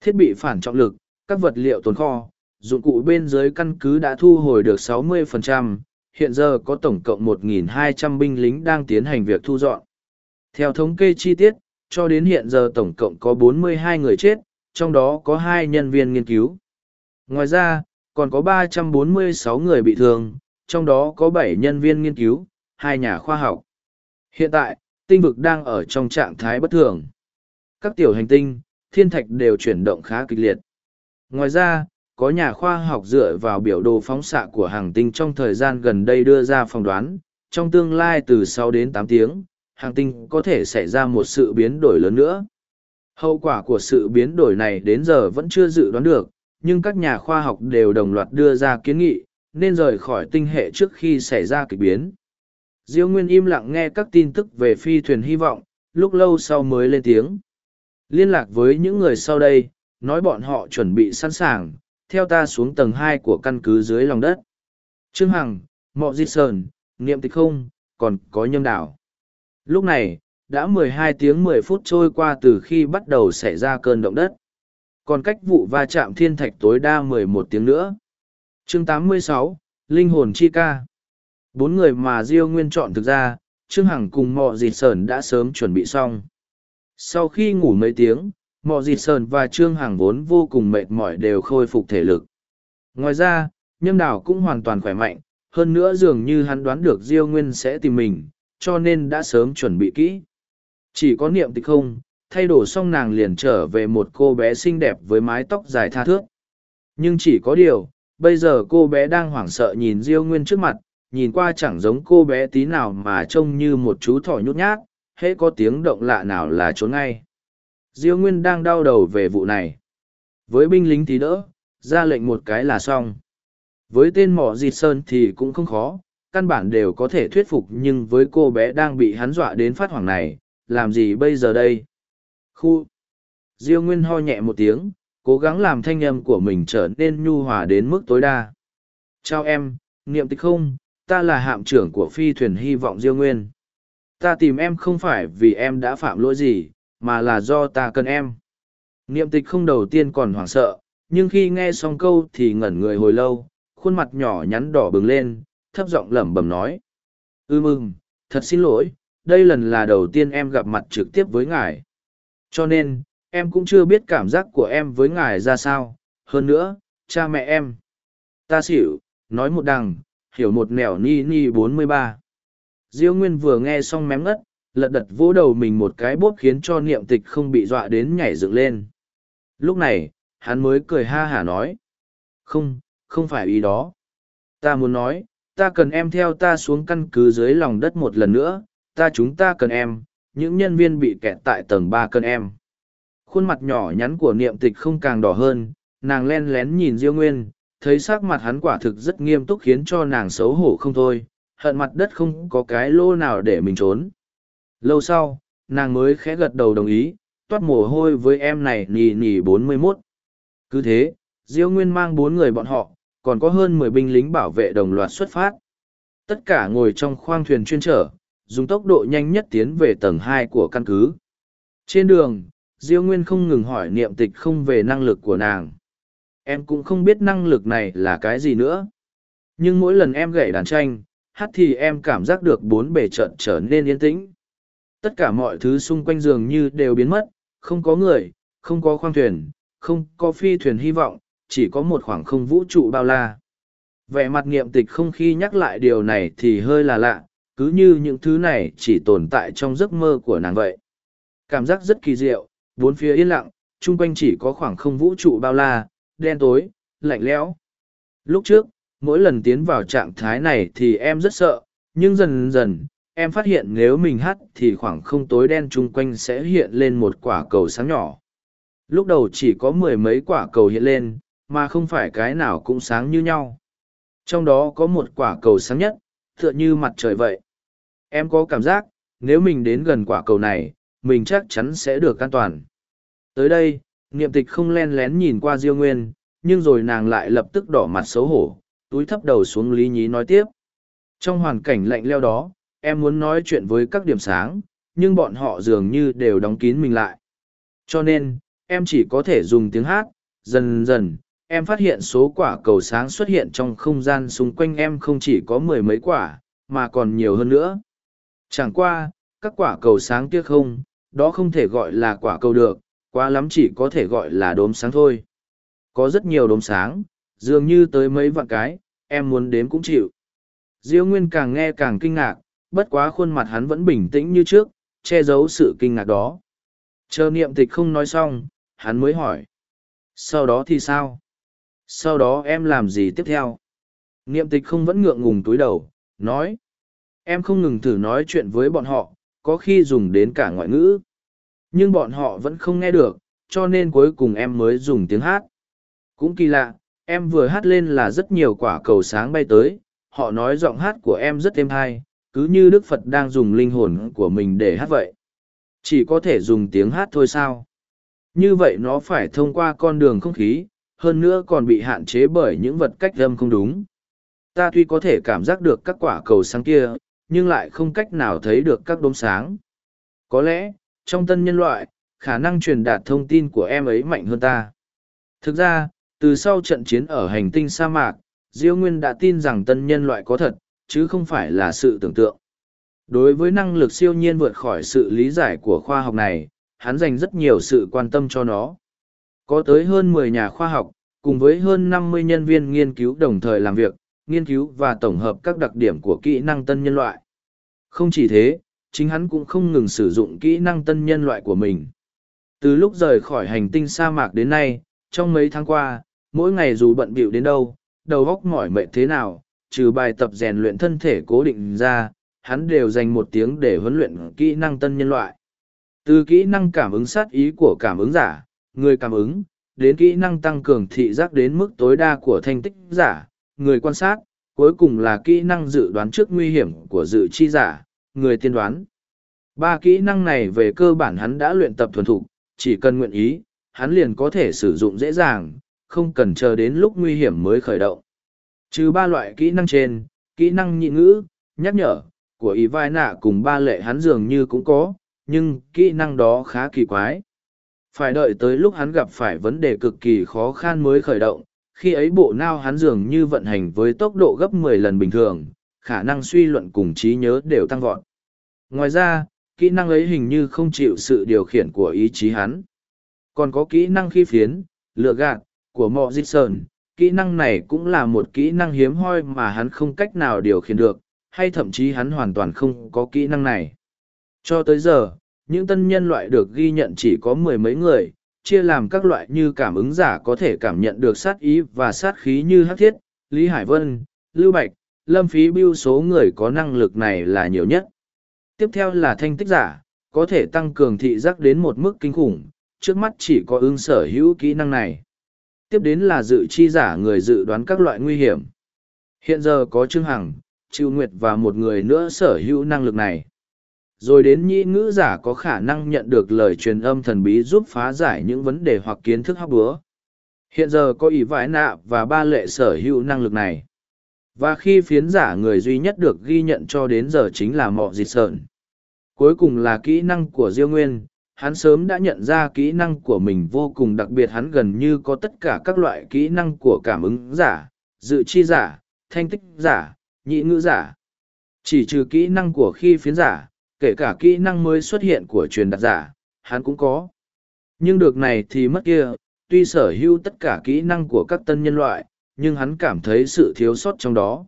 Thiết bị phản trọng lực, các vật liệu tồn kho, dụng cụ bên dưới căn cứ đã thu hồi được 60%, hiện giờ có tổng cộng 1.200 binh lính đang tiến hành việc thu dọn. Theo thống kê chi tiết, cho đến hiện giờ tổng cộng có 42 người chết, trong đó có hai nhân viên nghiên cứu. Ngoài ra, còn có 346 người bị thương, trong đó có 7 nhân viên nghiên cứu, hai nhà khoa học. Hiện tại, tinh vực đang ở trong trạng thái bất thường. Các tiểu hành tinh, thiên thạch đều chuyển động khá kịch liệt. Ngoài ra, có nhà khoa học dựa vào biểu đồ phóng xạ của hàng tinh trong thời gian gần đây đưa ra phỏng đoán, trong tương lai từ 6 đến 8 tiếng, hàng tinh có thể xảy ra một sự biến đổi lớn nữa. Hậu quả của sự biến đổi này đến giờ vẫn chưa dự đoán được, nhưng các nhà khoa học đều đồng loạt đưa ra kiến nghị, nên rời khỏi tinh hệ trước khi xảy ra kịch biến. Diêu Nguyên im lặng nghe các tin tức về phi thuyền hy vọng, lúc lâu sau mới lên tiếng. Liên lạc với những người sau đây, nói bọn họ chuẩn bị sẵn sàng, theo ta xuống tầng hai của căn cứ dưới lòng đất. Trương Hằng, Mọ Di Sơn, Niệm Tịch Không, còn có nhâm đảo. Lúc này, đã 12 tiếng 10 phút trôi qua từ khi bắt đầu xảy ra cơn động đất. Còn cách vụ va chạm thiên thạch tối đa 11 tiếng nữa. chương 86, Linh hồn chi ca. Bốn người mà Diêu Nguyên chọn thực ra, Trương Hằng cùng Mọ Di Sơn đã sớm chuẩn bị xong. Sau khi ngủ mấy tiếng, Mọ Dịt Sờn và Trương Hằng vốn vô cùng mệt mỏi đều khôi phục thể lực. Ngoài ra, Nhâm Đào cũng hoàn toàn khỏe mạnh, hơn nữa dường như hắn đoán được Diêu Nguyên sẽ tìm mình, cho nên đã sớm chuẩn bị kỹ. Chỉ có niệm tịch không, thay đổi xong nàng liền trở về một cô bé xinh đẹp với mái tóc dài tha thước. Nhưng chỉ có điều, bây giờ cô bé đang hoảng sợ nhìn Diêu Nguyên trước mặt, nhìn qua chẳng giống cô bé tí nào mà trông như một chú thỏ nhút nhát, hễ có tiếng động lạ nào là trốn ngay. Diêu Nguyên đang đau đầu về vụ này. Với binh lính tí đỡ, ra lệnh một cái là xong. Với tên mỏ dịt sơn thì cũng không khó, căn bản đều có thể thuyết phục nhưng với cô bé đang bị hắn dọa đến phát hoảng này, làm gì bây giờ đây? Khu! Diêu Nguyên ho nhẹ một tiếng, cố gắng làm thanh âm của mình trở nên nhu hòa đến mức tối đa. Chào em, niệm tịch không, ta là hạm trưởng của phi thuyền hy vọng Diêu Nguyên. Ta tìm em không phải vì em đã phạm lỗi gì, mà là do ta cần em. Niệm tịch không đầu tiên còn hoảng sợ, nhưng khi nghe xong câu thì ngẩn người hồi lâu, khuôn mặt nhỏ nhắn đỏ bừng lên, thấp giọng lẩm bẩm nói. Ư mừng, thật xin lỗi, đây lần là đầu tiên em gặp mặt trực tiếp với ngài. Cho nên, em cũng chưa biết cảm giác của em với ngài ra sao, hơn nữa, cha mẹ em. Ta xỉu, nói một đằng, hiểu một nẻo ni ni bốn mươi ba. Diêu Nguyên vừa nghe xong mém ngất, lật đật vỗ đầu mình một cái bốp khiến cho niệm tịch không bị dọa đến nhảy dựng lên. Lúc này, hắn mới cười ha hả nói. Không, không phải ý đó. Ta muốn nói, ta cần em theo ta xuống căn cứ dưới lòng đất một lần nữa, ta chúng ta cần em, những nhân viên bị kẹt tại tầng ba cần em. Khuôn mặt nhỏ nhắn của niệm tịch không càng đỏ hơn, nàng len lén nhìn Diêu Nguyên, thấy sắc mặt hắn quả thực rất nghiêm túc khiến cho nàng xấu hổ không thôi, hận mặt đất không có cái lô nào để mình trốn. Lâu sau, nàng mới khẽ gật đầu đồng ý, toát mồ hôi với em này nì nì bốn mươi 41. Cứ thế, Diêu Nguyên mang bốn người bọn họ, còn có hơn mười binh lính bảo vệ đồng loạt xuất phát. Tất cả ngồi trong khoang thuyền chuyên trở, dùng tốc độ nhanh nhất tiến về tầng hai của căn cứ. Trên đường, Diêu Nguyên không ngừng hỏi niệm tịch không về năng lực của nàng. Em cũng không biết năng lực này là cái gì nữa. Nhưng mỗi lần em gậy đàn tranh, hát thì em cảm giác được bốn bề trận trở nên yên tĩnh. Tất cả mọi thứ xung quanh giường như đều biến mất, không có người, không có khoang thuyền, không có phi thuyền hy vọng, chỉ có một khoảng không vũ trụ bao la. Vẻ mặt nghiệm tịch không khi nhắc lại điều này thì hơi là lạ, cứ như những thứ này chỉ tồn tại trong giấc mơ của nàng vậy. Cảm giác rất kỳ diệu, bốn phía yên lặng, chung quanh chỉ có khoảng không vũ trụ bao la, đen tối, lạnh lẽo. Lúc trước, mỗi lần tiến vào trạng thái này thì em rất sợ, nhưng dần dần, em phát hiện nếu mình hắt thì khoảng không tối đen chung quanh sẽ hiện lên một quả cầu sáng nhỏ. Lúc đầu chỉ có mười mấy quả cầu hiện lên, mà không phải cái nào cũng sáng như nhau. Trong đó có một quả cầu sáng nhất, tựa như mặt trời vậy. Em có cảm giác, nếu mình đến gần quả cầu này, mình chắc chắn sẽ được an toàn. Tới đây, niệm tịch không len lén nhìn qua Diêu Nguyên, nhưng rồi nàng lại lập tức đỏ mặt xấu hổ, túi thấp đầu xuống lý nhí nói tiếp. Trong hoàn cảnh lạnh leo đó, em muốn nói chuyện với các điểm sáng, nhưng bọn họ dường như đều đóng kín mình lại. Cho nên, em chỉ có thể dùng tiếng hát, dần dần, em phát hiện số quả cầu sáng xuất hiện trong không gian xung quanh em không chỉ có mười mấy quả, mà còn nhiều hơn nữa. Chẳng qua, các quả cầu sáng kia không, đó không thể gọi là quả cầu được, quá lắm chỉ có thể gọi là đốm sáng thôi. Có rất nhiều đốm sáng, dường như tới mấy vạn cái, em muốn đếm cũng chịu. Diêu Nguyên càng nghe càng kinh ngạc, bất quá khuôn mặt hắn vẫn bình tĩnh như trước, che giấu sự kinh ngạc đó. Chờ niệm tịch không nói xong, hắn mới hỏi. Sau đó thì sao? Sau đó em làm gì tiếp theo? Niệm tịch không vẫn ngượng ngùng túi đầu, nói. Em không ngừng thử nói chuyện với bọn họ, có khi dùng đến cả ngoại ngữ. Nhưng bọn họ vẫn không nghe được, cho nên cuối cùng em mới dùng tiếng hát. Cũng kỳ lạ, em vừa hát lên là rất nhiều quả cầu sáng bay tới, họ nói giọng hát của em rất êm hay, cứ như Đức Phật đang dùng linh hồn của mình để hát vậy. Chỉ có thể dùng tiếng hát thôi sao? Như vậy nó phải thông qua con đường không khí, hơn nữa còn bị hạn chế bởi những vật cách âm không đúng. Ta tuy có thể cảm giác được các quả cầu sáng kia, nhưng lại không cách nào thấy được các đốm sáng. Có lẽ, trong tân nhân loại, khả năng truyền đạt thông tin của em ấy mạnh hơn ta. Thực ra, từ sau trận chiến ở hành tinh sa mạc, Diêu Nguyên đã tin rằng tân nhân loại có thật, chứ không phải là sự tưởng tượng. Đối với năng lực siêu nhiên vượt khỏi sự lý giải của khoa học này, hắn dành rất nhiều sự quan tâm cho nó. Có tới hơn mười nhà khoa học, cùng với hơn năm mươi nhân viên nghiên cứu đồng thời làm việc, nghiên cứu và tổng hợp các đặc điểm của kỹ năng tân nhân loại. Không chỉ thế, chính hắn cũng không ngừng sử dụng kỹ năng tân nhân loại của mình. Từ lúc rời khỏi hành tinh sa mạc đến nay, trong mấy tháng qua, mỗi ngày dù bận bịu đến đâu, đầu óc mỏi mệt thế nào, trừ bài tập rèn luyện thân thể cố định ra, hắn đều dành một tiếng để huấn luyện kỹ năng tân nhân loại. Từ kỹ năng cảm ứng sát ý của cảm ứng giả, người cảm ứng, đến kỹ năng tăng cường thị giác đến mức tối đa của thanh tích giả, người quan sát, cuối cùng là kỹ năng dự đoán trước nguy hiểm của dự chi giả, người tiên đoán. Ba kỹ năng này về cơ bản hắn đã luyện tập thuần thục, chỉ cần nguyện ý, hắn liền có thể sử dụng dễ dàng, không cần chờ đến lúc nguy hiểm mới khởi động. Trừ ba loại kỹ năng trên, kỹ năng nhị ngữ, nhắc nhở, của ý vai nạ cùng ba lệ hắn dường như cũng có, nhưng kỹ năng đó khá kỳ quái. Phải đợi tới lúc hắn gặp phải vấn đề cực kỳ khó khăn mới khởi động, khi ấy bộ não hắn dường như vận hành với tốc độ gấp 10 lần bình thường, khả năng suy luận cùng trí nhớ đều tăng vọt. Ngoài ra, kỹ năng ấy hình như không chịu sự điều khiển của ý chí hắn. Còn có kỹ năng khi phiến, lựa gạt, của mọ dịch sơn, kỹ năng này cũng là một kỹ năng hiếm hoi mà hắn không cách nào điều khiển được, hay thậm chí hắn hoàn toàn không có kỹ năng này. Cho tới giờ, những tân nhân loại được ghi nhận chỉ có mười mấy người, chia làm các loại như cảm ứng giả có thể cảm nhận được sát ý và sát khí như hắc thiết, Lý Hải Vân, Lưu Bạch, Lâm Phí Biêu số người có năng lực này là nhiều nhất. Tiếp theo là thanh tích giả, có thể tăng cường thị giác đến một mức kinh khủng, trước mắt chỉ có ưng sở hữu kỹ năng này. Tiếp đến là dự chi giả người dự đoán các loại nguy hiểm. Hiện giờ có Trương Hằng, Triệu Nguyệt và một người nữa sở hữu năng lực này. Rồi đến nhĩ ngữ giả có khả năng nhận được lời truyền âm thần bí giúp phá giải những vấn đề hoặc kiến thức hóc búa. Hiện giờ có ỷ vải nạ và ba lệ sở hữu năng lực này. Và khi phiến giả người duy nhất được ghi nhận cho đến giờ chính là mọ dịt sợn. Cuối cùng là kỹ năng của diêu nguyên hắn sớm đã nhận ra kỹ năng của mình vô cùng đặc biệt hắn gần như có tất cả các loại kỹ năng của cảm ứng giả dự chi giả thanh tích giả nhị ngữ giả chỉ trừ kỹ năng của khi phiến giả kể cả kỹ năng mới xuất hiện của truyền đạt giả, hắn cũng có. Nhưng được này thì mất kia, tuy sở hữu tất cả kỹ năng của các tân nhân loại, nhưng hắn cảm thấy sự thiếu sót trong đó.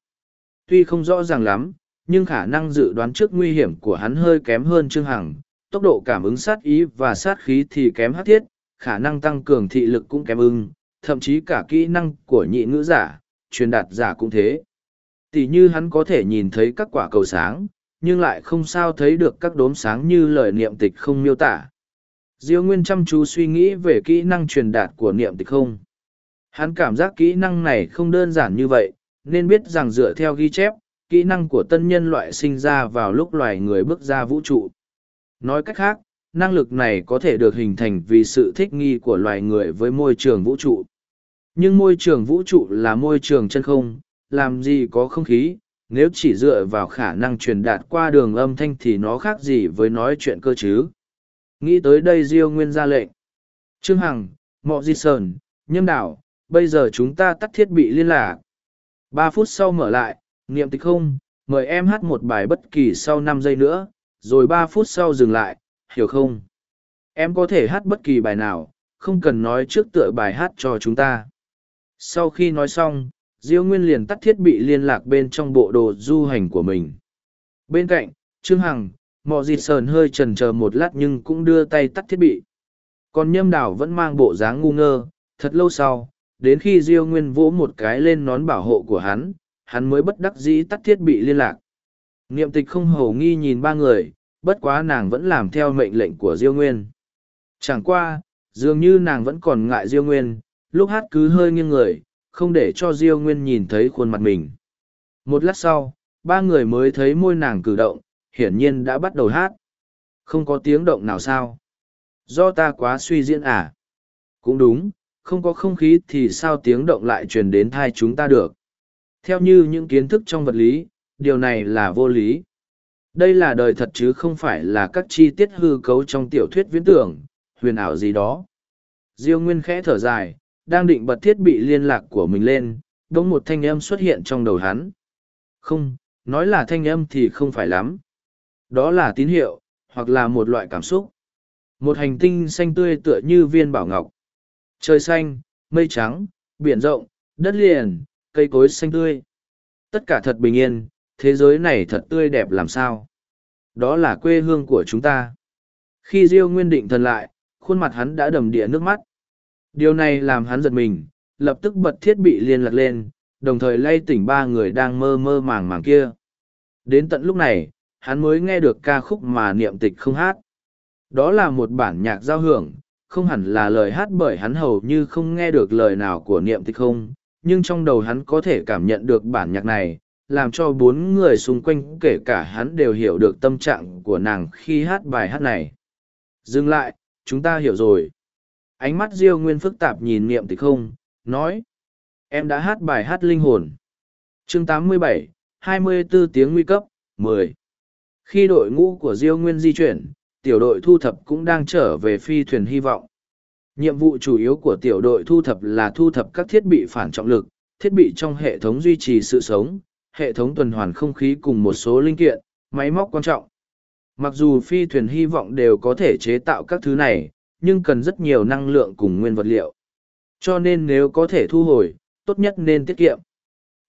Tuy không rõ ràng lắm, nhưng khả năng dự đoán trước nguy hiểm của hắn hơi kém hơn Trương Hằng, tốc độ cảm ứng sát ý và sát khí thì kém hát thiết, khả năng tăng cường thị lực cũng kém ưng, thậm chí cả kỹ năng của nhị ngữ giả, truyền đạt giả cũng thế. Tỷ như hắn có thể nhìn thấy các quả cầu sáng, nhưng lại không sao thấy được các đốm sáng như lời niệm tịch không miêu tả. Diêu Nguyên chăm chú suy nghĩ về kỹ năng truyền đạt của niệm tịch không. Hắn cảm giác kỹ năng này không đơn giản như vậy, nên biết rằng dựa theo ghi chép, kỹ năng của tân nhân loại sinh ra vào lúc loài người bước ra vũ trụ. Nói cách khác, năng lực này có thể được hình thành vì sự thích nghi của loài người với môi trường vũ trụ. Nhưng môi trường vũ trụ là môi trường chân không, làm gì có không khí, nếu chỉ dựa vào khả năng truyền đạt qua đường âm thanh thì nó khác gì với nói chuyện cơ chứ? Nghĩ tới đây diêu nguyên ra lệnh. Trương hằng mọ di sơn nhâm đảo bây giờ chúng ta tắt thiết bị liên lạc. Ba phút sau mở lại niệm tịch không mời em hát một bài bất kỳ sau năm giây nữa rồi ba phút sau dừng lại hiểu không em có thể hát bất kỳ bài nào không cần nói trước tựa bài hát cho chúng ta Sau khi nói xong, Diêu Nguyên liền tắt thiết bị liên lạc bên trong bộ đồ du hành của mình. Bên cạnh, Trương Hằng, mò dịt sờn hơi chần chờ một lát nhưng cũng đưa tay tắt thiết bị. Còn nhâm đảo vẫn mang bộ dáng ngu ngơ, thật lâu sau, đến khi Diêu Nguyên vỗ một cái lên nón bảo hộ của hắn, hắn mới bất đắc dĩ tắt thiết bị liên lạc. Niệm tịch không hầu nghi nhìn ba người, bất quá nàng vẫn làm theo mệnh lệnh của Diêu Nguyên. Chẳng qua, dường như nàng vẫn còn ngại Diêu Nguyên, lúc hát cứ hơi nghiêng người, không để cho Diêu Nguyên nhìn thấy khuôn mặt mình. Một lát sau, ba người mới thấy môi nàng cử động, hiển nhiên đã bắt đầu hát. Không có tiếng động nào sao? Do ta quá suy diễn à? Cũng đúng, không có không khí thì sao tiếng động lại truyền đến thai chúng ta được? Theo như những kiến thức trong vật lý, điều này là vô lý. Đây là đời thật chứ không phải là các chi tiết hư cấu trong tiểu thuyết viễn tưởng, huyền ảo gì đó. Diêu Nguyên khẽ thở dài, đang định bật thiết bị liên lạc của mình lên, đống một thanh âm xuất hiện trong đầu hắn. Không, nói là thanh âm thì không phải lắm. Đó là tín hiệu, hoặc là một loại cảm xúc. Một hành tinh xanh tươi tựa như viên bảo ngọc. Trời xanh, mây trắng, biển rộng, đất liền, cây cối xanh tươi. Tất cả thật bình yên, thế giới này thật tươi đẹp làm sao. Đó là quê hương của chúng ta. Khi Diêu Nguyên định thần lại, khuôn mặt hắn đã đầm địa nước mắt. Điều này làm hắn giật mình, lập tức bật thiết bị liên lạc lên, đồng thời lay tỉnh ba người đang mơ mơ màng màng kia. Đến tận lúc này, hắn mới nghe được ca khúc mà niệm tịch không hát. Đó là một bản nhạc giao hưởng, không hẳn là lời hát bởi hắn hầu như không nghe được lời nào của niệm tịch không, nhưng trong đầu hắn có thể cảm nhận được bản nhạc này, làm cho bốn người xung quanh kể cả hắn đều hiểu được tâm trạng của nàng khi hát bài hát này. Dừng lại, chúng ta hiểu rồi. Ánh mắt Diêu Nguyên phức tạp nhìn niệm tịch không, nói. Em đã hát bài hát linh hồn. chương 87, 24 tiếng nguy cấp, 10. Khi đội ngũ của Diêu Nguyên di chuyển, tiểu đội thu thập cũng đang trở về phi thuyền hy vọng. Nhiệm vụ chủ yếu của tiểu đội thu thập là thu thập các thiết bị phản trọng lực, thiết bị trong hệ thống duy trì sự sống, hệ thống tuần hoàn không khí cùng một số linh kiện, máy móc quan trọng. Mặc dù phi thuyền hy vọng đều có thể chế tạo các thứ này, nhưng cần rất nhiều năng lượng cùng nguyên vật liệu. Cho nên nếu có thể thu hồi, tốt nhất nên tiết kiệm.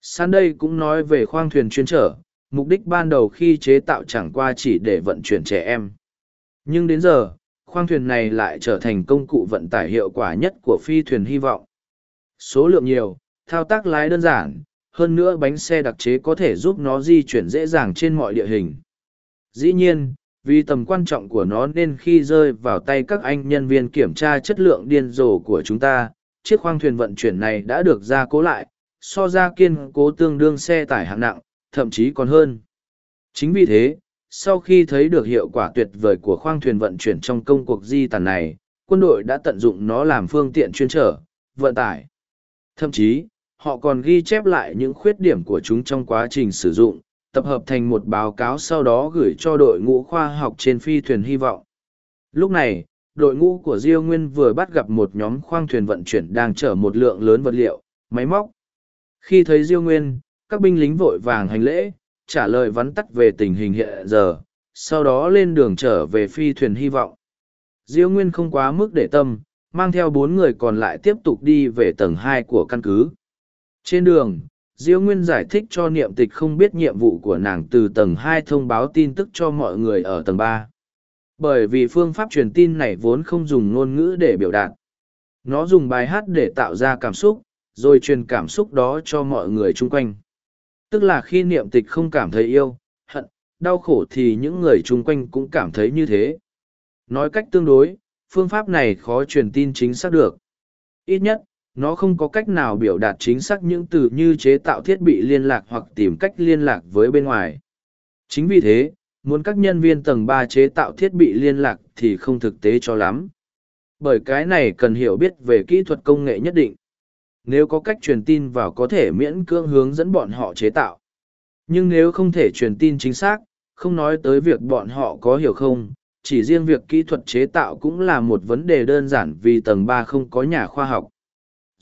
San đây cũng nói về khoang thuyền chuyên trở, mục đích ban đầu khi chế tạo chẳng qua chỉ để vận chuyển trẻ em. Nhưng đến giờ, khoang thuyền này lại trở thành công cụ vận tải hiệu quả nhất của phi thuyền hy vọng. Số lượng nhiều, thao tác lái đơn giản, hơn nữa bánh xe đặc chế có thể giúp nó di chuyển dễ dàng trên mọi địa hình. Dĩ nhiên, vì tầm quan trọng của nó nên khi rơi vào tay các anh nhân viên kiểm tra chất lượng điên rồ của chúng ta, chiếc khoang thuyền vận chuyển này đã được gia cố lại, so ra kiên cố tương đương xe tải hạng nặng, thậm chí còn hơn. Chính vì thế, sau khi thấy được hiệu quả tuyệt vời của khoang thuyền vận chuyển trong công cuộc di tản này, quân đội đã tận dụng nó làm phương tiện chuyên trở, vận tải. Thậm chí, họ còn ghi chép lại những khuyết điểm của chúng trong quá trình sử dụng, tập hợp thành một báo cáo sau đó gửi cho đội ngũ khoa học trên phi thuyền hy vọng. Lúc này, đội ngũ của Diêu Nguyên vừa bắt gặp một nhóm khoang thuyền vận chuyển đang chở một lượng lớn vật liệu, máy móc. Khi thấy Diêu Nguyên, các binh lính vội vàng hành lễ, trả lời vắn tắt về tình hình hiện giờ, sau đó lên đường trở về phi thuyền hy vọng. Diêu Nguyên không quá mức để tâm, mang theo bốn người còn lại tiếp tục đi về tầng hai của căn cứ. Trên đường, Diêu Nguyên giải thích cho niệm tịch không biết nhiệm vụ của nàng từ tầng hai thông báo tin tức cho mọi người ở tầng ba. Bởi vì phương pháp truyền tin này vốn không dùng ngôn ngữ để biểu đạt. Nó dùng bài hát để tạo ra cảm xúc, rồi truyền cảm xúc đó cho mọi người chung quanh. Tức là khi niệm tịch không cảm thấy yêu, hận, đau khổ thì những người chung quanh cũng cảm thấy như thế. Nói cách tương đối, phương pháp này khó truyền tin chính xác được. Ít nhất, nó không có cách nào biểu đạt chính xác những từ như chế tạo thiết bị liên lạc hoặc tìm cách liên lạc với bên ngoài. Chính vì thế, muốn các nhân viên tầng ba chế tạo thiết bị liên lạc thì không thực tế cho lắm. Bởi cái này cần hiểu biết về kỹ thuật công nghệ nhất định. Nếu có cách truyền tin vào có thể miễn cưỡng hướng dẫn bọn họ chế tạo. Nhưng nếu không thể truyền tin chính xác, không nói tới việc bọn họ có hiểu không, chỉ riêng việc kỹ thuật chế tạo cũng là một vấn đề đơn giản vì tầng ba không có nhà khoa học.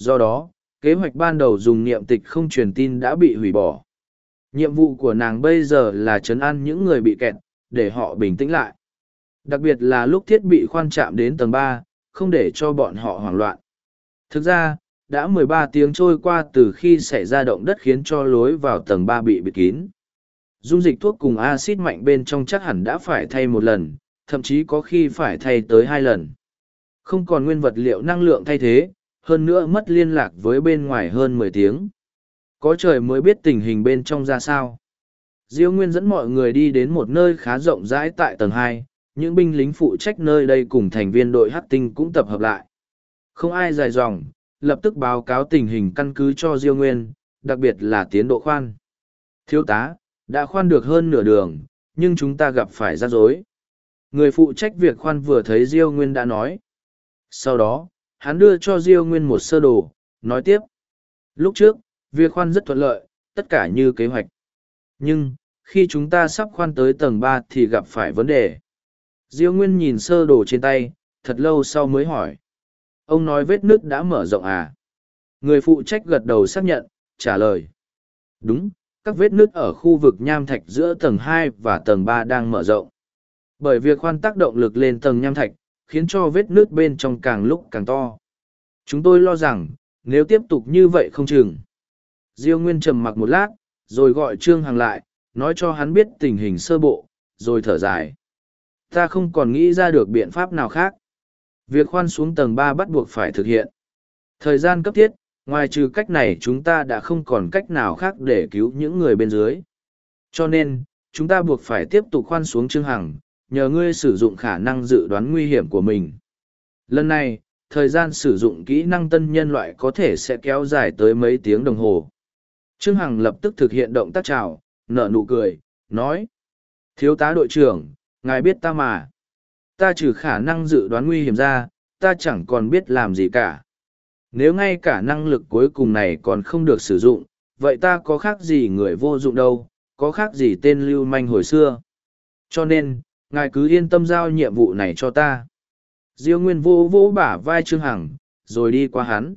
Do đó, kế hoạch ban đầu dùng niệm tịch không truyền tin đã bị hủy bỏ. Nhiệm vụ của nàng bây giờ là chấn an những người bị kẹt, để họ bình tĩnh lại. Đặc biệt là lúc thiết bị khoan chạm đến tầng ba, không để cho bọn họ hoảng loạn. Thực ra, đã mười ba tiếng trôi qua từ khi xảy ra động đất khiến cho lối vào tầng ba bị bịt kín dung dịch thuốc cùng acid mạnh bên trong chắc hẳn đã phải thay một lần thậm chí có khi phải thay tới hai lần không còn nguyên vật liệu năng lượng thay thế hơn nữa mất liên lạc với bên ngoài hơn mười tiếng. Có trời mới biết tình hình bên trong ra sao. Diêu nguyên dẫn mọi người đi đến một nơi khá rộng rãi tại tầng hai. Những binh lính phụ trách nơi đây cùng thành viên đội hát tinh cũng tập hợp lại. Không ai dài dòng, lập tức báo cáo tình hình căn cứ cho diêu nguyên, đặc biệt là tiến độ khoan. Thiếu tá, đã khoan được hơn nửa đường, nhưng chúng ta gặp phải rắc rối. Người phụ trách việc khoan vừa thấy diêu nguyên đã nói. Sau đó hắn đưa cho diêu nguyên một sơ đồ, nói tiếp. Lúc trước, việc khoan rất thuận lợi, tất cả như kế hoạch. Nhưng, khi chúng ta sắp khoan tới tầng ba thì gặp phải vấn đề. Diêu nguyên nhìn sơ đồ trên tay, thật lâu sau mới hỏi. Ông nói vết nứt đã mở rộng à? Người phụ trách gật đầu xác nhận, trả lời. Đúng, các vết nứt ở khu vực nham thạch giữa tầng hai và tầng ba đang mở rộng. Bởi việc khoan tác động lực lên tầng nham thạch khiến cho vết nước bên trong càng lúc càng to. Chúng tôi lo rằng, nếu tiếp tục như vậy không chừng. Diêu nguyên trầm mặc một lát, rồi gọi trương hằng lại, nói cho hắn biết tình hình sơ bộ, rồi thở dài. Ta không còn nghĩ ra được biện pháp nào khác. Việc khoan xuống tầng ba bắt buộc phải thực hiện. Thời gian cấp thiết, ngoài trừ cách này chúng ta đã không còn cách nào khác để cứu những người bên dưới. Cho nên, chúng ta buộc phải tiếp tục khoan xuống trương hằng nhờ ngươi sử dụng khả năng dự đoán nguy hiểm của mình. Lần này, thời gian sử dụng kỹ năng tân nhân loại có thể sẽ kéo dài tới mấy tiếng đồng hồ. Trương hằng lập tức thực hiện động tác chào, nở nụ cười, nói, thiếu tá đội trưởng, ngài biết ta mà. Ta trừ khả năng dự đoán nguy hiểm ra, ta chẳng còn biết làm gì cả. Nếu ngay cả năng lực cuối cùng này còn không được sử dụng, vậy ta có khác gì người vô dụng đâu, có khác gì tên lưu manh hồi xưa. Cho nên ngài cứ yên tâm giao nhiệm vụ này cho ta. Diêu nguyên vô vỗ bả vai trương hằng, rồi đi qua hắn.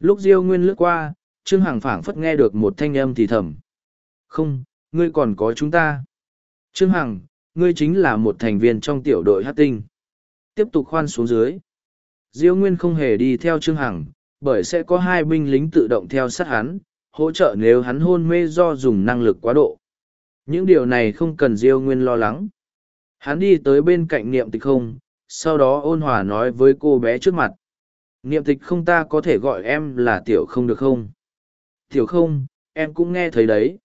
Lúc diêu nguyên lướt qua, trương hằng phảng phất nghe được một thanh âm thì thầm. Không, ngươi còn có chúng ta. Trương hằng, ngươi chính là một thành viên trong tiểu đội hát tinh. Tiếp tục khoan xuống dưới. Diêu nguyên không hề đi theo trương hằng, bởi sẽ có hai binh lính tự động theo sát hắn, hỗ trợ nếu hắn hôn mê do dùng năng lực quá độ. Những điều này không cần diêu nguyên lo lắng hắn đi tới bên cạnh niệm tịch không, sau đó ôn hòa nói với cô bé trước mặt. Niệm tịch không ta có thể gọi em là tiểu không được không? Tiểu không, em cũng nghe thấy đấy.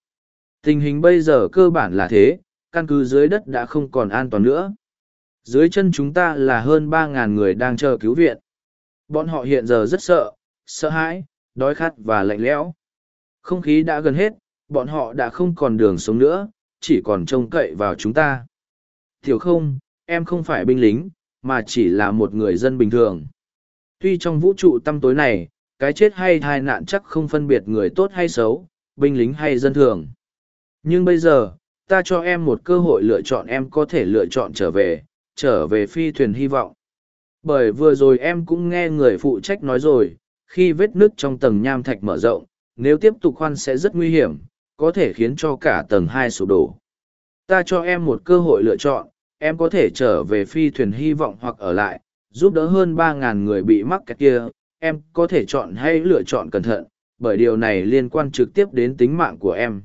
Tình hình bây giờ cơ bản là thế, căn cứ dưới đất đã không còn an toàn nữa. Dưới chân chúng ta là hơn ba ngàn người đang chờ cứu viện. Bọn họ hiện giờ rất sợ sợ hãi, đói khát và lạnh lẽo. Không khí đã gần hết, bọn họ đã không còn đường sống nữa, chỉ còn trông cậy vào chúng ta. Tiểu không, em không phải binh lính, mà chỉ là một người dân bình thường. Tuy trong vũ trụ tăm tối này, cái chết hay tai nạn chắc không phân biệt người tốt hay xấu, binh lính hay dân thường. Nhưng bây giờ, ta cho em một cơ hội lựa chọn em có thể lựa chọn trở về, trở về phi thuyền hy vọng. Bởi vừa rồi em cũng nghe người phụ trách nói rồi, khi vết nứt trong tầng nham thạch mở rộng, nếu tiếp tục khoan sẽ rất nguy hiểm, có thể khiến cho cả tầng hai sụp đổ ta cho em một cơ hội lựa chọn, em có thể trở về phi thuyền hy vọng hoặc ở lại, giúp đỡ hơn ba ngàn người bị mắc kẹt kia, em có thể chọn hay lựa chọn cẩn thận, bởi điều này liên quan trực tiếp đến tính mạng của em.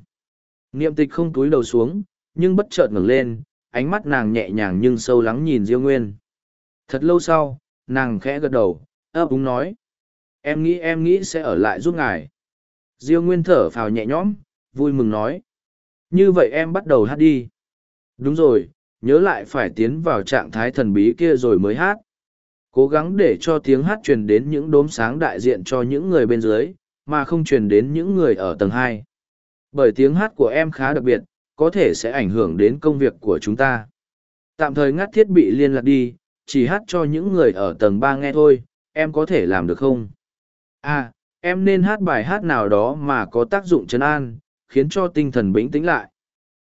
Niệm tịch không túi đầu xuống, nhưng bất chợt ngẩng lên, ánh mắt nàng nhẹ nhàng nhưng sâu lắng nhìn diêu nguyên. Thật lâu sau, nàng khẽ gật đầu, ấp úng nói, em nghĩ em nghĩ sẽ ở lại giúp ngài. Diêu nguyên thở phào nhẹ nhõm, vui mừng nói, như vậy em bắt đầu hát đi. Đúng rồi, nhớ lại phải tiến vào trạng thái thần bí kia rồi mới hát. Cố gắng để cho tiếng hát truyền đến những đốm sáng đại diện cho những người bên dưới, mà không truyền đến những người ở tầng hai. Bởi tiếng hát của em khá đặc biệt, có thể sẽ ảnh hưởng đến công việc của chúng ta. Tạm thời ngắt thiết bị liên lạc đi, chỉ hát cho những người ở tầng ba nghe thôi, em có thể làm được không? À, em nên hát bài hát nào đó mà có tác dụng trấn an, khiến cho tinh thần bình tĩnh lại.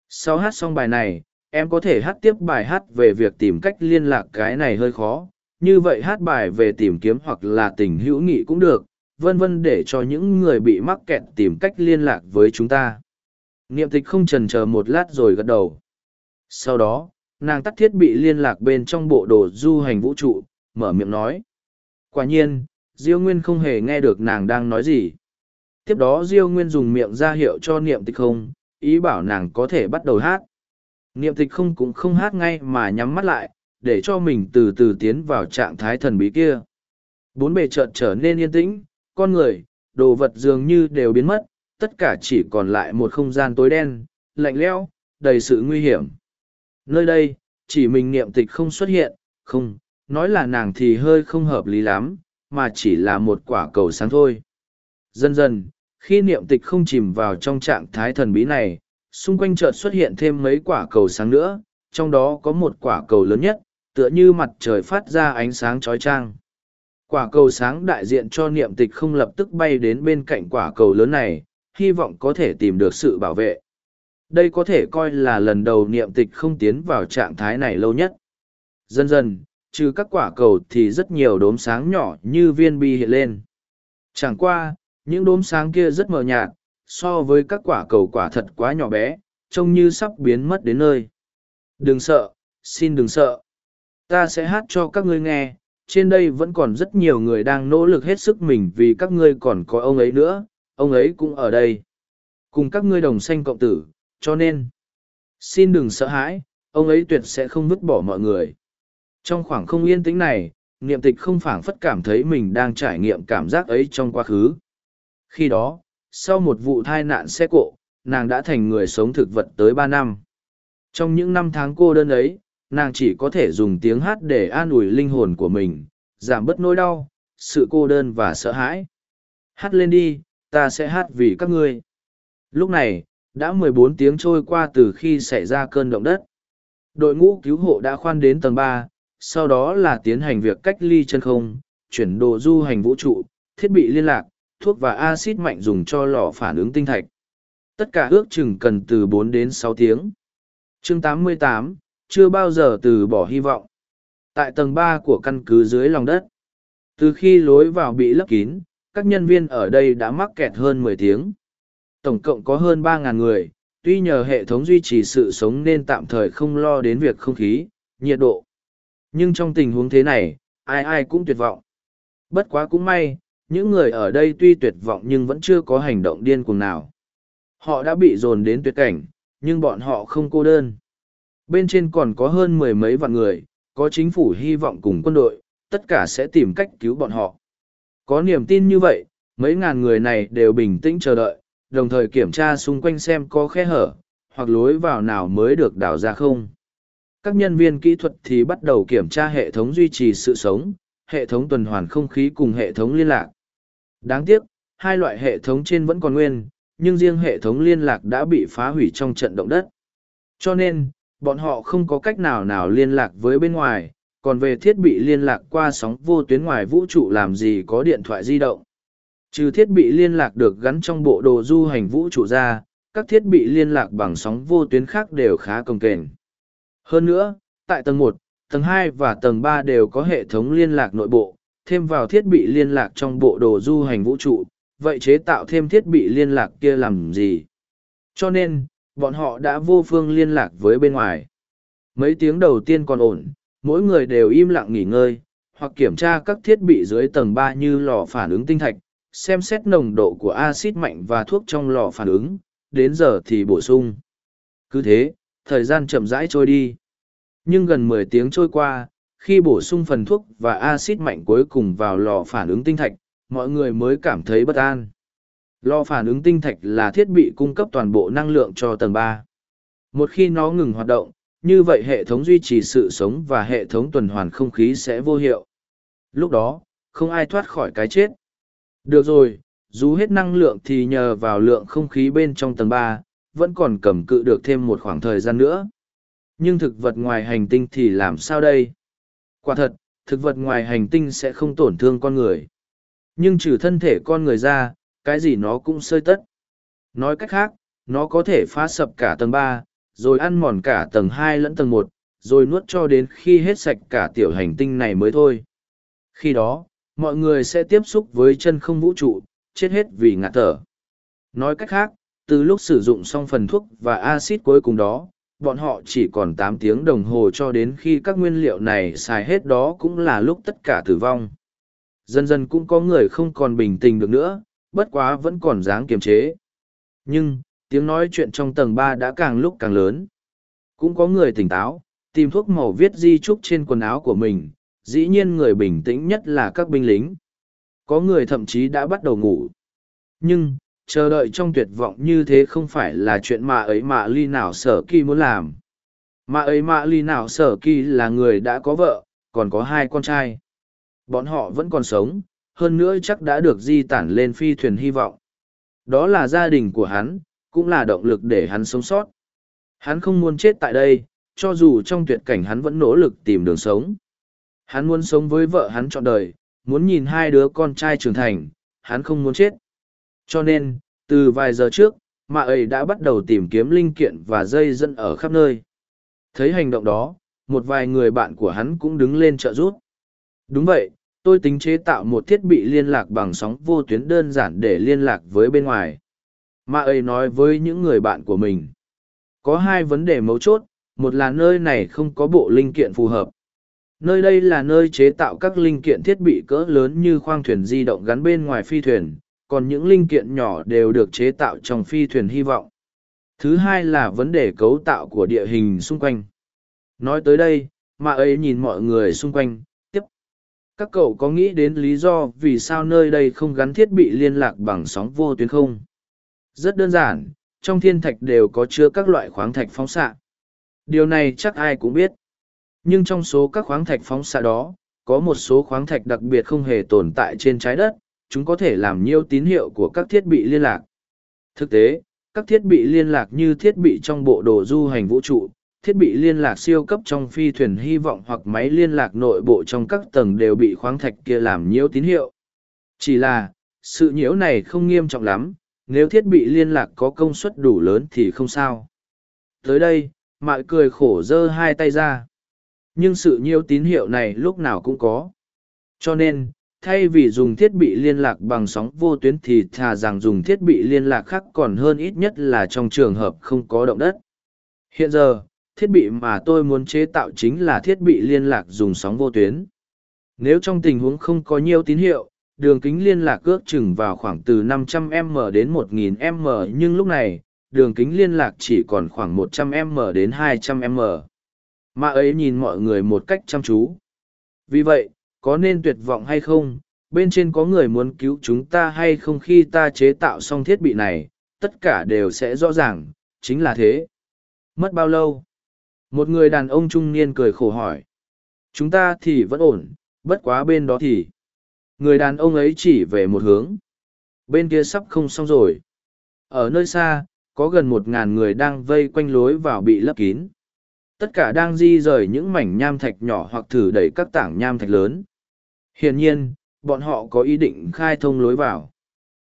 Sau hát xong bài này, em có thể hát tiếp bài hát về việc tìm cách liên lạc cái này hơi khó. Như vậy hát bài về tìm kiếm hoặc là tình hữu nghị cũng được, vân vân để cho những người bị mắc kẹt tìm cách liên lạc với chúng ta. Niệm tịch không trần chờ một lát rồi gật đầu. Sau đó, nàng tắt thiết bị liên lạc bên trong bộ đồ du hành vũ trụ, mở miệng nói. Quả nhiên, diêu nguyên không hề nghe được nàng đang nói gì. Tiếp đó diêu nguyên dùng miệng ra hiệu cho niệm tịch không, ý bảo nàng có thể bắt đầu hát niệm tịch không cũng không hát ngay mà nhắm mắt lại, để cho mình từ từ tiến vào trạng thái thần bí kia. Bốn bề chợt trở nên yên tĩnh, con người, đồ vật dường như đều biến mất, tất cả chỉ còn lại một không gian tối đen, lạnh lẽo, đầy sự nguy hiểm. Nơi đây, chỉ mình niệm tịch không xuất hiện, không, nói là nàng thì hơi không hợp lý lắm, mà chỉ là một quả cầu sáng thôi. Dần dần, khi niệm tịch không chìm vào trong trạng thái thần bí này xung quanh chợt xuất hiện thêm mấy quả cầu sáng nữa, trong đó có một quả cầu lớn nhất, tựa như mặt trời phát ra ánh sáng trói trang quả cầu sáng đại diện cho niệm tịch không lập tức bay đến bên cạnh quả cầu lớn này, hy vọng có thể tìm được sự bảo vệ. Đây có thể coi là lần đầu niệm tịch không tiến vào trạng thái này lâu nhất. Dần dần, trừ các quả cầu thì rất nhiều đốm sáng nhỏ như viên bi hiện lên. Chẳng qua, những đốm sáng kia rất mờ nhạt so với các quả cầu quả thật quá nhỏ bé, trông như sắp biến mất đến nơi. Đừng sợ, xin đừng sợ. Ta sẽ hát cho các ngươi nghe, trên đây vẫn còn rất nhiều người đang nỗ lực hết sức mình vì các ngươi còn có ông ấy nữa, ông ấy cũng ở đây. Cùng các ngươi đồng sanh cộng tử, cho nên, xin đừng sợ hãi, ông ấy tuyệt sẽ không vứt bỏ mọi người. Trong khoảng không yên tĩnh này, niệm tịch không phảng phất cảm thấy mình đang trải nghiệm cảm giác ấy trong quá khứ. Khi đó sau một vụ thai nạn xe cộ, nàng đã thành người sống thực vật tới ba năm. Trong những năm tháng cô đơn ấy, nàng chỉ có thể dùng tiếng hát để an ủi linh hồn của mình, giảm bớt nỗi đau, sự cô đơn và sợ hãi. Hát lên đi, ta sẽ hát vì các ngươi. Lúc này, đã mười bốn tiếng trôi qua từ khi xảy ra cơn động đất. Đội ngũ cứu hộ đã khoan đến tầng ba, sau đó là tiến hành việc cách ly chân không, chuyển đồ du hành vũ trụ, thiết bị liên lạc thuốc và axit mạnh dùng cho lò phản ứng tinh thạch. Tất cả ước chừng cần từ bốn đến sáu tiếng. Chương 88, chưa bao giờ từ bỏ hy vọng. Tại tầng ba của căn cứ dưới lòng đất. Từ khi lối vào bị lấp kín các nhân viên ở đây đã mắc kẹt hơn mười tiếng. Tổng cộng có hơn ba ngàn người tuy nhờ hệ thống duy trì sự sống nên tạm thời không lo đến việc không khí nhiệt độ. Nhưng trong tình huống thế này ai ai cũng tuyệt vọng. Bất quá cũng may những người ở đây tuy tuyệt vọng nhưng vẫn chưa có hành động điên cuồng nào. Họ đã bị dồn đến tuyệt cảnh, nhưng bọn họ không cô đơn. Bên trên còn có hơn mười mấy vạn người, có chính phủ hy vọng cùng quân đội, tất cả sẽ tìm cách cứu bọn họ. Có niềm tin như vậy, mấy ngàn người này đều bình tĩnh chờ đợi, đồng thời kiểm tra xung quanh xem có khe hở, hoặc lối vào nào mới được đào ra không. Các nhân viên kỹ thuật thì bắt đầu kiểm tra hệ thống duy trì sự sống, hệ thống tuần hoàn không khí cùng hệ thống liên lạc đáng tiếc, hai loại hệ thống trên vẫn còn nguyên, nhưng riêng hệ thống liên lạc đã bị phá hủy trong trận động đất. Cho nên, bọn họ không có cách nào nào liên lạc với bên ngoài, còn về thiết bị liên lạc qua sóng vô tuyến ngoài vũ trụ làm gì có điện thoại di động. Trừ thiết bị liên lạc được gắn trong bộ đồ du hành vũ trụ ra, các thiết bị liên lạc bằng sóng vô tuyến khác đều khá công kềnh. Hơn nữa, tại tầng một, tầng hai và tầng ba đều có hệ thống liên lạc nội bộ thêm vào thiết bị liên lạc trong bộ đồ du hành vũ trụ, vậy chế tạo thêm thiết bị liên lạc kia làm gì? Cho nên, bọn họ đã vô phương liên lạc với bên ngoài. Mấy tiếng đầu tiên còn ổn, mỗi người đều im lặng nghỉ ngơi, hoặc kiểm tra các thiết bị dưới tầng ba như lò phản ứng tinh thạch, xem xét nồng độ của acid mạnh và thuốc trong lò phản ứng, đến giờ thì bổ sung. Cứ thế, thời gian chậm rãi trôi đi. Nhưng gần mười tiếng trôi qua khi bổ sung phần thuốc và axit mạnh cuối cùng vào lò phản ứng tinh thạch, mọi người mới cảm thấy bất an. Lò phản ứng tinh thạch là thiết bị cung cấp toàn bộ năng lượng cho tầng ba. Một khi nó ngừng hoạt động, như vậy hệ thống duy trì sự sống và hệ thống tuần hoàn không khí sẽ vô hiệu. Lúc đó, không ai thoát khỏi cái chết. Được rồi, dù hết năng lượng thì nhờ vào lượng không khí bên trong tầng ba, vẫn còn cầm cự được thêm một khoảng thời gian nữa. Nhưng thực vật ngoài hành tinh thì làm sao đây? Quả thật, thực vật ngoài hành tinh sẽ không tổn thương con người. Nhưng trừ thân thể con người ra, cái gì nó cũng sơi tất. Nói cách khác, nó có thể phá sập cả tầng ba, rồi ăn mòn cả tầng hai lẫn tầng một, rồi nuốt cho đến khi hết sạch cả tiểu hành tinh này mới thôi. Khi đó, mọi người sẽ tiếp xúc với chân không vũ trụ, chết hết vì ngạt thở. Nói cách khác, từ lúc sử dụng xong phần thuốc và axit cuối cùng đó bọn họ chỉ còn tám tiếng đồng hồ cho đến khi các nguyên liệu này xài hết đó cũng là lúc tất cả tử vong Dần dần cũng có người không còn bình tĩnh được nữa, bất quá vẫn còn dáng kiềm chế. Nhưng, tiếng nói chuyện trong tầng ba đã càng lúc càng lớn. Cũng có người tỉnh táo, tìm thuốc màu viết di trúc trên quần áo của mình, dĩ nhiên người bình tĩnh nhất là các binh lính. Có người thậm chí đã bắt đầu ngủ. Nhưng, chờ đợi trong tuyệt vọng như thế không phải là chuyện mà ấy mà ly nào sở kỳ muốn làm. Mà ấy mà ly nào sở kỳ là người đã có vợ, còn có hai con trai. Bọn họ vẫn còn sống, hơn nữa chắc đã được di tản lên phi thuyền hy vọng. Đó là gia đình của hắn, cũng là động lực để hắn sống sót. Hắn không muốn chết tại đây, cho dù trong tuyệt cảnh hắn vẫn nỗ lực tìm đường sống. Hắn muốn sống với vợ hắn trọn đời, muốn nhìn hai đứa con trai trưởng thành, hắn không muốn chết. Cho nên, từ vài giờ trước, mạ ấy đã bắt đầu tìm kiếm linh kiện và dây dẫn ở khắp nơi. Thấy hành động đó, một vài người bạn của hắn cũng đứng lên trợ giúp. Đúng vậy, tôi tính chế tạo một thiết bị liên lạc bằng sóng vô tuyến đơn giản để liên lạc với bên ngoài. Mạ ấy nói với những người bạn của mình. Có hai vấn đề mấu chốt, một là nơi này không có bộ linh kiện phù hợp. Nơi đây là nơi chế tạo các linh kiện thiết bị cỡ lớn như khoang thuyền di động gắn bên ngoài phi thuyền, còn những linh kiện nhỏ đều được chế tạo trong phi thuyền hy vọng. Thứ hai là vấn đề cấu tạo của địa hình xung quanh. Nói tới đây, mà ấy nhìn mọi người xung quanh, tiếp. Các cậu có nghĩ đến lý do vì sao nơi đây không gắn thiết bị liên lạc bằng sóng vô tuyến không? Rất đơn giản, trong thiên thạch đều có chứa các loại khoáng thạch phóng xạ. Điều này chắc ai cũng biết. Nhưng trong số các khoáng thạch phóng xạ đó, có một số khoáng thạch đặc biệt không hề tồn tại trên trái đất, chúng có thể làm nhiều tín hiệu của các thiết bị liên lạc. Thực tế, các thiết bị liên lạc như thiết bị trong bộ đồ du hành vũ trụ, thiết bị liên lạc siêu cấp trong phi thuyền hy vọng hoặc máy liên lạc nội bộ trong các tầng đều bị khoáng thạch kia làm nhiễu tín hiệu. Chỉ là, sự nhiễu này không nghiêm trọng lắm, nếu thiết bị liên lạc có công suất đủ lớn thì không sao. Tới đây, mại cười khổ giơ hai tay ra. Nhưng sự nhiễu tín hiệu này lúc nào cũng có. Cho nên, thay vì dùng thiết bị liên lạc bằng sóng vô tuyến thì thà rằng dùng thiết bị liên lạc khác còn hơn ít nhất là trong trường hợp không có động đất. Hiện giờ, thiết bị mà tôi muốn chế tạo chính là thiết bị liên lạc dùng sóng vô tuyến. Nếu trong tình huống không có nhiều tín hiệu, đường kính liên lạc ước chừng vào khoảng từ 500m đến 1000m nhưng lúc này, đường kính liên lạc chỉ còn khoảng 100m đến 200m. Mà ấy nhìn mọi người một cách chăm chú. Vì vậy, có nên tuyệt vọng hay không, bên trên có người muốn cứu chúng ta hay không khi ta chế tạo xong thiết bị này, tất cả đều sẽ rõ ràng, chính là thế. Mất bao lâu? Một người đàn ông trung niên cười khổ hỏi. Chúng ta thì vẫn ổn, bất quá bên đó thì. Người đàn ông ấy chỉ về một hướng. Bên kia sắp không xong rồi. Ở nơi xa, có gần một ngàn người đang vây quanh lối vào bị lấp kín. Tất cả đang di rời những mảnh nham thạch nhỏ hoặc thử đẩy các tảng nham thạch lớn. Hiển nhiên, bọn họ có ý định khai thông lối vào.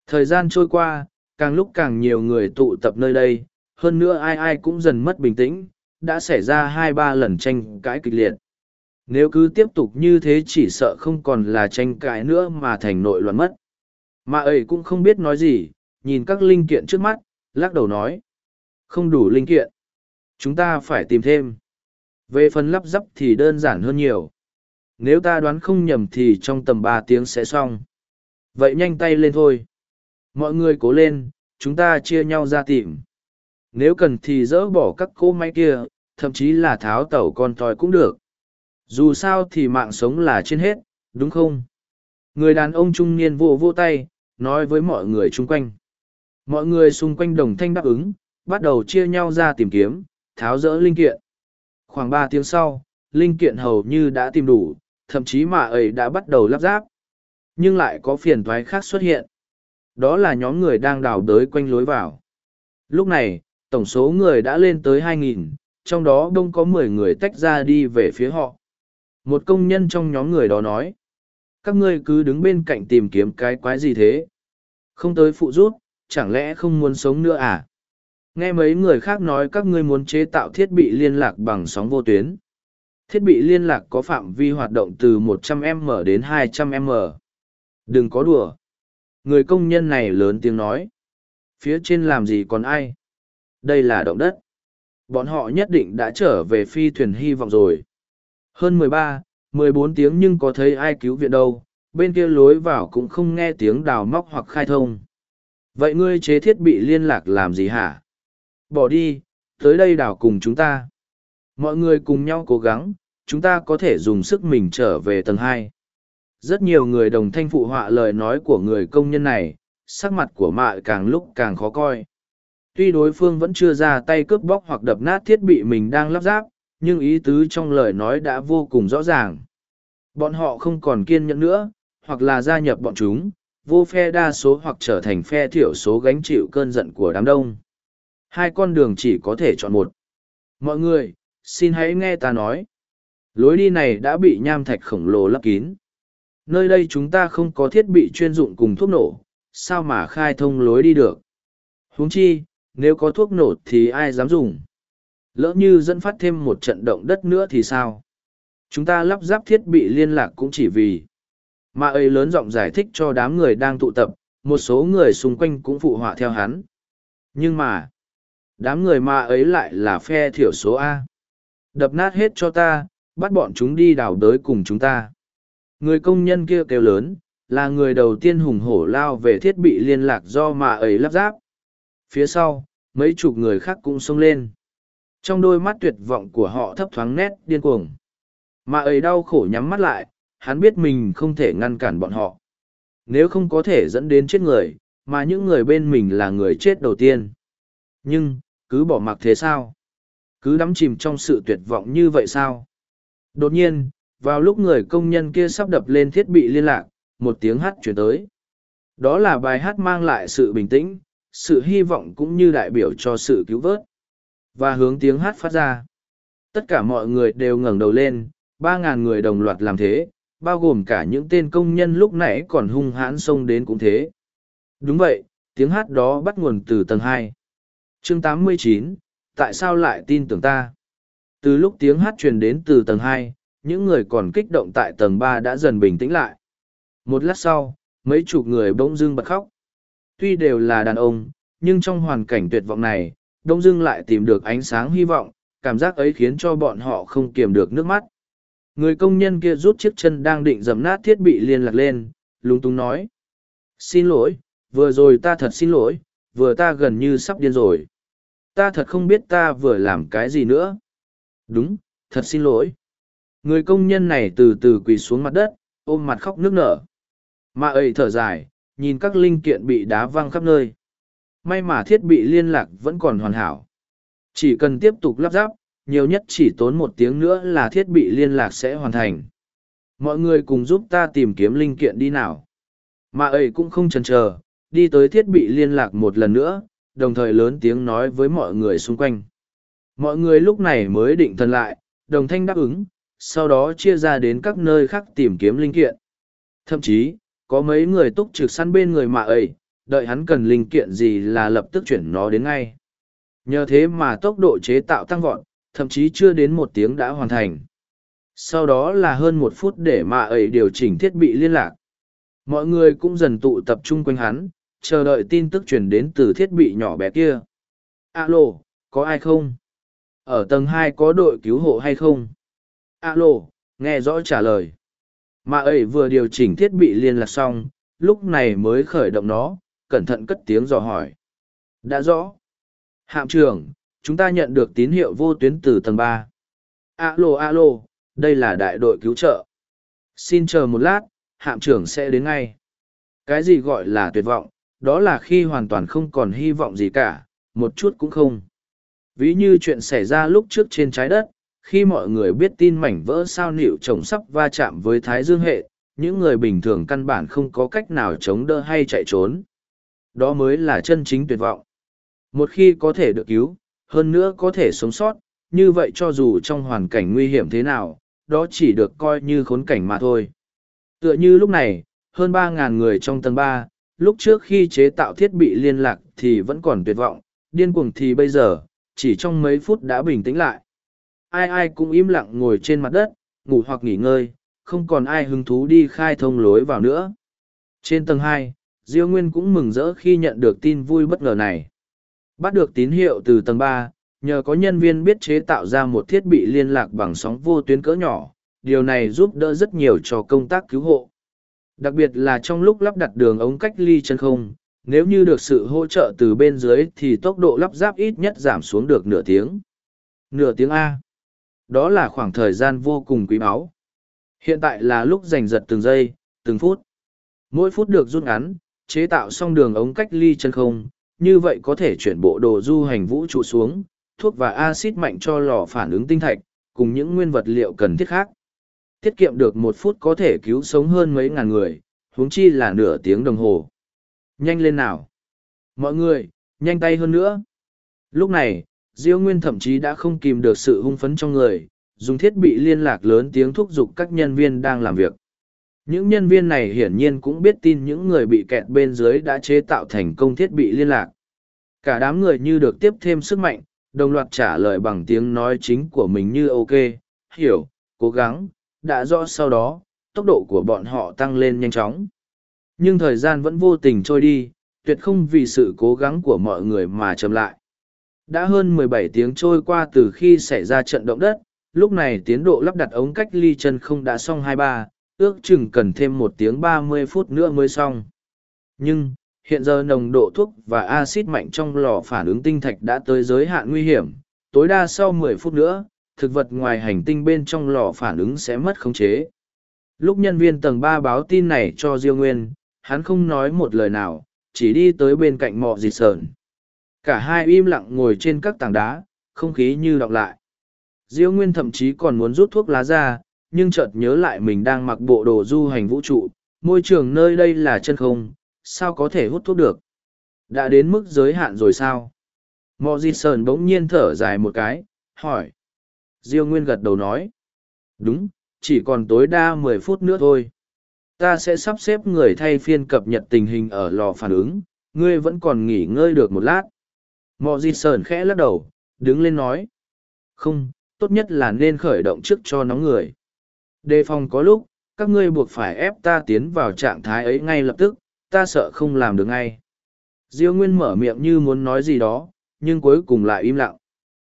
Thời gian trôi qua, càng lúc càng nhiều người tụ tập nơi đây, hơn nữa ai ai cũng dần mất bình tĩnh, đã xảy ra hai ba lần tranh cãi kịch liệt. Nếu cứ tiếp tục như thế chỉ sợ không còn là tranh cãi nữa mà thành nội loạn mất. Mà ấy cũng không biết nói gì, nhìn các linh kiện trước mắt, lắc đầu nói. Không đủ linh kiện. Chúng ta phải tìm thêm. Về phần lắp ráp thì đơn giản hơn nhiều nếu ta đoán không nhầm thì trong tầm ba tiếng sẽ xong. Vậy nhanh tay lên thôi. Mọi người cố lên, chúng ta chia nhau ra tìm. Nếu cần thì dỡ bỏ các cỗ máy kia, thậm chí là tháo tàu con tòi cũng được. Dù sao thì mạng sống là trên hết, đúng không? Người đàn ông trung niên vô vô tay, nói với mọi người chung quanh. Mọi người xung quanh đồng thanh đáp ứng, bắt đầu chia nhau ra tìm kiếm, tháo rỡ linh kiện. Khoảng ba tiếng sau, linh kiện hầu như đã tìm đủ thậm chí mà ấy đã bắt đầu lắp ráp. Nhưng lại có phiền thoái khác xuất hiện. Đó là nhóm người đang đào đới quanh lối vào. Lúc này tổng số người đã lên tới 2.000, trong đó đông có 10 người tách ra đi về phía họ. Một công nhân trong nhóm người đó nói các ngươi cứ đứng bên cạnh tìm kiếm cái quái gì thế? Không tới phụ rút chẳng lẽ không muốn sống nữa à? Nghe mấy người khác nói các ngươi muốn chế tạo thiết bị liên lạc bằng sóng vô tuyến thiết bị liên lạc có phạm vi hoạt động từ 100m đến 200m. Đừng có đùa. Người công nhân này lớn tiếng nói. Phía trên làm gì còn ai? Đây là động đất. Bọn họ nhất định đã trở về phi thuyền hy vọng rồi. Hơn 13, 14 tiếng nhưng có thấy ai cứu viện đâu. bên kia lối vào cũng không nghe tiếng đào móc hoặc khai thông. Vậy ngươi chế thiết bị liên lạc làm gì hả? Bỏ đi, tới đây đào cùng chúng ta. Mọi người cùng nhau cố gắng, chúng ta có thể dùng sức mình trở về tầng hai. Rất nhiều người đồng thanh phụ họa lời nói của người công nhân này, sắc mặt của mạ càng lúc càng khó coi. Tuy đối phương vẫn chưa ra tay cướp bóc hoặc đập nát thiết bị mình đang lắp ráp, nhưng ý tứ trong lời nói đã vô cùng rõ ràng. Bọn họ không còn kiên nhẫn nữa, hoặc là gia nhập bọn chúng, vô phe đa số hoặc trở thành phe thiểu số gánh chịu cơn giận của đám đông. Hai con đường chỉ có thể chọn một. Mọi người, xin hãy nghe ta nói. Lối đi này đã bị nham thạch khổng lồ lấp kín. Nơi đây chúng ta không có thiết bị chuyên dụng cùng thuốc nổ, sao mà khai thông lối đi được. huống chi, nếu có thuốc nổ thì ai dám dùng. Lỡ như dẫn phát thêm một trận động đất nữa thì sao? Chúng ta lắp ráp thiết bị liên lạc cũng chỉ vì mà ấy lớn giọng giải thích cho đám người đang tụ tập, một số người xung quanh cũng phụ họa theo hắn. Nhưng mà, đám người mà ấy lại là phe thiểu số A. Đập nát hết cho ta, bắt bọn chúng đi đào đới cùng chúng ta. Người công nhân kia kêu lớn, là người đầu tiên hùng hổ lao về thiết bị liên lạc do mà ấy lắp ráp. Phía sau, mấy chục người khác cũng xông lên. Trong đôi mắt tuyệt vọng của họ thấp thoáng nét điên cuồng. Mà ấy đau khổ nhắm mắt lại, hắn biết mình không thể ngăn cản bọn họ. Nếu không có thể dẫn đến chết người, mà những người bên mình là người chết đầu tiên. Nhưng, cứ bỏ mặc thế sao? Cứ đắm chìm trong sự tuyệt vọng như vậy sao? Đột nhiên, vào lúc người công nhân kia sắp đập lên thiết bị liên lạc, một tiếng hát chuyển tới. Đó là bài hát mang lại sự bình tĩnh, sự hy vọng cũng như đại biểu cho sự cứu vớt. Và hướng tiếng hát phát ra. Tất cả mọi người đều ngẩng đầu lên, ba ngàn người đồng loạt làm thế, bao gồm cả những tên công nhân lúc nãy còn hung hãn xông đến cũng thế. Đúng vậy, tiếng hát đó bắt nguồn từ tầng hai. Chương 89, tại sao lại tin tưởng ta? Từ lúc tiếng hát truyền đến từ tầng hai, những người còn kích động tại tầng ba đã dần bình tĩnh lại. Một lát sau, mấy chục người bỗng dưng bật khóc. Tuy đều là đàn ông, nhưng trong hoàn cảnh tuyệt vọng này, đông dưng lại tìm được ánh sáng hy vọng, cảm giác ấy khiến cho bọn họ không kiềm được nước mắt. Người công nhân kia rút chiếc chân đang định dầm nát thiết bị liên lạc lên, lúng túng nói. Xin lỗi, vừa rồi ta thật xin lỗi, vừa ta gần như sắp điên rồi. Ta thật không biết ta vừa làm cái gì nữa. Đúng, thật xin lỗi. Người công nhân này từ từ quỳ xuống mặt đất, ôm mặt khóc nước nở. Mà ấy thở dài, nhìn các linh kiện bị đá văng khắp nơi. May mà thiết bị liên lạc vẫn còn hoàn hảo. Chỉ cần tiếp tục lắp ráp, nhiều nhất chỉ tốn một tiếng nữa là thiết bị liên lạc sẽ hoàn thành. Mọi người cùng giúp ta tìm kiếm linh kiện đi nào. Mà ấy cũng không chần chờ, đi tới thiết bị liên lạc một lần nữa, đồng thời lớn tiếng nói với mọi người xung quanh. Mọi người lúc này mới định thần lại, đồng thanh đáp ứng, sau đó chia ra đến các nơi khác tìm kiếm linh kiện. Thậm chí, có mấy người túc trực săn bên người mà ấy, đợi hắn cần linh kiện gì là lập tức chuyển nó đến ngay. Nhờ thế mà tốc độ chế tạo tăng vọt, thậm chí chưa đến một tiếng đã hoàn thành. Sau đó là hơn một phút để mà ấy điều chỉnh thiết bị liên lạc. Mọi người cũng dần tụ tập trung quanh hắn, chờ đợi tin tức truyền đến từ thiết bị nhỏ bé kia. Alo, có ai không? Ở tầng hai có đội cứu hộ hay không? Alo, nghe rõ trả lời. Mà ấy vừa điều chỉnh thiết bị liên lạc xong, lúc này mới khởi động nó, cẩn thận cất tiếng dò hỏi. Đã rõ. Hạm trưởng, chúng ta nhận được tín hiệu vô tuyến từ tầng ba. Alo alo, đây là đại đội cứu trợ. Xin chờ một lát, hạm trưởng sẽ đến ngay. Cái gì gọi là tuyệt vọng, đó là khi hoàn toàn không còn hy vọng gì cả, một chút cũng không. Ví như chuyện xảy ra lúc trước trên trái đất, khi mọi người biết tin mảnh vỡ sao nịu chồng sắp va chạm với thái dương hệ, những người bình thường căn bản không có cách nào chống đỡ hay chạy trốn. Đó mới là chân chính tuyệt vọng. Một khi có thể được cứu, hơn nữa có thể sống sót, như vậy cho dù trong hoàn cảnh nguy hiểm thế nào, đó chỉ được coi như khốn cảnh mà thôi. Tựa như lúc này, hơn 3.000 người trong tầng 3, lúc trước khi chế tạo thiết bị liên lạc thì vẫn còn tuyệt vọng, điên cuồng thì bây giờ, chỉ trong mấy phút đã bình tĩnh lại. Ai ai cũng im lặng ngồi trên mặt đất, ngủ hoặc nghỉ ngơi, không còn ai hứng thú đi khai thông lối vào nữa. Trên tầng 2, Diêu Nguyên cũng mừng rỡ khi nhận được tin vui bất ngờ này. Bắt được tín hiệu từ tầng ba, nhờ có nhân viên biết chế tạo ra một thiết bị liên lạc bằng sóng vô tuyến cỡ nhỏ, điều này giúp đỡ rất nhiều cho công tác cứu hộ. Đặc biệt là trong lúc lắp đặt đường ống cách ly chân không, nếu như được sự hỗ trợ từ bên dưới thì tốc độ lắp ráp ít nhất giảm xuống được nửa tiếng. Nửa tiếng A. Đó là khoảng thời gian vô cùng quý báu. Hiện tại là lúc giành giật từng giây, từng phút. Mỗi phút được rút ngắn, chế tạo xong đường ống cách ly chân không, như vậy có thể chuyển bộ đồ du hành vũ trụ xuống, thuốc và axit mạnh cho lò phản ứng tinh thạch, cùng những nguyên vật liệu cần thiết khác. Tiết kiệm được một phút có thể cứu sống hơn mấy ngàn người, huống chi là nửa tiếng đồng hồ. Nhanh lên nào! Mọi người, nhanh tay hơn nữa! Lúc này, Diêu Nguyên thậm chí đã không kìm được sự hung phấn trong người, dùng thiết bị liên lạc lớn tiếng thúc giục các nhân viên đang làm việc. Những nhân viên này hiển nhiên cũng biết tin những người bị kẹt bên dưới đã chế tạo thành công thiết bị liên lạc. Cả đám người như được tiếp thêm sức mạnh, đồng loạt trả lời bằng tiếng nói chính của mình như ok, hiểu, cố gắng, đã rõ sau đó, tốc độ của bọn họ tăng lên nhanh chóng. Nhưng thời gian vẫn vô tình trôi đi, tuyệt không vì sự cố gắng của mọi người mà chậm lại. Đã hơn 17 tiếng trôi qua từ khi xảy ra trận động đất, lúc này tiến độ lắp đặt ống cách ly chân không đã xong 23, ước chừng cần thêm một tiếng 30 phút nữa mới xong. Nhưng, hiện giờ nồng độ thuốc và axit mạnh trong lò phản ứng tinh thạch đã tới giới hạn nguy hiểm, tối đa sau 10 phút nữa, thực vật ngoài hành tinh bên trong lò phản ứng sẽ mất khống chế. Lúc nhân viên tầng ba báo tin này cho Diêu Nguyên, hắn không nói một lời nào, chỉ đi tới bên cạnh mọ dịt sờn. Cả hai im lặng ngồi trên các tảng đá, không khí như đọc lại. Diêu Nguyên thậm chí còn muốn rút thuốc lá ra, nhưng chợt nhớ lại mình đang mặc bộ đồ du hành vũ trụ, môi trường nơi đây là chân không, sao có thể hút thuốc được? Đã đến mức giới hạn rồi sao? Mọ dịt sờn bỗng nhiên thở dài một cái, hỏi. Diêu Nguyên gật đầu nói. Đúng, chỉ còn tối đa mười phút nữa thôi. Ta sẽ sắp xếp người thay phiên cập nhật tình hình ở lò phản ứng, ngươi vẫn còn nghỉ ngơi được một lát. Mọ Di Sơn khẽ lắc đầu, đứng lên nói. Không, tốt nhất là nên khởi động trước cho nóng người. Đề phòng có lúc, các ngươi buộc phải ép ta tiến vào trạng thái ấy ngay lập tức, ta sợ không làm được ngay. Diêu Nguyên mở miệng như muốn nói gì đó, nhưng cuối cùng lại im lặng.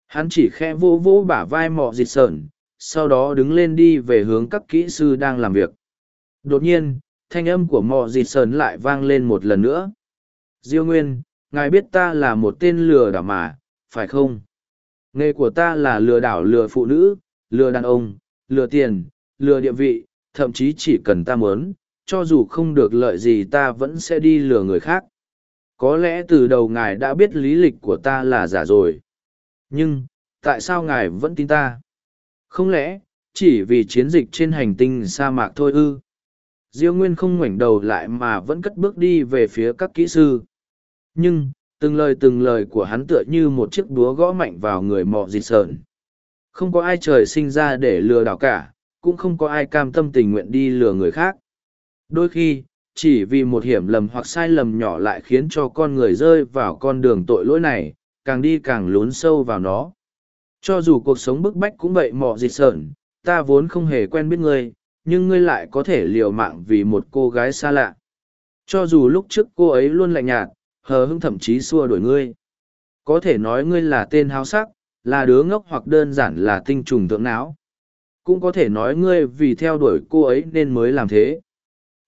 Hắn chỉ khe vô vô bả vai mọ dịt sởn sau đó đứng lên đi về hướng các kỹ sư đang làm việc. Đột nhiên, thanh âm của mò dịt sờn lại vang lên một lần nữa. Diêu Nguyên, ngài biết ta là một tên lừa đảo mà, phải không? Nghề của ta là lừa đảo lừa phụ nữ, lừa đàn ông, lừa tiền, lừa địa vị, thậm chí chỉ cần ta muốn, cho dù không được lợi gì ta vẫn sẽ đi lừa người khác. Có lẽ từ đầu ngài đã biết lý lịch của ta là giả rồi nhưng tại sao ngài vẫn tin ta không lẽ chỉ vì chiến dịch trên hành tinh sa mạc thôi ư diêu nguyên không ngoảnh đầu lại mà vẫn cất bước đi về phía các kỹ sư. Nhưng từng lời từng lời của hắn tựa như một chiếc búa gõ mạnh vào người mọ dịt sờn. Không có ai trời sinh ra để lừa đảo cả cũng không có ai cam tâm tình nguyện đi lừa người khác. Đôi khi chỉ vì một hiểm lầm hoặc sai lầm nhỏ lại khiến cho con người rơi vào con đường tội lỗi này càng đi càng lún sâu vào nó. Cho dù cuộc sống bức bách cũng vậy mọ dịt sởn, ta vốn không hề quen biết ngươi, nhưng ngươi lại có thể liều mạng vì một cô gái xa lạ. Cho dù lúc trước cô ấy luôn lạnh nhạt, hờ hững thậm chí xua đuổi ngươi. Có thể nói ngươi là tên háo sắc, là đứa ngốc hoặc đơn giản là tinh trùng thượng não. Cũng có thể nói ngươi vì theo đuổi cô ấy nên mới làm thế.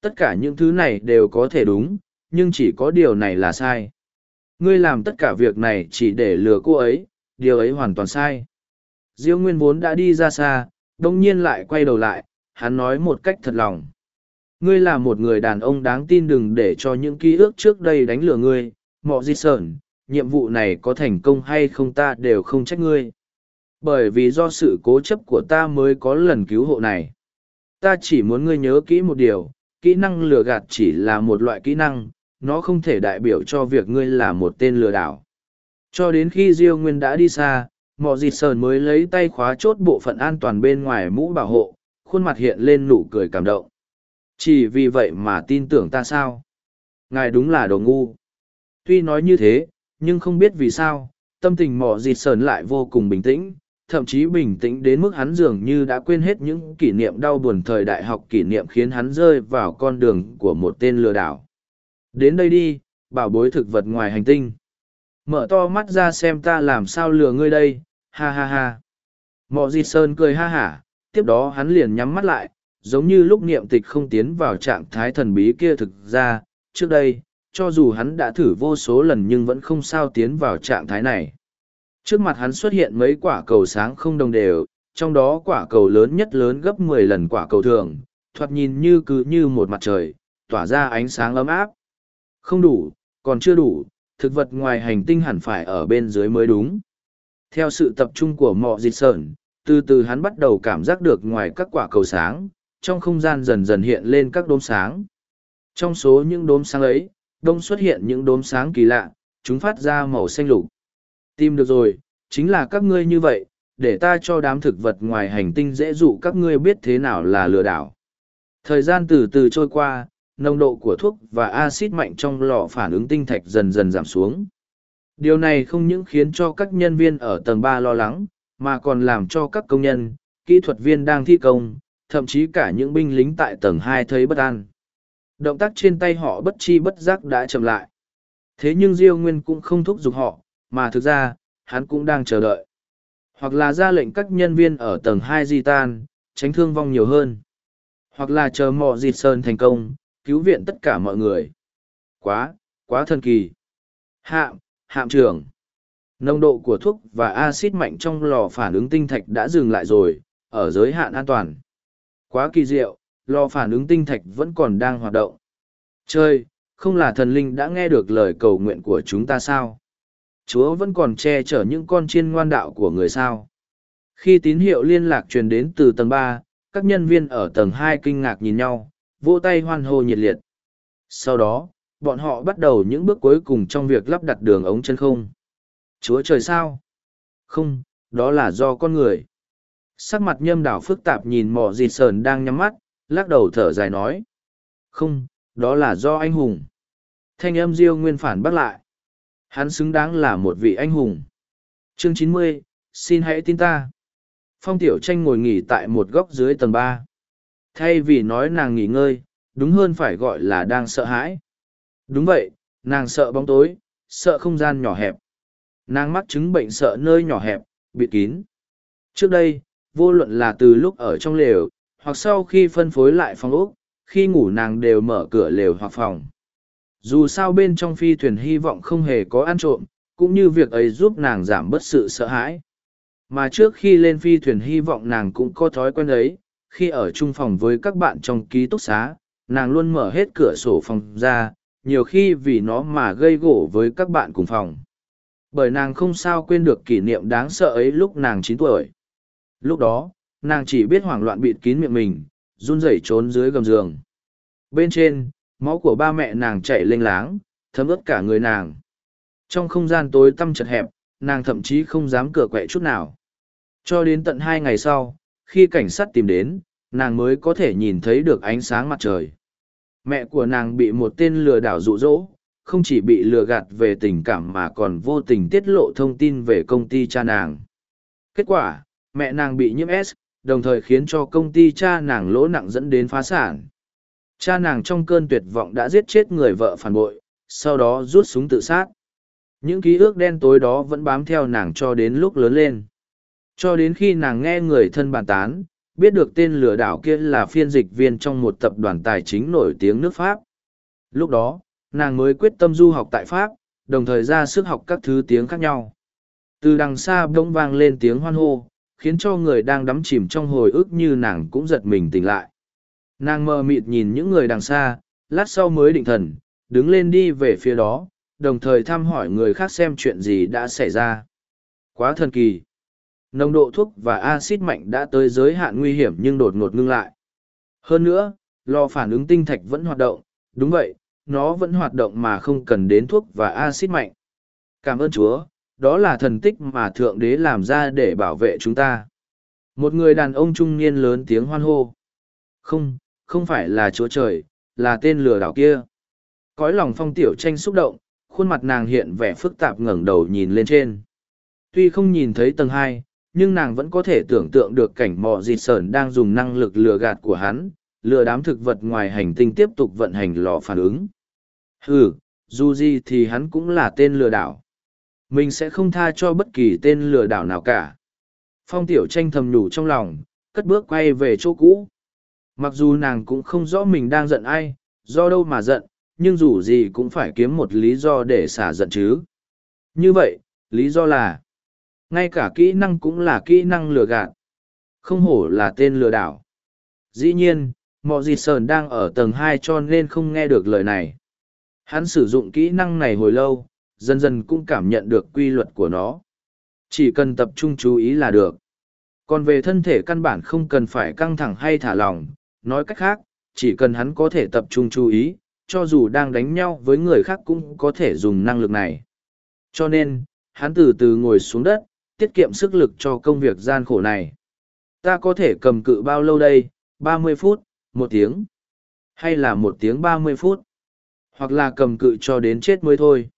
Tất cả những thứ này đều có thể đúng, nhưng chỉ có điều này là sai. Ngươi làm tất cả việc này chỉ để lừa cô ấy, điều ấy hoàn toàn sai. Diêu Nguyên vốn đã đi ra xa, đông nhiên lại quay đầu lại, hắn nói một cách thật lòng. Ngươi là một người đàn ông đáng tin đừng để cho những ký ức trước đây đánh lừa ngươi, mọ di sởn, nhiệm vụ này có thành công hay không ta đều không trách ngươi. Bởi vì do sự cố chấp của ta mới có lần cứu hộ này. Ta chỉ muốn ngươi nhớ kỹ một điều, kỹ năng lừa gạt chỉ là một loại kỹ năng, nó không thể đại biểu cho việc ngươi là một tên lừa đảo. Cho đến khi Diêu Nguyên đã đi xa, Mọ Dịt Sờn mới lấy tay khóa chốt bộ phận an toàn bên ngoài mũ bảo hộ, khuôn mặt hiện lên nụ cười cảm động. Chỉ vì vậy mà tin tưởng ta sao? Ngài đúng là đồ ngu. Tuy nói như thế, nhưng không biết vì sao, tâm tình Mọ Dịt Sờn lại vô cùng bình tĩnh, thậm chí bình tĩnh đến mức hắn dường như đã quên hết những kỷ niệm đau buồn thời đại học kỷ niệm khiến hắn rơi vào con đường của một tên lừa đảo Đến đây đi, bảo bối thực vật ngoài hành tinh. Mở to mắt ra xem ta làm sao lừa ngươi đây, ha ha ha. Mọ Di Sơn cười ha hả, tiếp đó hắn liền nhắm mắt lại, giống như lúc niệm tịch không tiến vào trạng thái thần bí kia thực ra, trước đây, cho dù hắn đã thử vô số lần nhưng vẫn không sao tiến vào trạng thái này. Trước mặt hắn xuất hiện mấy quả cầu sáng không đồng đều, trong đó quả cầu lớn nhất lớn gấp mười lần quả cầu thường, thoạt nhìn như cứ như một mặt trời, tỏa ra ánh sáng ấm áp. Không đủ, còn chưa đủ, thực vật ngoài hành tinh hẳn phải ở bên dưới mới đúng. Theo sự tập trung của mọ dịch sởn, từ từ hắn bắt đầu cảm giác được ngoài các quả cầu sáng, trong không gian dần dần hiện lên các đốm sáng. Trong số những đốm sáng ấy, đông xuất hiện những đốm sáng kỳ lạ, chúng phát ra màu xanh lục. Tìm được rồi, chính là các ngươi như vậy, để ta cho đám thực vật ngoài hành tinh dễ dụ các ngươi biết thế nào là lừa đảo. Thời gian từ từ trôi qua, nồng độ của thuốc và axit mạnh trong lò phản ứng tinh thạch dần dần giảm xuống. Điều này không những khiến cho các nhân viên ở tầng ba lo lắng, mà còn làm cho các công nhân, kỹ thuật viên đang thi công, thậm chí cả những binh lính tại tầng hai thấy bất an. Động tác trên tay họ bất chi bất giác đã chậm lại. Thế nhưng Diêu Nguyên cũng không thúc giục họ, mà thực ra, hắn cũng đang chờ đợi. Hoặc là ra lệnh các nhân viên ở tầng hai di tan, tránh thương vong nhiều hơn. Hoặc là chờ mọ dịt sơn thành công, cứu viện tất cả mọi người. Quá, quá thần kỳ. Hạm, hạm trưởng. Nồng độ của thuốc và axit mạnh trong lò phản ứng tinh thạch đã dừng lại rồi, ở giới hạn an toàn. Quá kỳ diệu, lò phản ứng tinh thạch vẫn còn đang hoạt động. Chơi, không là thần linh đã nghe được lời cầu nguyện của chúng ta sao? Chúa vẫn còn che chở những con chiên ngoan đạo của người sao. Khi tín hiệu liên lạc truyền đến từ tầng ba, các nhân viên ở tầng hai kinh ngạc nhìn nhau, vỗ tay hoan hô nhiệt liệt. Sau đó, bọn họ bắt đầu những bước cuối cùng trong việc lắp đặt đường ống chân không. Chúa trời sao? Không, đó là do con người. Sắc mặt nhâm đảo phức tạp nhìn mỏ dịt sờn đang nhắm mắt, lắc đầu thở dài nói. Không, đó là do anh hùng. Thanh âm diêu nguyên phản bắt lại. Hắn xứng đáng là một vị anh hùng. Chương chín mươi, xin hãy tin ta. Phong Tiểu Tranh ngồi nghỉ tại một góc dưới tầng ba. Thay vì nói nàng nghỉ ngơi, đúng hơn phải gọi là đang sợ hãi. Đúng vậy, nàng sợ bóng tối, sợ không gian nhỏ hẹp. Nàng mắc chứng bệnh sợ nơi nhỏ hẹp, bịt kín. Trước đây, vô luận là từ lúc ở trong lều, hoặc sau khi phân phối lại phòng ốc, khi ngủ nàng đều mở cửa lều hoặc phòng. Dù sao bên trong phi thuyền hy vọng không hề có ăn trộm, cũng như việc ấy giúp nàng giảm bớt sự sợ hãi. Mà trước khi lên phi thuyền hy vọng nàng cũng có thói quen ấy, khi ở chung phòng với các bạn trong ký túc xá, nàng luôn mở hết cửa sổ phòng ra, nhiều khi vì nó mà gây gỗ với các bạn cùng phòng. Bởi nàng không sao quên được kỷ niệm đáng sợ ấy lúc nàng chín tuổi. Lúc đó, nàng chỉ biết hoảng loạn bịt kín miệng mình, run rẩy trốn dưới gầm giường. Bên trên, máu của ba mẹ nàng chảy lênh láng, thấm ướt cả người nàng. Trong không gian tối tăm chật hẹp, nàng thậm chí không dám cửa quẹ chút nào. Cho đến tận hai ngày sau, khi cảnh sát tìm đến, nàng mới có thể nhìn thấy được ánh sáng mặt trời. Mẹ của nàng bị một tên lừa đảo dụ dỗ, không chỉ bị lừa gạt về tình cảm mà còn vô tình tiết lộ thông tin về công ty cha nàng. Kết quả, mẹ nàng bị nhiễm S, đồng thời khiến cho công ty cha nàng lỗ nặng dẫn đến phá sản. Cha nàng trong cơn tuyệt vọng đã giết chết người vợ phản bội, sau đó rút súng tự sát. Những ký ức đen tối đó vẫn bám theo nàng cho đến lúc lớn lên. Cho đến khi nàng nghe người thân bàn tán, biết được tên lừa đảo kia là phiên dịch viên trong một tập đoàn tài chính nổi tiếng nước Pháp. Lúc đó, nàng mới quyết tâm du học tại Pháp, đồng thời ra sức học các thứ tiếng khác nhau. Từ đằng xa bỗng vang lên tiếng hoan hô, khiến cho người đang đắm chìm trong hồi ức như nàng cũng giật mình tỉnh lại. Nàng mờ mịt nhìn những người đằng xa, lát sau mới định thần, đứng lên đi về phía đó, đồng thời thăm hỏi người khác xem chuyện gì đã xảy ra. Quá thần kỳ! Nồng độ thuốc và axit mạnh đã tới giới hạn nguy hiểm nhưng đột ngột ngưng lại. Hơn nữa, lò phản ứng tinh thạch vẫn hoạt động, đúng vậy, nó vẫn hoạt động mà không cần đến thuốc và axit mạnh. Cảm ơn Chúa, đó là thần tích mà Thượng Đế làm ra để bảo vệ chúng ta. Một người đàn ông trung niên lớn tiếng hoan hô. Không, không phải là Chúa Trời, là tên lừa đảo kia. Cõi lòng phong tiểu tranh xúc động, khuôn mặt nàng hiện vẻ phức tạp ngẩng đầu nhìn lên trên. Tuy không nhìn thấy tầng hai, nhưng nàng vẫn có thể tưởng tượng được cảnh mò dịt sởn đang dùng năng lực lừa gạt của hắn, lừa đám thực vật ngoài hành tinh tiếp tục vận hành lò phản ứng. Ừ, dù gì thì hắn cũng là tên lừa đảo. Mình sẽ không tha cho bất kỳ tên lừa đảo nào cả. Phong tiểu tranh thầm nhủ trong lòng, cất bước quay về chỗ cũ. mặc dù nàng cũng không rõ mình đang giận ai do đâu mà giận nhưng dù gì cũng phải kiếm một lý do để xả giận chứ như vậy lý do là ngay cả kỹ năng cũng là kỹ năng lừa gạt không hổ là tên lừa đảo dĩ nhiên mọi gì sờn đang ở tầng hai cho nên không nghe được lời này hắn sử dụng kỹ năng này hồi lâu, dần dần cũng cảm nhận được quy luật của nó. Chỉ cần tập trung chú ý là được. Còn về thân thể căn bản không cần phải căng thẳng hay thả lỏng, nói cách khác, chỉ cần hắn có thể tập trung chú ý, cho dù đang đánh nhau với người khác cũng có thể dùng năng lực này. Cho nên, hắn từ từ ngồi xuống đất, tiết kiệm sức lực cho công việc gian khổ này. Ta có thể cầm cự bao lâu đây? ba mươi phút, một tiếng. Hay là một tiếng ba mươi phút? Hoặc là cầm cự cho đến chết mới thôi.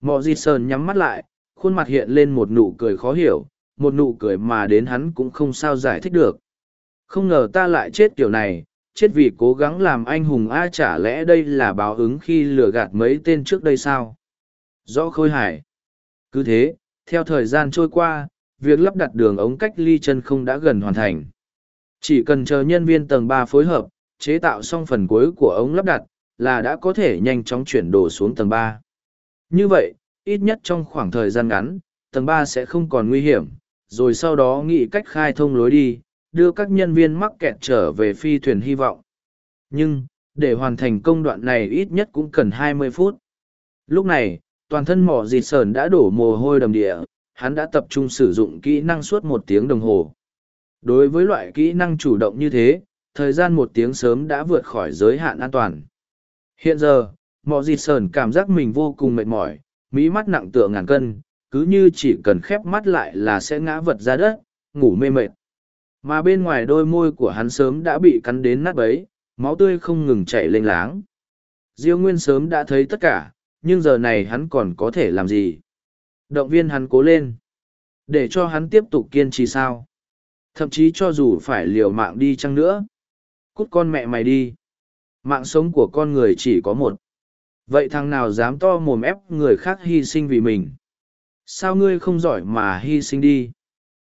Mọi di sơn nhắm mắt lại, khuôn mặt hiện lên một nụ cười khó hiểu, một nụ cười mà đến hắn cũng không sao giải thích được. Không ngờ ta lại chết kiểu này, chết vì cố gắng làm anh hùng a chả lẽ đây là báo ứng khi lừa gạt mấy tên trước đây sao? Rõ khôi hải cứ thế, theo thời gian trôi qua, việc lắp đặt đường ống cách ly chân không đã gần hoàn thành. Chỉ cần chờ nhân viên tầng ba phối hợp, chế tạo xong phần cuối của ống lắp đặt là đã có thể nhanh chóng chuyển đồ xuống tầng ba. Như vậy, ít nhất trong khoảng thời gian ngắn, tầng ba sẽ không còn nguy hiểm, rồi sau đó nghĩ cách khai thông lối đi, đưa các nhân viên mắc kẹt trở về phi thuyền hy vọng. Nhưng, để hoàn thành công đoạn này ít nhất cũng cần 20 phút. Lúc này, toàn thân mỏ dịt sờn đã đổ mồ hôi đầm địa, hắn đã tập trung sử dụng kỹ năng suốt một tiếng đồng hồ. Đối với loại kỹ năng chủ động như thế, thời gian một tiếng sớm đã vượt khỏi giới hạn an toàn hiện giờ mỏ dịt sờn cảm giác mình vô cùng mệt mỏi mỹ mắt nặng tựa ngàn cân, cứ như chỉ cần khép mắt lại là sẽ ngã vật ra đất, ngủ mê mệt. Mà bên ngoài đôi môi của hắn sớm đã bị cắn đến nát bấy, máu tươi không ngừng chảy lênh láng. Diêu nguyên sớm đã thấy tất cả, nhưng giờ này hắn còn có thể làm gì? Động viên hắn cố lên. Để cho hắn tiếp tục kiên trì sao? Thậm chí cho dù phải liều mạng đi chăng nữa, cút con mẹ mày đi mạng sống của con người chỉ có một. Vậy thằng nào dám to mồm ép người khác hy sinh vì mình? Sao ngươi không giỏi mà hy sinh đi?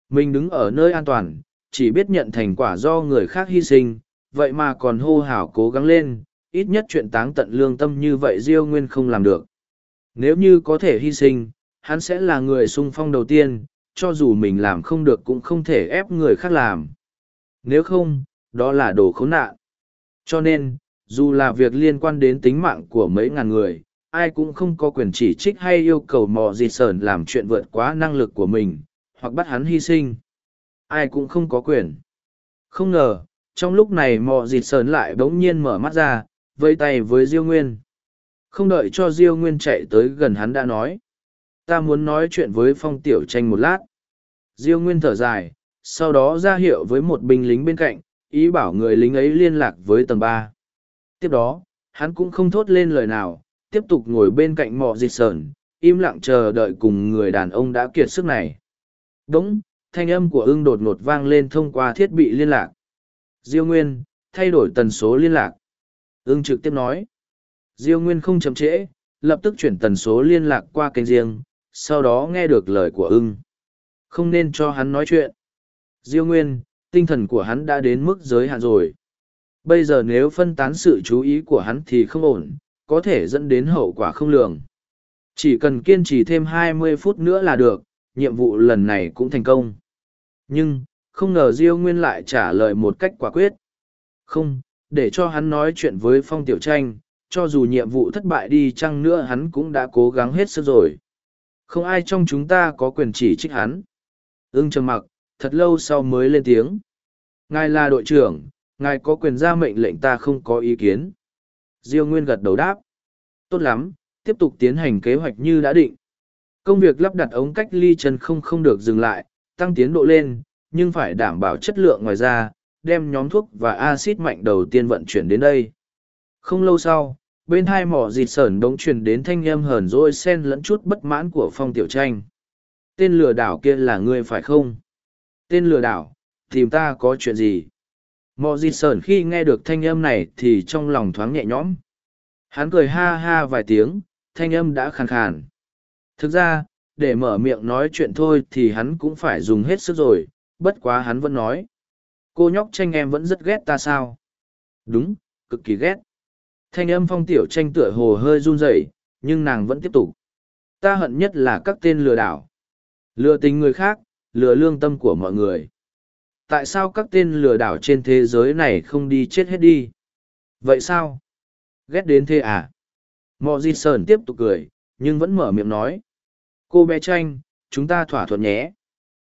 Mình đứng ở nơi an toàn, chỉ biết nhận thành quả do người khác hy sinh, vậy mà còn hô hào cố gắng lên, ít nhất chuyện táng tận lương tâm như vậy diêu nguyên không làm được. Nếu như có thể hy sinh, hắn sẽ là người sung phong đầu tiên, cho dù mình làm không được cũng không thể ép người khác làm. Nếu không, đó là đồ khốn nạn. Cho nên dù là việc liên quan đến tính mạng của mấy ngàn người, ai cũng không có quyền chỉ trích hay yêu cầu mò dịt sờn làm chuyện vượt quá năng lực của mình, hoặc bắt hắn hy sinh. Ai cũng không có quyền. Không ngờ, trong lúc này mò dịt sờn lại bỗng nhiên mở mắt ra vây tay với diêu nguyên. Không đợi cho diêu nguyên chạy tới gần hắn đã nói, ta muốn nói chuyện với phong tiểu tranh một lát. Diêu nguyên thở dài, sau đó ra hiệu với một binh lính bên cạnh, ý bảo người lính ấy liên lạc với tầng ba tiếp đó, hắn cũng không thốt lên lời nào, tiếp tục ngồi bên cạnh mọ dịch sờn, im lặng chờ đợi cùng người đàn ông đã kiệt sức này. Đ n g thanh âm của ưng đột ngột vang lên thông qua thiết bị liên lạc. Diêu nguyên, thay đổi tần số liên lạc. Ưng trực tiếp nói. Diêu nguyên không chậm trễ, lập tức chuyển tần số liên lạc qua kênh riêng, sau đó nghe được lời của ưng. Không nên cho hắn nói chuyện. Diêu nguyên, tinh thần của hắn đã đến mức giới hạn rồi bây giờ nếu phân tán sự chú ý của hắn thì không ổn có thể dẫn đến hậu quả không lường. Chỉ cần kiên trì thêm 20 phút nữa là được, nhiệm vụ lần này cũng thành công. Nhưng, không ngờ Diêu Nguyên lại trả lời một cách quả quyết. Không, để cho hắn nói chuyện với Phong Tiểu Tranh, cho dù nhiệm vụ thất bại đi chăng nữa hắn cũng đã cố gắng hết sức rồi. Không ai trong chúng ta có quyền chỉ trích hắn. Ưng trầm mặc, thật lâu sau mới lên tiếng. Ngài là đội trưởng, ngài có quyền ra mệnh lệnh ta không có ý kiến. Diêu Nguyên gật đầu đáp. Tốt lắm, tiếp tục tiến hành kế hoạch như đã định. Công việc lắp đặt ống cách ly chân không không được dừng lại, tăng tiến độ lên, nhưng phải đảm bảo chất lượng ngoài ra, đem nhóm thuốc và axit mạnh đầu tiên vận chuyển đến đây. Không lâu sau, bên hai mỏ dịt sởn đống truyền đến thanh âm hờn rồi xen lẫn chút bất mãn của phong tiểu tranh. Tên lừa đảo kia là ngươi phải không? Tên lừa đảo, tìm ta có chuyện gì? Mò dịt sờn khi nghe được thanh âm này thì trong lòng thoáng nhẹ nhõm hắn cười ha ha vài tiếng thanh âm đã khàn khàn thực ra để mở miệng nói chuyện thôi thì hắn cũng phải dùng hết sức rồi bất quá hắn vẫn nói cô nhóc tranh em vẫn rất ghét ta sao Đúng, cực kỳ ghét. Thanh âm phong tiểu tranh tựa hồ hơi run rẩy, nhưng nàng vẫn tiếp tục. Ta hận nhất là các tên lừa đảo. Lừa tình người khác, lừa lương tâm của mọi người. Tại sao các tên lừa đảo trên thế giới này không đi chết hết đi? Vậy sao? Ghét đến thế à? Mọ Di Sơn tiếp tục cười, nhưng vẫn mở miệng nói. Cô bé tranh, chúng ta thỏa thuận nhé.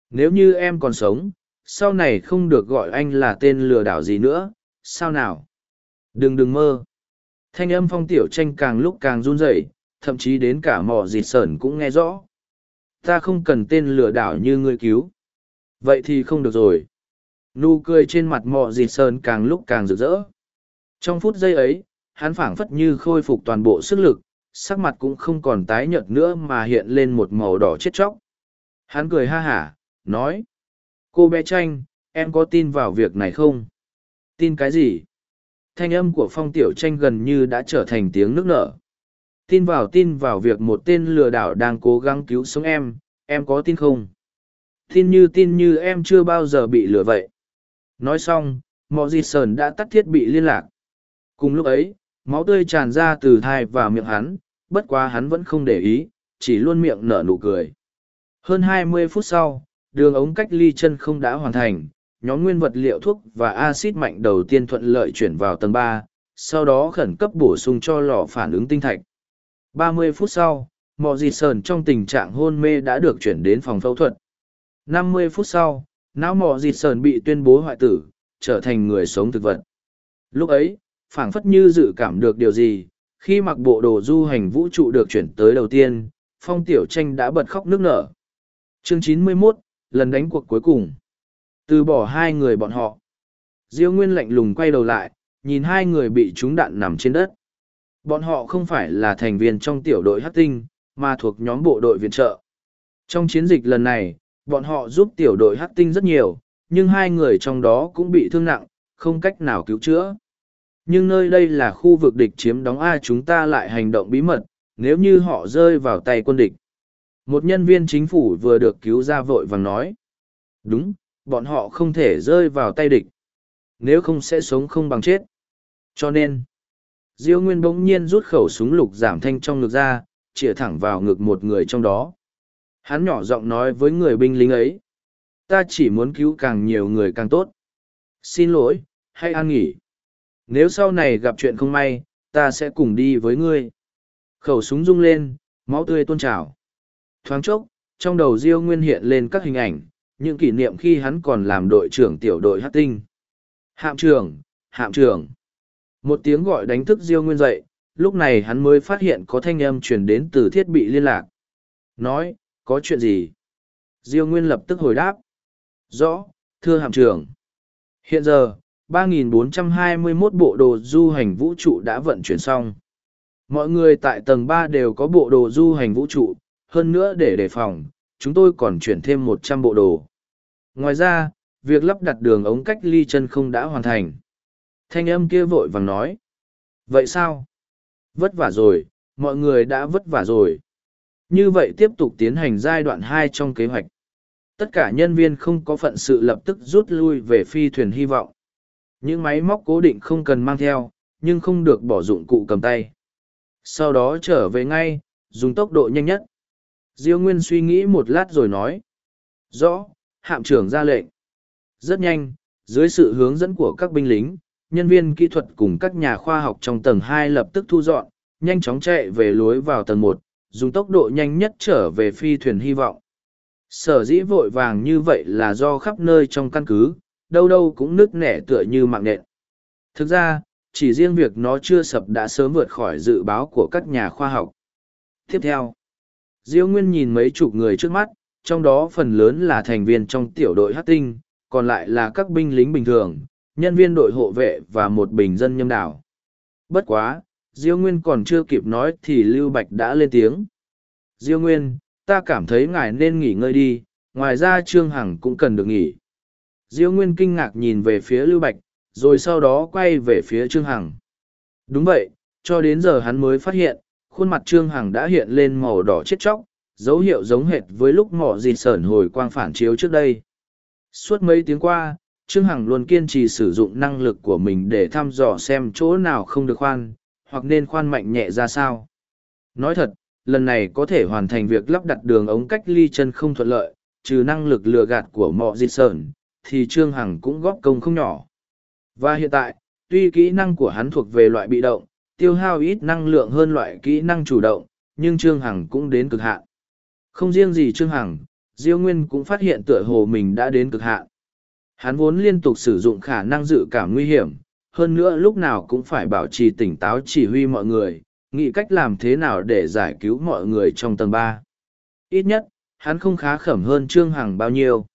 Nếu như em còn sống, sau này không được gọi anh là tên lừa đảo gì nữa, sao nào? Đừng đừng mơ. Thanh âm phong tiểu tranh càng lúc càng run rẩy, thậm chí đến cả mỏ dịt sởn cũng nghe rõ. Ta không cần tên lừa đảo như ngươi cứu. Vậy thì không được rồi. Nụ cười trên mặt mọ dịt sơn càng lúc càng rực rỡ. Trong phút giây ấy, hắn phảng phất như khôi phục toàn bộ sức lực, sắc mặt cũng không còn tái nhợt nữa mà hiện lên một màu đỏ chết chóc. Hắn cười ha hả, nói. Cô bé tranh, em có tin vào việc này không? Tin cái gì? Thanh âm của phong tiểu tranh gần như đã trở thành tiếng nước nở. Tin vào tin vào việc một tên lừa đảo đang cố gắng cứu sống em, em có tin không? Tin như tin như em chưa bao giờ bị lừa vậy. Nói xong, mọi Di Sơn đã tắt thiết bị liên lạc. Cùng lúc ấy, máu tươi tràn ra từ thai và miệng hắn, bất quá hắn vẫn không để ý, chỉ luôn miệng nở nụ cười. Hơn hai mươi phút sau, đường ống cách ly chân không đã hoàn thành, nhóm nguyên vật liệu thuốc và axit mạnh đầu tiên thuận lợi chuyển vào tầng ba, sau đó khẩn cấp bổ sung cho lò phản ứng tinh thạch. Ba mươi phút sau, mọi Di Sơn trong tình trạng hôn mê đã được chuyển đến phòng phẫu thuật. Năm mươi phút sau, não mỏ dịt sờn bị tuyên bố hoại tử trở thành người sống thực vật. Lúc ấy phảng phất như dự cảm được điều gì khi mặc bộ đồ du hành vũ trụ được chuyển tới đầu tiên phong tiểu tranh đã bật khóc nước nở. Chương 91, lần đánh cuộc cuối cùng. Từ bỏ hai người bọn họ. Diêu nguyên lạnh lùng quay đầu lại nhìn hai người bị trúng đạn nằm trên đất. Bọn họ không phải là thành viên trong tiểu đội hát tinh mà thuộc nhóm bộ đội viện trợ. Trong chiến dịch lần này bọn họ giúp tiểu đội hắc tinh rất nhiều, nhưng hai người trong đó cũng bị thương nặng, không cách nào cứu chữa. Nhưng nơi đây là khu vực địch chiếm đóng A chúng ta lại hành động bí mật, nếu như họ rơi vào tay quân địch. Một nhân viên chính phủ vừa được cứu ra vội vàng nói. Đúng, bọn họ không thể rơi vào tay địch. Nếu không sẽ sống không bằng chết. Cho nên, Diêu Nguyên bỗng nhiên rút khẩu súng lục giảm thanh trong ngực ra, chĩa thẳng vào ngực một người trong đó. Hắn nhỏ giọng nói với người binh lính ấy. Ta chỉ muốn cứu càng nhiều người càng tốt. Xin lỗi, hãy an nghỉ. Nếu sau này gặp chuyện không may, ta sẽ cùng đi với ngươi. Khẩu súng rung lên, máu tươi tuôn trào. Thoáng chốc, trong đầu Diêu Nguyên hiện lên các hình ảnh, những kỷ niệm khi hắn còn làm đội trưởng tiểu đội hát tinh. Hạm trưởng, hạm trưởng. Một tiếng gọi đánh thức Diêu Nguyên dậy, lúc này hắn mới phát hiện có thanh âm truyền đến từ thiết bị liên lạc. Nói, có chuyện gì? Diêu Nguyên lập tức hồi đáp. Rõ, thưa hạm trưởng. Hiện giờ, 3.421 bộ đồ du hành vũ trụ đã vận chuyển xong. Mọi người tại tầng ba đều có bộ đồ du hành vũ trụ, hơn nữa để đề phòng, chúng tôi còn chuyển thêm 100 bộ đồ. Ngoài ra, việc lắp đặt đường ống cách ly chân không đã hoàn thành. Thanh âm kia vội vàng nói. Vậy sao? Vất vả rồi, mọi người đã vất vả rồi. Như vậy tiếp tục tiến hành giai đoạn hai trong kế hoạch. Tất cả nhân viên không có phận sự lập tức rút lui về phi thuyền hy vọng. Những máy móc cố định không cần mang theo, nhưng không được bỏ dụng cụ cầm tay. Sau đó trở về ngay, dùng tốc độ nhanh nhất. Diêu Nguyên suy nghĩ một lát rồi nói. Rõ, hạm trưởng ra lệnh. Rất nhanh, dưới sự hướng dẫn của các binh lính, nhân viên kỹ thuật cùng các nhà khoa học trong tầng hai lập tức thu dọn, nhanh chóng chạy về lối vào tầng một, dùng tốc độ nhanh nhất trở về phi thuyền hy vọng. Sở dĩ vội vàng như vậy là do khắp nơi trong căn cứ, đâu đâu cũng nứt nẻ tựa như mạng nện. Thực ra, chỉ riêng việc nó chưa sập đã sớm vượt khỏi dự báo của các nhà khoa học. Tiếp theo, Diêu Nguyên nhìn mấy chục người trước mắt, trong đó phần lớn là thành viên trong tiểu đội hát tinh, còn lại là các binh lính bình thường, nhân viên đội hộ vệ và một bình dân nhâm đảo. Bất quá, Diêu Nguyên còn chưa kịp nói thì Lưu Bạch đã lên tiếng. Diêu Nguyên, ta cảm thấy ngài nên nghỉ ngơi đi, ngoài ra Trương Hằng cũng cần được nghỉ. Diêu Nguyên kinh ngạc nhìn về phía Lưu Bạch, rồi sau đó quay về phía Trương Hằng. Đúng vậy, cho đến giờ hắn mới phát hiện, khuôn mặt Trương Hằng đã hiện lên màu đỏ chết chóc, dấu hiệu giống hệt với lúc mỏ dịt sởn hồi quang phản chiếu trước đây. Suốt mấy tiếng qua, Trương Hằng luôn kiên trì sử dụng năng lực của mình để thăm dò xem chỗ nào không được khoan, hoặc nên khoan mạnh nhẹ ra sao. Nói thật, lần này có thể hoàn thành việc lắp đặt đường ống cách ly chân không thuận lợi, trừ năng lực lừa gạt của mọ dịch sởn, thì Trương Hằng cũng góp công không nhỏ. Và hiện tại, tuy kỹ năng của hắn thuộc về loại bị động, tiêu hao ít năng lượng hơn loại kỹ năng chủ động, nhưng Trương Hằng cũng đến cực hạn. Không riêng gì Trương Hằng, Diêu Nguyên cũng phát hiện tựa hồ mình đã đến cực hạn. Hắn vốn liên tục sử dụng khả năng dự cảm nguy hiểm, hơn nữa lúc nào cũng phải bảo trì tỉnh táo chỉ huy mọi người, nghĩ cách làm thế nào để giải cứu mọi người trong tầng ba. Ít nhất, hắn không khá khẩm hơn Trương Hằng bao nhiêu.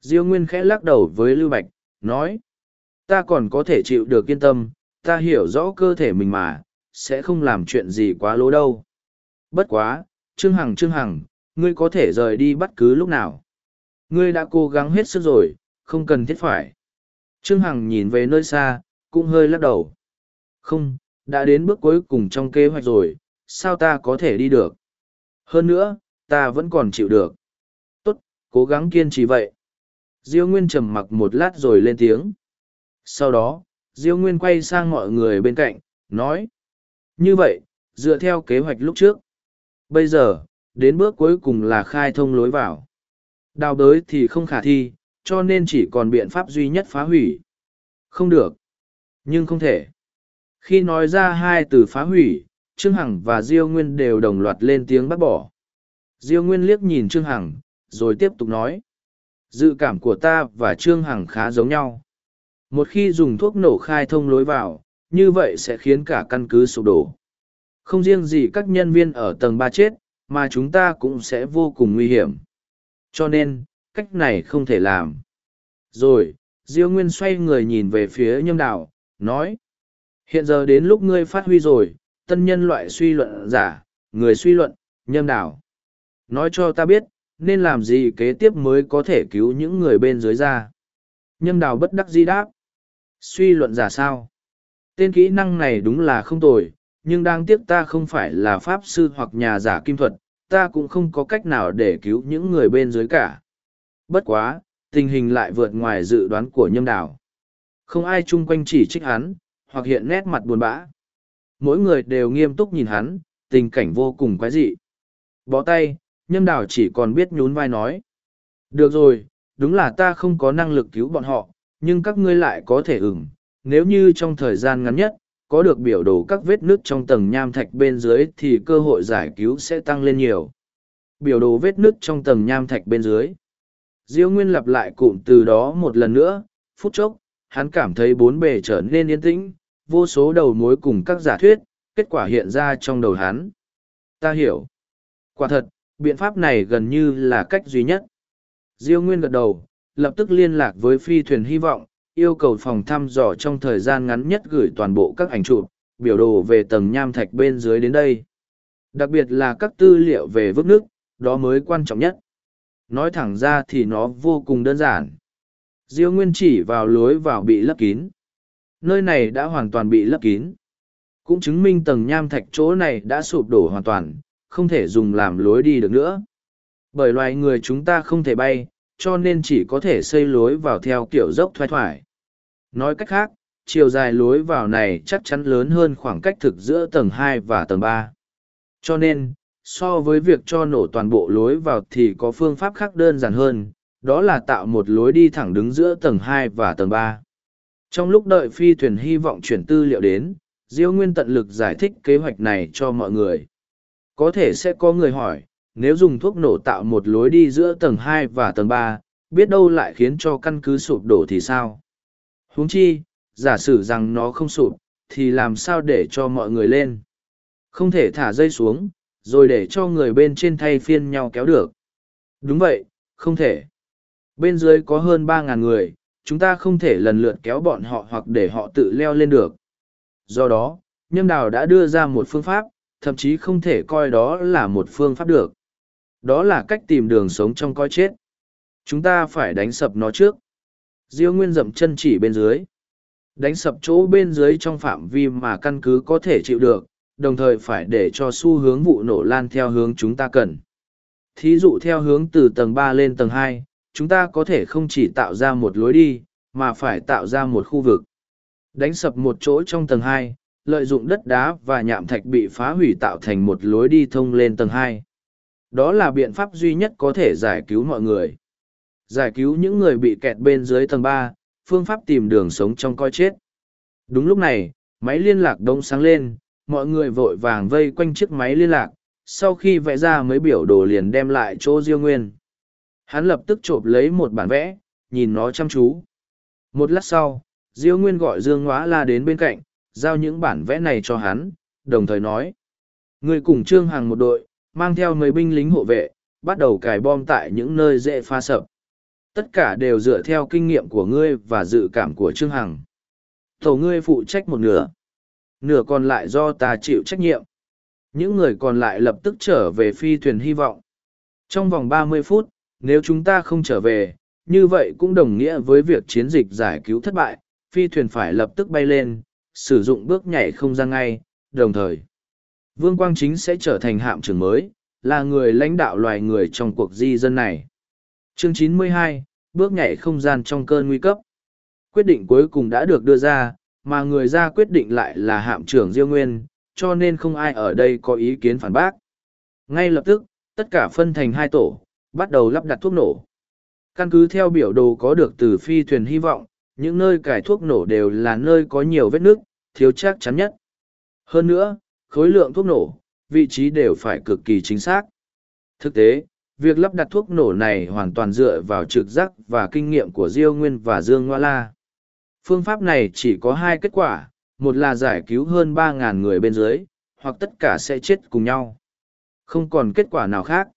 Diêu Nguyên khẽ lắc đầu với Lưu Bạch, nói, ta còn có thể chịu được yên tâm, ta hiểu rõ cơ thể mình mà, sẽ không làm chuyện gì quá lố đâu. Bất quá, Trương Hằng Trương Hằng, ngươi có thể rời đi bất cứ lúc nào. Ngươi đã cố gắng hết sức rồi, không cần thiết phải. Trương Hằng nhìn về nơi xa, cũng hơi lắc đầu. Không, đã đến bước cuối cùng trong kế hoạch rồi, sao ta có thể đi được? Hơn nữa, ta vẫn còn chịu được. Tốt, cố gắng kiên trì vậy. Diêu Nguyên trầm mặc một lát rồi lên tiếng. Sau đó, Diêu Nguyên quay sang mọi người bên cạnh, nói. Như vậy, dựa theo kế hoạch lúc trước. Bây giờ, đến bước cuối cùng là khai thông lối vào. Đào đới thì không khả thi, cho nên chỉ còn biện pháp duy nhất phá hủy. Không được. Nhưng không thể. Khi nói ra hai từ phá hủy, Trương Hằng và Diêu Nguyên đều đồng loạt lên tiếng bác bỏ. Diêu Nguyên liếc nhìn Trương Hằng, rồi tiếp tục nói. Dự cảm của ta và Trương Hằng khá giống nhau. Một khi dùng thuốc nổ khai thông lối vào, như vậy sẽ khiến cả căn cứ sụp đổ. Không riêng gì các nhân viên ở tầng ba chết, mà chúng ta cũng sẽ vô cùng nguy hiểm. Cho nên, cách này không thể làm. Rồi, Diêu Nguyên xoay người nhìn về phía nhâm đạo, nói. Hiện giờ đến lúc ngươi phát huy rồi, tân nhân loại suy luận giả, người suy luận, nhâm đảo Nói cho ta biết, nên làm gì kế tiếp mới có thể cứu những người bên dưới ra. Nhâm đào bất đắc di đáp. Suy luận giả sao? Tên kỹ năng này đúng là không tồi, nhưng đang tiếc ta không phải là pháp sư hoặc nhà giả kim thuật, ta cũng không có cách nào để cứu những người bên dưới cả. Bất quá, tình hình lại vượt ngoài dự đoán của nhâm đào. Không ai chung quanh chỉ trích hắn, hoặc hiện nét mặt buồn bã. Mỗi người đều nghiêm túc nhìn hắn, tình cảnh vô cùng quái dị. Bó tay, nhâm đào chỉ còn biết nhún vai nói. Được rồi, đúng là ta không có năng lực cứu bọn họ, nhưng các ngươi lại có thể ửng. Nếu như trong thời gian ngắn nhất, có được biểu đồ các vết nứt trong tầng nham thạch bên dưới thì cơ hội giải cứu sẽ tăng lên nhiều. Biểu đồ vết nứt trong tầng nham thạch bên dưới. Diêu Nguyên lặp lại cụm từ đó một lần nữa, phút chốc, hắn cảm thấy bốn bề trở nên yên tĩnh, vô số đầu mối cùng các giả thuyết, kết quả hiện ra trong đầu hắn. Ta hiểu. Quả thật, biện pháp này gần như là cách duy nhất. Diêu Nguyên gật đầu, lập tức liên lạc với phi thuyền hy vọng, yêu cầu phòng thăm dò trong thời gian ngắn nhất gửi toàn bộ các ảnh chụp, biểu đồ về tầng nham thạch bên dưới đến đây. Đặc biệt là các tư liệu về vức nước, đó mới quan trọng nhất. Nói thẳng ra thì nó vô cùng đơn giản. Diêu Nguyên chỉ vào lối vào bị lấp kín. Nơi này đã hoàn toàn bị lấp kín. Cũng chứng minh tầng nham thạch chỗ này đã sụp đổ hoàn toàn, không thể dùng làm lối đi được nữa. Bởi loài người chúng ta không thể bay, cho nên chỉ có thể xây lối vào theo kiểu dốc thoai thoải. Nói cách khác, chiều dài lối vào này chắc chắn lớn hơn khoảng cách thực giữa tầng hai và tầng ba. Cho nên, so với việc cho nổ toàn bộ lối vào thì có phương pháp khác đơn giản hơn, đó là tạo một lối đi thẳng đứng giữa tầng hai và tầng ba. Trong lúc đợi phi thuyền hy vọng chuyển tư liệu đến, Diêu Nguyên tận lực giải thích kế hoạch này cho mọi người. Có thể sẽ có người hỏi, nếu dùng thuốc nổ tạo một lối đi giữa tầng hai và tầng ba, biết đâu lại khiến cho căn cứ sụp đổ thì sao? huống chi, giả sử rằng nó không sụp, thì làm sao để cho mọi người lên? Không thể thả dây xuống, rồi để cho người bên trên thay phiên nhau kéo được. Đúng vậy, không thể. Bên dưới có hơn ba ngàn người, chúng ta không thể lần lượt kéo bọn họ hoặc để họ tự leo lên được. Do đó, Nhâm Đào đã đưa ra một phương pháp, thậm chí không thể coi đó là một phương pháp được. Đó là cách tìm đường sống trong coi chết. Chúng ta phải đánh sập nó trước. Diêu Nguyên dậm chân chỉ bên dưới. Đánh sập chỗ bên dưới trong phạm vi mà căn cứ có thể chịu được, đồng thời phải để cho xu hướng vụ nổ lan theo hướng chúng ta cần. Thí dụ theo hướng từ tầng ba lên tầng hai, chúng ta có thể không chỉ tạo ra một lối đi, mà phải tạo ra một khu vực. Đánh sập một chỗ trong tầng hai, lợi dụng đất đá và nhạm thạch bị phá hủy tạo thành một lối đi thông lên tầng hai. Đó là biện pháp duy nhất có thể giải cứu mọi người. Giải cứu những người bị kẹt bên dưới tầng ba, phương pháp tìm đường sống trong coi chết. Đúng lúc này, máy liên lạc đông sáng lên, mọi người vội vàng vây quanh chiếc máy liên lạc, sau khi vẽ ra mấy biểu đồ liền đem lại chỗ Diêu Nguyên. Hắn lập tức chộp lấy một bản vẽ, nhìn nó chăm chú. Một lát sau, Diêu Nguyên gọi Dương Ngoá La đến bên cạnh, giao những bản vẽ này cho hắn, đồng thời nói. Người cùng Trương Hằng một đội, mang theo mấy binh lính hộ vệ, bắt đầu cài bom tại những nơi dễ pha sập. Tất cả đều dựa theo kinh nghiệm của ngươi và dự cảm của Trương Hằng. Tổ ngươi phụ trách một nửa. Nửa còn lại do ta chịu trách nhiệm. Những người còn lại lập tức trở về phi thuyền hy vọng. Trong vòng ba mươi phút, nếu chúng ta không trở về, như vậy cũng đồng nghĩa với việc chiến dịch giải cứu thất bại, phi thuyền phải lập tức bay lên, sử dụng bước nhảy không gian ngay, đồng thời. Vương Quang Chính sẽ trở thành hạm trưởng mới, là người lãnh đạo loài người trong cuộc di dân này. Chương 92, bước nhảy không gian trong cơn nguy cấp. Quyết định cuối cùng đã được đưa ra, mà người ra quyết định lại là hạm trưởng Diêu Nguyên, cho nên không ai ở đây có ý kiến phản bác. Ngay lập tức, tất cả phân thành hai tổ, bắt đầu lắp đặt thuốc nổ. Căn cứ theo biểu đồ có được từ phi thuyền hy vọng, những nơi cải thuốc nổ đều là nơi có nhiều vết nước, thiếu chắc chắn nhất. Hơn nữa, khối lượng thuốc nổ, vị trí đều phải cực kỳ chính xác. Thực tế, việc lắp đặt thuốc nổ này hoàn toàn dựa vào trực giác và kinh nghiệm của Diêu Nguyên và Dương Ngoa La. Phương pháp này chỉ có hai kết quả, một là giải cứu hơn 3.000 người bên dưới, hoặc tất cả sẽ chết cùng nhau. Không còn kết quả nào khác.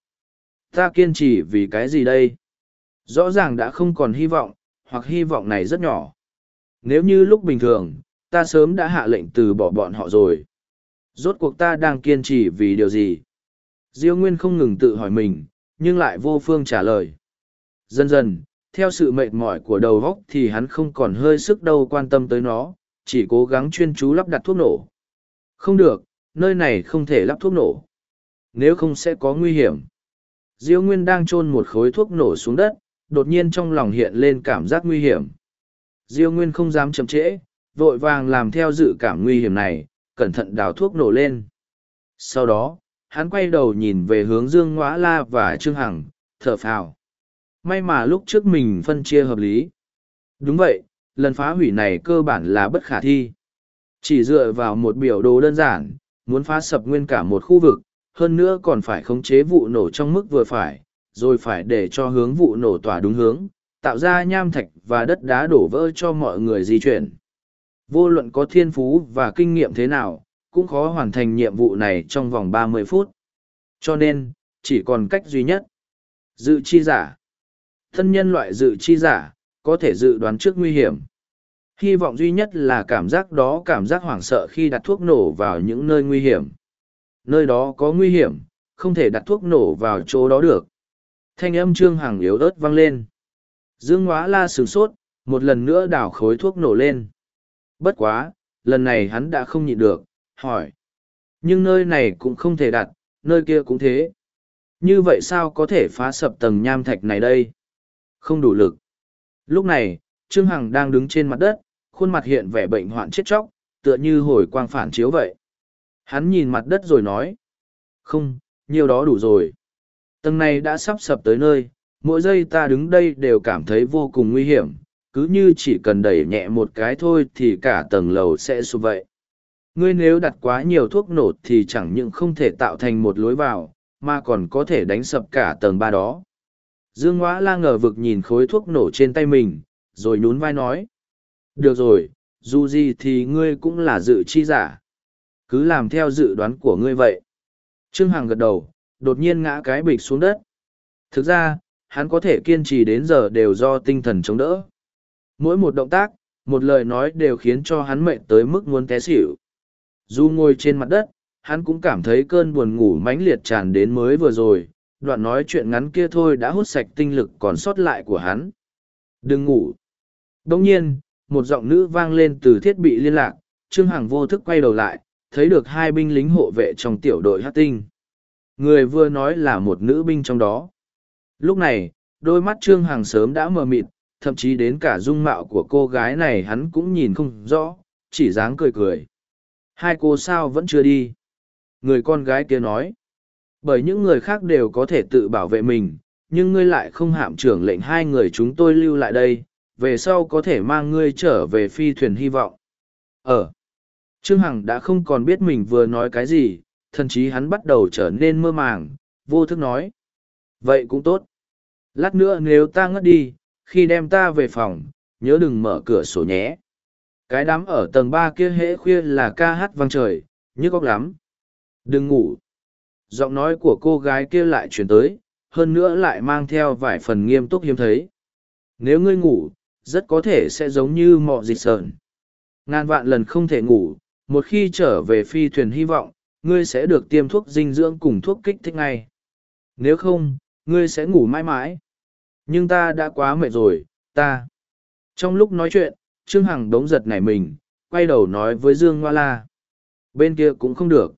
Ta kiên trì vì cái gì đây? Rõ ràng đã không còn hy vọng, hoặc hy vọng này rất nhỏ. Nếu như lúc bình thường, ta sớm đã hạ lệnh từ bỏ bọn họ rồi. Rốt cuộc ta đang kiên trì vì điều gì? Diêu Nguyên không ngừng tự hỏi mình, nhưng lại vô phương trả lời. Dần dần, theo sự mệt mỏi của đầu góc thì hắn không còn hơi sức đâu quan tâm tới nó, chỉ cố gắng chuyên chú lắp đặt thuốc nổ. Không được, nơi này không thể lắp thuốc nổ. Nếu không sẽ có nguy hiểm. Diêu Nguyên đang chôn một khối thuốc nổ xuống đất, đột nhiên trong lòng hiện lên cảm giác nguy hiểm. Diêu Nguyên không dám chậm trễ, vội vàng làm theo dự cảm nguy hiểm này, cẩn thận đào thuốc nổ lên. Sau đó, hắn quay đầu nhìn về hướng Dương Ngoã La và Trương Hằng, thở phào. May mà lúc trước mình phân chia hợp lý. Đúng vậy, lần phá hủy này cơ bản là bất khả thi. Chỉ dựa vào một biểu đồ đơn giản, muốn phá sập nguyên cả một khu vực, hơn nữa còn phải khống chế vụ nổ trong mức vừa phải, rồi phải để cho hướng vụ nổ tỏa đúng hướng, tạo ra nham thạch và đất đá đổ vỡ cho mọi người di chuyển. Vô luận có thiên phú và kinh nghiệm thế nào, cũng khó hoàn thành nhiệm vụ này trong vòng 30 phút. Cho nên, chỉ còn cách duy nhất. Dự chi giả. Thân nhân loại dự chi giả, có thể dự đoán trước nguy hiểm. Hy vọng duy nhất là cảm giác đó cảm giác hoảng sợ khi đặt thuốc nổ vào những nơi nguy hiểm. Nơi đó có nguy hiểm, không thể đặt thuốc nổ vào chỗ đó được. Thanh âm Trương Hằng yếu ớt vang lên. Dương Ngoá La sửng sốt, một lần nữa đảo khối thuốc nổ lên. Bất quá, lần này hắn đã không nhịn được, hỏi. Nhưng nơi này cũng không thể đặt, nơi kia cũng thế. Như vậy sao có thể phá sập tầng nham thạch này đây? Không đủ lực. Lúc này, Trương Hằng đang đứng trên mặt đất, khuôn mặt hiện vẻ bệnh hoạn chết chóc, tựa như hồi quang phản chiếu vậy. Hắn nhìn mặt đất rồi nói. Không, nhiều đó đủ rồi. Tầng này đã sắp sập tới nơi, mỗi giây ta đứng đây đều cảm thấy vô cùng nguy hiểm, cứ như chỉ cần đẩy nhẹ một cái thôi thì cả tầng lầu sẽ sụp vậy. Ngươi nếu đặt quá nhiều thuốc nổ thì chẳng những không thể tạo thành một lối vào, mà còn có thể đánh sập cả tầng ba đó. Dương Ngoã la ngờ vực nhìn khối thuốc nổ trên tay mình, rồi nhún vai nói. Được rồi, dù gì thì ngươi cũng là dự chi giả. Cứ làm theo dự đoán của ngươi vậy. Trương Hằng gật đầu, đột nhiên ngã cái bịch xuống đất. Thực ra, hắn có thể kiên trì đến giờ đều do tinh thần chống đỡ. Mỗi một động tác, một lời nói đều khiến cho hắn mệt tới mức muốn té xỉu. Dù ngồi trên mặt đất, hắn cũng cảm thấy cơn buồn ngủ mãnh liệt tràn đến mới vừa rồi, đoạn nói chuyện ngắn kia thôi đã hút sạch tinh lực còn sót lại của hắn. Đừng ngủ. Đồng nhiên, một giọng nữ vang lên từ thiết bị liên lạc, Trương Hằng vô thức quay đầu lại, thấy được hai binh lính hộ vệ trong tiểu đội hát tinh. Người vừa nói là một nữ binh trong đó. Lúc này, đôi mắt Trương Hằng sớm đã mờ mịt, thậm chí đến cả dung mạo của cô gái này hắn cũng nhìn không rõ, chỉ dáng cười cười. Hai cô sao vẫn chưa đi? Người con gái kia nói. Bởi những người khác đều có thể tự bảo vệ mình, nhưng ngươi lại không hạm trưởng lệnh hai người chúng tôi lưu lại đây, về sau có thể mang ngươi trở về phi thuyền hy vọng. Ở. Trương Hằng đã không còn biết mình vừa nói cái gì, thậm chí hắn bắt đầu trở nên mơ màng, vô thức nói. Vậy cũng tốt. Lát nữa nếu ta ngất đi, khi đem ta về phòng, nhớ đừng mở cửa sổ nhé. Cái đám ở tầng ba kia hễ khuya là ca hát vang trời, nhức óc lắm. Đừng ngủ. Giọng nói của cô gái kia lại chuyển tới, hơn nữa lại mang theo vài phần nghiêm túc hiếm thấy. Nếu ngươi ngủ, rất có thể sẽ giống như mọ dịch sờn. Ngàn vạn lần không thể ngủ, một khi trở về phi thuyền hy vọng, ngươi sẽ được tiêm thuốc dinh dưỡng cùng thuốc kích thích ngay. Nếu không, ngươi sẽ ngủ mãi mãi. Nhưng ta đã quá mệt rồi, ta. Trong lúc nói chuyện, Trương Hằng đống giật nảy mình, quay đầu nói với Dương Hoa La. Bên kia cũng không được.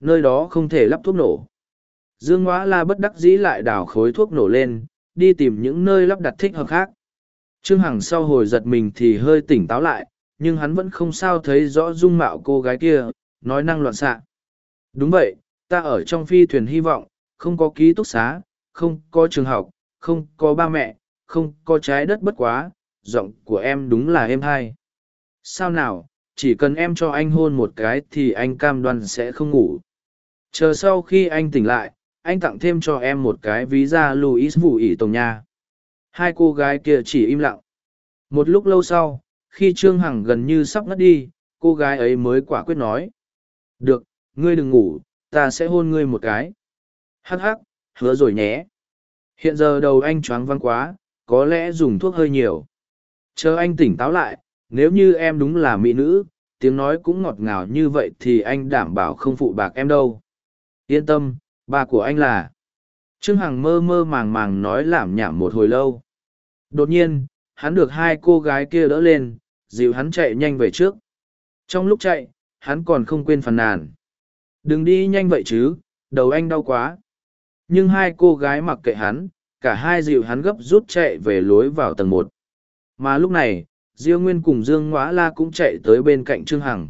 Nơi đó không thể lắp thuốc nổ. Dương Hoa La bất đắc dĩ lại đào khối thuốc nổ lên, đi tìm những nơi lắp đặt thích hợp khác. Trương Hằng sau hồi giật mình thì hơi tỉnh táo lại, nhưng hắn vẫn không sao thấy rõ dung mạo cô gái kia, nói năng loạn xạ. Đúng vậy, ta ở trong phi thuyền hy vọng, không có ký túc xá, không có trường học, không có ba mẹ, không có trái đất bất quá, giọng của em đúng là em hai. Sao nào, chỉ cần em cho anh hôn một cái thì anh cam đoan sẽ không ngủ. Chờ sau khi anh tỉnh lại, anh tặng thêm cho em một cái ví da Louis Vũ ỉ tổng nha. Hai cô gái kia chỉ im lặng. Một lúc lâu sau, khi Trương Hằng gần như sắp ngất đi, cô gái ấy mới quả quyết nói. Được, ngươi đừng ngủ, ta sẽ hôn ngươi một cái. Hắc hắc, hứa rồi nhé. Hiện giờ đầu anh choáng văng quá, có lẽ dùng thuốc hơi nhiều. Chờ anh tỉnh táo lại, nếu như em đúng là mỹ nữ, tiếng nói cũng ngọt ngào như vậy thì anh đảm bảo không phụ bạc em đâu. Yên tâm, bà của anh là... Trương Hằng mơ mơ màng màng nói làm nhảm một hồi lâu. Đột nhiên, hắn được hai cô gái kia đỡ lên, dịu hắn chạy nhanh về trước. Trong lúc chạy, hắn còn không quên phàn nàn. Đừng đi nhanh vậy chứ, đầu anh đau quá. Nhưng hai cô gái mặc kệ hắn, cả hai dịu hắn gấp rút chạy về lối vào tầng một. Mà lúc này, Diêu Nguyên cùng Dương Ngoã La cũng chạy tới bên cạnh Trương Hằng.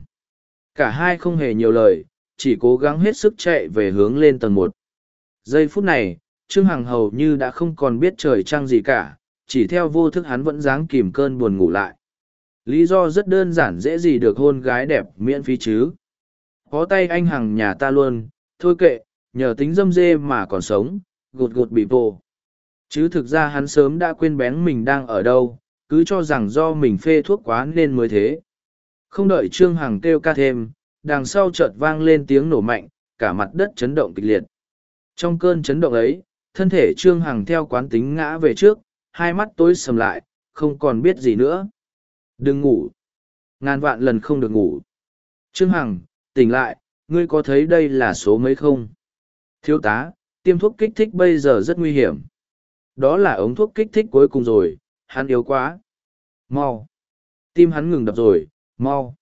Cả hai không hề nhiều lời, chỉ cố gắng hết sức chạy về hướng lên tầng một. Giây phút này, Trương Hằng hầu như đã không còn biết trời trăng gì cả, chỉ theo vô thức hắn vẫn dáng kìm cơn buồn ngủ lại. Lý do rất đơn giản dễ gì được hôn gái đẹp miễn phí chứ. Có tay anh Hằng nhà ta luôn, thôi kệ, nhờ tính dâm dê mà còn sống, gột gột bị bồ. Chứ thực ra hắn sớm đã quên bén mình đang ở đâu, cứ cho rằng do mình phê thuốc quá nên mới thế. Không đợi Trương Hằng kêu ca thêm, đằng sau chợt vang lên tiếng nổ mạnh, cả mặt đất chấn động kịch liệt. Trong cơn chấn động ấy, thân thể Trương Hằng theo quán tính ngã về trước, hai mắt tối sầm lại, không còn biết gì nữa. Đừng ngủ. Ngàn vạn lần không được ngủ. Trương Hằng, tỉnh lại, ngươi có thấy đây là số mấy không? Thiếu tá, tiêm thuốc kích thích bây giờ rất nguy hiểm. Đó là ống thuốc kích thích cuối cùng rồi, hắn yếu quá. Mau. Tim hắn ngừng đập rồi, mau.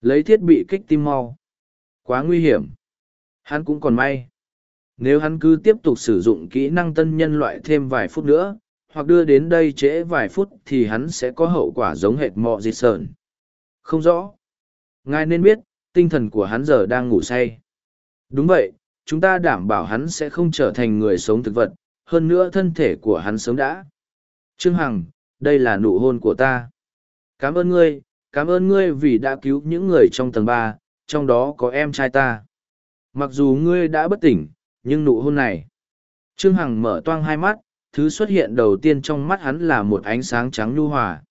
Lấy thiết bị kích tim mau. Quá nguy hiểm. Hắn cũng còn may. Nếu hắn cứ tiếp tục sử dụng kỹ năng tân nhân loại thêm vài phút nữa, hoặc đưa đến đây trễ vài phút thì hắn sẽ có hậu quả giống hệt mọ dịt sờn. Không rõ. Ngài nên biết, tinh thần của hắn giờ đang ngủ say. Đúng vậy, chúng ta đảm bảo hắn sẽ không trở thành người sống thực vật, hơn nữa thân thể của hắn sớm đã. Trương Hằng, đây là nụ hôn của ta. Cảm ơn ngươi, cảm ơn ngươi vì đã cứu những người trong tầng ba, trong đó có em trai ta. Mặc dù ngươi đã bất tỉnh, nhưng nụ hôn này. Trương Hằng mở toang hai mắt, thứ xuất hiện đầu tiên trong mắt hắn là một ánh sáng trắng nhu hòa.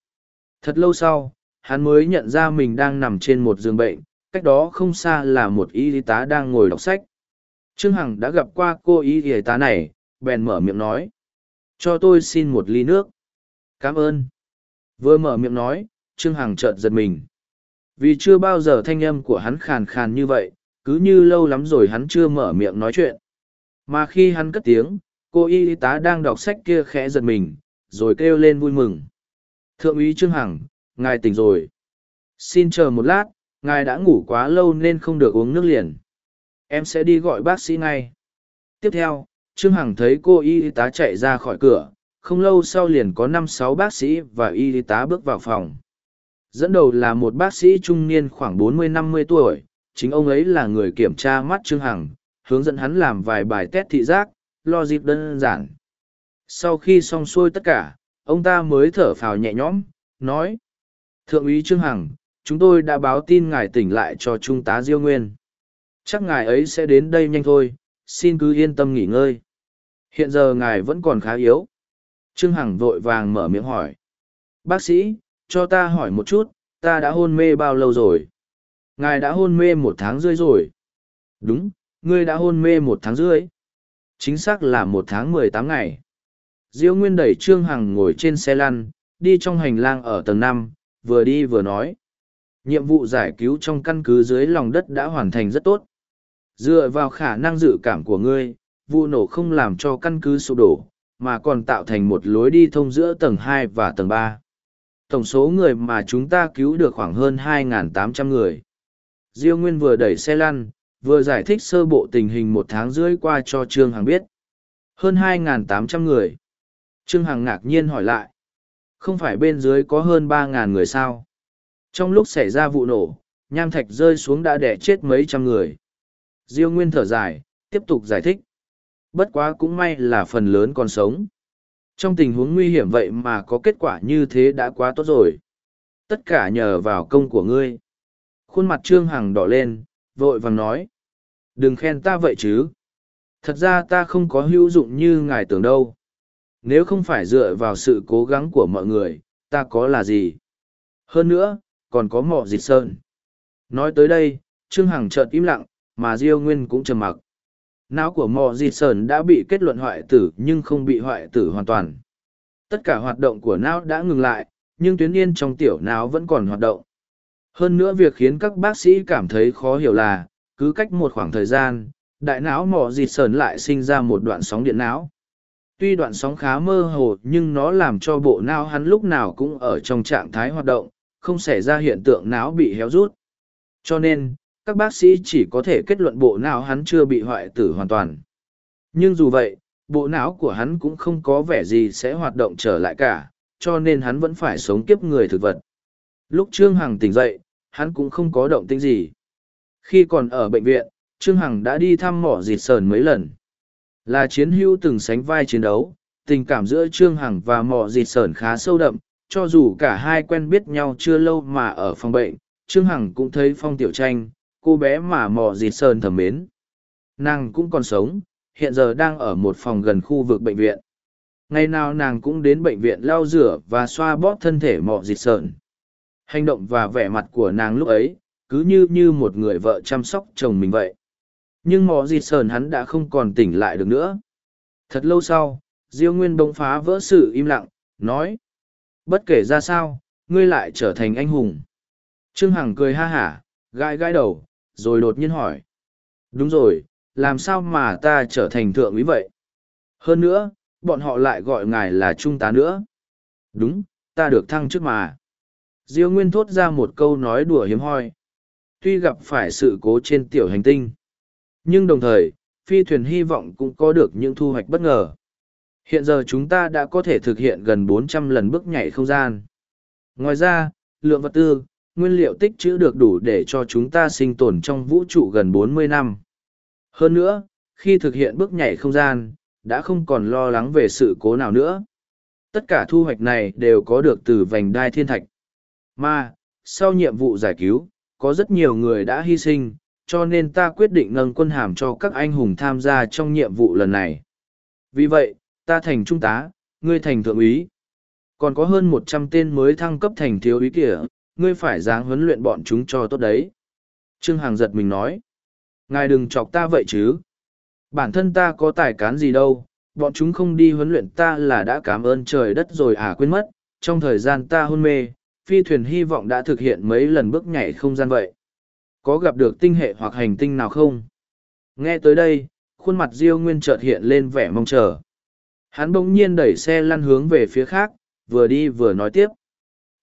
Thật lâu sau, hắn mới nhận ra mình đang nằm trên một giường bệnh, cách đó không xa là một y tá đang ngồi đọc sách. Trương Hằng đã gặp qua cô y tá này, bèn mở miệng nói. Cho tôi xin một ly nước. Cảm ơn. Vừa mở miệng nói, Trương Hằng chợt giật mình. Vì chưa bao giờ thanh âm của hắn khàn khàn như vậy, cứ như lâu lắm rồi hắn chưa mở miệng nói chuyện. Mà khi hắn cất tiếng, cô y tá đang đọc sách kia khẽ giật mình, rồi kêu lên vui mừng. Thượng úy Trương Hằng, ngài tỉnh rồi. Xin chờ một lát, ngài đã ngủ quá lâu nên không được uống nước liền. Em sẽ đi gọi bác sĩ ngay. Tiếp theo, Trương Hằng thấy cô y tá chạy ra khỏi cửa, không lâu sau liền có năm sáu bác sĩ và y tá bước vào phòng dẫn đầu là một bác sĩ trung niên khoảng bốn mươi năm mươi tuổi chính ông ấy là người kiểm tra mắt trương hằng hướng dẫn hắn làm vài bài test thị giác lo dịp đơn giản. Sau khi xong xuôi tất cả, ông ta mới thở phào nhẹ nhõm, nói, thượng úy trương hằng, chúng tôi đã báo tin ngài tỉnh lại cho trung tá diêu nguyên. Chắc ngài ấy sẽ đến đây nhanh thôi, xin cứ yên tâm nghỉ ngơi. Hiện giờ ngài vẫn còn khá yếu. Trương hằng vội vàng mở miệng hỏi, bác sĩ, cho ta hỏi một chút, ta đã hôn mê bao lâu rồi? Ngài đã hôn mê một tháng rưỡi rồi. Đúng, ngươi đã hôn mê một tháng rưỡi chính xác là một tháng mười tám ngày. Diêu nguyên đẩy trương hằng ngồi trên xe lăn, đi trong hành lang ở tầng năm, vừa đi vừa nói. Nhiệm vụ giải cứu trong căn cứ dưới lòng đất đã hoàn thành rất tốt. Dựa vào khả năng dự cảm của ngươi, vụ nổ không làm cho căn cứ sụp đổ, mà còn tạo thành một lối đi thông giữa tầng hai và tầng ba. Tổng số người mà chúng ta cứu được khoảng hơn 2.800 người. Diêu nguyên vừa đẩy xe lăn vừa giải thích sơ bộ tình hình một tháng rưỡi qua cho trương hằng biết. Hơn 2.800 người. Trương hằng ngạc nhiên hỏi lại. Không phải bên dưới có hơn 3.000 người sao? Trong lúc xảy ra vụ nổ, nham thạch rơi xuống đã đẻ chết mấy trăm người. Diêu nguyên thở dài, tiếp tục giải thích. Bất quá cũng may là phần lớn còn sống. Trong tình huống nguy hiểm vậy mà có kết quả như thế đã quá tốt rồi. Tất cả nhờ vào công của ngươi. Khuôn mặt trương hằng đỏ lên vội vàng nói. Đừng khen ta vậy chứ. Thật ra ta không có hữu dụng như ngài tưởng đâu. Nếu không phải dựa vào sự cố gắng của mọi người, ta có là gì? Hơn nữa, còn có mọ dịch sơn. Nói tới đây, trương hằng chợt im lặng, mà diêu nguyên cũng trầm mặc. Não của mọ dịch sơn đã bị kết luận hoại tử nhưng không bị hoại tử hoàn toàn. Tất cả hoạt động của não đã ngừng lại, nhưng tuyến yên trong tiểu não vẫn còn hoạt động hơn nữa việc khiến các bác sĩ cảm thấy khó hiểu là, cứ cách một khoảng thời gian, đại não mỏ dịt sờn lại sinh ra một đoạn sóng điện não. Tuy đoạn sóng khá mơ hồ, nhưng nó làm cho bộ não hắn lúc nào cũng ở trong trạng thái hoạt động, không xảy ra hiện tượng não bị héo rút. Cho nên, các bác sĩ chỉ có thể kết luận bộ não hắn chưa bị hoại tử hoàn toàn. Nhưng dù vậy, bộ não của hắn cũng không có vẻ gì sẽ hoạt động trở lại cả, cho nên hắn vẫn phải sống kiếp người thực vật. Lúc trương hằng tỉnh dậy hắn cũng không có động tĩnh gì. Khi còn ở bệnh viện, trương hằng đã đi thăm mỏ dịt sờn mấy lần. Là chiến hữu từng sánh vai chiến đấu, tình cảm giữa trương hằng và mỏ dịt sờn khá sâu đậm, cho dù cả hai quen biết nhau chưa lâu mà ở phòng bệnh, trương hằng cũng thấy phong tiểu tranh, cô bé mà mỏ dịt sờn thầm mến. Nàng cũng còn sống, hiện giờ đang ở một phòng gần khu vực bệnh viện. Ngày nào nàng cũng đến bệnh viện lau rửa và xoa bóp thân thể mọ dịt sờn hành động và vẻ mặt của nàng lúc ấy, cứ như như một người vợ chăm sóc chồng mình vậy. Nhưng mò dịt sờn hắn đã không còn tỉnh lại được nữa. Thật lâu sau, diêu nguyên bỗng phá vỡ sự im lặng, nói, bất kể ra sao, ngươi lại trở thành anh hùng. Trương hằng cười ha hả, gãi gãi đầu, rồi đột nhiên hỏi, đúng rồi, làm sao mà ta trở thành thượng úy vậy? Hơn nữa, bọn họ lại gọi ngài là trung tá nữa. Đúng, ta được thăng trước mà diêu nguyên thốt ra một câu nói đùa hiếm hoi. Tuy gặp phải sự cố trên tiểu hành tinh, nhưng đồng thời, phi thuyền hy vọng cũng có được những thu hoạch bất ngờ. Hiện giờ chúng ta đã có thể thực hiện gần 400 lần bước nhảy không gian. Ngoài ra, lượng vật tư, nguyên liệu tích trữ được đủ để cho chúng ta sinh tồn trong vũ trụ gần 40 năm. Hơn nữa, khi thực hiện bước nhảy không gian, đã không còn lo lắng về sự cố nào nữa. Tất cả thu hoạch này đều có được từ vành đai thiên thạch mà sau nhiệm vụ giải cứu, có rất nhiều người đã hy sinh, cho nên ta quyết định nâng quân hàm cho các anh hùng tham gia trong nhiệm vụ lần này. Vì vậy, ta thành trung tá, ngươi thành thượng úy. Còn có hơn một trăm tên mới thăng cấp thành thiếu úy kìa, ngươi phải dáng huấn luyện bọn chúng cho tốt đấy. Trương Hàng giật mình nói. Ngài đừng chọc ta vậy chứ. Bản thân ta có tài cán gì đâu, bọn chúng không đi huấn luyện ta là đã cảm ơn trời đất rồi à quên mất, trong thời gian ta hôn mê phi thuyền hy vọng đã thực hiện mấy lần bước nhảy không gian vậy. Có gặp được tinh hệ hoặc hành tinh nào không? Nghe tới đây khuôn mặt diêu nguyên chợt hiện lên vẻ mong chờ. Hắn bỗng nhiên đẩy xe lăn hướng về phía khác vừa đi vừa nói tiếp.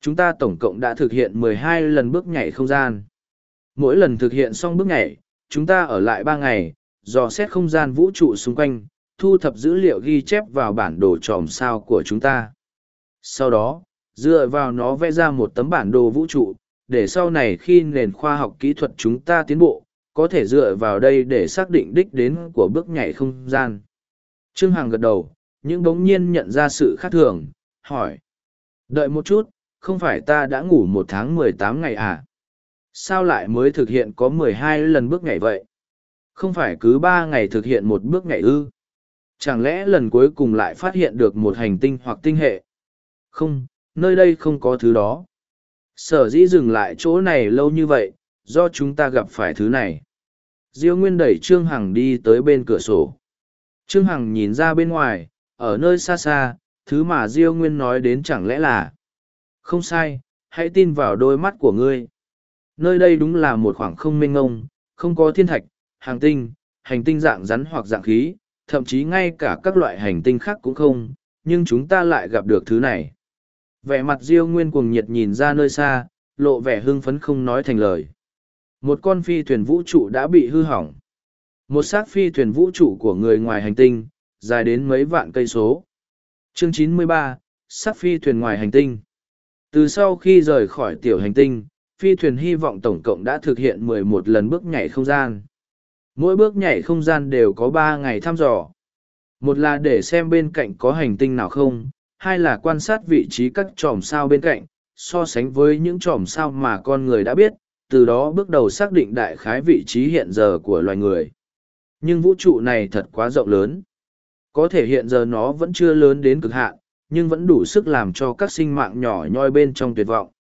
Chúng ta tổng cộng đã thực hiện mười hai lần bước nhảy không gian. Mỗi lần thực hiện xong bước nhảy chúng ta ở lại ba ngày dò xét không gian vũ trụ xung quanh thu thập dữ liệu ghi chép vào bản đồ tròm sao của chúng ta. Sau đó, dựa vào nó vẽ ra một tấm bản đồ vũ trụ, để sau này khi nền khoa học kỹ thuật chúng ta tiến bộ, có thể dựa vào đây để xác định đích đến của bước nhảy không gian. Trương Hằng gật đầu, nhưng bỗng nhiên nhận ra sự khác thường, hỏi. Đợi một chút, không phải ta đã ngủ một tháng mười tám ngày à? Sao lại mới thực hiện có mười hai lần bước nhảy vậy? Không phải cứ ba ngày thực hiện một bước nhảy ư? Chẳng lẽ lần cuối cùng lại phát hiện được một hành tinh hoặc tinh hệ? Không, nơi đây không có thứ đó. Sở dĩ dừng lại chỗ này lâu như vậy, do chúng ta gặp phải thứ này. Diêu Nguyên đẩy Trương Hằng đi tới bên cửa sổ. Trương Hằng nhìn ra bên ngoài, ở nơi xa xa, thứ mà Diêu Nguyên nói đến chẳng lẽ là... Không sai, hãy tin vào đôi mắt của ngươi. Nơi đây đúng là một khoảng không mênh ngông, không có thiên thạch, hàng tinh, hành tinh dạng rắn hoặc dạng khí, thậm chí ngay cả các loại hành tinh khác cũng không, nhưng chúng ta lại gặp được thứ này. Vẻ mặt Diêu Nguyên cuồng nhiệt nhìn ra nơi xa, lộ vẻ hưng phấn không nói thành lời. Một con phi thuyền vũ trụ đã bị hư hỏng. Một xác phi thuyền vũ trụ của người ngoài hành tinh, dài đến mấy vạn cây số. Chương 93, xác phi thuyền ngoài hành tinh. Từ sau khi rời khỏi tiểu hành tinh, phi thuyền hy vọng tổng cộng đã thực hiện 11 lần bước nhảy không gian. Mỗi bước nhảy không gian đều có ba ngày thăm dò. Một là để xem bên cạnh có hành tinh nào không, hai là quan sát vị trí các chòm sao bên cạnh, so sánh với những chòm sao mà con người đã biết, từ đó bước đầu xác định đại khái vị trí hiện giờ của loài người. Nhưng vũ trụ này thật quá rộng lớn. Có thể hiện giờ nó vẫn chưa lớn đến cực hạn, nhưng vẫn đủ sức làm cho các sinh mạng nhỏ nhoi bên trong tuyệt vọng.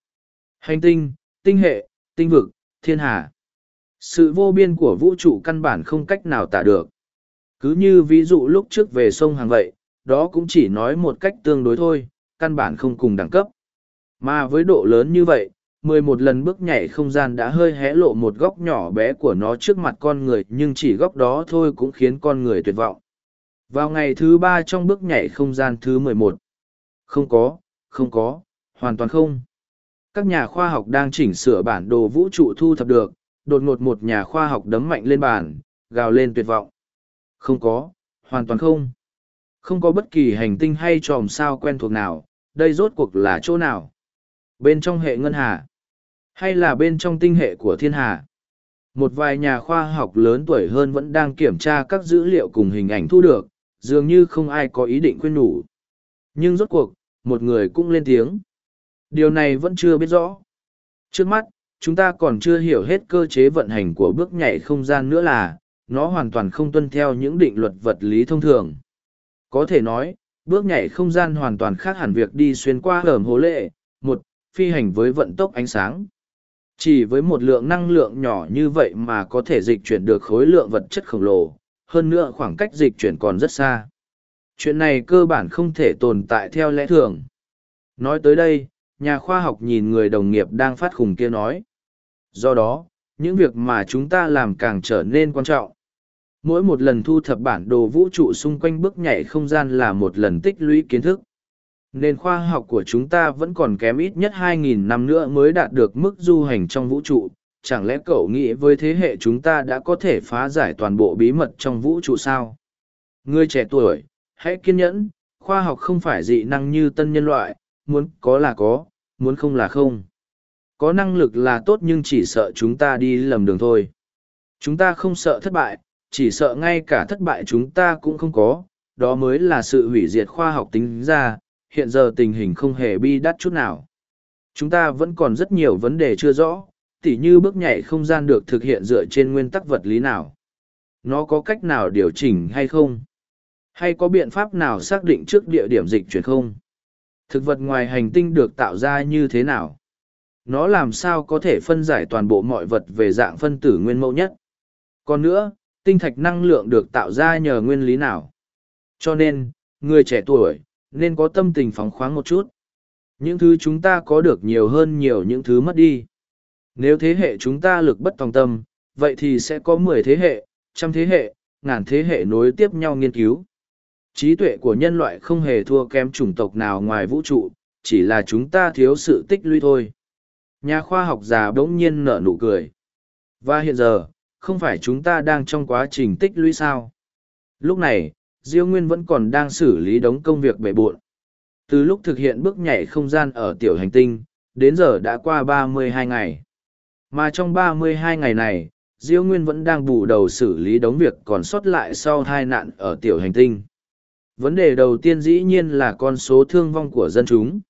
Hành tinh, tinh hệ, tinh vực, thiên hà. Sự vô biên của vũ trụ căn bản không cách nào tả được. Cứ như ví dụ lúc trước về sông hàng vậy, đó cũng chỉ nói một cách tương đối thôi, căn bản không cùng đẳng cấp. Mà với độ lớn như vậy, mười một lần bước nhảy không gian đã hơi hé lộ một góc nhỏ bé của nó trước mặt con người nhưng chỉ góc đó thôi cũng khiến con người tuyệt vọng. Vào ngày thứ ba trong bước nhảy không gian thứ mười một, Không có, không có, hoàn toàn không. Các nhà khoa học đang chỉnh sửa bản đồ vũ trụ thu thập được, đột ngột một nhà khoa học đấm mạnh lên bàn, gào lên tuyệt vọng. Không có, hoàn toàn không. Không có bất kỳ hành tinh hay tròm sao quen thuộc nào, đây rốt cuộc là chỗ nào? Bên trong hệ ngân hà? Hay là bên trong tinh hệ của thiên hà? Một vài nhà khoa học lớn tuổi hơn vẫn đang kiểm tra các dữ liệu cùng hình ảnh thu được, dường như không ai có ý định quên nhủ. Nhưng rốt cuộc, một người cũng lên tiếng. Điều này vẫn chưa biết rõ. Trước mắt, chúng ta còn chưa hiểu hết cơ chế vận hành của bước nhảy không gian nữa là, nó hoàn toàn không tuân theo những định luật vật lý thông thường. Có thể nói, bước nhảy không gian hoàn toàn khác hẳn việc đi xuyên qua hởm hố lệ, một, phi hành với vận tốc ánh sáng. Chỉ với một lượng năng lượng nhỏ như vậy mà có thể dịch chuyển được khối lượng vật chất khổng lồ, hơn nữa khoảng cách dịch chuyển còn rất xa. Chuyện này cơ bản không thể tồn tại theo lẽ thường. Nói tới đây, nhà khoa học nhìn người đồng nghiệp đang phát khùng kia nói. Do đó, những việc mà chúng ta làm càng trở nên quan trọng. Mỗi một lần thu thập bản đồ vũ trụ xung quanh bước nhảy không gian là một lần tích lũy kiến thức. Nền khoa học của chúng ta vẫn còn kém ít nhất 2.000 năm nữa mới đạt được mức du hành trong vũ trụ. Chẳng lẽ cậu nghĩ với thế hệ chúng ta đã có thể phá giải toàn bộ bí mật trong vũ trụ sao? Người trẻ tuổi, hãy kiên nhẫn, khoa học không phải dị năng như tân nhân loại, muốn có là có, muốn không là không. Có năng lực là tốt nhưng chỉ sợ chúng ta đi lầm đường thôi. Chúng ta không sợ thất bại, chỉ sợ ngay cả thất bại chúng ta cũng không có, đó mới là sự hủy diệt khoa học tính ra, hiện giờ tình hình không hề bi đắt chút nào. Chúng ta vẫn còn rất nhiều vấn đề chưa rõ, tỉ như bước nhảy không gian được thực hiện dựa trên nguyên tắc vật lý nào. Nó có cách nào điều chỉnh hay không? Hay có biện pháp nào xác định trước địa điểm dịch chuyển không? Thực vật ngoài hành tinh được tạo ra như thế nào? Nó làm sao có thể phân giải toàn bộ mọi vật về dạng phân tử nguyên mẫu nhất? Còn nữa, tinh thạch năng lượng được tạo ra nhờ nguyên lý nào? Cho nên, người trẻ tuổi, nên có tâm tình phóng khoáng một chút. Những thứ chúng ta có được nhiều hơn nhiều những thứ mất đi. Nếu thế hệ chúng ta lực bất tòng tâm, vậy thì sẽ có mười thế hệ, trăm thế hệ, ngàn thế hệ nối tiếp nhau nghiên cứu trí tuệ của nhân loại không hề thua kém chủng tộc nào ngoài vũ trụ chỉ là chúng ta thiếu sự tích lũy thôi nhà khoa học già bỗng nhiên nở nụ cười và hiện giờ không phải chúng ta đang trong quá trình tích lũy sao lúc này Diêu Nguyên vẫn còn đang xử lý đống công việc bể bộn. Từ lúc thực hiện bước nhảy không gian ở tiểu hành tinh, đến giờ đã qua 32 ngày. Mà trong 32 ngày này, Diêu Nguyên vẫn đang bù đầu xử lý đống việc còn sót lại sau tai nạn ở tiểu hành tinh. Vấn đề đầu tiên dĩ nhiên là con số thương vong của dân chúng.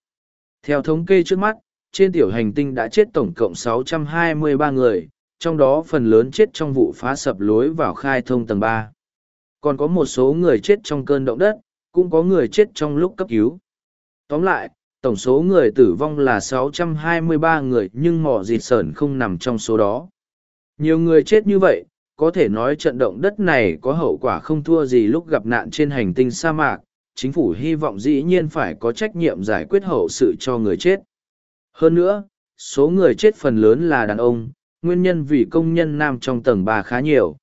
Theo thống kê trước mắt, trên tiểu hành tinh đã chết tổng cộng 623 người, trong đó phần lớn chết trong vụ phá sập lối vào khai thông tầng ba. Còn có một số người chết trong cơn động đất, cũng có người chết trong lúc cấp cứu. Tóm lại, tổng số người tử vong là 623 người nhưng mỏ dịt sởn không nằm trong số đó. Nhiều người chết như vậy, có thể nói trận động đất này có hậu quả không thua gì lúc gặp nạn trên hành tinh sa mạc. Chính phủ hy vọng dĩ nhiên phải có trách nhiệm giải quyết hậu sự cho người chết. Hơn nữa, số người chết phần lớn là đàn ông, nguyên nhân vì công nhân nam trong tầng ba khá nhiều.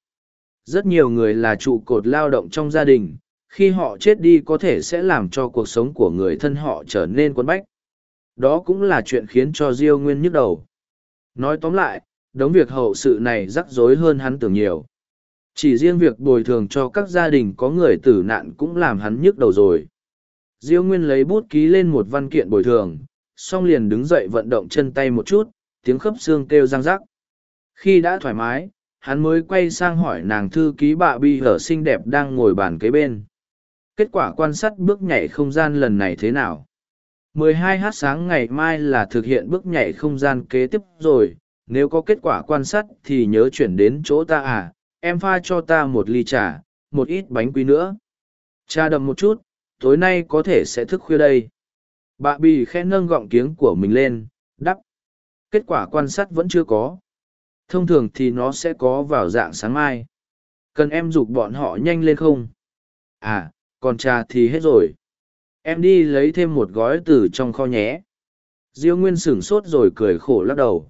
Rất nhiều người là trụ cột lao động trong gia đình, khi họ chết đi có thể sẽ làm cho cuộc sống của người thân họ trở nên quấn bách. Đó cũng là chuyện khiến cho Diêu Nguyên nhức đầu. Nói tóm lại, đống việc hậu sự này rắc rối hơn hắn tưởng nhiều. Chỉ riêng việc bồi thường cho các gia đình có người tử nạn cũng làm hắn nhức đầu rồi. Diêu Nguyên lấy bút ký lên một văn kiện bồi thường, xong liền đứng dậy vận động chân tay một chút, tiếng khớp xương kêu răng rắc. Khi đã thoải mái, hắn mới quay sang hỏi nàng thư ký bạ bi hở xinh đẹp đang ngồi bàn kế bên. Kết quả quan sát bước nhảy không gian lần này thế nào? 12h sáng ngày mai là thực hiện bước nhảy không gian kế tiếp rồi, nếu có kết quả quan sát thì nhớ chuyển đến chỗ ta à, em pha cho ta một ly trà, một ít bánh quy nữa. Cha đậm một chút, tối nay có thể sẽ thức khuya đây. Bà bì khẽ nâng gọng kiếng của mình lên, đắp. Kết quả quan sát vẫn chưa có. Thông thường thì nó sẽ có vào dạng sáng mai. Cần em dục bọn họ nhanh lên không? À, còn trà thì hết rồi. Em đi lấy thêm một gói từ trong kho nhé. Diêu Nguyên sửng sốt rồi cười khổ lắc đầu.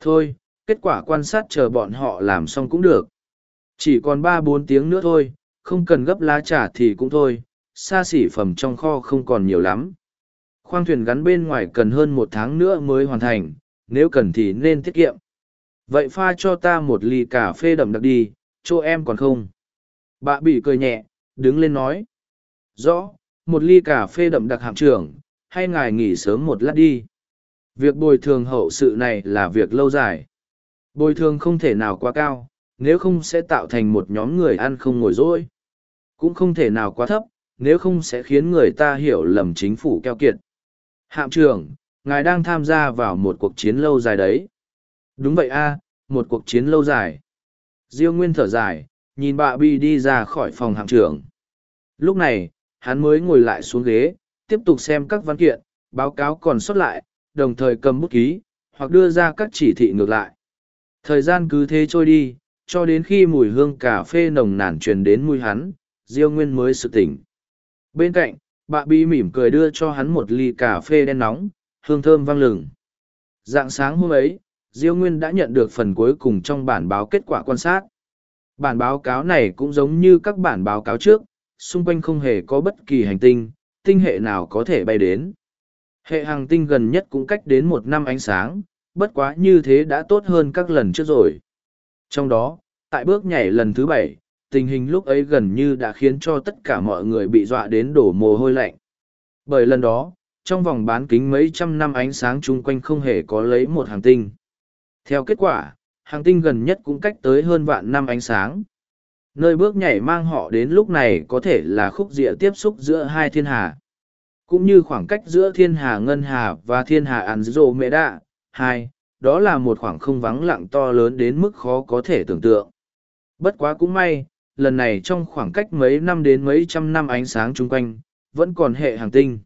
Thôi, kết quả quan sát chờ bọn họ làm xong cũng được. Chỉ còn ba bốn tiếng nữa thôi, không cần gấp lá trà thì cũng thôi, xa xỉ phẩm trong kho không còn nhiều lắm. Khoang thuyền gắn bên ngoài cần hơn một tháng nữa mới hoàn thành, nếu cần thì nên tiết kiệm. Vậy pha cho ta một ly cà phê đậm đặc đi, chỗ em còn không? Bà bị cười nhẹ, đứng lên nói. Rõ, một ly cà phê đậm đặc hạm trưởng, hay ngài nghỉ sớm một lát đi. Việc bồi thường hậu sự này là việc lâu dài. Bồi thường không thể nào quá cao, nếu không sẽ tạo thành một nhóm người ăn không ngồi rỗi. Cũng không thể nào quá thấp, nếu không sẽ khiến người ta hiểu lầm chính phủ keo kiệt. Hạm trưởng, ngài đang tham gia vào một cuộc chiến lâu dài đấy. Đúng vậy a, một cuộc chiến lâu dài. Diêu Nguyên thở dài, nhìn bà Bi đi ra khỏi phòng hạng trưởng. Lúc này, hắn mới ngồi lại xuống ghế, tiếp tục xem các văn kiện, báo cáo còn sót lại, đồng thời cầm bút ký, hoặc đưa ra các chỉ thị ngược lại. Thời gian cứ thế trôi đi, cho đến khi mùi hương cà phê nồng nàn truyền đến mùi hắn, Diêu Nguyên mới sự tỉnh. Bên cạnh, bà Bi mỉm cười đưa cho hắn một ly cà phê đen nóng, hương thơm vang lừng. Dạng sáng hôm ấy, Diêu Nguyên đã nhận được phần cuối cùng trong bản báo kết quả quan sát. Bản báo cáo này cũng giống như các bản báo cáo trước, xung quanh không hề có bất kỳ hành tinh, tinh hệ nào có thể bay đến. Hệ hàng tinh gần nhất cũng cách đến một năm ánh sáng, bất quá như thế đã tốt hơn các lần trước rồi. Trong đó, tại bước nhảy lần thứ bảy, tình hình lúc ấy gần như đã khiến cho tất cả mọi người bị dọa đến đổ mồ hôi lạnh. Bởi lần đó, trong vòng bán kính mấy trăm năm ánh sáng chung quanh không hề có lấy một hành tinh. Theo kết quả, hàng tinh gần nhất cũng cách tới hơn vạn năm ánh sáng. Nơi bước nhảy mang họ đến lúc này có thể là khúc địa tiếp xúc giữa hai thiên hà. Cũng như khoảng cách giữa thiên hà Ngân Hà và thiên hà Andromeda. Hai, đó là một khoảng không vắng lặng to lớn đến mức khó có thể tưởng tượng. Bất quá cũng may, lần này trong khoảng cách mấy năm đến mấy trăm năm ánh sáng chung quanh, vẫn còn hệ hành tinh.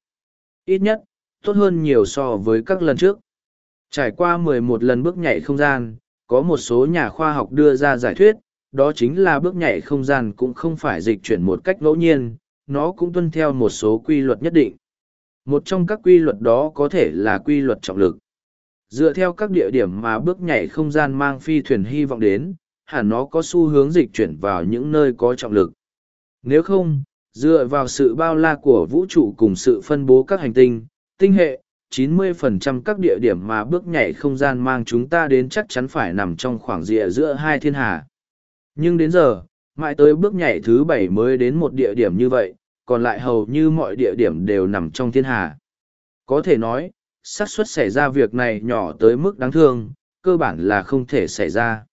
Ít nhất, tốt hơn nhiều so với các lần trước. Trải qua 11 lần bước nhảy không gian, có một số nhà khoa học đưa ra giải thuyết, đó chính là bước nhảy không gian cũng không phải dịch chuyển một cách ngẫu nhiên, nó cũng tuân theo một số quy luật nhất định. Một trong các quy luật đó có thể là quy luật trọng lực. Dựa theo các địa điểm mà bước nhảy không gian mang phi thuyền hy vọng đến, hẳn nó có xu hướng dịch chuyển vào những nơi có trọng lực. Nếu không, dựa vào sự bao la của vũ trụ cùng sự phân bố các hành tinh, tinh hệ, 90% các địa điểm mà bước nhảy không gian mang chúng ta đến chắc chắn phải nằm trong khoảng rìa giữa hai thiên hà. Nhưng đến giờ, mãi tới bước nhảy thứ bảy mới đến một địa điểm như vậy, còn lại hầu như mọi địa điểm đều nằm trong thiên hà. Có thể nói, xác suất xảy ra việc này nhỏ tới mức đáng thương, cơ bản là không thể xảy ra.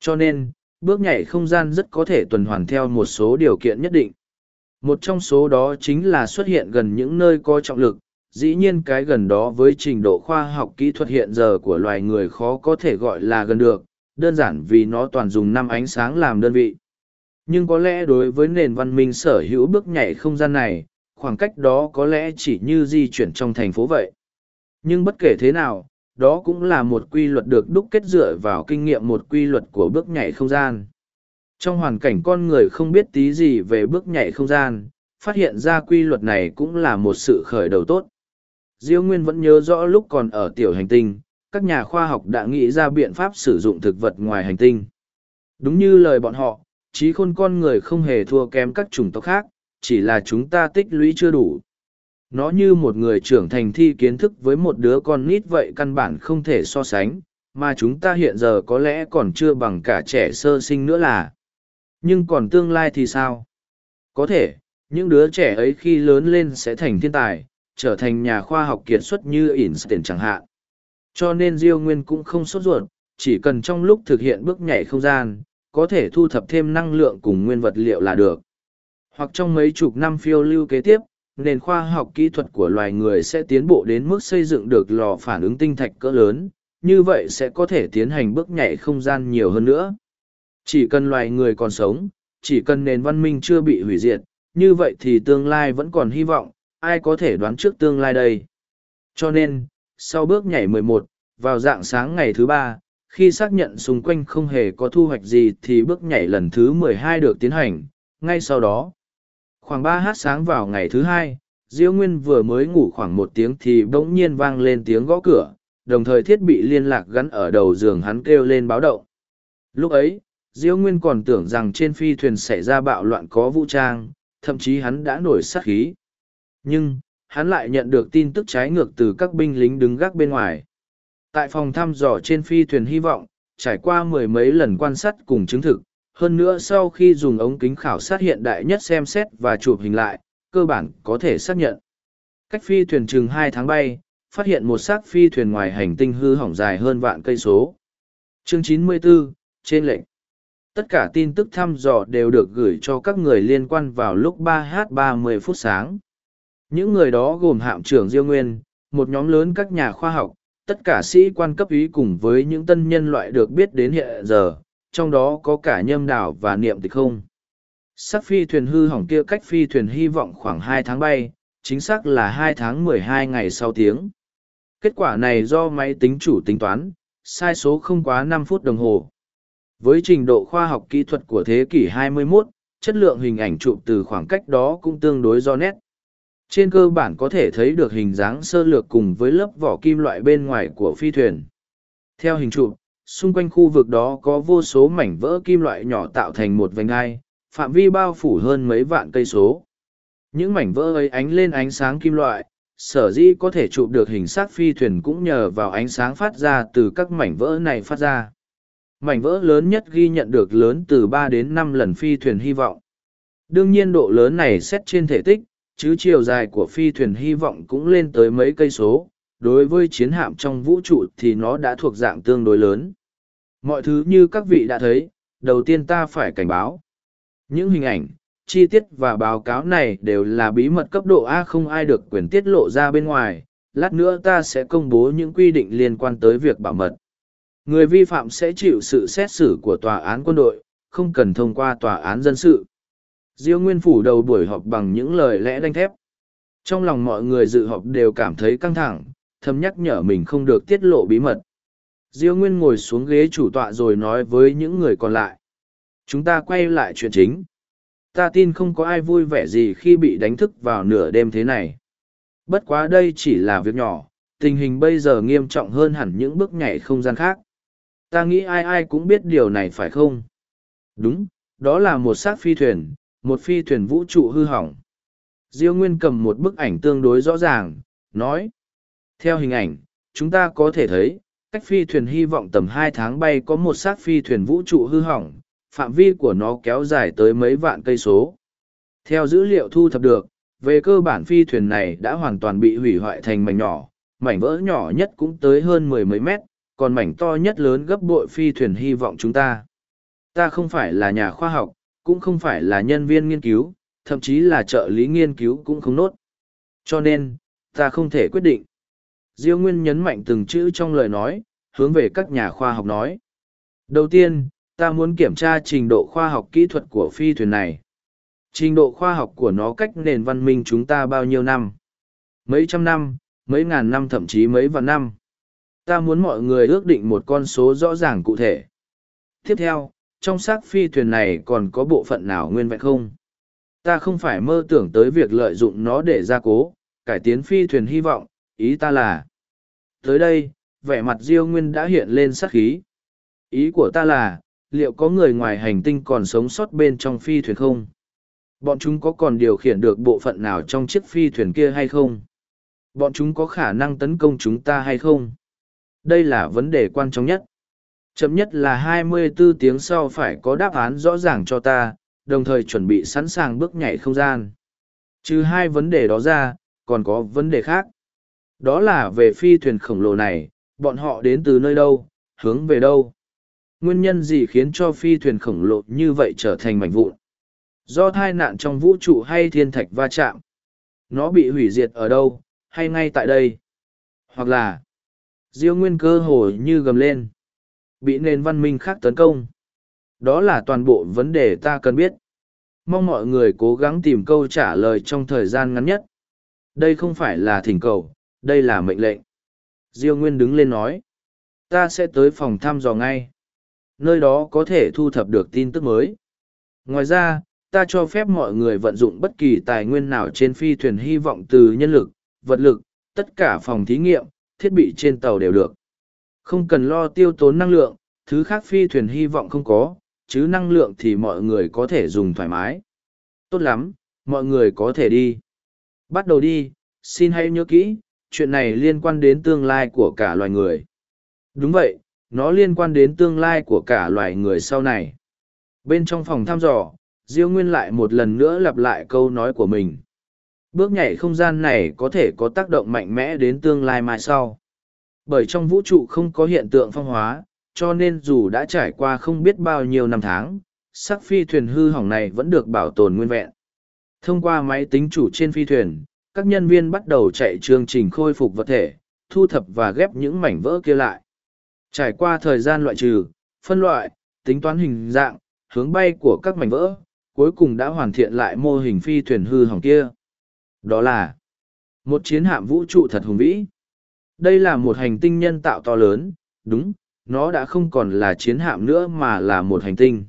Cho nên, bước nhảy không gian rất có thể tuần hoàn theo một số điều kiện nhất định. Một trong số đó chính là xuất hiện gần những nơi có trọng lực, dĩ nhiên cái gần đó với trình độ khoa học kỹ thuật hiện giờ của loài người khó có thể gọi là gần được, đơn giản vì nó toàn dùng năm ánh sáng làm đơn vị. Nhưng có lẽ đối với nền văn minh sở hữu bước nhảy không gian này, khoảng cách đó có lẽ chỉ như di chuyển trong thành phố vậy. Nhưng bất kể thế nào, đó cũng là một quy luật được đúc kết dựa vào kinh nghiệm một quy luật của bước nhảy không gian. Trong hoàn cảnh con người không biết tí gì về bước nhảy không gian, phát hiện ra quy luật này cũng là một sự khởi đầu tốt. Diêu Nguyên vẫn nhớ rõ lúc còn ở tiểu hành tinh, các nhà khoa học đã nghĩ ra biện pháp sử dụng thực vật ngoài hành tinh. Đúng như lời bọn họ, trí khôn con người không hề thua kém các chủng tộc khác, chỉ là chúng ta tích lũy chưa đủ. Nó như một người trưởng thành thi kiến thức với một đứa con nít vậy căn bản không thể so sánh, mà chúng ta hiện giờ có lẽ còn chưa bằng cả trẻ sơ sinh nữa là. Nhưng còn tương lai thì sao? Có thể, những đứa trẻ ấy khi lớn lên sẽ thành thiên tài, trở thành nhà khoa học kiệt xuất như Einstein chẳng hạn. Cho nên Diêu Nguyên cũng không sốt ruột, chỉ cần trong lúc thực hiện bước nhảy không gian, có thể thu thập thêm năng lượng cùng nguyên vật liệu là được. Hoặc trong mấy chục năm phiêu lưu kế tiếp, nền khoa học kỹ thuật của loài người sẽ tiến bộ đến mức xây dựng được lò phản ứng tinh thạch cỡ lớn, như vậy sẽ có thể tiến hành bước nhảy không gian nhiều hơn nữa. Chỉ cần loài người còn sống, chỉ cần nền văn minh chưa bị hủy diệt, như vậy thì tương lai vẫn còn hy vọng, ai có thể đoán trước tương lai đây. Cho nên, sau bước nhảy 11, vào dạng sáng ngày thứ ba, khi xác nhận xung quanh không hề có thu hoạch gì thì bước nhảy lần thứ 12 được tiến hành, ngay sau đó. Khoảng ba h sáng vào ngày thứ hai, Diêu Nguyên vừa mới ngủ khoảng một tiếng thì bỗng nhiên vang lên tiếng gõ cửa, đồng thời thiết bị liên lạc gắn ở đầu giường hắn kêu lên báo động. Lúc ấy, Diêu Nguyên còn tưởng rằng trên phi thuyền xảy ra bạo loạn có vũ trang, thậm chí hắn đã nổi sát khí. Nhưng, hắn lại nhận được tin tức trái ngược từ các binh lính đứng gác bên ngoài. Tại phòng thăm dò trên phi thuyền hy vọng, trải qua mười mấy lần quan sát cùng chứng thực, hơn nữa sau khi dùng ống kính khảo sát hiện đại nhất xem xét và chụp hình lại, cơ bản có thể xác nhận. Cách phi thuyền chừng hai tháng bay, phát hiện một xác phi thuyền ngoài hành tinh hư hỏng dài hơn vạn cây số. Chương 94, trên lệnh. Tất cả tin tức thăm dò đều được gửi cho các người liên quan vào lúc 3h30 phút sáng. Những người đó gồm hạm trưởng Diêu Nguyên, một nhóm lớn các nhà khoa học, tất cả sĩ quan cấp ý cùng với những tân nhân loại được biết đến hiện giờ, trong đó có cả nhâm đảo và niệm tịch không. Sắc phi thuyền hư hỏng kia cách phi thuyền hy vọng khoảng hai tháng bay, chính xác là hai tháng mười hai ngày sau tiếng. Kết quả này do máy tính chủ tính toán, sai số không quá năm phút đồng hồ. Với trình độ khoa học kỹ thuật của thế kỷ 21, chất lượng hình ảnh chụp từ khoảng cách đó cũng tương đối do nét. Trên cơ bản có thể thấy được hình dáng sơ lược cùng với lớp vỏ kim loại bên ngoài của phi thuyền. Theo hình trụ. xung quanh khu vực đó có vô số mảnh vỡ kim loại nhỏ tạo thành một vành gai, phạm vi bao phủ hơn mấy vạn cây số. Những mảnh vỡ ấy ánh lên ánh sáng kim loại, sở dĩ có thể chụp được hình xác phi thuyền cũng nhờ vào ánh sáng phát ra từ các mảnh vỡ này phát ra. Mảnh vỡ lớn nhất ghi nhận được lớn từ ba đến năm lần phi thuyền hy vọng. Đương nhiên độ lớn này xét trên thể tích, chứ chiều dài của phi thuyền hy vọng cũng lên tới mấy cây số. Đối với chiến hạm trong vũ trụ thì nó đã thuộc dạng tương đối lớn. Mọi thứ như các vị đã thấy, đầu tiên ta phải cảnh báo. Những hình ảnh, chi tiết và báo cáo này đều là bí mật cấp độ A không ai được quyền tiết lộ ra bên ngoài. Lát nữa ta sẽ công bố những quy định liên quan tới việc bảo mật. Người vi phạm sẽ chịu sự xét xử của tòa án quân đội, không cần thông qua tòa án dân sự. Diêu Nguyên phủ đầu buổi họp bằng những lời lẽ đanh thép. Trong lòng mọi người dự họp đều cảm thấy căng thẳng, thầm nhắc nhở mình không được tiết lộ bí mật. Diêu Nguyên ngồi xuống ghế chủ tọa rồi nói với những người còn lại. Chúng ta quay lại chuyện chính. Ta tin không có ai vui vẻ gì khi bị đánh thức vào nửa đêm thế này. Bất quá đây chỉ là việc nhỏ, tình hình bây giờ nghiêm trọng hơn hẳn những bước nhảy không gian khác. Ta nghĩ ai ai cũng biết điều này phải không? Đúng, đó là một xác phi thuyền, một phi thuyền vũ trụ hư hỏng. Diêu Nguyên cầm một bức ảnh tương đối rõ ràng, nói. Theo hình ảnh, chúng ta có thể thấy, cách phi thuyền hy vọng tầm hai tháng bay có một xác phi thuyền vũ trụ hư hỏng, phạm vi của nó kéo dài tới mấy vạn cây số. Theo dữ liệu thu thập được, về cơ bản phi thuyền này đã hoàn toàn bị hủy hoại thành mảnh nhỏ, mảnh vỡ nhỏ nhất cũng tới hơn mười mấy mét, còn mảnh to nhất lớn gấp bội phi thuyền hy vọng chúng ta. Ta không phải là nhà khoa học, cũng không phải là nhân viên nghiên cứu, thậm chí là trợ lý nghiên cứu cũng không nốt. Cho nên, ta không thể quyết định. Diêu Nguyên nhấn mạnh từng chữ trong lời nói, hướng về các nhà khoa học nói. Đầu tiên, ta muốn kiểm tra trình độ khoa học kỹ thuật của phi thuyền này. Trình độ khoa học của nó cách nền văn minh chúng ta bao nhiêu năm? Mấy trăm năm, mấy ngàn năm thậm chí mấy vạn năm. Ta muốn mọi người ước định một con số rõ ràng cụ thể. Tiếp theo, trong xác phi thuyền này còn có bộ phận nào nguyên vẹn không? Ta không phải mơ tưởng tới việc lợi dụng nó để gia cố, cải tiến phi thuyền hy vọng, ý ta là. Tới đây, vẻ mặt Diêu Nguyên đã hiện lên sắc khí. Ý của ta là, liệu có người ngoài hành tinh còn sống sót bên trong phi thuyền không? Bọn chúng có còn điều khiển được bộ phận nào trong chiếc phi thuyền kia hay không? Bọn chúng có khả năng tấn công chúng ta hay không? Đây là vấn đề quan trọng nhất. Chậm nhất là 24 tiếng sau phải có đáp án rõ ràng cho ta, đồng thời chuẩn bị sẵn sàng bước nhảy không gian. Trừ hai vấn đề đó ra, còn có vấn đề khác. Đó là về phi thuyền khổng lồ này, bọn họ đến từ nơi đâu, hướng về đâu. Nguyên nhân gì khiến cho phi thuyền khổng lồ như vậy trở thành mảnh vụn? Do thai nạn trong vũ trụ hay thiên thạch va chạm? Nó bị hủy diệt ở đâu, hay ngay tại đây? Hoặc là, Diêu Nguyên cơ hồ như gầm lên. Bị nền văn minh khác tấn công. Đó là toàn bộ vấn đề ta cần biết. Mong mọi người cố gắng tìm câu trả lời trong thời gian ngắn nhất. Đây không phải là thỉnh cầu, đây là mệnh lệnh. Diêu Nguyên đứng lên nói. Ta sẽ tới phòng thăm dò ngay. Nơi đó có thể thu thập được tin tức mới. Ngoài ra, ta cho phép mọi người vận dụng bất kỳ tài nguyên nào trên phi thuyền hy vọng từ nhân lực, vật lực, tất cả phòng thí nghiệm, thiết bị trên tàu đều được. Không cần lo tiêu tốn năng lượng, thứ khác phi thuyền hy vọng không có, chứ năng lượng thì mọi người có thể dùng thoải mái. Tốt lắm, mọi người có thể đi. Bắt đầu đi, xin hãy nhớ kỹ, chuyện này liên quan đến tương lai của cả loài người. Đúng vậy, nó liên quan đến tương lai của cả loài người sau này. Bên trong phòng thăm dò, Diêu Nguyên lại một lần nữa lặp lại câu nói của mình. Bước nhảy không gian này có thể có tác động mạnh mẽ đến tương lai mai sau. Bởi trong vũ trụ không có hiện tượng phong hóa, cho nên dù đã trải qua không biết bao nhiêu năm tháng, sắc phi thuyền hư hỏng này vẫn được bảo tồn nguyên vẹn. Thông qua máy tính chủ trên phi thuyền, các nhân viên bắt đầu chạy chương trình khôi phục vật thể, thu thập và ghép những mảnh vỡ kia lại. Trải qua thời gian loại trừ, phân loại, tính toán hình dạng, hướng bay của các mảnh vỡ, cuối cùng đã hoàn thiện lại mô hình phi thuyền hư hỏng kia. Đó là một chiến hạm vũ trụ thật hùng vĩ. Đây là một hành tinh nhân tạo to lớn, đúng, nó đã không còn là chiến hạm nữa mà là một hành tinh.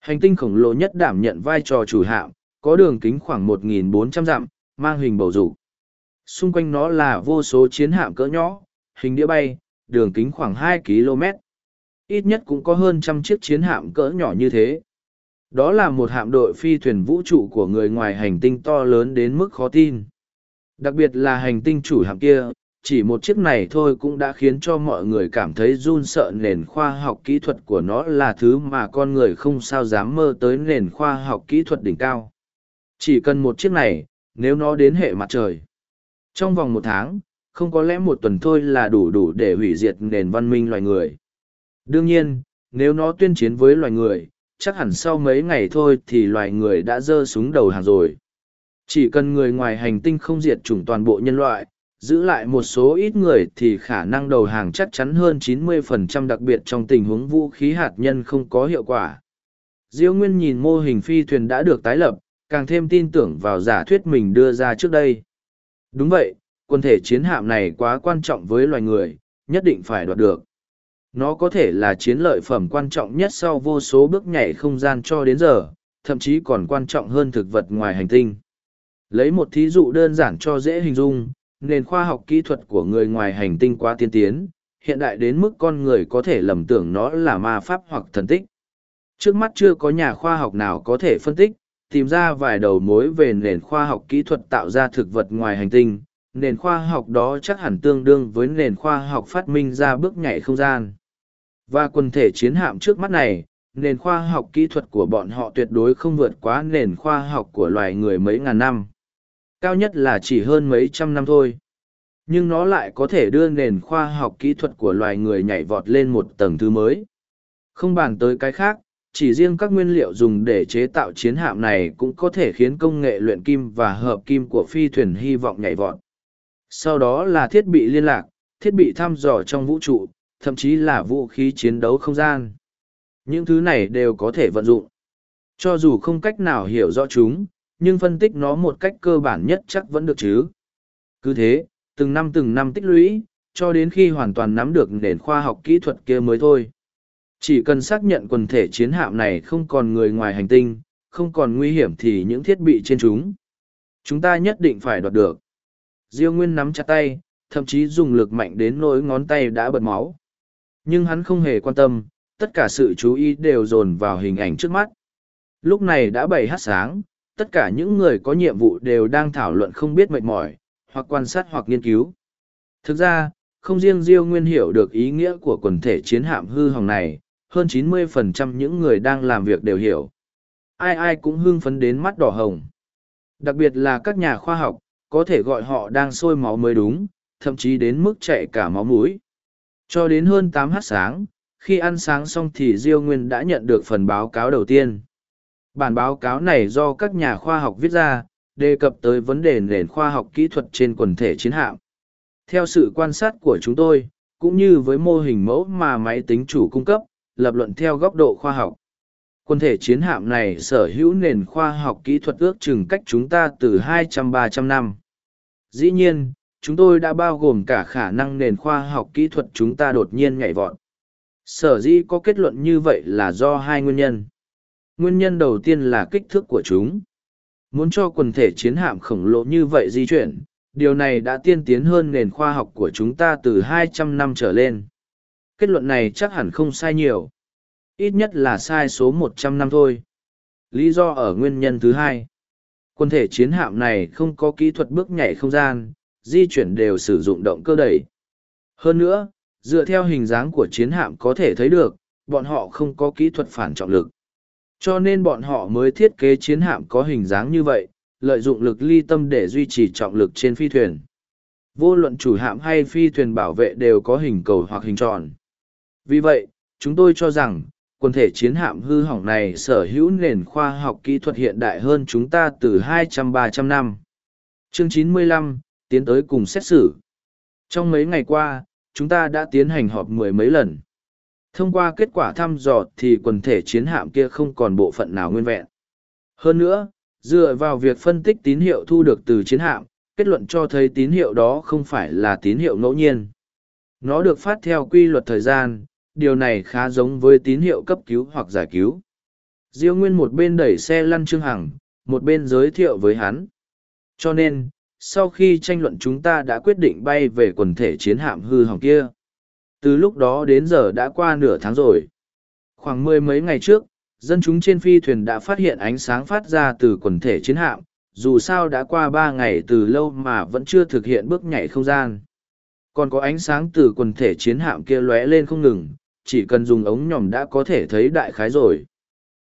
Hành tinh khổng lồ nhất đảm nhận vai trò chủ hạm, có đường kính khoảng 1.400 dặm, mang hình bầu dục. Xung quanh nó là vô số chiến hạm cỡ nhỏ, hình đĩa bay, đường kính khoảng 2 km. Ít nhất cũng có hơn trăm chiếc chiến hạm cỡ nhỏ như thế. Đó là một hạm đội phi thuyền vũ trụ của người ngoài hành tinh to lớn đến mức khó tin. Đặc biệt là hành tinh chủ hạm kia, chỉ một chiếc này thôi cũng đã khiến cho mọi người cảm thấy run sợ nền khoa học kỹ thuật của nó là thứ mà con người không sao dám mơ tới nền khoa học kỹ thuật đỉnh cao. Chỉ cần một chiếc này, nếu nó đến hệ mặt trời. Trong vòng một tháng, không có lẽ một tuần thôi là đủ đủ để hủy diệt nền văn minh loài người. Đương nhiên, nếu nó tuyên chiến với loài người, chắc hẳn sau mấy ngày thôi thì loài người đã giơ súng đầu hàng rồi. Chỉ cần người ngoài hành tinh không diệt chủng toàn bộ nhân loại, giữ lại một số ít người thì khả năng đầu hàng chắc chắn hơn 90% đặc biệt trong tình huống vũ khí hạt nhân không có hiệu quả. Diêu Nguyên nhìn mô hình phi thuyền đã được tái lập, càng thêm tin tưởng vào giả thuyết mình đưa ra trước đây. Đúng vậy, quân thể chiến hạm này quá quan trọng với loài người, nhất định phải đoạt được. Nó có thể là chiến lợi phẩm quan trọng nhất sau vô số bước nhảy không gian cho đến giờ, thậm chí còn quan trọng hơn thực vật ngoài hành tinh. Lấy một thí dụ đơn giản cho dễ hình dung, nền khoa học kỹ thuật của người ngoài hành tinh quá tiên tiến, hiện đại đến mức con người có thể lầm tưởng nó là ma pháp hoặc thần tích. Trước mắt chưa có nhà khoa học nào có thể phân tích, tìm ra vài đầu mối về nền khoa học kỹ thuật tạo ra thực vật ngoài hành tinh. Nền khoa học đó chắc hẳn tương đương với nền khoa học phát minh ra bước nhảy không gian. Và quần thể chiến hạm trước mắt này, nền khoa học kỹ thuật của bọn họ tuyệt đối không vượt quá nền khoa học của loài người mấy ngàn năm. Cao nhất là chỉ hơn mấy trăm năm thôi. Nhưng nó lại có thể đưa nền khoa học kỹ thuật của loài người nhảy vọt lên một tầng thứ mới. Không bàn tới cái khác, chỉ riêng các nguyên liệu dùng để chế tạo chiến hạm này cũng có thể khiến công nghệ luyện kim và hợp kim của phi thuyền hy vọng nhảy vọt. Sau đó là thiết bị liên lạc, thiết bị thăm dò trong vũ trụ, thậm chí là vũ khí chiến đấu không gian. Những thứ này đều có thể vận dụng. Cho dù không cách nào hiểu rõ chúng, nhưng phân tích nó một cách cơ bản nhất chắc vẫn được chứ. Cứ thế, từng năm từng năm tích lũy, cho đến khi hoàn toàn nắm được nền khoa học kỹ thuật kia mới thôi. Chỉ cần xác nhận quần thể chiến hạm này không còn người ngoài hành tinh, không còn nguy hiểm thì những thiết bị trên chúng. Chúng ta nhất định phải đoạt được. Diêu Nguyên nắm chặt tay, thậm chí dùng lực mạnh đến nỗi ngón tay đã bật máu. Nhưng hắn không hề quan tâm, tất cả sự chú ý đều dồn vào hình ảnh trước mắt. Lúc này đã bảy hát sáng, tất cả những người có nhiệm vụ đều đang thảo luận không biết mệt mỏi, hoặc quan sát hoặc nghiên cứu. Thực ra, không riêng Diêu Nguyên hiểu được ý nghĩa của quần thể chiến hạm hư hỏng này, hơn 90% những người đang làm việc đều hiểu. Ai ai cũng hưng phấn đến mắt đỏ hồng. Đặc biệt là các nhà khoa học, có thể gọi họ đang sôi máu mới đúng, thậm chí đến mức chạy cả máu mũi. Cho đến hơn 8 h sáng, khi ăn sáng xong thì Diêu Nguyên đã nhận được phần báo cáo đầu tiên. Bản báo cáo này do các nhà khoa học viết ra, đề cập tới vấn đề nền khoa học kỹ thuật trên quần thể chiến hạm. Theo sự quan sát của chúng tôi, cũng như với mô hình mẫu mà máy tính chủ cung cấp, lập luận theo góc độ khoa học. quần thể chiến hạm này sở hữu nền khoa học kỹ thuật ước chừng cách chúng ta từ 200-300 năm. Dĩ nhiên, chúng tôi đã bao gồm cả khả năng nền khoa học kỹ thuật chúng ta đột nhiên nhảy vọt. Sở dĩ có kết luận như vậy là do hai nguyên nhân. Nguyên nhân đầu tiên là kích thước của chúng. Muốn cho quần thể chiến hạm khổng lồ như vậy di chuyển, điều này đã tiên tiến hơn nền khoa học của chúng ta từ 200 năm trở lên. Kết luận này chắc hẳn không sai nhiều. Ít nhất là sai số 100 năm thôi. Lý do ở nguyên nhân thứ hai. Quân thể chiến hạm này không có kỹ thuật bước nhảy không gian, di chuyển đều sử dụng động cơ đẩy. Hơn nữa, dựa theo hình dáng của chiến hạm có thể thấy được, bọn họ không có kỹ thuật phản trọng lực. Cho nên bọn họ mới thiết kế chiến hạm có hình dáng như vậy, lợi dụng lực ly tâm để duy trì trọng lực trên phi thuyền. Vô luận chủ hạm hay phi thuyền bảo vệ đều có hình cầu hoặc hình tròn. Vì vậy, chúng tôi cho rằng, quần thể chiến hạm hư hỏng này sở hữu nền khoa học kỹ thuật hiện đại hơn chúng ta từ 200-300 năm. Chương 95, tiến tới cùng xét xử. Trong mấy ngày qua, chúng ta đã tiến hành họp mười mấy lần. Thông qua kết quả thăm dò thì quần thể chiến hạm kia không còn bộ phận nào nguyên vẹn. Hơn nữa, dựa vào việc phân tích tín hiệu thu được từ chiến hạm, kết luận cho thấy tín hiệu đó không phải là tín hiệu ngẫu nhiên. Nó được phát theo quy luật thời gian, điều này khá giống với tín hiệu cấp cứu hoặc giải cứu. Diêu Nguyên một bên đẩy xe lăn Trương Hằng, một bên giới thiệu với hắn. Cho nên, sau khi tranh luận chúng ta đã quyết định bay về quần thể chiến hạm hư hỏng kia. Từ lúc đó đến giờ đã qua nửa tháng rồi. Khoảng mười mấy ngày trước, dân chúng trên phi thuyền đã phát hiện ánh sáng phát ra từ quần thể chiến hạm, dù sao đã qua ba ngày từ lâu mà vẫn chưa thực hiện bước nhảy không gian. Còn có ánh sáng từ quần thể chiến hạm kia lóe lên không ngừng, chỉ cần dùng ống nhòm đã có thể thấy đại khái rồi.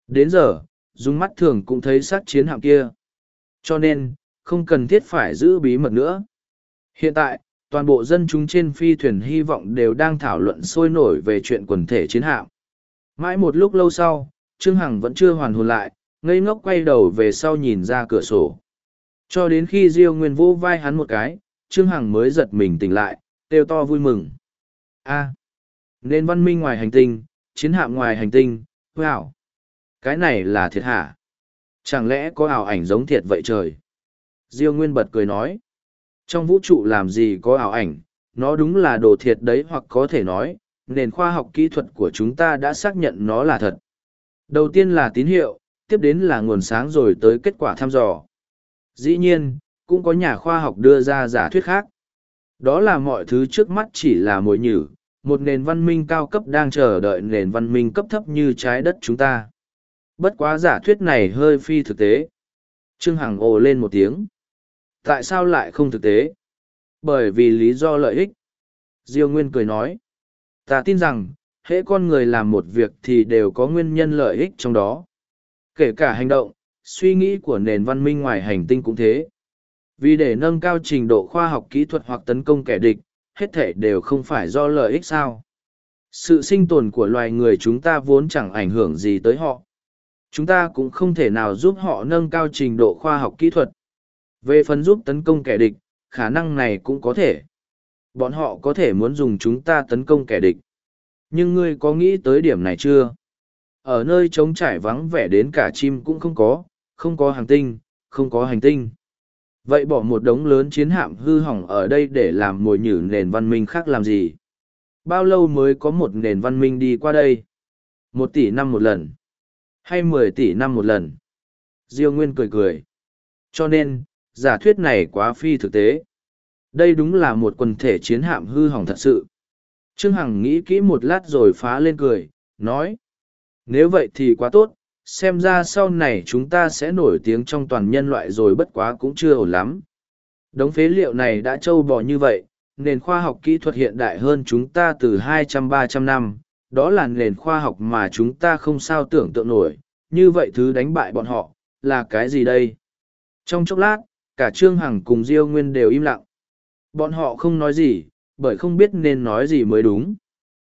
Đến giờ, dùng mắt thường cũng thấy sát chiến hạm kia. Cho nên, không cần thiết phải giữ bí mật nữa. Hiện tại, toàn bộ dân chúng trên phi thuyền hy vọng đều đang thảo luận sôi nổi về chuyện quần thể chiến hạm. Mãi một lúc lâu sau, Trương Hằng vẫn chưa hoàn hồn lại, ngây ngốc quay đầu về sau nhìn ra cửa sổ. Cho đến khi Diêu Nguyên vô vai hắn một cái, Trương Hằng mới giật mình tỉnh lại, kêu to vui mừng. A, nên văn minh ngoài hành tinh, chiến hạm ngoài hành tinh, wow. Cái này là thiệt hả? Chẳng lẽ có ảo ảnh giống thiệt vậy trời? Diêu Nguyên bật cười nói. Trong vũ trụ làm gì có ảo ảnh, nó đúng là đồ thiệt đấy hoặc có thể nói, nền khoa học kỹ thuật của chúng ta đã xác nhận nó là thật. Đầu tiên là tín hiệu, tiếp đến là nguồn sáng rồi tới kết quả thăm dò. Dĩ nhiên, cũng có nhà khoa học đưa ra giả thuyết khác. Đó là mọi thứ trước mắt chỉ là mồi nhử, một nền văn minh cao cấp đang chờ đợi nền văn minh cấp thấp như trái đất chúng ta. Bất quá giả thuyết này hơi phi thực tế. Trương Hằng ồ lên một tiếng. Tại sao lại không thực tế? Bởi vì lý do lợi ích. Diêu Nguyên cười nói. Ta tin rằng, hễ con người làm một việc thì đều có nguyên nhân lợi ích trong đó. Kể cả hành động, suy nghĩ của nền văn minh ngoài hành tinh cũng thế. Vì để nâng cao trình độ khoa học kỹ thuật hoặc tấn công kẻ địch, hết thể đều không phải do lợi ích sao. Sự sinh tồn của loài người chúng ta vốn chẳng ảnh hưởng gì tới họ. Chúng ta cũng không thể nào giúp họ nâng cao trình độ khoa học kỹ thuật. Về phần giúp tấn công kẻ địch, khả năng này cũng có thể. Bọn họ có thể muốn dùng chúng ta tấn công kẻ địch. Nhưng ngươi có nghĩ tới điểm này chưa? Ở nơi trống trải vắng vẻ đến cả chim cũng không có, không có hành tinh, không có hành tinh. Vậy bỏ một đống lớn chiến hạm hư hỏng ở đây để làm mồi nhử nền văn minh khác làm gì? Bao lâu mới có một nền văn minh đi qua đây? Một tỷ năm một lần? Hay mười tỷ năm một lần? Diêu Nguyên cười cười. Cho nên, giả thuyết này quá phi thực tế. Đây đúng là một quần thể chiến hạm hư hỏng thật sự. Trương Hằng nghĩ kỹ một lát rồi phá lên cười, nói. Nếu vậy thì quá tốt, xem ra sau này chúng ta sẽ nổi tiếng trong toàn nhân loại rồi bất quá cũng chưa ổn lắm. Đống phế liệu này đã trâu bò như vậy, nền khoa học kỹ thuật hiện đại hơn chúng ta từ 200-300 năm, đó là nền khoa học mà chúng ta không sao tưởng tượng nổi, như vậy thứ đánh bại bọn họ, là cái gì đây? Trong chốc lát, cả Trương Hằng cùng Diêu Nguyên đều im lặng. Bọn họ không nói gì, bởi không biết nên nói gì mới đúng.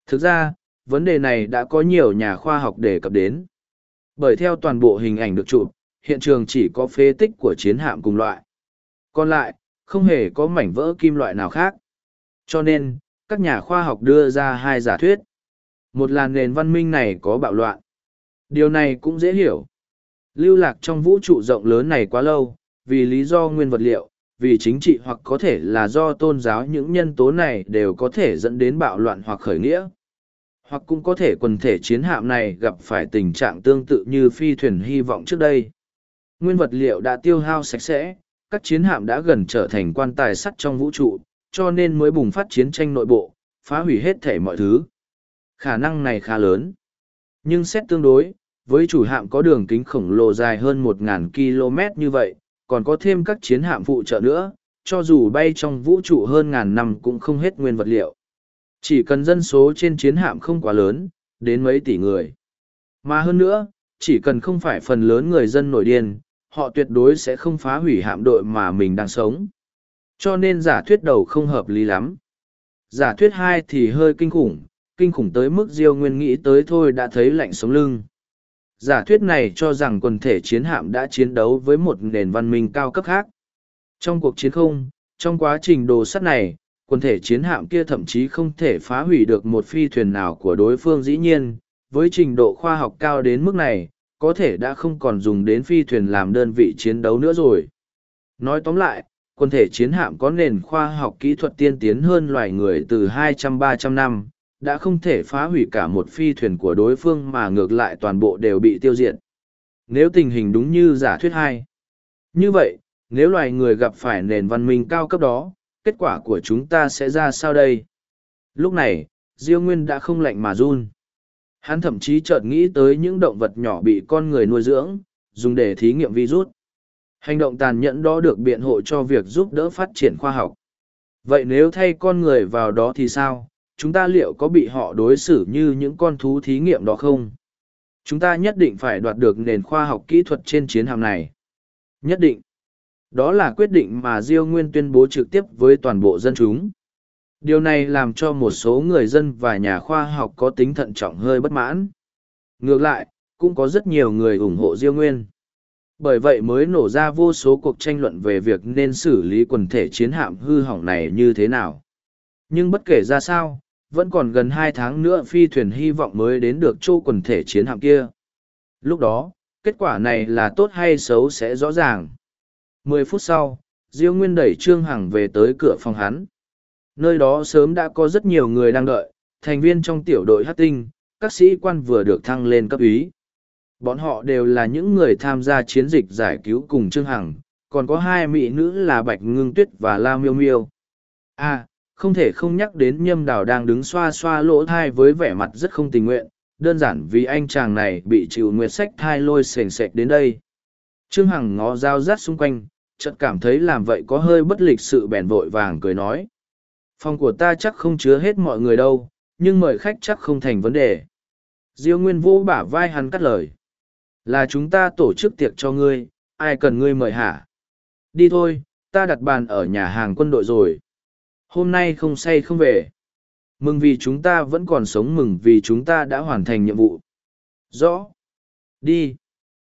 Thực ra, vấn đề này đã có nhiều nhà khoa học đề cập đến. Bởi theo toàn bộ hình ảnh được chụp, hiện trường chỉ có phế tích của chiến hạm cùng loại. Còn lại, không hề có mảnh vỡ kim loại nào khác. Cho nên, các nhà khoa học đưa ra hai giả thuyết. Một là nền văn minh này có bạo loạn. Điều này cũng dễ hiểu. Lưu lạc trong vũ trụ rộng lớn này quá lâu, vì lý do nguyên vật liệu, vì chính trị hoặc có thể là do tôn giáo những nhân tố này đều có thể dẫn đến bạo loạn hoặc khởi nghĩa. Hoặc cũng có thể quần thể chiến hạm này gặp phải tình trạng tương tự như phi thuyền hy vọng trước đây. Nguyên vật liệu đã tiêu hao sạch sẽ, các chiến hạm đã gần trở thành quan tài sắt trong vũ trụ, cho nên mới bùng phát chiến tranh nội bộ, phá hủy hết thể mọi thứ. Khả năng này khá lớn. Nhưng xét tương đối, với chủ hạm có đường kính khổng lồ dài hơn 1.000 km như vậy, còn có thêm các chiến hạm phụ trợ nữa, cho dù bay trong vũ trụ hơn ngàn năm cũng không hết nguyên vật liệu. Chỉ cần dân số trên chiến hạm không quá lớn, đến mấy tỷ người. Mà hơn nữa, chỉ cần không phải phần lớn người dân nổi điên, họ tuyệt đối sẽ không phá hủy hạm đội mà mình đang sống. Cho nên giả thuyết đầu không hợp lý lắm. Giả thuyết hai thì hơi kinh khủng, kinh khủng tới mức Diêu Nguyên nghĩ tới thôi đã thấy lạnh sống lưng. Giả thuyết này cho rằng quần thể chiến hạm đã chiến đấu với một nền văn minh cao cấp khác. Trong cuộc chiến không, trong quá trình đồ sắt này, quần thể chiến hạm kia thậm chí không thể phá hủy được một phi thuyền nào của đối phương dĩ nhiên, với trình độ khoa học cao đến mức này, có thể đã không còn dùng đến phi thuyền làm đơn vị chiến đấu nữa rồi. Nói tóm lại, quần thể chiến hạm có nền khoa học kỹ thuật tiên tiến hơn loài người từ 200-300 năm, đã không thể phá hủy cả một phi thuyền của đối phương mà ngược lại toàn bộ đều bị tiêu diệt. Nếu tình hình đúng như giả thuyết hai, Như vậy, nếu loài người gặp phải nền văn minh cao cấp đó, kết quả của chúng ta sẽ ra sao đây? Lúc này, Diêu Nguyên đã không lạnh mà run. Hắn thậm chí chợt nghĩ tới những động vật nhỏ bị con người nuôi dưỡng, dùng để thí nghiệm virus. Hành động tàn nhẫn đó được biện hộ cho việc giúp đỡ phát triển khoa học. Vậy nếu thay con người vào đó thì sao? Chúng ta liệu có bị họ đối xử như những con thú thí nghiệm đó không? Chúng ta nhất định phải đoạt được nền khoa học kỹ thuật trên chiến hạm này. Nhất định. Đó là quyết định mà Diêu Nguyên tuyên bố trực tiếp với toàn bộ dân chúng. Điều này làm cho một số người dân và nhà khoa học có tính thận trọng hơi bất mãn. Ngược lại, cũng có rất nhiều người ủng hộ Diêu Nguyên. Bởi vậy mới nổ ra vô số cuộc tranh luận về việc nên xử lý quần thể chiến hạm hư hỏng này như thế nào. Nhưng bất kể ra sao, vẫn còn gần hai tháng nữa phi thuyền hy vọng mới đến được chỗ quần thể chiến hạm kia. Lúc đó, kết quả này là tốt hay xấu sẽ rõ ràng. Mười phút sau, Diêu Nguyên đẩy Trương Hằng về tới cửa phòng hắn. Nơi đó sớm đã có rất nhiều người đang đợi, thành viên trong tiểu đội hát tinh, các sĩ quan vừa được thăng lên cấp úy. Bọn họ đều là những người tham gia chiến dịch giải cứu cùng Trương Hằng, còn có hai mỹ nữ là Bạch Ngưng Tuyết và La Miêu Miêu. À, không thể không nhắc đến nhâm đào đang đứng xoa xoa lỗ thai với vẻ mặt rất không tình nguyện, đơn giản vì anh chàng này bị chịu nguyệt sách thai lôi sền sệt đến đây. Trương Hằng ngó dao rát xung quanh, chợt cảm thấy làm vậy có hơi bất lịch sự bèn vội vàng cười nói. Phòng của ta chắc không chứa hết mọi người đâu, nhưng mời khách chắc không thành vấn đề. Diêu Nguyên vô bả vai hắn cắt lời. Là chúng ta tổ chức tiệc cho ngươi, ai cần ngươi mời hả? Đi thôi, ta đặt bàn ở nhà hàng quân đội rồi. Hôm nay không say không về. Mừng vì chúng ta vẫn còn sống mừng vì chúng ta đã hoàn thành nhiệm vụ. Rõ. Đi.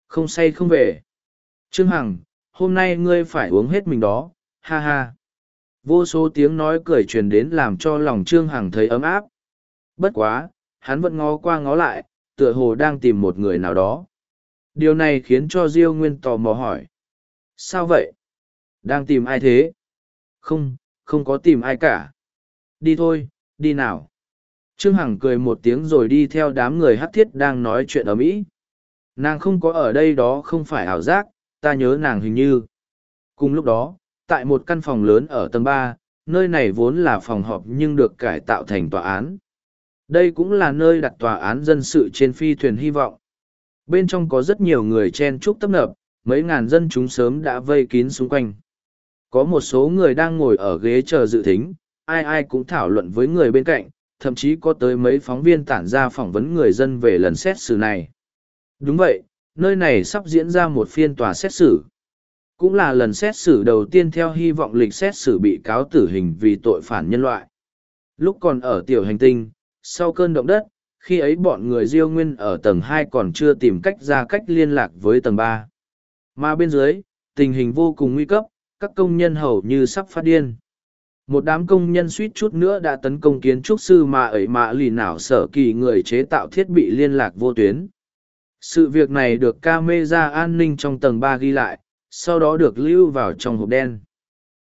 Không say không về. Trương Hằng, hôm nay ngươi phải uống hết mình đó, ha ha. Vô số tiếng nói cười truyền đến làm cho lòng Trương Hằng thấy ấm áp. Bất quá, hắn vẫn ngó qua ngó lại, tựa hồ đang tìm một người nào đó. Điều này khiến cho Diêu Nguyên tò mò hỏi. Sao vậy? Đang tìm ai thế? Không, không có tìm ai cả. Đi thôi, đi nào. Trương Hằng cười một tiếng rồi đi theo đám người hát thiết đang nói chuyện ở Mỹ. Nàng không có ở đây đó không phải ảo giác, ta nhớ nàng hình như. Cùng lúc đó, tại một căn phòng lớn ở tầng ba, nơi này vốn là phòng họp nhưng được cải tạo thành tòa án. Đây cũng là nơi đặt tòa án dân sự trên phi thuyền hy vọng. Bên trong có rất nhiều người chen chúc tấp nập, mấy ngàn dân chúng sớm đã vây kín xung quanh. Có một số người đang ngồi ở ghế chờ dự thính, ai ai cũng thảo luận với người bên cạnh, thậm chí có tới mấy phóng viên tản ra phỏng vấn người dân về lần xét xử này. Đúng vậy, nơi này sắp diễn ra một phiên tòa xét xử. Cũng là lần xét xử đầu tiên theo hy vọng lịch xét xử bị cáo tử hình vì tội phản nhân loại. Lúc còn ở tiểu hành tinh, sau cơn động đất, khi ấy bọn người diêu nguyên ở tầng hai còn chưa tìm cách ra cách liên lạc với tầng ba. Mà bên dưới, tình hình vô cùng nguy cấp, các công nhân hầu như sắp phát điên. Một đám công nhân suýt chút nữa đã tấn công kiến trúc sư mà ấy mà lì nào sở kỳ người chế tạo thiết bị liên lạc vô tuyến. Sự việc này được camera an ninh trong tầng ba ghi lại, sau đó được lưu vào trong hộp đen.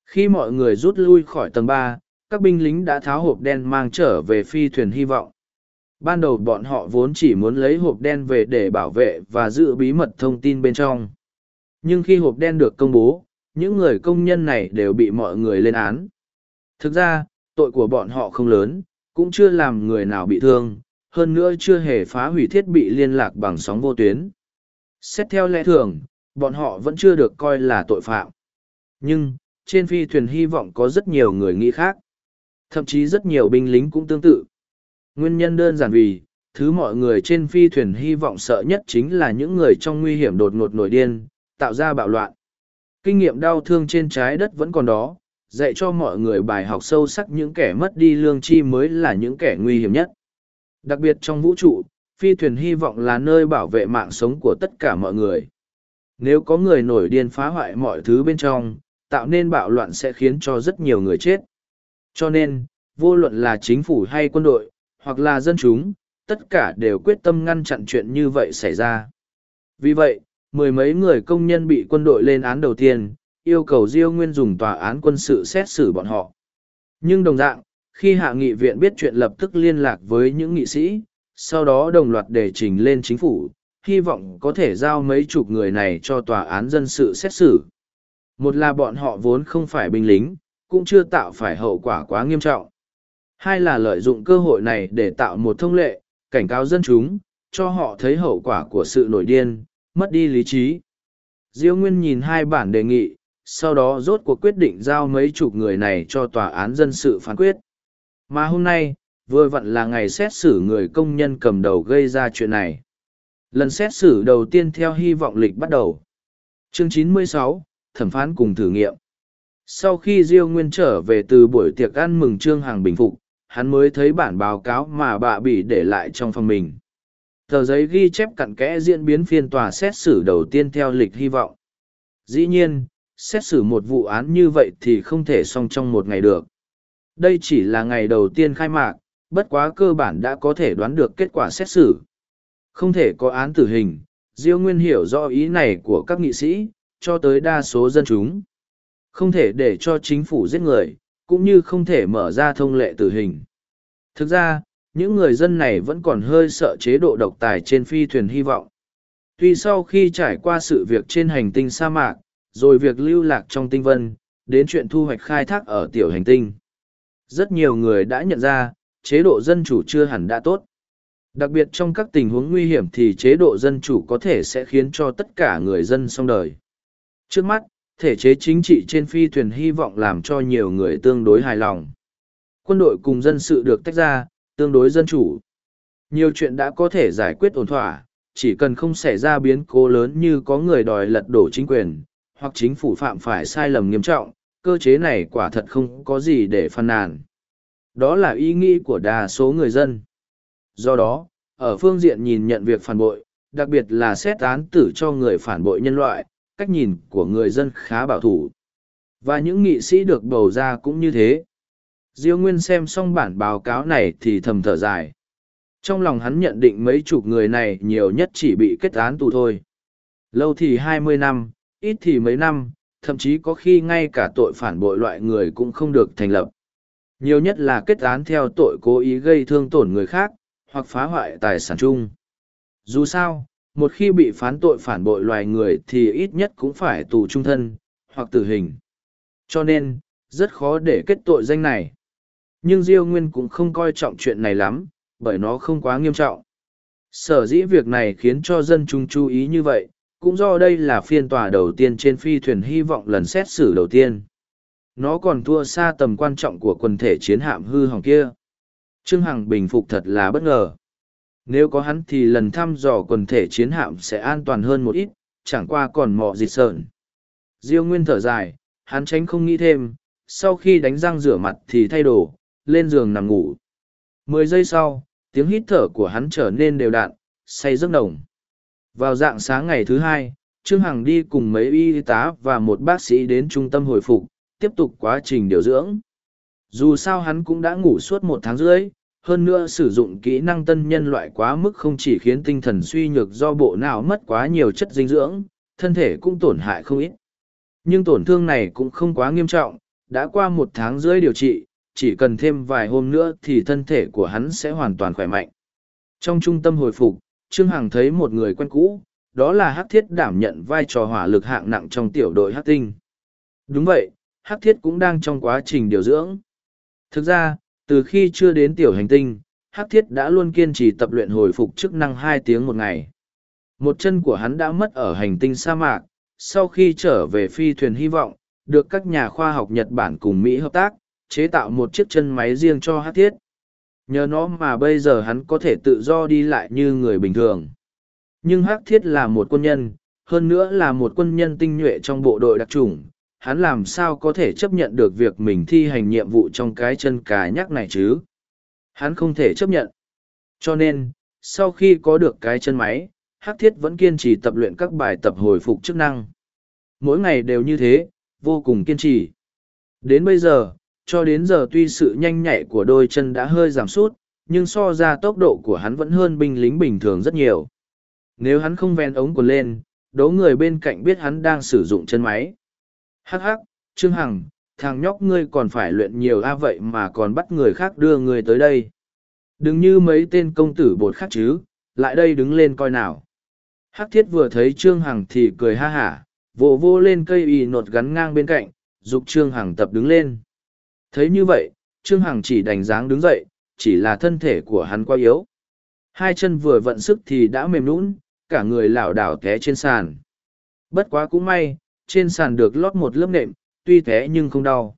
Khi mọi người rút lui khỏi tầng ba, các binh lính đã tháo hộp đen mang trở về phi thuyền hy vọng. Ban đầu bọn họ vốn chỉ muốn lấy hộp đen về để bảo vệ và giữ bí mật thông tin bên trong. Nhưng khi hộp đen được công bố, những người công nhân này đều bị mọi người lên án. Thực ra, tội của bọn họ không lớn, cũng chưa làm người nào bị thương, hơn nữa chưa hề phá hủy thiết bị liên lạc bằng sóng vô tuyến. Xét theo lẽ thường, bọn họ vẫn chưa được coi là tội phạm. Nhưng, trên phi thuyền hy vọng có rất nhiều người nghĩ khác. Thậm chí rất nhiều binh lính cũng tương tự. Nguyên nhân đơn giản vì, thứ mọi người trên phi thuyền hy vọng sợ nhất chính là những người trong nguy hiểm đột ngột nổi điên, tạo ra bạo loạn. Kinh nghiệm đau thương trên trái đất vẫn còn đó, dạy cho mọi người bài học sâu sắc những kẻ mất đi lương chi mới là những kẻ nguy hiểm nhất. Đặc biệt trong vũ trụ, phi thuyền hy vọng là nơi bảo vệ mạng sống của tất cả mọi người. Nếu có người nổi điên phá hoại mọi thứ bên trong, tạo nên bạo loạn sẽ khiến cho rất nhiều người chết. Cho nên, vô luận là chính phủ hay quân đội, hoặc là dân chúng, tất cả đều quyết tâm ngăn chặn chuyện như vậy xảy ra. Vì vậy, mười mấy người công nhân bị quân đội lên án đầu tiên, yêu cầu Diêu Nguyên dùng tòa án quân sự xét xử bọn họ. Nhưng đồng dạng, khi hạ nghị viện biết chuyện lập tức liên lạc với những nghị sĩ, sau đó đồng loạt đề trình lên chính phủ, hy vọng có thể giao mấy chục người này cho tòa án dân sự xét xử. Một là bọn họ vốn không phải binh lính, cũng chưa tạo phải hậu quả quá nghiêm trọng. Hai là lợi dụng cơ hội này để tạo một thông lệ, cảnh cáo dân chúng, cho họ thấy hậu quả của sự nổi điên, mất đi lý trí. Diêu Nguyên nhìn hai bản đề nghị, sau đó rốt cuộc quyết định giao mấy chục người này cho tòa án dân sự phán quyết. Mà hôm nay, vừa vặn là ngày xét xử người công nhân cầm đầu gây ra chuyện này. Lần xét xử đầu tiên theo hy vọng lịch bắt đầu. Chương 96, thẩm phán cùng thử nghiệm. Sau khi Diêu Nguyên trở về từ buổi tiệc ăn mừng Trương hàng bình phục, hắn mới thấy bản báo cáo mà bà bị để lại trong phòng mình. Tờ giấy ghi chép cặn kẽ diễn biến phiên tòa xét xử đầu tiên theo lịch hy vọng. Dĩ nhiên, xét xử một vụ án như vậy thì không thể xong trong một ngày được. Đây chỉ là ngày đầu tiên khai mạc, bất quá cơ bản đã có thể đoán được kết quả xét xử. Không thể có án tử hình, Diêu Nguyên hiểu rõ ý này của các nghị sĩ, cho tới đa số dân chúng. Không thể để cho chính phủ giết người, cũng như không thể mở ra thông lệ tử hình. Thực ra, những người dân này vẫn còn hơi sợ chế độ độc tài trên phi thuyền hy vọng. Tuy sau khi trải qua sự việc trên hành tinh sa mạc, rồi việc lưu lạc trong tinh vân, đến chuyện thu hoạch khai thác ở tiểu hành tinh. Rất nhiều người đã nhận ra, chế độ dân chủ chưa hẳn đã tốt. Đặc biệt trong các tình huống nguy hiểm thì chế độ dân chủ có thể sẽ khiến cho tất cả người dân xong đời. Trước mắt, thể chế chính trị trên phi thuyền hy vọng làm cho nhiều người tương đối hài lòng. Quân đội cùng dân sự được tách ra, tương đối dân chủ. Nhiều chuyện đã có thể giải quyết ổn thỏa, chỉ cần không xảy ra biến cố lớn như có người đòi lật đổ chính quyền, hoặc chính phủ phạm phải sai lầm nghiêm trọng, cơ chế này quả thật không có gì để phàn nàn. Đó là ý nghĩ của đa số người dân. Do đó, ở phương diện nhìn nhận việc phản bội, đặc biệt là xét án tử cho người phản bội nhân loại, cách nhìn của người dân khá bảo thủ. Và những nghị sĩ được bầu ra cũng như thế. Diêu Nguyên xem xong bản báo cáo này thì thầm thở dài. Trong lòng hắn nhận định mấy chục người này nhiều nhất chỉ bị kết án tù thôi. Lâu thì hai mươi năm, ít thì mấy năm, thậm chí có khi ngay cả tội phản bội loại người cũng không được thành lập. Nhiều nhất là kết án theo tội cố ý gây thương tổn người khác, hoặc phá hoại tài sản chung. Dù sao, một khi bị phán tội phản bội loài người thì ít nhất cũng phải tù trung thân, hoặc tử hình. Cho nên, rất khó để kết tội danh này. Nhưng Diêu Nguyên cũng không coi trọng chuyện này lắm, bởi nó không quá nghiêm trọng. Sở dĩ việc này khiến cho dân chúng chú ý như vậy, cũng do đây là phiên tòa đầu tiên trên phi thuyền hy vọng lần xét xử đầu tiên. Nó còn thua xa tầm quan trọng của quần thể chiến hạm hư hỏng kia. Trương Hằng bình phục thật là bất ngờ. Nếu có hắn thì lần thăm dò quần thể chiến hạm sẽ an toàn hơn một ít, chẳng qua còn mọ dịt sợn. Diêu Nguyên thở dài, hắn tránh không nghĩ thêm, sau khi đánh răng rửa mặt thì thay đồ, lên giường nằm ngủ. Mười giây sau, tiếng hít thở của hắn trở nên đều đặn, say giấc nồng. Vào dạng sáng ngày thứ hai, Trương Hằng đi cùng mấy y tá và một bác sĩ đến trung tâm hồi phục, tiếp tục quá trình điều dưỡng. Dù sao hắn cũng đã ngủ suốt một tháng rưỡi, hơn nữa sử dụng kỹ năng tân nhân loại quá mức không chỉ khiến tinh thần suy nhược do bộ não mất quá nhiều chất dinh dưỡng, thân thể cũng tổn hại không ít. Nhưng tổn thương này cũng không quá nghiêm trọng, đã qua một tháng rưỡi điều trị, chỉ cần thêm vài hôm nữa thì thân thể của hắn sẽ hoàn toàn khỏe mạnh. Trong trung tâm hồi phục, Trương Hằng thấy một người quen cũ, đó là Hắc Thiết đảm nhận vai trò hỏa lực hạng nặng trong tiểu đội Hắc Tinh. Đúng vậy, Hắc Thiết cũng đang trong quá trình điều dưỡng. Thực ra, từ khi chưa đến tiểu hành tinh, Hắc Thiết đã luôn kiên trì tập luyện hồi phục chức năng hai tiếng một ngày. Một chân của hắn đã mất ở hành tinh sa mạc, sau khi trở về phi thuyền hy vọng, được các nhà khoa học Nhật Bản cùng Mỹ hợp tác, chế tạo một chiếc chân máy riêng cho Hắc Thiết. Nhờ nó mà bây giờ hắn có thể tự do đi lại như người bình thường. Nhưng Hắc Thiết là một quân nhân, hơn nữa là một quân nhân tinh nhuệ trong bộ đội đặc trùng, hắn làm sao có thể chấp nhận được việc mình thi hành nhiệm vụ trong cái chân cá nhắc này chứ? Hắn không thể chấp nhận. Cho nên, sau khi có được cái chân máy, Hắc Thiết vẫn kiên trì tập luyện các bài tập hồi phục chức năng. Mỗi ngày đều như thế, vô cùng kiên trì. Đến bây giờ, cho đến giờ tuy sự nhanh nhạy của đôi chân đã hơi giảm sút, nhưng so ra tốc độ của hắn vẫn hơn binh lính bình thường rất nhiều. Nếu hắn không ven ống quần lên, đố người bên cạnh biết hắn đang sử dụng chân máy. Hắc hắc, Trương Hằng, thằng nhóc ngươi còn phải luyện nhiều a vậy mà còn bắt người khác đưa người tới đây. Đừng như mấy tên công tử bột khác chứ, lại đây đứng lên coi nào. Hắc thiết vừa thấy Trương Hằng thì cười ha hả, vỗ vô lên cây y nột gắn ngang bên cạnh, dục Trương Hằng tập đứng lên. Thấy như vậy, Trương Hằng chỉ đành dáng đứng dậy, chỉ là thân thể của hắn quá yếu. Hai chân vừa vận sức thì đã mềm nũng, cả người lảo đảo té trên sàn. Bất quá cũng may, trên sàn được lót một lớp nệm, tuy té nhưng không đau.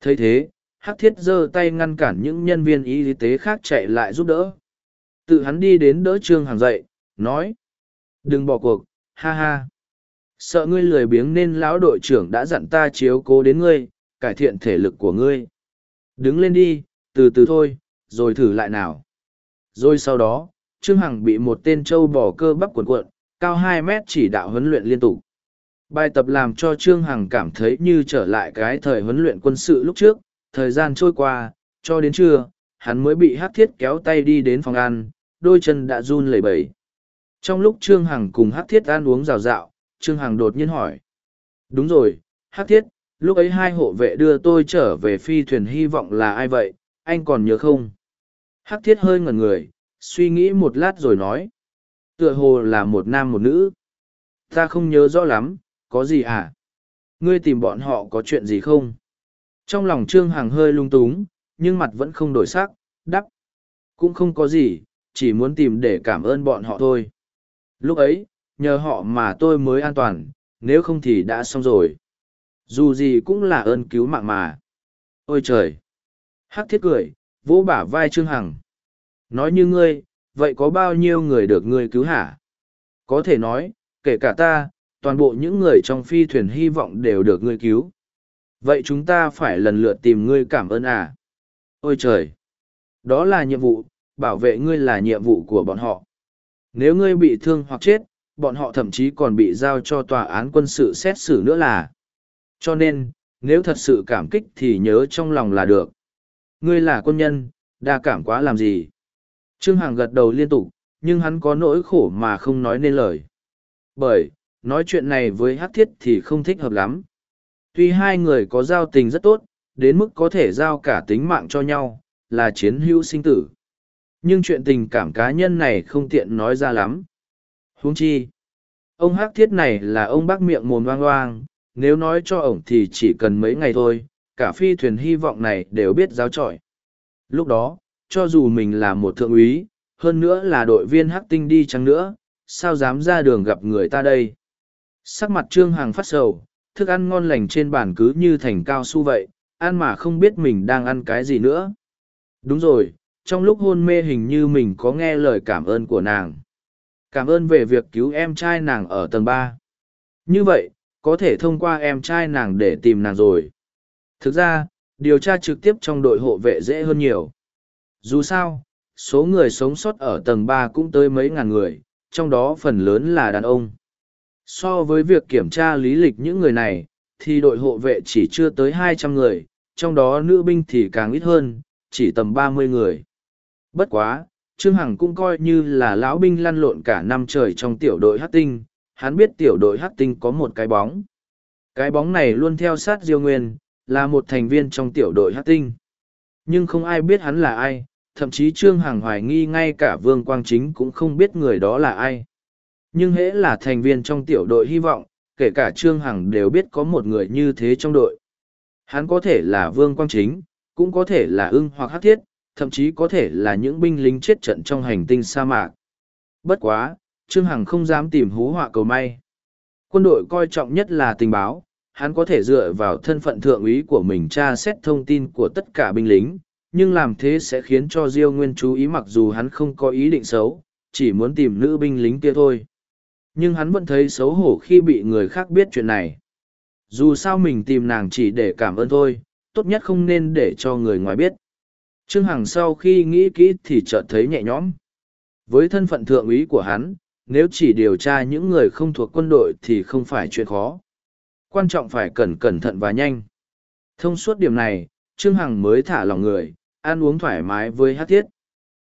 thấy thế, Hắc Thiết giơ tay ngăn cản những nhân viên y tế khác chạy lại giúp đỡ. Tự hắn đi đến đỡ Trương Hằng dậy, nói. Đừng bỏ cuộc, ha ha. Sợ ngươi lười biếng nên lão đội trưởng đã dặn ta chiếu cố đến ngươi, cải thiện thể lực của ngươi. Đứng lên đi, từ từ thôi, rồi thử lại nào. Rồi sau đó, Trương Hằng bị một tên trâu bò cơ bắp cuộn cuộn, cao hai mét chỉ đạo huấn luyện liên tục. Bài tập làm cho Trương Hằng cảm thấy như trở lại cái thời huấn luyện quân sự lúc trước, thời gian trôi qua, cho đến trưa, hắn mới bị hát thiết kéo tay đi đến phòng ăn, đôi chân đã run lẩy bẩy. Trong lúc Trương Hằng cùng hát thiết ăn uống rào rạo, Trương Hằng đột nhiên hỏi. Đúng rồi, hát thiết, lúc ấy hai hộ vệ đưa tôi trở về phi thuyền hy vọng là ai vậy, anh còn nhớ không? Hắc thiết hơi ngẩn người, suy nghĩ một lát rồi nói. Tựa hồ là một nam một nữ. Ta không nhớ rõ lắm, có gì à? Ngươi tìm bọn họ có chuyện gì không? Trong lòng Trương Hằng hơi lung túng, nhưng mặt vẫn không đổi sắc, đắp. Cũng không có gì, chỉ muốn tìm để cảm ơn bọn họ thôi. Lúc ấy, nhờ họ mà tôi mới an toàn, nếu không thì đã xong rồi. Dù gì cũng là ơn cứu mạng mà. Ôi trời! Hắc thiết cười, vỗ bả vai Trương Hằng. Nói như ngươi, vậy có bao nhiêu người được ngươi cứu hả? Có thể nói, kể cả ta, toàn bộ những người trong phi thuyền hy vọng đều được ngươi cứu. Vậy chúng ta phải lần lượt tìm ngươi cảm ơn à? Ôi trời! Đó là nhiệm vụ, bảo vệ ngươi là nhiệm vụ của bọn họ. Nếu ngươi bị thương hoặc chết, bọn họ thậm chí còn bị giao cho tòa án quân sự xét xử nữa là. Cho nên, nếu thật sự cảm kích thì nhớ trong lòng là được. Ngươi là quân nhân, đa cảm quá làm gì? Trương Hằng gật đầu liên tục, nhưng hắn có nỗi khổ mà không nói nên lời. Bởi, nói chuyện này với Hắc Thiết thì không thích hợp lắm. Tuy hai người có giao tình rất tốt, đến mức có thể giao cả tính mạng cho nhau, là chiến hữu sinh tử. Nhưng chuyện tình cảm cá nhân này không tiện nói ra lắm. Huống chi, ông Hắc Thiết này là ông bác miệng mồm oang oang, nếu nói cho ổng thì chỉ cần mấy ngày thôi, cả phi thuyền hy vọng này đều biết giáo trọi. Lúc đó, cho dù mình là một thượng úy, hơn nữa là đội viên hắc tinh đi chăng nữa, sao dám ra đường gặp người ta đây? Sắc mặt Trương Hằng phát sầu, thức ăn ngon lành trên bàn cứ như thành cao su vậy, ăn mà không biết mình đang ăn cái gì nữa. Đúng rồi, trong lúc hôn mê hình như mình có nghe lời cảm ơn của nàng. Cảm ơn về việc cứu em trai nàng ở tầng ba. Như vậy, có thể thông qua em trai nàng để tìm nàng rồi. Thực ra, điều tra trực tiếp trong đội hộ vệ dễ hơn nhiều. Dù sao, số người sống sót ở tầng ba cũng tới mấy ngàn người, trong đó phần lớn là đàn ông. So với việc kiểm tra lý lịch những người này, thì đội hộ vệ chỉ chưa tới hai trăm người, trong đó nữ binh thì càng ít hơn, chỉ tầm ba mươi người. Bất quá, Trương Hằng cũng coi như là lão binh lăn lộn cả năm trời trong tiểu đội hát tinh, hắn biết tiểu đội hắc tinh có một cái bóng. Cái bóng này luôn theo sát Diêu Nguyên, là một thành viên trong tiểu đội hắc tinh. Nhưng không ai biết hắn là ai, thậm chí Trương Hằng hoài nghi ngay cả Vương Quang Chính cũng không biết người đó là ai. Nhưng hễ là thành viên trong tiểu đội hy vọng, kể cả Trương Hằng đều biết có một người như thế trong đội. Hắn có thể là Vương Quang Chính, cũng có thể là ưng hoặc hát thiết, thậm chí có thể là những binh lính chết trận trong hành tinh sa mạc. Bất quá, Trương Hằng không dám tìm hú họa cầu may. Quân đội coi trọng nhất là tình báo, hắn có thể dựa vào thân phận thượng úy của mình tra xét thông tin của tất cả binh lính, nhưng làm thế sẽ khiến cho Diêu Nguyên chú ý mặc dù hắn không có ý định xấu, chỉ muốn tìm nữ binh lính kia thôi. Nhưng hắn vẫn thấy xấu hổ khi bị người khác biết chuyện này. Dù sao mình tìm nàng chỉ để cảm ơn thôi, tốt nhất không nên để cho người ngoài biết. Trương Hằng sau khi nghĩ kỹ thì chợt thấy nhẹ nhõm. Với thân phận thượng úy của hắn, nếu chỉ điều tra những người không thuộc quân đội thì không phải chuyện khó. Quan trọng phải cẩn cẩn thận và nhanh. Thông suốt điểm này, Trương Hằng mới thả lòng người, ăn uống thoải mái với hát thiết.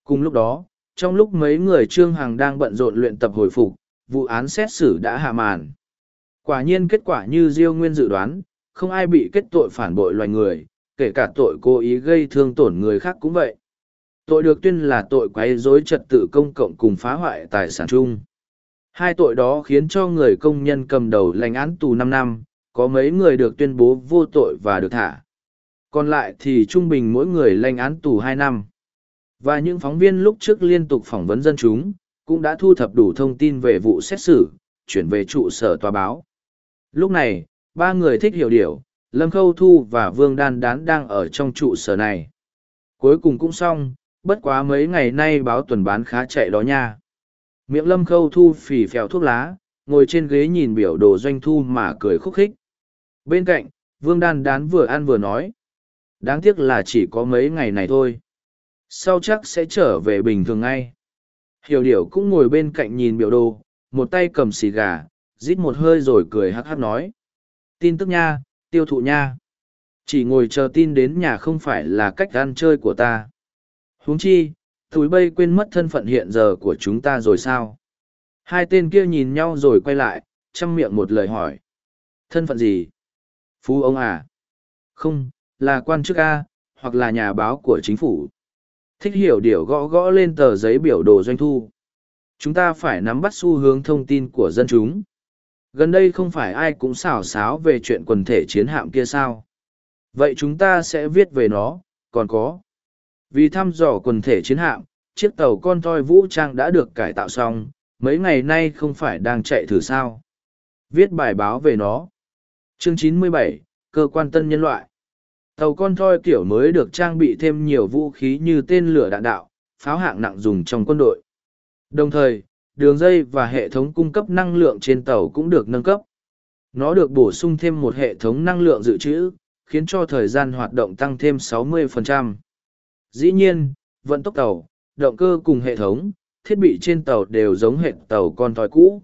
Cùng lúc đó, trong lúc mấy người Trương Hằng đang bận rộn luyện tập hồi phục, vụ án xét xử đã hạ màn. Quả nhiên kết quả như Diêu Nguyên dự đoán, không ai bị kết tội phản bội loài người, kể cả tội cố ý gây thương tổn người khác cũng vậy. Tội được tuyên là tội quấy rối trật tự công cộng cùng phá hoại tài sản chung. Hai tội đó khiến cho người công nhân cầm đầu lãnh án tù năm năm, có mấy người được tuyên bố vô tội và được thả. Còn lại thì trung bình mỗi người lãnh án tù hai năm. Và những phóng viên lúc trước liên tục phỏng vấn dân chúng, cũng đã thu thập đủ thông tin về vụ xét xử, chuyển về trụ sở tòa báo. Lúc này, ba người thích hiểu điều, Lâm Khâu Thu và Vương Đan Đán đang ở trong trụ sở này. Cuối cùng cũng xong, bất quá mấy ngày nay báo tuần bán khá chạy đó nha. Miệng Lâm Khâu Thu phì phèo thuốc lá, ngồi trên ghế nhìn biểu đồ doanh thu mà cười khúc khích. Bên cạnh, Vương Đan Đán vừa ăn vừa nói. Đáng tiếc là chỉ có mấy ngày này thôi. Sau chắc sẽ trở về bình thường ngay. Hiểu điểu cũng ngồi bên cạnh nhìn biểu đồ, một tay cầm xì gà, rít một hơi rồi cười hắc hắc nói. Tin tức nha, tiêu thụ nha. Chỉ ngồi chờ tin đến nhà không phải là cách ăn chơi của ta huống chi, túi bây quên mất thân phận hiện giờ của chúng ta rồi sao? Hai tên kia nhìn nhau rồi quay lại, chăm miệng một lời hỏi. Thân phận gì? Phú ông à? Không, là quan chức A, hoặc là nhà báo của chính phủ. Thích hiểu điều gõ gõ lên tờ giấy biểu đồ doanh thu. Chúng ta phải nắm bắt xu hướng thông tin của dân chúng. Gần đây không phải ai cũng xảo xáo về chuyện quần thể chiến hạm kia sao. Vậy chúng ta sẽ viết về nó, còn có. Vì thăm dò quần thể chiến hạm, chiếc tàu con toi vũ trang đã được cải tạo xong, mấy ngày nay không phải đang chạy thử sao. Viết bài báo về nó. Chương 97, Cơ quan tân nhân loại. Tàu con thoi kiểu mới được trang bị thêm nhiều vũ khí như tên lửa đạn đạo, pháo hạng nặng dùng trong quân đội. Đồng thời, đường dây và hệ thống cung cấp năng lượng trên tàu cũng được nâng cấp. Nó được bổ sung thêm một hệ thống năng lượng dự trữ, khiến cho thời gian hoạt động tăng thêm 60%. Dĩ nhiên, vận tốc tàu, động cơ cùng hệ thống, thiết bị trên tàu đều giống hệ tàu con thoi cũ.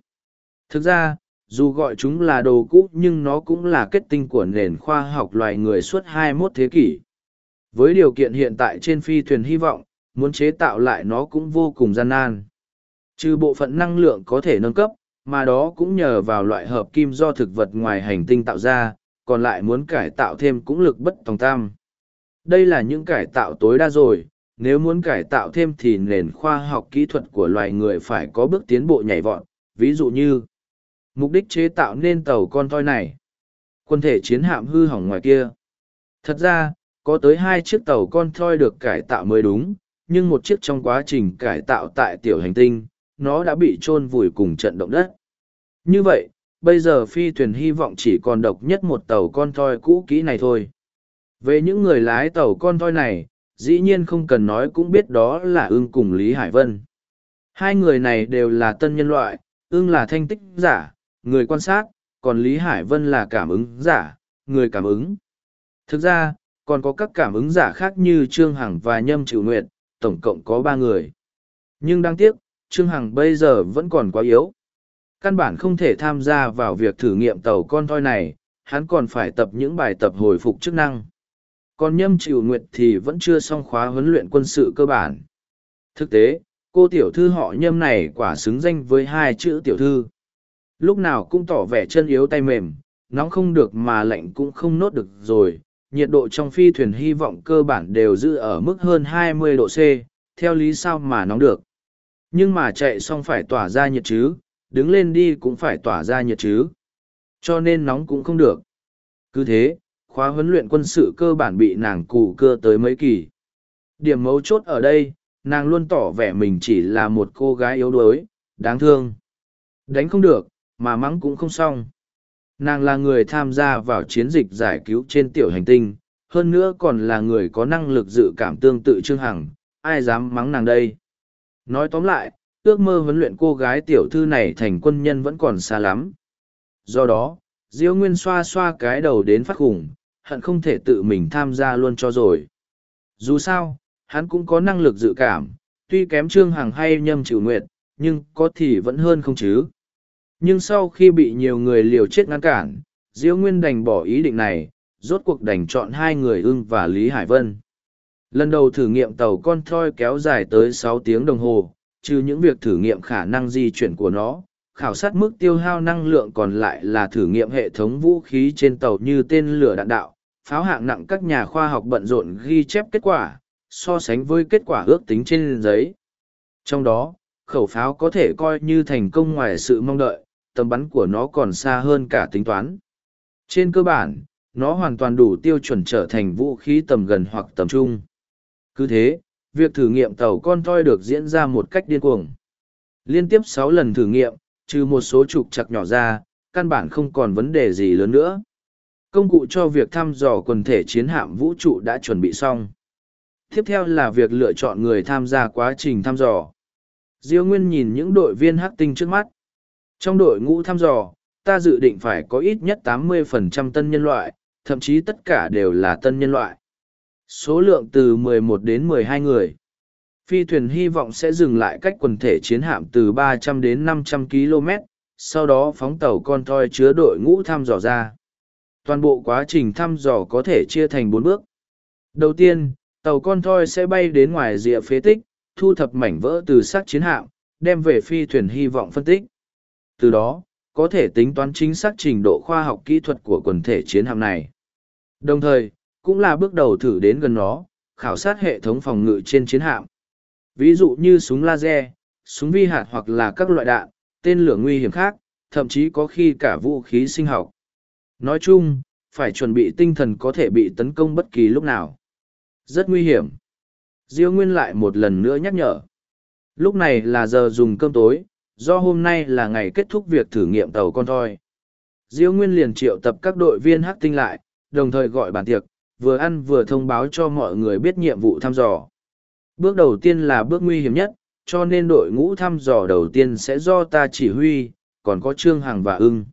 Thực ra, dù gọi chúng là đồ cũ nhưng nó cũng là kết tinh của nền khoa học loài người suốt 21 thế kỷ. Với điều kiện hiện tại trên phi thuyền hy vọng, muốn chế tạo lại nó cũng vô cùng gian nan. Trừ bộ phận năng lượng có thể nâng cấp, mà đó cũng nhờ vào loại hợp kim do thực vật ngoài hành tinh tạo ra, còn lại muốn cải tạo thêm cũng lực bất tòng tam. Đây là những cải tạo tối đa rồi, nếu muốn cải tạo thêm thì nền khoa học kỹ thuật của loài người phải có bước tiến bộ nhảy vọt, ví dụ như mục đích chế tạo nên tàu con toi này. Quân thể chiến hạm hư hỏng ngoài kia. Thật ra, có tới hai chiếc tàu con thoi được cải tạo mới đúng, nhưng một chiếc trong quá trình cải tạo tại tiểu hành tinh, nó đã bị chôn vùi cùng trận động đất. Như vậy, bây giờ phi thuyền hy vọng chỉ còn độc nhất một tàu con thoi cũ kỹ này thôi. Về những người lái tàu con thoi này, dĩ nhiên không cần nói cũng biết đó là ưng cùng Lý Hải Vân. Hai người này đều là tân nhân loại, ưng là thanh tích giả, người quan sát, còn Lý Hải Vân là cảm ứng giả, người cảm ứng. Thực ra, còn có các cảm ứng giả khác như Trương Hằng và Nhâm Triệu Nguyệt, tổng cộng có ba người. Nhưng đáng tiếc, Trương Hằng bây giờ vẫn còn quá yếu. Căn bản không thể tham gia vào việc thử nghiệm tàu con thoi này, hắn còn phải tập những bài tập hồi phục chức năng. Còn Nhâm Chịu Nguyệt thì vẫn chưa xong khóa huấn luyện quân sự cơ bản. Thực tế, cô tiểu thư họ Nhâm này quả xứng danh với hai chữ tiểu thư. Lúc nào cũng tỏ vẻ chân yếu tay mềm, nóng không được mà lạnh cũng không nốt được rồi, nhiệt độ trong phi thuyền hy vọng cơ bản đều giữ ở mức hơn 20 độ C, theo lý sao mà nóng được. Nhưng mà chạy xong phải tỏa ra nhiệt chứ, đứng lên đi cũng phải tỏa ra nhiệt chứ. Cho nên nóng cũng không được. Cứ thế, khóa huấn luyện quân sự cơ bản bị nàng cụ cưa tới mấy kỳ. Điểm mấu chốt ở đây, nàng luôn tỏ vẻ mình chỉ là một cô gái yếu đuối, đáng thương. Đánh không được, mà mắng cũng không xong nàng là người tham gia vào chiến dịch giải cứu trên tiểu hành tinh hơn nữa còn là người có năng lực dự cảm tương tự trương hằng ai dám mắng nàng đây nói tóm lại ước mơ huấn luyện cô gái tiểu thư này thành quân nhân vẫn còn xa lắm do đó diêu nguyên xoa xoa cái đầu đến phát khủng hận không thể tự mình tham gia luôn cho rồi. Dù sao, hắn cũng có năng lực dự cảm, tuy kém trương hằng hay nhâm chịu nguyệt, nhưng có thì vẫn hơn không chứ. Nhưng sau khi bị nhiều người liều chết ngăn cản, Diêu nguyên đành bỏ ý định này, rốt cuộc đành chọn hai người ưng và lý hải vân. Lần đầu thử nghiệm tàu con thoi kéo dài tới sáu tiếng đồng hồ, trừ những việc thử nghiệm khả năng di chuyển của nó, khảo sát mức tiêu hao năng lượng còn lại là thử nghiệm hệ thống vũ khí trên tàu như tên lửa đạn đạo pháo hạng nặng các nhà khoa học bận rộn ghi chép kết quả so sánh với kết quả ước tính trên giấy trong đó khẩu pháo có thể coi như thành công ngoài sự mong đợi tầm bắn của nó còn xa hơn cả tính toán. Trên cơ bản, nó hoàn toàn đủ tiêu chuẩn trở thành vũ khí tầm gần hoặc tầm trung. Cứ thế, việc thử nghiệm tàu con toi được diễn ra một cách điên cuồng. Liên tiếp sáu lần thử nghiệm, trừ một số trục chặt nhỏ ra, căn bản không còn vấn đề gì lớn nữa. Công cụ cho việc thăm dò quần thể chiến hạm vũ trụ đã chuẩn bị xong. Tiếp theo là việc lựa chọn người tham gia quá trình thăm dò. Diêu Nguyên nhìn những đội viên hắc tinh trước mắt. Trong đội ngũ thăm dò, ta dự định phải có ít nhất 80% tân nhân loại, thậm chí tất cả đều là tân nhân loại. Số lượng từ 11 đến 12 người. Phi thuyền hy vọng sẽ dừng lại cách quần thể chiến hạm từ 300 đến 500 km, sau đó phóng tàu con thoi chứa đội ngũ thăm dò ra. Toàn bộ quá trình thăm dò có thể chia thành bốn bước. Đầu tiên, tàu con thoi sẽ bay đến ngoài rìa phế tích, thu thập mảnh vỡ từ xác chiến hạm, đem về phi thuyền hy vọng phân tích. Từ đó có thể tính toán chính xác trình độ khoa học kỹ thuật của quần thể chiến hạm này. Đồng thời cũng là bước đầu thử đến gần nó khảo sát hệ thống phòng ngự trên chiến hạm. Ví dụ như súng laser súng vi hạt hoặc là các loại đạn tên lửa nguy hiểm khác thậm chí có khi cả vũ khí sinh học nói chung phải chuẩn bị tinh thần có thể bị tấn công bất kỳ lúc nào rất nguy hiểm diêu nguyên lại một lần nữa nhắc nhở lúc này là giờ dùng cơm tối do hôm nay là ngày kết thúc việc thử nghiệm tàu con thoi. Diêu Nguyên liền triệu tập các đội viên hắc tinh lại, đồng thời gọi bàn tiệc, vừa ăn vừa thông báo cho mọi người biết nhiệm vụ thăm dò. Bước đầu tiên là bước nguy hiểm nhất, cho nên đội ngũ thăm dò đầu tiên sẽ do ta chỉ huy, còn có Trương Hằng và ưng.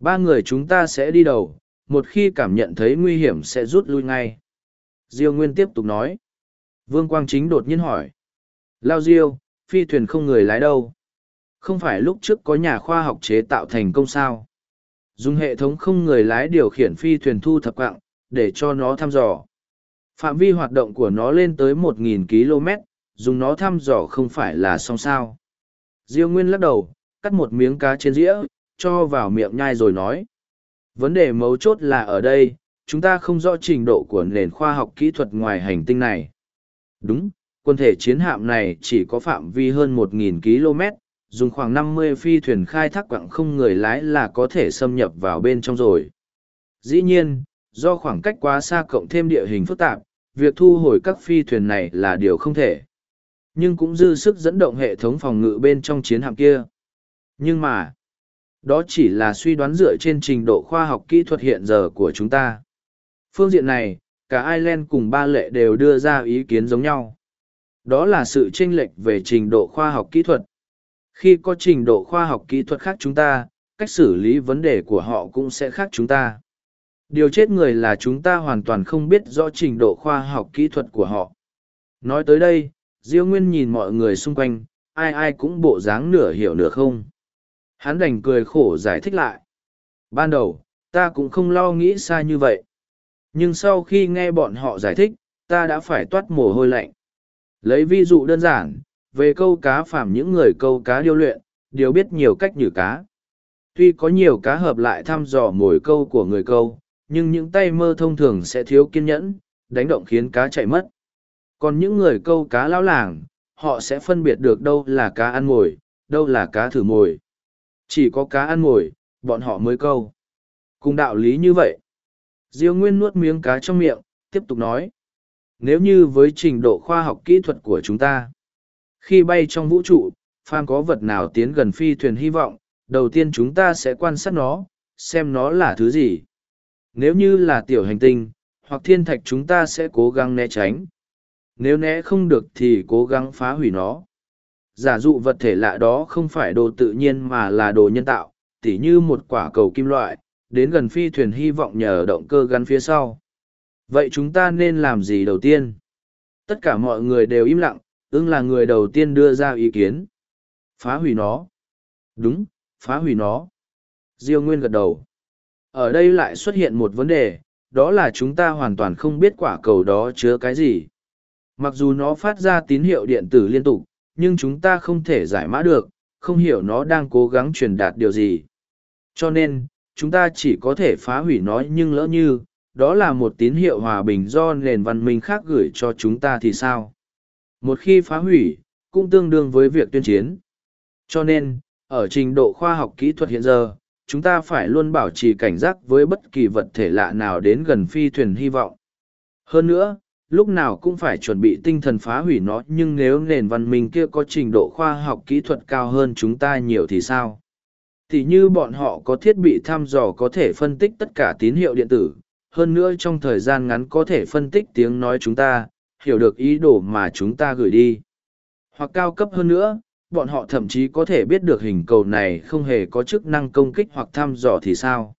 Ba người chúng ta sẽ đi đầu, một khi cảm nhận thấy nguy hiểm sẽ rút lui ngay. Diêu Nguyên tiếp tục nói. Vương Quang Chính đột nhiên hỏi. Lao Diêu, phi thuyền không người lái đâu. Không phải lúc trước có nhà khoa học chế tạo thành công sao. Dùng hệ thống không người lái điều khiển phi thuyền thu thập quạng, để cho nó thăm dò. Phạm vi hoạt động của nó lên tới 1.000 km, dùng nó thăm dò không phải là xong sao. Diêu Nguyên lắc đầu, cắt một miếng cá trên dĩa, cho vào miệng nhai rồi nói. Vấn đề mấu chốt là ở đây, chúng ta không rõ trình độ của nền khoa học kỹ thuật ngoài hành tinh này. Đúng, quân thể chiến hạm này chỉ có phạm vi hơn 1.000 km, dùng khoảng 50 phi thuyền khai thác quặng không người lái là có thể xâm nhập vào bên trong rồi. Dĩ nhiên, do khoảng cách quá xa cộng thêm địa hình phức tạp, việc thu hồi các phi thuyền này là điều không thể. Nhưng cũng dư sức dẫn động hệ thống phòng ngự bên trong chiến hạm kia. Nhưng mà, đó chỉ là suy đoán dựa trên trình độ khoa học kỹ thuật hiện giờ của chúng ta. Phương diện này, cả Ireland cùng ba lệ đều đưa ra ý kiến giống nhau. Đó là sự chênh lệch về trình độ khoa học kỹ thuật. Khi có trình độ khoa học kỹ thuật khác chúng ta, cách xử lý vấn đề của họ cũng sẽ khác chúng ta. Điều chết người là chúng ta hoàn toàn không biết rõ trình độ khoa học kỹ thuật của họ. Nói tới đây, Diêu Nguyên nhìn mọi người xung quanh, ai ai cũng bộ dáng nửa hiểu nửa không. Hắn đành cười khổ giải thích lại. Ban đầu, ta cũng không lo nghĩ xa như vậy. Nhưng sau khi nghe bọn họ giải thích, ta đã phải toát mồ hôi lạnh. Lấy ví dụ đơn giản, về câu cá phạm những người câu cá điêu luyện, đều biết nhiều cách nhử cá. Tuy có nhiều cá hợp lại thăm dò mồi câu của người câu, nhưng những tay mơ thông thường sẽ thiếu kiên nhẫn, đánh động khiến cá chạy mất. Còn những người câu cá lão làng, họ sẽ phân biệt được đâu là cá ăn mồi, đâu là cá thử mồi. Chỉ có cá ăn mồi, bọn họ mới câu. Cùng đạo lý như vậy. Diêu Nguyên nuốt miếng cá trong miệng, tiếp tục nói. Nếu như với trình độ khoa học kỹ thuật của chúng ta, khi bay trong vũ trụ, phàm có vật nào tiến gần phi thuyền hy vọng, đầu tiên chúng ta sẽ quan sát nó, xem nó là thứ gì. Nếu như là tiểu hành tinh, hoặc thiên thạch chúng ta sẽ cố gắng né tránh. Nếu né không được thì cố gắng phá hủy nó. Giả dụ vật thể lạ đó không phải đồ tự nhiên mà là đồ nhân tạo, tỉ như một quả cầu kim loại, đến gần phi thuyền hy vọng nhờ động cơ gắn phía sau. Vậy chúng ta nên làm gì đầu tiên? Tất cả mọi người đều im lặng, ưng là người đầu tiên đưa ra ý kiến. Phá hủy nó. Đúng, phá hủy nó. Diêu Nguyên gật đầu. Ở đây lại xuất hiện một vấn đề, đó là chúng ta hoàn toàn không biết quả cầu đó chứa cái gì. Mặc dù nó phát ra tín hiệu điện tử liên tục, nhưng chúng ta không thể giải mã được, không hiểu nó đang cố gắng truyền đạt điều gì. Cho nên, chúng ta chỉ có thể phá hủy nó nhưng lỡ như, đó là một tín hiệu hòa bình do nền văn minh khác gửi cho chúng ta thì sao? Một khi phá hủy, cũng tương đương với việc tuyên chiến. Cho nên, ở trình độ khoa học kỹ thuật hiện giờ, chúng ta phải luôn bảo trì cảnh giác với bất kỳ vật thể lạ nào đến gần phi thuyền hy vọng. Hơn nữa, lúc nào cũng phải chuẩn bị tinh thần phá hủy nó nhưng nếu nền văn minh kia có trình độ khoa học kỹ thuật cao hơn chúng ta nhiều thì sao? Thì như bọn họ có thiết bị thăm dò có thể phân tích tất cả tín hiệu điện tử, hơn nữa trong thời gian ngắn có thể phân tích tiếng nói chúng ta, hiểu được ý đồ mà chúng ta gửi đi. Hoặc cao cấp hơn nữa, bọn họ thậm chí có thể biết được hình cầu này không hề có chức năng công kích hoặc thăm dò thì sao.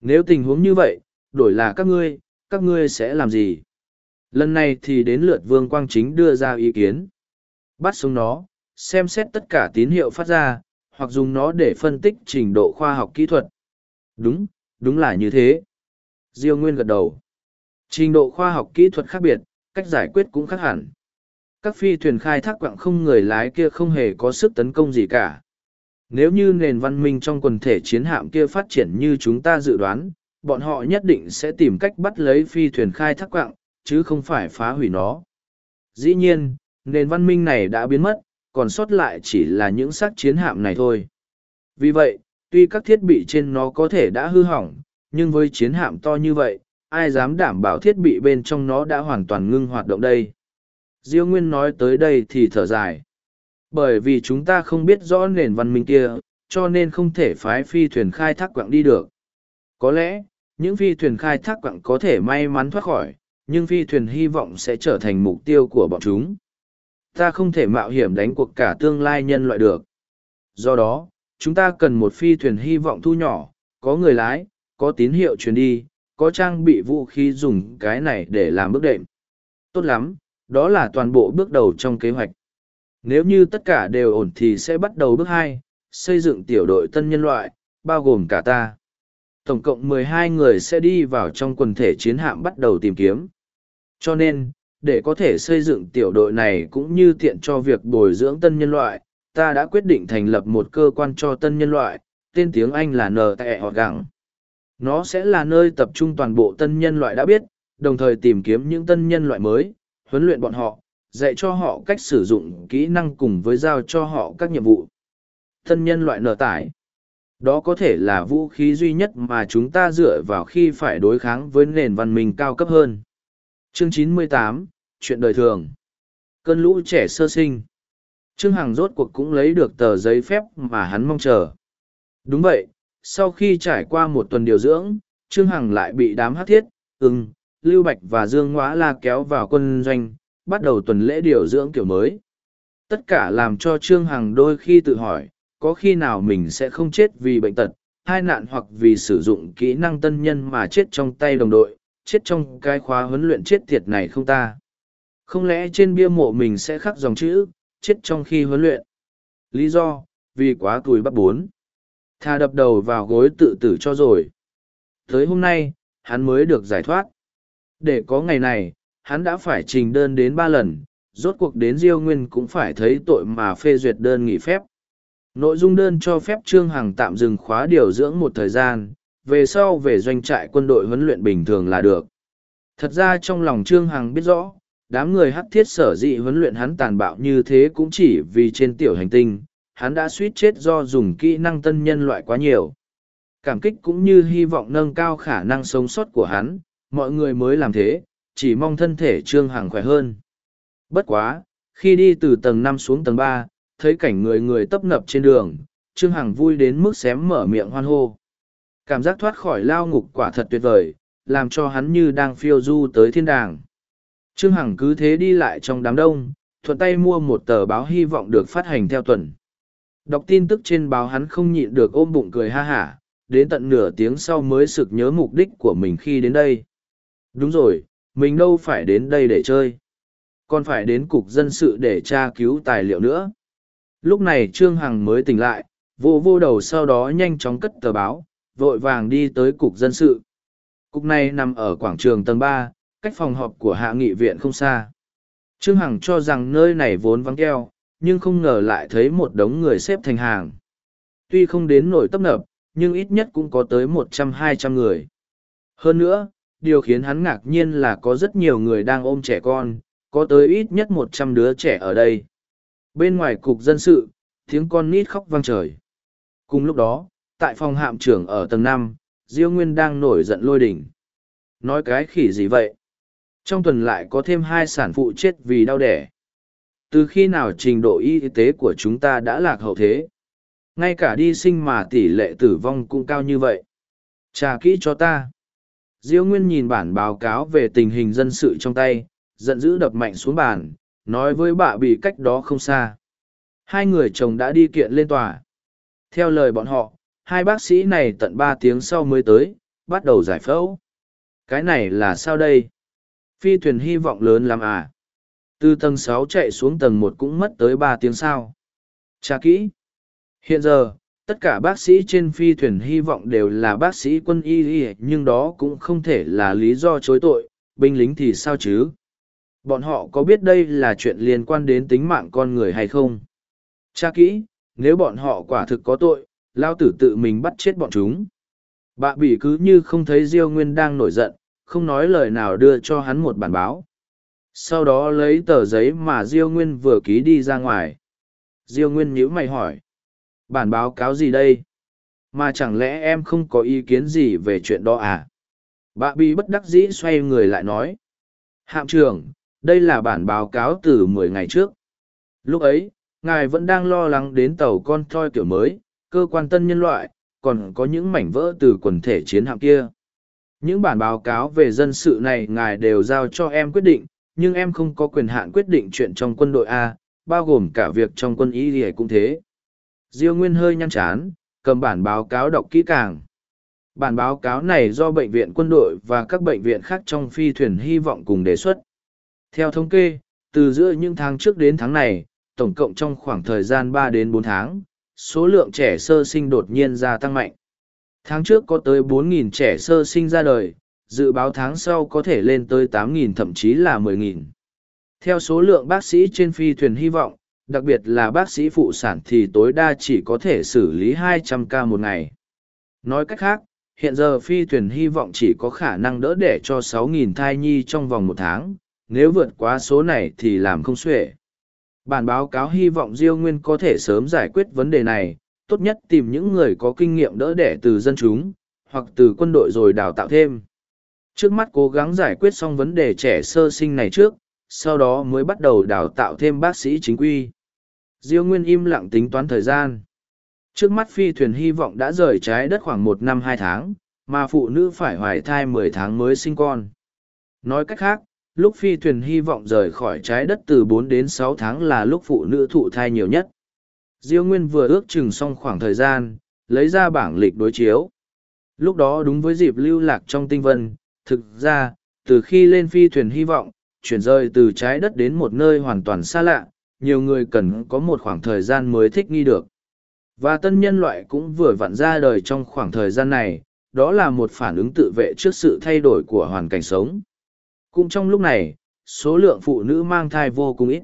Nếu tình huống như vậy, đổi là các ngươi, các ngươi sẽ làm gì? Lần này thì đến lượt Vương Quang Chính đưa ra ý kiến. Bắt xuống nó, xem xét tất cả tín hiệu phát ra, hoặc dùng nó để phân tích trình độ khoa học kỹ thuật. Đúng, đúng là như thế. Diêu Nguyên gật đầu. Trình độ khoa học kỹ thuật khác biệt, cách giải quyết cũng khác hẳn. Các phi thuyền khai thác quặng không người lái kia không hề có sức tấn công gì cả. Nếu như nền văn minh trong quần thể chiến hạm kia phát triển như chúng ta dự đoán, bọn họ nhất định sẽ tìm cách bắt lấy phi thuyền khai thác quặng, chứ không phải phá hủy nó. Dĩ nhiên, nền văn minh này đã biến mất, còn sót lại chỉ là những xác chiến hạm này thôi. Vì vậy, tuy các thiết bị trên nó có thể đã hư hỏng, nhưng với chiến hạm to như vậy, ai dám đảm bảo thiết bị bên trong nó đã hoàn toàn ngưng hoạt động đây. Diêu Nguyên nói tới đây thì thở dài. Bởi vì chúng ta không biết rõ nền văn minh kia, cho nên không thể phái phi thuyền khai thác quặng đi được. Có lẽ, những phi thuyền khai thác quặng có thể may mắn thoát khỏi, nhưng phi thuyền hy vọng sẽ trở thành mục tiêu của bọn chúng. Ta không thể mạo hiểm đánh cuộc cả tương lai nhân loại được. Do đó, chúng ta cần một phi thuyền hy vọng thu nhỏ, có người lái, có tín hiệu truyền đi, có trang bị vũ khí dùng cái này để làm bước đệm. Tốt lắm, đó là toàn bộ bước đầu trong kế hoạch. Nếu như tất cả đều ổn thì sẽ bắt đầu bước hai, xây dựng tiểu đội tân nhân loại, bao gồm cả ta. Tổng cộng mười hai người sẽ đi vào trong quần thể chiến hạm bắt đầu tìm kiếm. Cho nên, để có thể xây dựng tiểu đội này cũng như tiện cho việc bồi dưỡng tân nhân loại, ta đã quyết định thành lập một cơ quan cho tân nhân loại, tên tiếng Anh là Nờ Tệ Họ Gẳng. Nó sẽ là nơi tập trung toàn bộ tân nhân loại đã biết, đồng thời tìm kiếm những tân nhân loại mới, huấn luyện bọn họ, dạy cho họ cách sử dụng kỹ năng cùng với giao cho họ các nhiệm vụ. Tân nhân loại nở tải. Đó có thể là vũ khí duy nhất mà chúng ta dựa vào khi phải đối kháng với nền văn minh cao cấp hơn. Chương 98, Chuyện đời thường. Cơn lũ trẻ sơ sinh. Trương Hằng rốt cuộc cũng lấy được tờ giấy phép mà hắn mong chờ. Đúng vậy, sau khi trải qua một tuần điều dưỡng, Trương Hằng lại bị đám hát thiết, ưng, Lưu Bạch và Dương Ngoã La kéo vào quân doanh, bắt đầu tuần lễ điều dưỡng kiểu mới. Tất cả làm cho Trương Hằng đôi khi tự hỏi, có khi nào mình sẽ không chết vì bệnh tật, hai nạn hoặc vì sử dụng kỹ năng tân nhân mà chết trong tay đồng đội, chết trong cái khóa huấn luyện chết tiệt này không ta? Không lẽ trên bia mộ mình sẽ khắc dòng chữ, chết trong khi huấn luyện? Lý do, vì quá tuổi bắt bốn. Thà đập đầu vào gối tự tử cho rồi. Tới hôm nay, hắn mới được giải thoát. Để có ngày này, hắn đã phải trình đơn đến ba lần, rốt cuộc đến Diêu Nguyên cũng phải thấy tội mà phê duyệt đơn nghỉ phép. Nội dung đơn cho phép Trương Hằng tạm dừng khóa điều dưỡng một thời gian, về sau về doanh trại quân đội huấn luyện bình thường là được. Thật ra trong lòng Trương Hằng biết rõ, đám người hắc thiết sở dị huấn luyện hắn tàn bạo như thế cũng chỉ vì trên tiểu hành tinh, hắn đã suýt chết do dùng kỹ năng tân nhân loại quá nhiều. Cảm kích cũng như hy vọng nâng cao khả năng sống sót của hắn, mọi người mới làm thế, chỉ mong thân thể Trương Hằng khỏe hơn. Bất quá, khi đi từ tầng năm xuống tầng ba, thấy cảnh người người tấp nập trên đường, Trương Hằng vui đến mức xém mở miệng hoan hô. Cảm giác thoát khỏi lao ngục quả thật tuyệt vời, làm cho hắn như đang phiêu du tới thiên đàng. Trương Hằng cứ thế đi lại trong đám đông, thuận tay mua một tờ báo hy vọng được phát hành theo tuần. Đọc tin tức trên báo hắn không nhịn được ôm bụng cười ha hả, đến tận nửa tiếng sau mới sực nhớ mục đích của mình khi đến đây. Đúng rồi, mình đâu phải đến đây để chơi. Còn phải đến cục dân sự để tra cứu tài liệu nữa. Lúc này Trương Hằng mới tỉnh lại, vô vô đầu sau đó nhanh chóng cất tờ báo, vội vàng đi tới cục dân sự. Cục này nằm ở quảng trường tầng ba, cách phòng họp của hạ nghị viện không xa. Trương Hằng cho rằng nơi này vốn vắng keo, nhưng không ngờ lại thấy một đống người xếp thành hàng. Tuy không đến nổi tấp nập, nhưng ít nhất cũng có tới một trăm hai trăm người. Hơn nữa, điều khiến hắn ngạc nhiên là có rất nhiều người đang ôm trẻ con, có tới ít nhất một trăm đứa trẻ ở đây. Bên ngoài cục dân sự, tiếng con nít khóc vang trời. Cùng lúc đó, tại phòng hạm trưởng ở tầng năm, Diêu Nguyên đang nổi giận lôi đỉnh. Nói cái khỉ gì vậy? Trong tuần lại có thêm hai sản phụ chết vì đau đẻ. Từ khi nào trình độ y tế của chúng ta đã lạc hậu thế? Ngay cả đi sinh mà tỷ lệ tử vong cũng cao như vậy. trà kỹ cho ta. Diêu Nguyên nhìn bản báo cáo về tình hình dân sự trong tay, giận dữ đập mạnh xuống bàn, nói với bà bị cách đó không xa. Hai người chồng đã đi kiện lên tòa. Theo lời bọn họ, hai bác sĩ này tận ba tiếng sau mới tới, bắt đầu giải phẫu. Cái này là sao đây? Phi thuyền hy vọng lớn lắm à? Từ tầng sáu chạy xuống tầng một cũng mất tới ba tiếng sao Cha kỹ. Hiện giờ, tất cả bác sĩ trên phi thuyền hy vọng đều là bác sĩ quân y nhưng đó cũng không thể là lý do chối tội, binh lính thì sao chứ? Bọn họ có biết đây là chuyện liên quan đến tính mạng con người hay không? Cha kỹ, nếu bọn họ quả thực có tội, lao tử tự mình bắt chết bọn chúng. Bạ bỉ cứ như không thấy Diêu Nguyên đang nổi giận, không nói lời nào đưa cho hắn một bản báo. Sau đó lấy tờ giấy mà Diêu Nguyên vừa ký đi ra ngoài. Diêu Nguyên nhíu mày hỏi. Bản báo cáo gì đây? Mà chẳng lẽ em không có ý kiến gì về chuyện đó à? Bạ bỉ bất đắc dĩ xoay người lại nói. Hạm trưởng, đây là bản báo cáo từ mười ngày trước. Lúc ấy, ngài vẫn đang lo lắng đến tàu con thoi kiểu mới, cơ quan tân nhân loại, còn có những mảnh vỡ từ quần thể chiến hạm kia. Những bản báo cáo về dân sự này ngài đều giao cho em quyết định, nhưng em không có quyền hạn quyết định chuyện trong quân đội A, bao gồm cả việc trong quân y thì cũng thế. Diêu Nguyên hơi nhăn chán, cầm bản báo cáo đọc kỹ càng. Bản báo cáo này do bệnh viện quân đội và các bệnh viện khác trong phi thuyền hy vọng cùng đề xuất. Theo thống kê, từ giữa những tháng trước đến tháng này, tổng cộng trong khoảng thời gian ba đến bốn tháng, số lượng trẻ sơ sinh đột nhiên gia tăng mạnh. Tháng trước có tới 4.000 trẻ sơ sinh ra đời, dự báo tháng sau có thể lên tới 8.000 thậm chí là 10.000. Theo số lượng bác sĩ trên phi thuyền hy vọng, đặc biệt là bác sĩ phụ sản thì tối đa chỉ có thể xử lý 200 ca một ngày. Nói cách khác, hiện giờ phi thuyền hy vọng chỉ có khả năng đỡ để cho 6.000 thai nhi trong vòng một tháng, nếu vượt quá số này thì làm không xuể. Bản báo cáo hy vọng Diêu Nguyên có thể sớm giải quyết vấn đề này, tốt nhất tìm những người có kinh nghiệm đỡ đẻ từ dân chúng, hoặc từ quân đội rồi đào tạo thêm. Trước mắt cố gắng giải quyết xong vấn đề trẻ sơ sinh này trước, sau đó mới bắt đầu đào tạo thêm bác sĩ chính quy. Diêu Nguyên im lặng tính toán thời gian. Trước mắt phi thuyền hy vọng đã rời trái đất khoảng một năm hai tháng, mà phụ nữ phải hoài thai mười tháng mới sinh con. Nói cách khác, lúc phi thuyền hy vọng rời khỏi trái đất từ bốn đến sáu tháng là lúc phụ nữ thụ thai nhiều nhất. Diêu Nguyên vừa ước chừng xong khoảng thời gian, lấy ra bảng lịch đối chiếu. Lúc đó đúng với dịp lưu lạc trong tinh vân, thực ra, từ khi lên phi thuyền hy vọng, chuyển rời từ trái đất đến một nơi hoàn toàn xa lạ, nhiều người cần có một khoảng thời gian mới thích nghi được. Và tân nhân loại cũng vừa vặn ra đời trong khoảng thời gian này, đó là một phản ứng tự vệ trước sự thay đổi của hoàn cảnh sống. Cũng trong lúc này, số lượng phụ nữ mang thai vô cùng ít.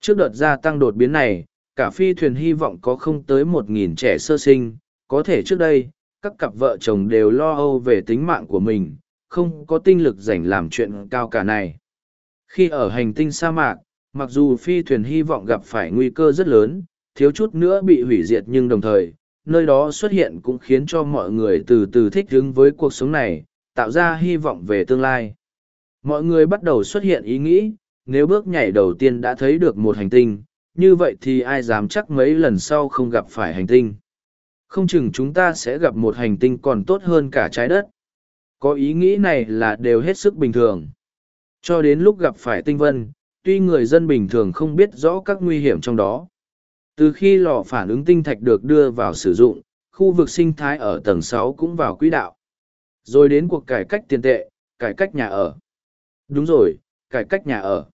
Trước đợt gia tăng đột biến này, cả phi thuyền hy vọng có không tới một nghìn trẻ sơ sinh, có thể trước đây, các cặp vợ chồng đều lo âu về tính mạng của mình, không có tinh lực dành làm chuyện cao cả này. Khi ở hành tinh sa mạc, mặc dù phi thuyền hy vọng gặp phải nguy cơ rất lớn, thiếu chút nữa bị hủy diệt nhưng đồng thời, nơi đó xuất hiện cũng khiến cho mọi người từ từ thích ứng với cuộc sống này, tạo ra hy vọng về tương lai. Mọi người bắt đầu xuất hiện ý nghĩ, nếu bước nhảy đầu tiên đã thấy được một hành tinh, như vậy thì ai dám chắc mấy lần sau không gặp phải hành tinh. Không chừng chúng ta sẽ gặp một hành tinh còn tốt hơn cả trái đất. Có ý nghĩ này là đều hết sức bình thường. Cho đến lúc gặp phải tinh vân, tuy người dân bình thường không biết rõ các nguy hiểm trong đó. Từ khi lò phản ứng tinh thạch được đưa vào sử dụng, khu vực sinh thái ở tầng sáu cũng vào quỹ đạo. Rồi đến cuộc cải cách tiền tệ, cải cách nhà ở. Đúng rồi, cải cách nhà ở.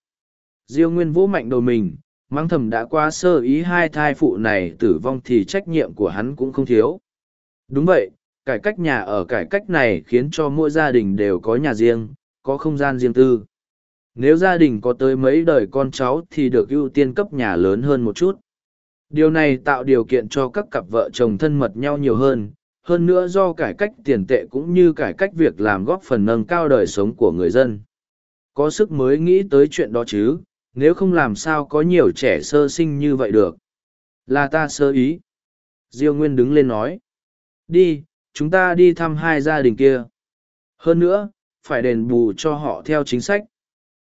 Diêu Nguyên vũ mạnh đầu mình, mang thầm đã qua sơ ý hai thai phụ này tử vong thì trách nhiệm của hắn cũng không thiếu. Đúng vậy, cải cách nhà ở cải cách này khiến cho mỗi gia đình đều có nhà riêng, có không gian riêng tư. Nếu gia đình có tới mấy đời con cháu thì được ưu tiên cấp nhà lớn hơn một chút. Điều này tạo điều kiện cho các cặp vợ chồng thân mật nhau nhiều hơn, hơn nữa do cải cách tiền tệ cũng như cải cách việc làm góp phần nâng cao đời sống của người dân. Có sức mới nghĩ tới chuyện đó chứ, nếu không làm sao có nhiều trẻ sơ sinh như vậy được. Là ta sơ ý. Diêu Nguyên đứng lên nói. Đi, chúng ta đi thăm hai gia đình kia. Hơn nữa, phải đền bù cho họ theo chính sách.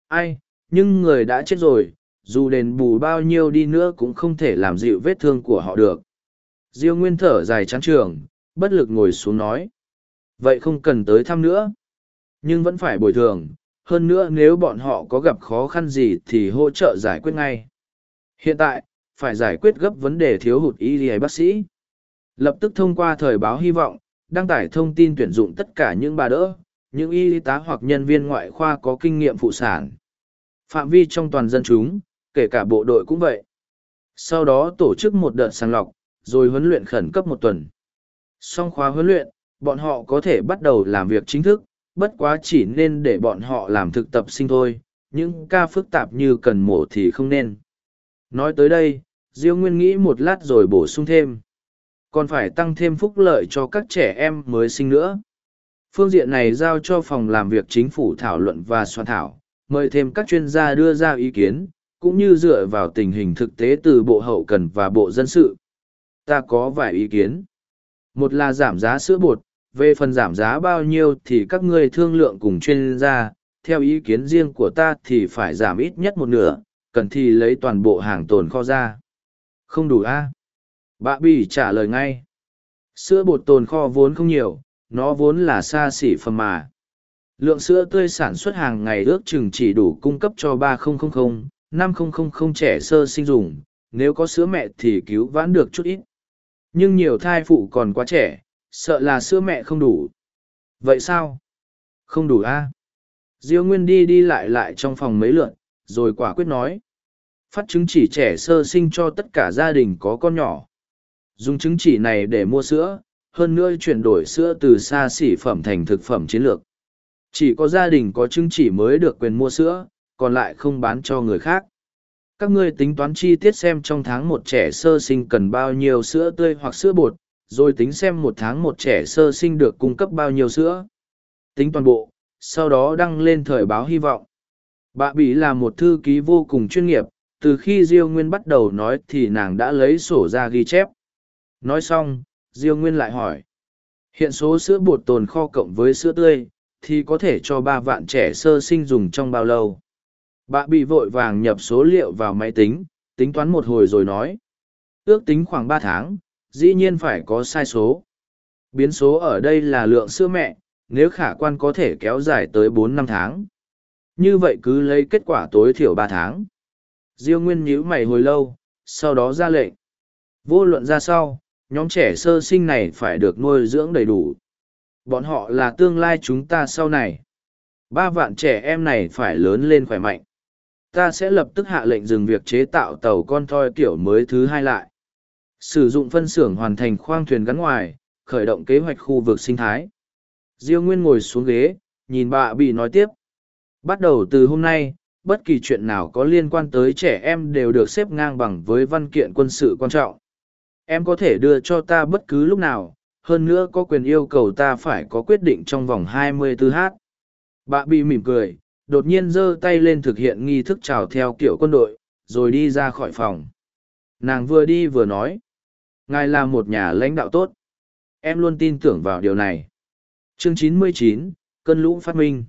Ai, nhưng người đã chết rồi, dù đền bù bao nhiêu đi nữa cũng không thể làm dịu vết thương của họ được. Diêu Nguyên thở dài chán trường, bất lực ngồi xuống nói. Vậy không cần tới thăm nữa. Nhưng vẫn phải bồi thường, hơn nữa nếu bọn họ có gặp khó khăn gì thì hỗ trợ giải quyết ngay. Hiện tại, phải giải quyết gấp vấn đề thiếu hụt y y bác sĩ. Lập tức thông qua thời báo hy vọng, đăng tải thông tin tuyển dụng tất cả những bà đỡ, những y tá hoặc nhân viên ngoại khoa có kinh nghiệm phụ sản. Phạm vi trong toàn dân chúng, kể cả bộ đội cũng vậy. Sau đó tổ chức một đợt sàng lọc, rồi huấn luyện khẩn cấp một tuần. Xong khóa huấn luyện, bọn họ có thể bắt đầu làm việc chính thức, bất quá chỉ nên để bọn họ làm thực tập sinh thôi, những ca phức tạp như cần mổ thì không nên. Nói tới đây, Diêu Nguyên nghĩ một lát rồi bổ sung thêm. Còn phải tăng thêm phúc lợi cho các trẻ em mới sinh nữa. Phương diện này giao cho phòng làm việc chính phủ thảo luận và soạn thảo, mời thêm các chuyên gia đưa ra ý kiến, cũng như dựa vào tình hình thực tế từ Bộ Hậu Cần và Bộ Dân sự. Ta có vài ý kiến. Một là giảm giá sữa bột, về phần giảm giá bao nhiêu thì các ngươi thương lượng cùng chuyên gia, theo ý kiến riêng của ta thì phải giảm ít nhất một nửa, cần thì lấy toàn bộ hàng tồn kho ra. Không đủ a à? Bạ bì trả lời ngay. Sữa bột tồn kho vốn không nhiều, nó vốn là xa xỉ phẩm mà. Lượng sữa tươi sản xuất hàng ngày ước chừng chỉ đủ cung cấp cho 3000, năm không không không trẻ sơ sinh dùng, nếu có sữa mẹ thì cứu vãn được chút ít. Nhưng nhiều thai phụ còn quá trẻ, sợ là sữa mẹ không đủ. Vậy sao? Không đủ a Diêu Nguyên đi đi lại lại trong phòng mấy lượn, rồi quả quyết nói. Phát chứng chỉ trẻ sơ sinh cho tất cả gia đình có con nhỏ. Dùng chứng chỉ này để mua sữa, hơn nữa chuyển đổi sữa từ xa xỉ phẩm thành thực phẩm chiến lược. Chỉ có gia đình có chứng chỉ mới được quyền mua sữa, còn lại không bán cho người khác. Các ngươi tính toán chi tiết xem trong tháng một trẻ sơ sinh cần bao nhiêu sữa tươi hoặc sữa bột, rồi tính xem một tháng một trẻ sơ sinh được cung cấp bao nhiêu sữa. Tính toàn bộ, sau đó đăng lên thời báo hy vọng. Bà Bỉ là một thư ký vô cùng chuyên nghiệp, từ khi Diêu Nguyên bắt đầu nói thì nàng đã lấy sổ ra ghi chép. Nói xong, Diêu Nguyên lại hỏi. Hiện số sữa bột tồn kho cộng với sữa tươi, thì có thể cho ba vạn trẻ sơ sinh dùng trong bao lâu? Bà bị vội vàng nhập số liệu vào máy tính, tính toán một hồi rồi nói. Ước tính khoảng ba tháng, dĩ nhiên phải có sai số. Biến số ở đây là lượng sữa mẹ, nếu khả quan có thể kéo dài tới bốn năm tháng. Như vậy cứ lấy kết quả tối thiểu ba tháng. Diêu Nguyên nhíu mày hồi lâu, sau đó ra lệnh. Vô luận ra sau, nhóm trẻ sơ sinh này phải được nuôi dưỡng đầy đủ. Bọn họ là tương lai chúng ta sau này. Ba vạn trẻ em này phải lớn lên khỏe mạnh. Ta sẽ lập tức hạ lệnh dừng việc chế tạo tàu con thoi kiểu mới thứ hai lại. Sử dụng phân xưởng hoàn thành khoang thuyền gắn ngoài, khởi động kế hoạch khu vực sinh thái. Diêu Nguyên ngồi xuống ghế, nhìn bà bị nói tiếp. Bắt đầu từ hôm nay, bất kỳ chuyện nào có liên quan tới trẻ em đều được xếp ngang bằng với văn kiện quân sự quan trọng. Em có thể đưa cho ta bất cứ lúc nào, hơn nữa có quyền yêu cầu ta phải có quyết định trong vòng 24 h. Bà bị mỉm cười, đột nhiên giơ tay lên thực hiện nghi thức chào theo kiểu quân đội, rồi đi ra khỏi phòng. Nàng vừa đi vừa nói, ngài là một nhà lãnh đạo tốt. Em luôn tin tưởng vào điều này. Chương 99, Cơn lũ phát minh.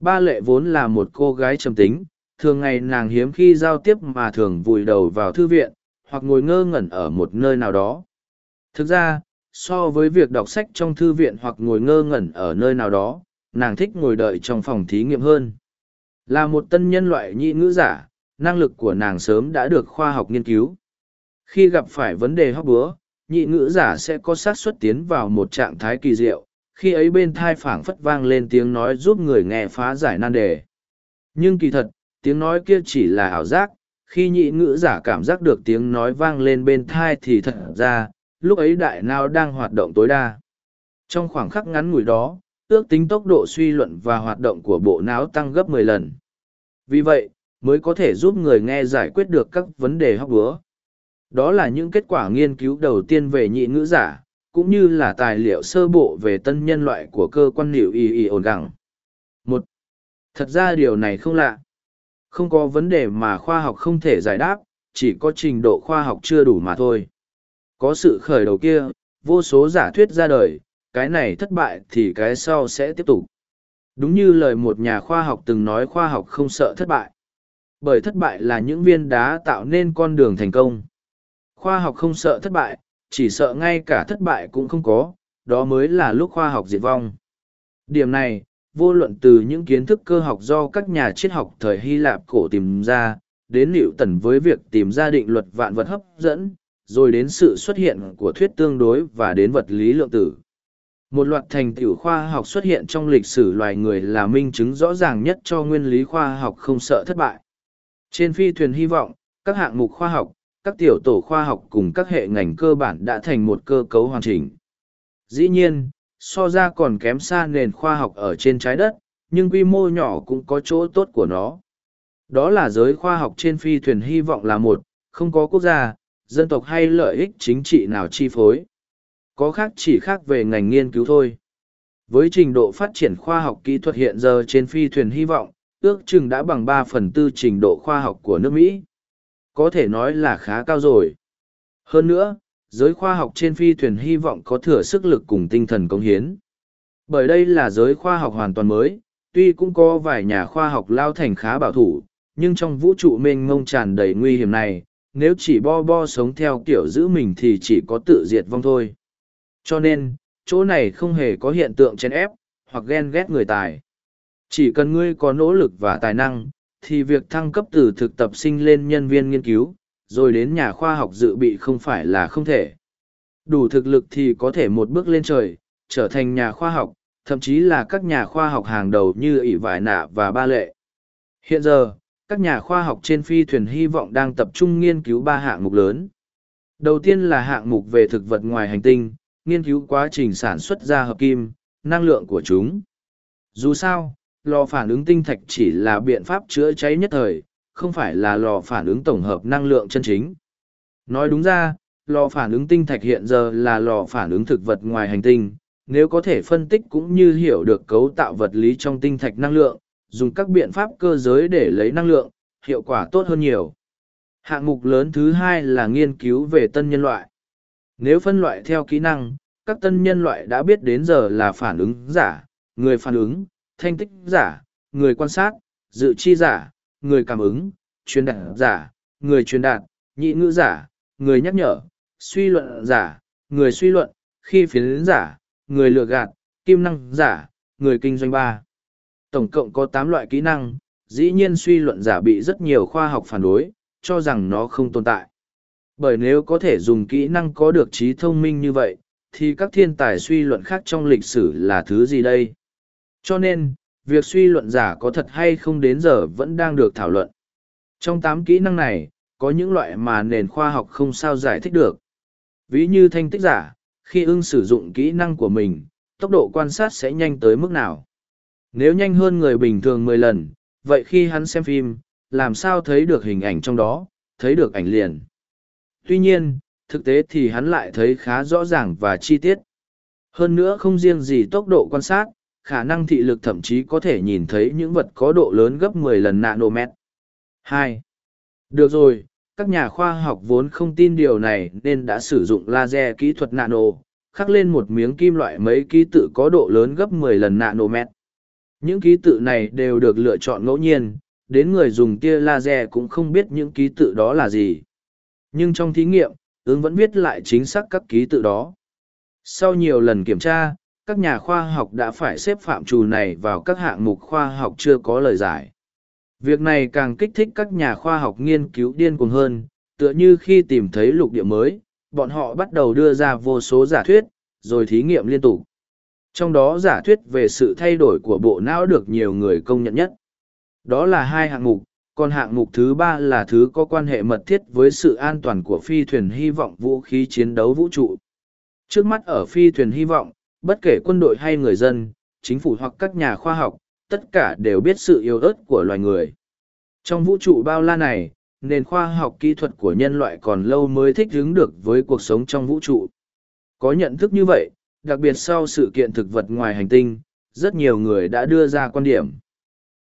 Ba lệ vốn là một cô gái trầm tính, thường ngày nàng hiếm khi giao tiếp mà thường vùi đầu vào thư viện, hoặc ngồi ngơ ngẩn ở một nơi nào đó. Thực ra, so với việc đọc sách trong thư viện hoặc ngồi ngơ ngẩn ở nơi nào đó, nàng thích ngồi đợi trong phòng thí nghiệm hơn. Là một tân nhân loại nhị ngữ giả, năng lực của nàng sớm đã được khoa học nghiên cứu. Khi gặp phải vấn đề hóc búa, nhị ngữ giả sẽ có xác suất tiến vào một trạng thái kỳ diệu, khi ấy bên thai phảng phất vang lên tiếng nói giúp người nghe phá giải nan đề. Nhưng kỳ thật, tiếng nói kia chỉ là ảo giác, khi nhị ngữ giả cảm giác được tiếng nói vang lên bên thai thì thật ra, lúc ấy đại não đang hoạt động tối đa. Trong khoảng khắc ngắn ngủi đó, ước tính tốc độ suy luận và hoạt động của bộ não tăng gấp 10 lần. Vì vậy, mới có thể giúp người nghe giải quyết được các vấn đề hóc búa. Đó là những kết quả nghiên cứu đầu tiên về nhị ngữ giả, cũng như là tài liệu sơ bộ về tân nhân loại của cơ quan liệu y y ổn gẳng. Một, Thật ra điều này không lạ. Không có vấn đề mà khoa học không thể giải đáp, chỉ có trình độ khoa học chưa đủ mà thôi. Có sự khởi đầu kia, vô số giả thuyết ra đời, cái này thất bại thì cái sau sẽ tiếp tục. Đúng như lời một nhà khoa học từng nói khoa học không sợ thất bại. Bởi thất bại là những viên đá tạo nên con đường thành công. Khoa học không sợ thất bại, chỉ sợ ngay cả thất bại cũng không có, đó mới là lúc khoa học diệt vong. Điểm này, vô luận từ những kiến thức cơ học do các nhà triết học thời Hy Lạp cổ tìm ra, đến liệu tần với việc tìm ra định luật vạn vật hấp dẫn, rồi đến sự xuất hiện của thuyết tương đối và đến vật lý lượng tử. Một loạt thành tựu khoa học xuất hiện trong lịch sử loài người là minh chứng rõ ràng nhất cho nguyên lý khoa học không sợ thất bại. Trên phi thuyền hy vọng, các hạng mục khoa học, các tiểu tổ khoa học cùng các hệ ngành cơ bản đã thành một cơ cấu hoàn chỉnh. Dĩ nhiên, so ra còn kém xa nền khoa học ở trên trái đất, nhưng quy mô nhỏ cũng có chỗ tốt của nó. Đó là giới khoa học trên phi thuyền hy vọng là một, không có quốc gia, dân tộc hay lợi ích chính trị nào chi phối. Có khác chỉ khác về ngành nghiên cứu thôi. Với trình độ phát triển khoa học kỹ thuật hiện giờ trên phi thuyền hy vọng, ước chừng đã bằng ba phần tư trình độ khoa học của nước Mỹ. Có thể nói là khá cao rồi. Hơn nữa, giới khoa học trên phi thuyền hy vọng có thừa sức lực cùng tinh thần cống hiến. Bởi đây là giới khoa học hoàn toàn mới, tuy cũng có vài nhà khoa học lao thành khá bảo thủ, nhưng trong vũ trụ mênh mông tràn đầy nguy hiểm này, nếu chỉ bo bo sống theo kiểu giữ mình thì chỉ có tự diệt vong thôi. Cho nên, chỗ này không hề có hiện tượng chèn ép, hoặc ghen ghét người tài. Chỉ cần ngươi có nỗ lực và tài năng, thì việc thăng cấp từ thực tập sinh lên nhân viên nghiên cứu, rồi đến nhà khoa học dự bị không phải là không thể. Đủ thực lực thì có thể một bước lên trời, trở thành nhà khoa học, thậm chí là các nhà khoa học hàng đầu như ỷ vải nạ và ba lệ. Hiện giờ, các nhà khoa học trên phi thuyền hy vọng đang tập trung nghiên cứu ba hạng mục lớn. Đầu tiên là hạng mục về thực vật ngoài hành tinh, nghiên cứu quá trình sản xuất ra hợp kim, năng lượng của chúng. Dù sao, lò phản ứng tinh thạch chỉ là biện pháp chữa cháy nhất thời, không phải là lò phản ứng tổng hợp năng lượng chân chính. Nói đúng ra, lò phản ứng tinh thạch hiện giờ là lò phản ứng thực vật ngoài hành tinh, nếu có thể phân tích cũng như hiểu được cấu tạo vật lý trong tinh thạch năng lượng, dùng các biện pháp cơ giới để lấy năng lượng, hiệu quả tốt hơn nhiều. Hạng mục lớn thứ hai là nghiên cứu về tân nhân loại. Nếu phân loại theo kỹ năng, các tân nhân loại đã biết đến giờ là phản ứng giả, người phản ứng, thanh tích giả, người quan sát, dự chi giả, người cảm ứng, truyền đạt giả, người truyền đạt, nhị ngữ giả, người nhắc nhở, suy luận giả, người suy luận, khi phiến giả, người lừa gạt, kim năng giả, người kinh doanh ba. Tổng cộng có tám loại kỹ năng, dĩ nhiên suy luận giả bị rất nhiều khoa học phản đối, cho rằng nó không tồn tại. Bởi nếu có thể dùng kỹ năng có được trí thông minh như vậy, thì các thiên tài suy luận khác trong lịch sử là thứ gì đây? Cho nên, việc suy luận giả có thật hay không đến giờ vẫn đang được thảo luận. Trong tám kỹ năng này, có những loại mà nền khoa học không sao giải thích được. Ví như thanh tích giả, khi ưng sử dụng kỹ năng của mình, tốc độ quan sát sẽ nhanh tới mức nào. Nếu nhanh hơn người bình thường mười lần, vậy khi hắn xem phim, làm sao thấy được hình ảnh trong đó, thấy được ảnh liền. Tuy nhiên, thực tế thì hắn lại thấy khá rõ ràng và chi tiết. Hơn nữa không riêng gì tốc độ quan sát, khả năng thị lực thậm chí có thể nhìn thấy những vật có độ lớn gấp 10 lần nanomet. 2. Được rồi, các nhà khoa học vốn không tin điều này nên đã sử dụng laser kỹ thuật nano, khắc lên một miếng kim loại mấy ký tự có độ lớn gấp 10 lần nanomet. Những ký tự này đều được lựa chọn ngẫu nhiên, đến người dùng tia laser cũng không biết những ký tự đó là gì. Nhưng trong thí nghiệm, ứng vẫn viết lại chính xác các ký tự đó. Sau nhiều lần kiểm tra, các nhà khoa học đã phải xếp phạm trù này vào các hạng mục khoa học chưa có lời giải. Việc này càng kích thích các nhà khoa học nghiên cứu điên cuồng hơn, tựa như khi tìm thấy lục địa mới, bọn họ bắt đầu đưa ra vô số giả thuyết, rồi thí nghiệm liên tục. Trong đó giả thuyết về sự thay đổi của bộ não được nhiều người công nhận nhất. Đó là hai hạng mục, còn hạng mục thứ ba là thứ có quan hệ mật thiết với sự an toàn của phi thuyền hy vọng vũ khí chiến đấu vũ trụ. Trước mắt ở phi thuyền hy vọng, bất kể quân đội hay người dân, chính phủ hoặc các nhà khoa học, tất cả đều biết sự yếu ớt của loài người. Trong vũ trụ bao la này, nền khoa học kỹ thuật của nhân loại còn lâu mới thích ứng được với cuộc sống trong vũ trụ. Có nhận thức như vậy, đặc biệt sau sự kiện thực vật ngoài hành tinh, rất nhiều người đã đưa ra quan điểm.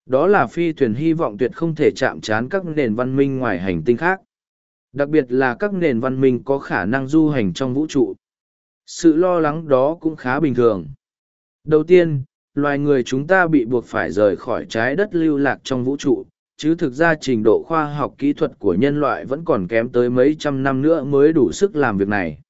Đó là phi thuyền hy vọng tuyệt không thể chạm trán các nền văn minh ngoài hành tinh khác. Đặc biệt là các nền văn minh có khả năng du hành trong vũ trụ. Sự lo lắng đó cũng khá bình thường. Đầu tiên, loài người chúng ta bị buộc phải rời khỏi trái đất lưu lạc trong vũ trụ, chứ thực ra trình độ khoa học kỹ thuật của nhân loại vẫn còn kém tới mấy trăm năm nữa mới đủ sức làm việc này.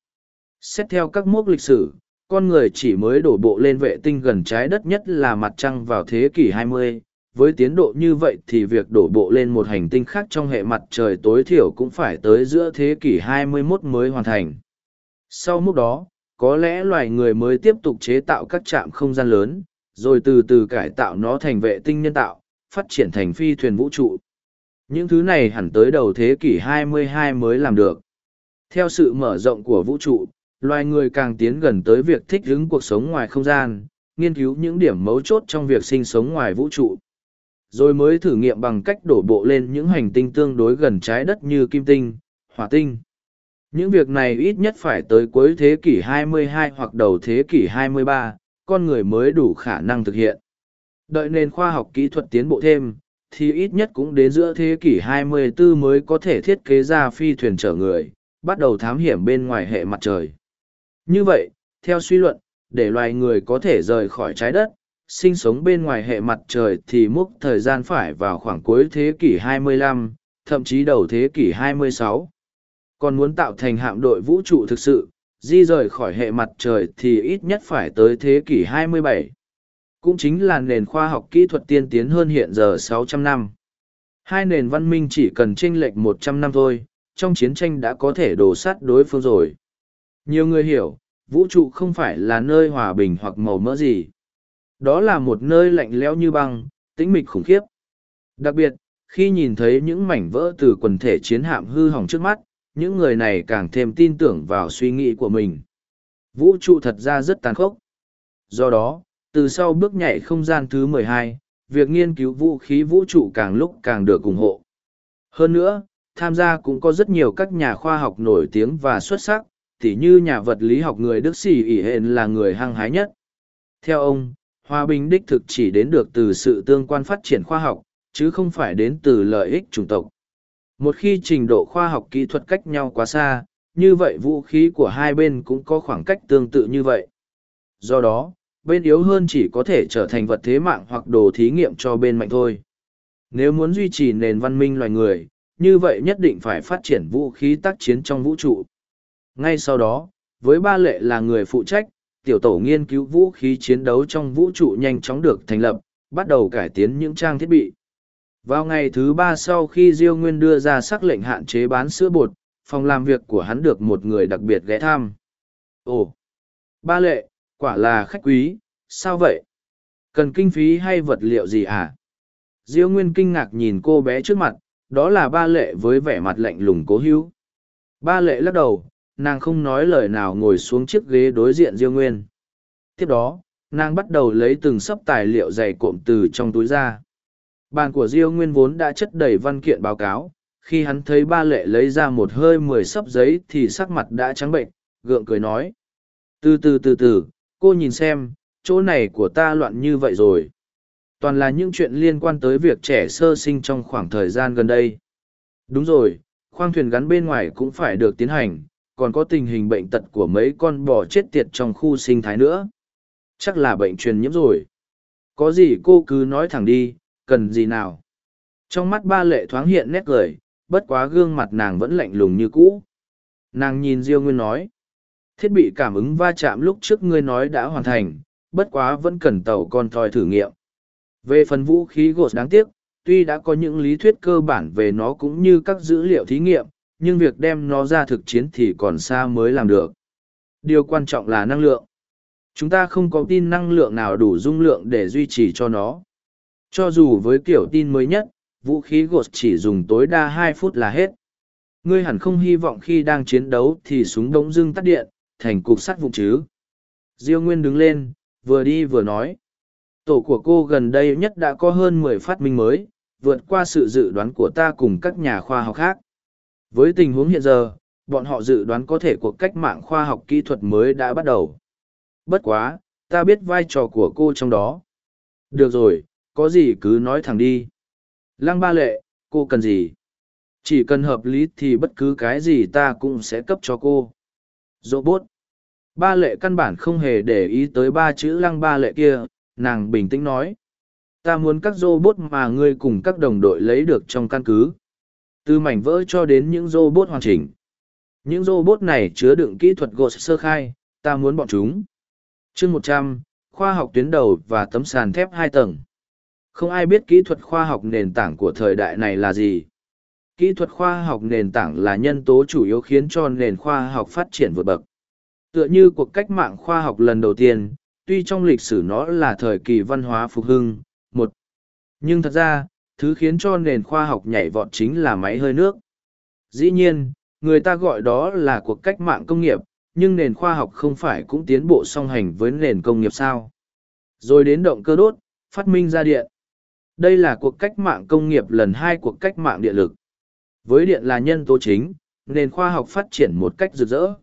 Xét theo các mốc lịch sử, con người chỉ mới đổ bộ lên vệ tinh gần trái đất nhất là mặt trăng vào thế kỷ 20. Với tiến độ như vậy thì việc đổ bộ lên một hành tinh khác trong hệ mặt trời tối thiểu cũng phải tới giữa thế kỷ 21 mới hoàn thành. Sau mức đó, có lẽ loài người mới tiếp tục chế tạo các trạm không gian lớn, rồi từ từ cải tạo nó thành vệ tinh nhân tạo, phát triển thành phi thuyền vũ trụ. Những thứ này hẳn tới đầu thế kỷ 22 mới làm được. Theo sự mở rộng của vũ trụ, loài người càng tiến gần tới việc thích ứng cuộc sống ngoài không gian, nghiên cứu những điểm mấu chốt trong việc sinh sống ngoài vũ trụ. Rồi mới thử nghiệm bằng cách đổ bộ lên những hành tinh tương đối gần trái đất như kim tinh, hỏa tinh. Những việc này ít nhất phải tới cuối thế kỷ 22 hoặc đầu thế kỷ 23, con người mới đủ khả năng thực hiện. Đợi nền khoa học kỹ thuật tiến bộ thêm, thì ít nhất cũng đến giữa thế kỷ 24 mới có thể thiết kế ra phi thuyền chở người, bắt đầu thám hiểm bên ngoài hệ mặt trời. Như vậy, theo suy luận, để loài người có thể rời khỏi trái đất, sinh sống bên ngoài hệ mặt trời thì múc thời gian phải vào khoảng cuối thế kỷ 25, thậm chí đầu thế kỷ 26. Còn muốn tạo thành hạm đội vũ trụ thực sự, di rời khỏi hệ mặt trời thì ít nhất phải tới thế kỷ 27. Cũng chính là nền khoa học kỹ thuật tiên tiến hơn hiện giờ 600 năm. Hai nền văn minh chỉ cần chênh lệch một trăm năm thôi, trong chiến tranh đã có thể đổ sát đối phương rồi. Nhiều người hiểu, vũ trụ không phải là nơi hòa bình hoặc màu mỡ gì. Đó là một nơi lạnh lẽo như băng, tĩnh mịch khủng khiếp. Đặc biệt, khi nhìn thấy những mảnh vỡ từ quần thể chiến hạm hư hỏng trước mắt, những người này càng thêm tin tưởng vào suy nghĩ của mình. Vũ trụ thật ra rất tàn khốc. Do đó, từ sau bước nhảy không gian thứ mười hai, việc nghiên cứu vũ khí vũ trụ càng lúc càng được ủng hộ. Hơn nữa, tham gia cũng có rất nhiều các nhà khoa học nổi tiếng và xuất sắc, tỉ như nhà vật lý học người Đức Sĩ ỉ hện là người hăng hái nhất. Theo ông, hòa bình đích thực chỉ đến được từ sự tương quan phát triển khoa học, chứ không phải đến từ lợi ích chủng tộc. Một khi trình độ khoa học kỹ thuật cách nhau quá xa, như vậy vũ khí của hai bên cũng có khoảng cách tương tự như vậy. Do đó, bên yếu hơn chỉ có thể trở thành vật thế mạng hoặc đồ thí nghiệm cho bên mạnh thôi. Nếu muốn duy trì nền văn minh loài người, như vậy nhất định phải phát triển vũ khí tác chiến trong vũ trụ. Ngay sau đó, với ba lệ là người phụ trách, tiểu tổ nghiên cứu vũ khí chiến đấu trong vũ trụ nhanh chóng được thành lập, bắt đầu cải tiến những trang thiết bị. Vào ngày thứ ba sau khi Diêu Nguyên đưa ra sắc lệnh hạn chế bán sữa bột, phòng làm việc của hắn được một người đặc biệt ghé thăm. Ồ! Ba lệ, quả là khách quý, sao vậy? Cần kinh phí hay vật liệu gì hả? Diêu Nguyên kinh ngạc nhìn cô bé trước mặt, đó là ba lệ với vẻ mặt lạnh lùng cố hữu. Ba lệ lắc đầu, nàng không nói lời nào ngồi xuống chiếc ghế đối diện Diêu Nguyên. Tiếp đó, nàng bắt đầu lấy từng sấp tài liệu dày cộm từ trong túi ra. Bàn của Diêu Nguyên vốn đã chất đầy văn kiện báo cáo, khi hắn thấy ba lệ lấy ra một hơi mười sấp giấy thì sắc mặt đã trắng bệnh, gượng cười nói. Từ từ từ từ, cô nhìn xem, chỗ này của ta loạn như vậy rồi. Toàn là những chuyện liên quan tới việc trẻ sơ sinh trong khoảng thời gian gần đây. Đúng rồi, khoang thuyền gắn bên ngoài cũng phải được tiến hành, còn có tình hình bệnh tật của mấy con bò chết tiệt trong khu sinh thái nữa. Chắc là bệnh truyền nhiễm rồi. Có gì cô cứ nói thẳng đi, cần gì nào. Trong mắt ba lệ thoáng hiện nét cười, bất quá gương mặt nàng vẫn lạnh lùng như cũ. Nàng nhìn Diêu Nguyên nói. Thiết bị cảm ứng va chạm lúc trước ngươi nói đã hoàn thành, bất quá vẫn cần tàu con thoi thử nghiệm. Về phần vũ khí gột đáng tiếc, tuy đã có những lý thuyết cơ bản về nó cũng như các dữ liệu thí nghiệm, nhưng việc đem nó ra thực chiến thì còn xa mới làm được. Điều quan trọng là năng lượng. Chúng ta không có tin năng lượng nào đủ dung lượng để duy trì cho nó. Cho dù với kiểu tin mới nhất, vũ khí gột chỉ dùng tối đa hai phút là hết. Ngươi hẳn không hy vọng khi đang chiến đấu thì súng đống dưng tắt điện, thành cục sắt vụ chứ. Diêu Nguyên đứng lên, vừa đi vừa nói. Tổ của cô gần đây nhất đã có hơn mười phát minh mới, vượt qua sự dự đoán của ta cùng các nhà khoa học khác. Với tình huống hiện giờ, bọn họ dự đoán có thể cuộc cách mạng khoa học kỹ thuật mới đã bắt đầu. Bất quá, ta biết vai trò của cô trong đó. Được rồi, có gì cứ nói thẳng đi. Lăng ba lệ, cô cần gì? Chỉ cần hợp lý thì bất cứ cái gì ta cũng sẽ cấp cho cô. Robot. Ba lệ căn bản không hề để ý tới ba chữ lăng ba lệ kia, nàng bình tĩnh nói. Ta muốn các robot mà ngươi cùng các đồng đội lấy được trong căn cứ. Từ mảnh vỡ cho đến những robot hoàn chỉnh. Những robot này chứa đựng kỹ thuật gột sơ khai, ta muốn bọn chúng. chương một trăm khoa học tuyến đầu và tấm sàn thép hai tầng. Không ai biết kỹ thuật khoa học nền tảng của thời đại này là gì. Kỹ thuật khoa học nền tảng là nhân tố chủ yếu khiến cho nền khoa học phát triển vượt bậc. Tựa như cuộc cách mạng khoa học lần đầu tiên, tuy trong lịch sử nó là thời kỳ văn hóa phục hưng, một. Nhưng thật ra, thứ khiến cho nền khoa học nhảy vọt chính là máy hơi nước. Dĩ nhiên, người ta gọi đó là cuộc cách mạng công nghiệp, nhưng nền khoa học không phải cũng tiến bộ song hành với nền công nghiệp sao. Rồi đến động cơ đốt, phát minh ra điện. Đây là cuộc cách mạng công nghiệp lần hai cuộc cách mạng điện lực. Với điện là nhân tố chính, nền khoa học phát triển một cách rực rỡ.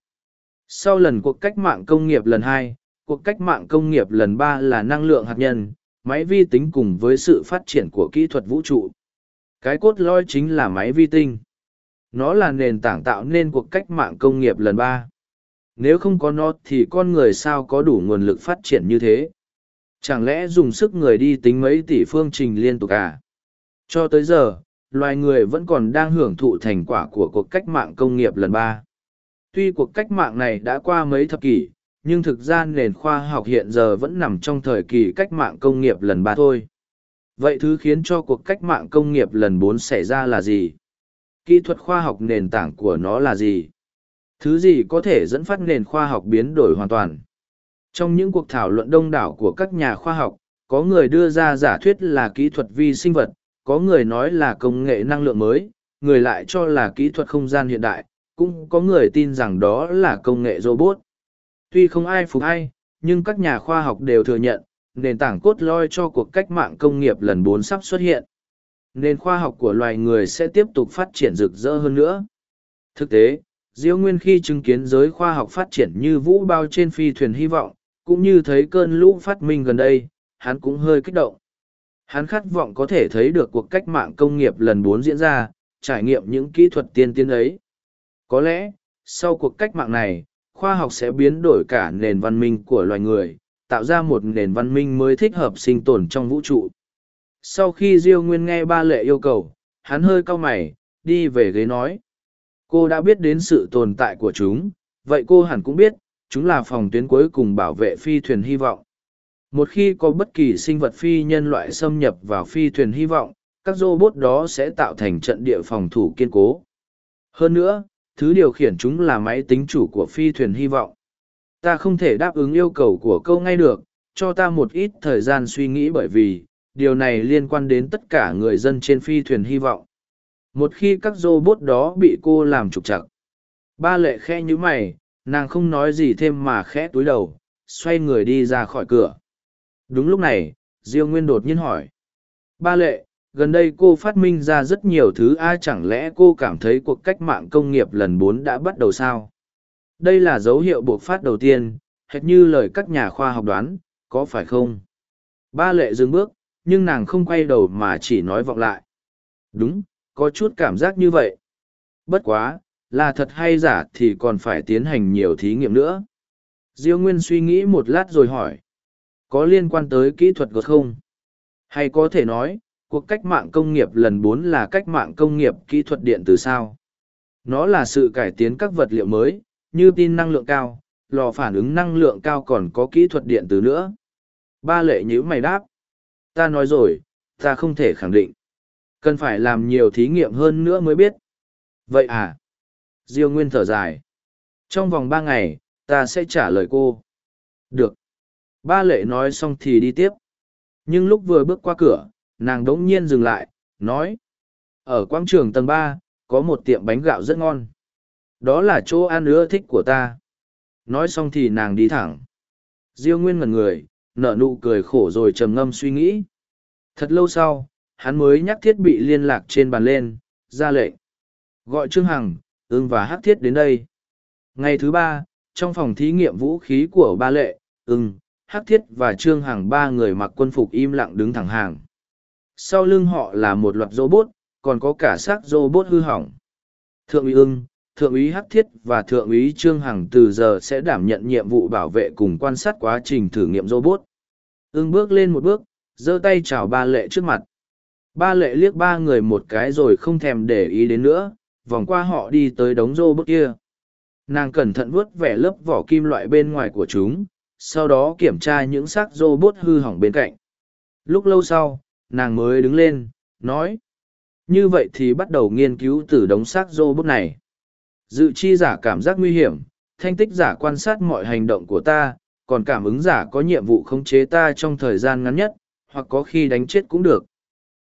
Sau lần cuộc cách mạng công nghiệp lần hai, cuộc cách mạng công nghiệp lần ba là năng lượng hạt nhân, máy vi tính cùng với sự phát triển của kỹ thuật vũ trụ. Cái cốt lõi chính là máy vi tinh. Nó là nền tảng tạo nên cuộc cách mạng công nghiệp lần ba. Nếu không có nó thì con người sao có đủ nguồn lực phát triển như thế? Chẳng lẽ dùng sức người đi tính mấy tỷ phương trình liên tục à? Cho tới giờ, loài người vẫn còn đang hưởng thụ thành quả của cuộc cách mạng công nghiệp lần ba. Tuy cuộc cách mạng này đã qua mấy thập kỷ, nhưng thực ra nền khoa học hiện giờ vẫn nằm trong thời kỳ cách mạng công nghiệp lần ba thôi. Vậy thứ khiến cho cuộc cách mạng công nghiệp lần bốn xảy ra là gì? Kỹ thuật khoa học nền tảng của nó là gì? Thứ gì có thể dẫn phát nền khoa học biến đổi hoàn toàn? Trong những cuộc thảo luận đông đảo của các nhà khoa học, có người đưa ra giả thuyết là kỹ thuật vi sinh vật, có người nói là công nghệ năng lượng mới, người lại cho là kỹ thuật không gian hiện đại, cũng có người tin rằng đó là công nghệ robot. Tuy không ai phục ai, nhưng các nhà khoa học đều thừa nhận, nền tảng cốt lõi cho cuộc cách mạng công nghiệp lần bốn sắp xuất hiện. Nền khoa học của loài người sẽ tiếp tục phát triển rực rỡ hơn nữa. Thực tế, Diêu Nguyên khi chứng kiến giới khoa học phát triển như vũ bao trên phi thuyền hy vọng, cũng như thấy cơn lũ phát minh gần đây, hắn cũng hơi kích động. Hắn khát vọng có thể thấy được cuộc cách mạng công nghiệp lần bốn diễn ra, trải nghiệm những kỹ thuật tiên tiến ấy. Có lẽ, sau cuộc cách mạng này, khoa học sẽ biến đổi cả nền văn minh của loài người, tạo ra một nền văn minh mới thích hợp sinh tồn trong vũ trụ. Sau khi Diêu Nguyên nghe ba lệ yêu cầu, hắn hơi cau mày, đi về ghế nói. Cô đã biết đến sự tồn tại của chúng, vậy cô hẳn cũng biết, chúng là phòng tuyến cuối cùng bảo vệ phi thuyền hy vọng. Một khi có bất kỳ sinh vật phi nhân loại xâm nhập vào phi thuyền hy vọng, các robot đó sẽ tạo thành trận địa phòng thủ kiên cố. Hơn nữa, thứ điều khiển chúng là máy tính chủ của phi thuyền hy vọng. Ta không thể đáp ứng yêu cầu của câu ngay được, cho ta một ít thời gian suy nghĩ bởi vì, điều này liên quan đến tất cả người dân trên phi thuyền hy vọng. Một khi các robot đó bị cô làm trục trặc, Ba lệ khe như mày, nàng không nói gì thêm mà khẽ túi đầu, xoay người đi ra khỏi cửa. Đúng lúc này, Diêu Nguyên đột nhiên hỏi. Ba lệ, gần đây cô phát minh ra rất nhiều thứ ai chẳng lẽ cô cảm thấy cuộc cách mạng công nghiệp lần bốn đã bắt đầu sao? Đây là dấu hiệu buộc phát đầu tiên, hệt như lời các nhà khoa học đoán, có phải không? Ba lệ dừng bước, nhưng nàng không quay đầu mà chỉ nói vọng lại. Đúng, có chút cảm giác như vậy. Bất quá, là thật hay giả thì còn phải tiến hành nhiều thí nghiệm nữa. Diêu Nguyên suy nghĩ một lát rồi hỏi. Có liên quan tới kỹ thuật gột không? Hay có thể nói, cuộc cách mạng công nghiệp lần bốn là cách mạng công nghiệp kỹ thuật điện từ sao? Nó là sự cải tiến các vật liệu mới, như tin năng lượng cao, lò phản ứng năng lượng cao còn có kỹ thuật điện từ nữa. Ba lệ nhữ mày đáp. Ta nói rồi, ta không thể khẳng định. Cần phải làm nhiều thí nghiệm hơn nữa mới biết. Vậy à? Diêu Nguyên thở dài. Trong vòng ba ngày, ta sẽ trả lời cô. Được. Ba lệ nói xong thì đi tiếp. Nhưng lúc vừa bước qua cửa, nàng đống nhiên dừng lại, nói. Ở quang trường tầng ba, có một tiệm bánh gạo rất ngon. Đó là chỗ ăn ưa thích của ta. Nói xong thì nàng đi thẳng. Diêu Nguyên ngần người, nở nụ cười khổ rồi trầm ngâm suy nghĩ. Thật lâu sau, hắn mới nhắc thiết bị liên lạc trên bàn lên, ra lệnh. Gọi Trương Hằng, ưng và hắc thiết đến đây. Ngày thứ ba, trong phòng thí nghiệm vũ khí của ba lệ, ưng, hắc thiết và Trương Hằng ba người mặc quân phục im lặng đứng thẳng hàng. Sau lưng họ là một loạt robot, còn có cả xác robot hư hỏng. Thượng úy ưng, thượng úy hắc thiết và thượng úy trương hằng từ giờ sẽ đảm nhận nhiệm vụ bảo vệ cùng quan sát quá trình thử nghiệm robot ưng bước lên một bước giơ tay chào ba lệ trước mặt ba lệ liếc ba người một cái rồi không thèm để ý đến nữa vòng qua họ đi tới đống rô robot kia nàng cẩn thận vuốt vẻ lớp vỏ kim loại bên ngoài của chúng sau đó kiểm tra những xác robot hư hỏng bên cạnh lúc lâu sau nàng mới đứng lên nói như vậy thì bắt đầu nghiên cứu từ đống xác robot này Dự chi giả cảm giác nguy hiểm, thanh tích giả quan sát mọi hành động của ta, còn cảm ứng giả có nhiệm vụ khống chế ta trong thời gian ngắn nhất, hoặc có khi đánh chết cũng được.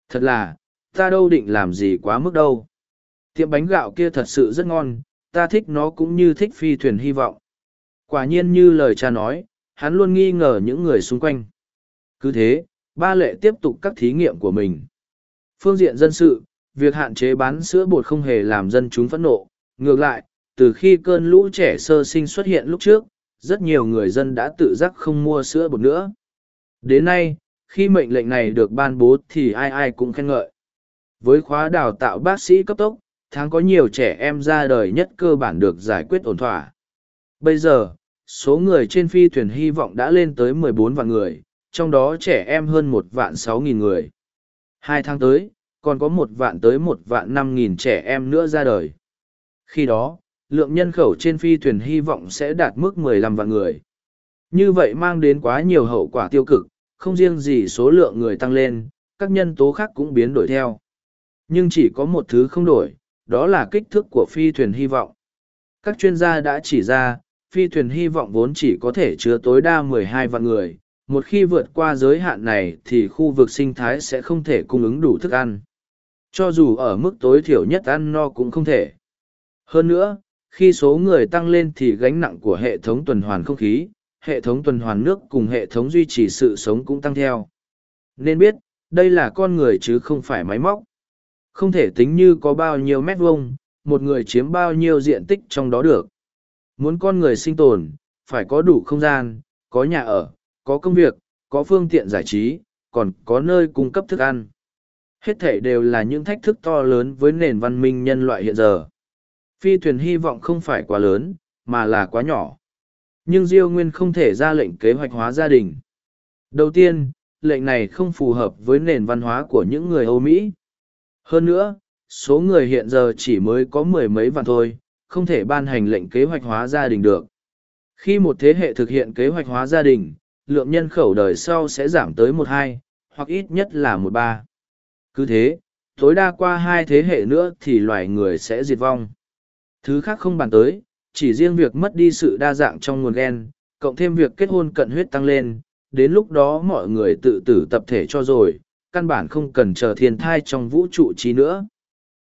Thật là, ta đâu định làm gì quá mức đâu. Tiệm bánh gạo kia thật sự rất ngon, ta thích nó cũng như thích phi thuyền hy vọng. Quả nhiên như lời cha nói, hắn luôn nghi ngờ những người xung quanh. Cứ thế, ba lệ tiếp tục các thí nghiệm của mình. Phương diện dân sự, việc hạn chế bán sữa bột không hề làm dân chúng phẫn nộ, Ngược lại, từ khi cơn lũ trẻ sơ sinh xuất hiện lúc trước, rất nhiều người dân đã tự giác không mua sữa bột nữa. Đến nay, khi mệnh lệnh này được ban bố thì ai ai cũng khen ngợi. Với khóa đào tạo bác sĩ cấp tốc, tháng có nhiều trẻ em ra đời nhất cơ bản được giải quyết ổn thỏa. Bây giờ, số người trên phi thuyền hy vọng đã lên tới 14 vạn người, trong đó trẻ em hơn một vạn sáu nghìn người. Hai tháng tới, còn có 1 vạn tới một vạn năm nghìn trẻ em nữa ra đời. Khi đó, lượng nhân khẩu trên phi thuyền hy vọng sẽ đạt mức 15 vạn người. Như vậy mang đến quá nhiều hậu quả tiêu cực, không riêng gì số lượng người tăng lên, các nhân tố khác cũng biến đổi theo. Nhưng chỉ có một thứ không đổi, đó là kích thước của phi thuyền hy vọng. Các chuyên gia đã chỉ ra, phi thuyền hy vọng vốn chỉ có thể chứa tối đa 12 vạn người. Một khi vượt qua giới hạn này thì khu vực sinh thái sẽ không thể cung ứng đủ thức ăn. Cho dù ở mức tối thiểu nhất ăn no cũng không thể. Hơn nữa, khi số người tăng lên thì gánh nặng của hệ thống tuần hoàn không khí, hệ thống tuần hoàn nước cùng hệ thống duy trì sự sống cũng tăng theo. Nên biết, đây là con người chứ không phải máy móc. Không thể tính như có bao nhiêu mét vuông, một người chiếm bao nhiêu diện tích trong đó được. Muốn con người sinh tồn, phải có đủ không gian, có nhà ở, có công việc, có phương tiện giải trí, còn có nơi cung cấp thức ăn. Hết thể đều là những thách thức to lớn với nền văn minh nhân loại hiện giờ. Phi thuyền hy vọng không phải quá lớn, mà là quá nhỏ. Nhưng Diêu Nguyên không thể ra lệnh kế hoạch hóa gia đình. Đầu tiên, lệnh này không phù hợp với nền văn hóa của những người Âu Mỹ. Hơn nữa, số người hiện giờ chỉ mới có mười mấy vạn thôi, không thể ban hành lệnh kế hoạch hóa gia đình được. Khi một thế hệ thực hiện kế hoạch hóa gia đình, lượng nhân khẩu đời sau sẽ giảm tới một hai, hoặc ít nhất là một ba. Cứ thế, tối đa qua hai thế hệ nữa thì loài người sẽ diệt vong. Thứ khác không bàn tới, chỉ riêng việc mất đi sự đa dạng trong nguồn gen, cộng thêm việc kết hôn cận huyết tăng lên, đến lúc đó mọi người tự tử tập thể cho rồi, căn bản không cần chờ thiên thai trong vũ trụ chi nữa.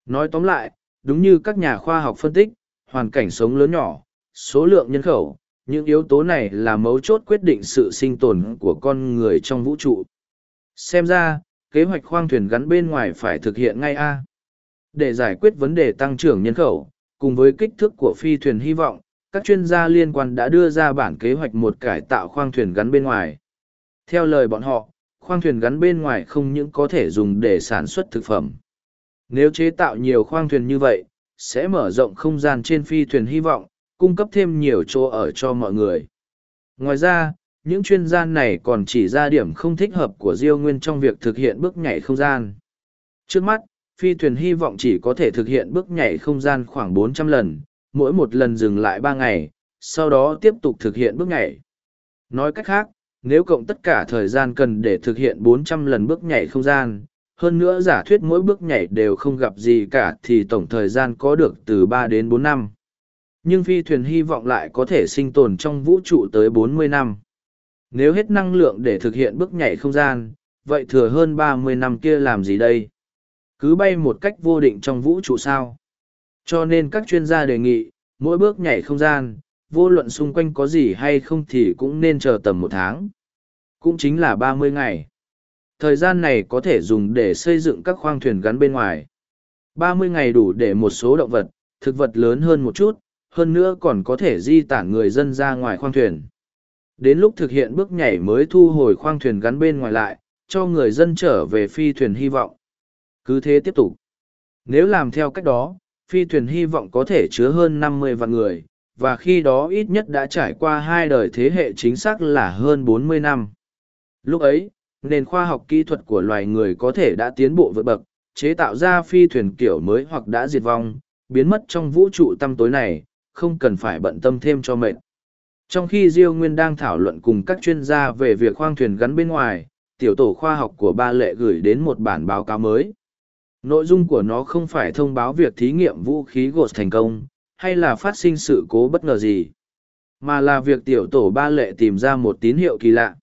Nói tóm lại, đúng như các nhà khoa học phân tích, hoàn cảnh sống lớn nhỏ, số lượng nhân khẩu, những yếu tố này là mấu chốt quyết định sự sinh tồn của con người trong vũ trụ. Xem ra, kế hoạch khoang thuyền gắn bên ngoài phải thực hiện ngay a. Để giải quyết vấn đề tăng trưởng nhân khẩu, cùng với kích thước của phi thuyền hy vọng, các chuyên gia liên quan đã đưa ra bản kế hoạch một cải tạo khoang thuyền gắn bên ngoài. Theo lời bọn họ, khoang thuyền gắn bên ngoài không những có thể dùng để sản xuất thực phẩm. Nếu chế tạo nhiều khoang thuyền như vậy, sẽ mở rộng không gian trên phi thuyền hy vọng, cung cấp thêm nhiều chỗ ở cho mọi người. Ngoài ra, những chuyên gia này còn chỉ ra điểm không thích hợp của Diêu Nguyên trong việc thực hiện bước nhảy không gian. Trước mắt, phi thuyền hy vọng chỉ có thể thực hiện bước nhảy không gian khoảng 400 lần, mỗi một lần dừng lại 3 ngày, sau đó tiếp tục thực hiện bước nhảy. Nói cách khác, nếu cộng tất cả thời gian cần để thực hiện 400 lần bước nhảy không gian, hơn nữa giả thuyết mỗi bước nhảy đều không gặp gì cả thì tổng thời gian có được từ 3 đến 4 năm. Nhưng phi thuyền hy vọng lại có thể sinh tồn trong vũ trụ tới 40 năm. Nếu hết năng lượng để thực hiện bước nhảy không gian, vậy thừa hơn 30 năm kia làm gì đây? Cứ bay một cách vô định trong vũ trụ sao? Cho nên các chuyên gia đề nghị, mỗi bước nhảy không gian, vô luận xung quanh có gì hay không thì cũng nên chờ tầm một tháng. Cũng chính là ba mươi ngày. Thời gian này có thể dùng để xây dựng các khoang thuyền gắn bên ngoài. Ba mươi ngày đủ để một số động vật, thực vật lớn hơn một chút, hơn nữa còn có thể di tản người dân ra ngoài khoang thuyền. Đến lúc thực hiện bước nhảy mới thu hồi khoang thuyền gắn bên ngoài lại, cho người dân trở về phi thuyền hy vọng. Cứ thế tiếp tục. Nếu làm theo cách đó, phi thuyền hy vọng có thể chứa hơn năm mươi vạn người, và khi đó ít nhất đã trải qua hai đời thế hệ chính xác là hơn bốn mươi năm. Lúc ấy, nền khoa học kỹ thuật của loài người có thể đã tiến bộ vượt bậc, chế tạo ra phi thuyền kiểu mới hoặc đã diệt vong, biến mất trong vũ trụ tăm tối này, không cần phải bận tâm thêm cho mệt. Trong khi Diêu Nguyên đang thảo luận cùng các chuyên gia về việc khoang thuyền gắn bên ngoài, tiểu tổ khoa học của ba lệ gửi đến một bản báo cáo mới. Nội dung của nó không phải thông báo việc thí nghiệm vũ khí gột thành công, hay là phát sinh sự cố bất ngờ gì, mà là việc tiểu tổ ba lệ tìm ra một tín hiệu kỳ lạ.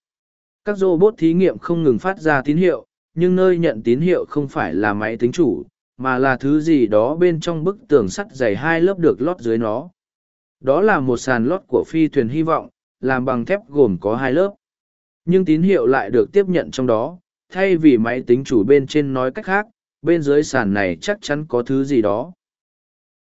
Các robot thí nghiệm không ngừng phát ra tín hiệu, nhưng nơi nhận tín hiệu không phải là máy tính chủ, mà là thứ gì đó bên trong bức tường sắt dày hai lớp được lót dưới nó. Đó là một sàn lót của phi thuyền hy vọng, làm bằng thép gồm có hai lớp. Nhưng tín hiệu lại được tiếp nhận trong đó, thay vì máy tính chủ bên trên nói cách khác, bên dưới sàn này chắc chắn có thứ gì đó.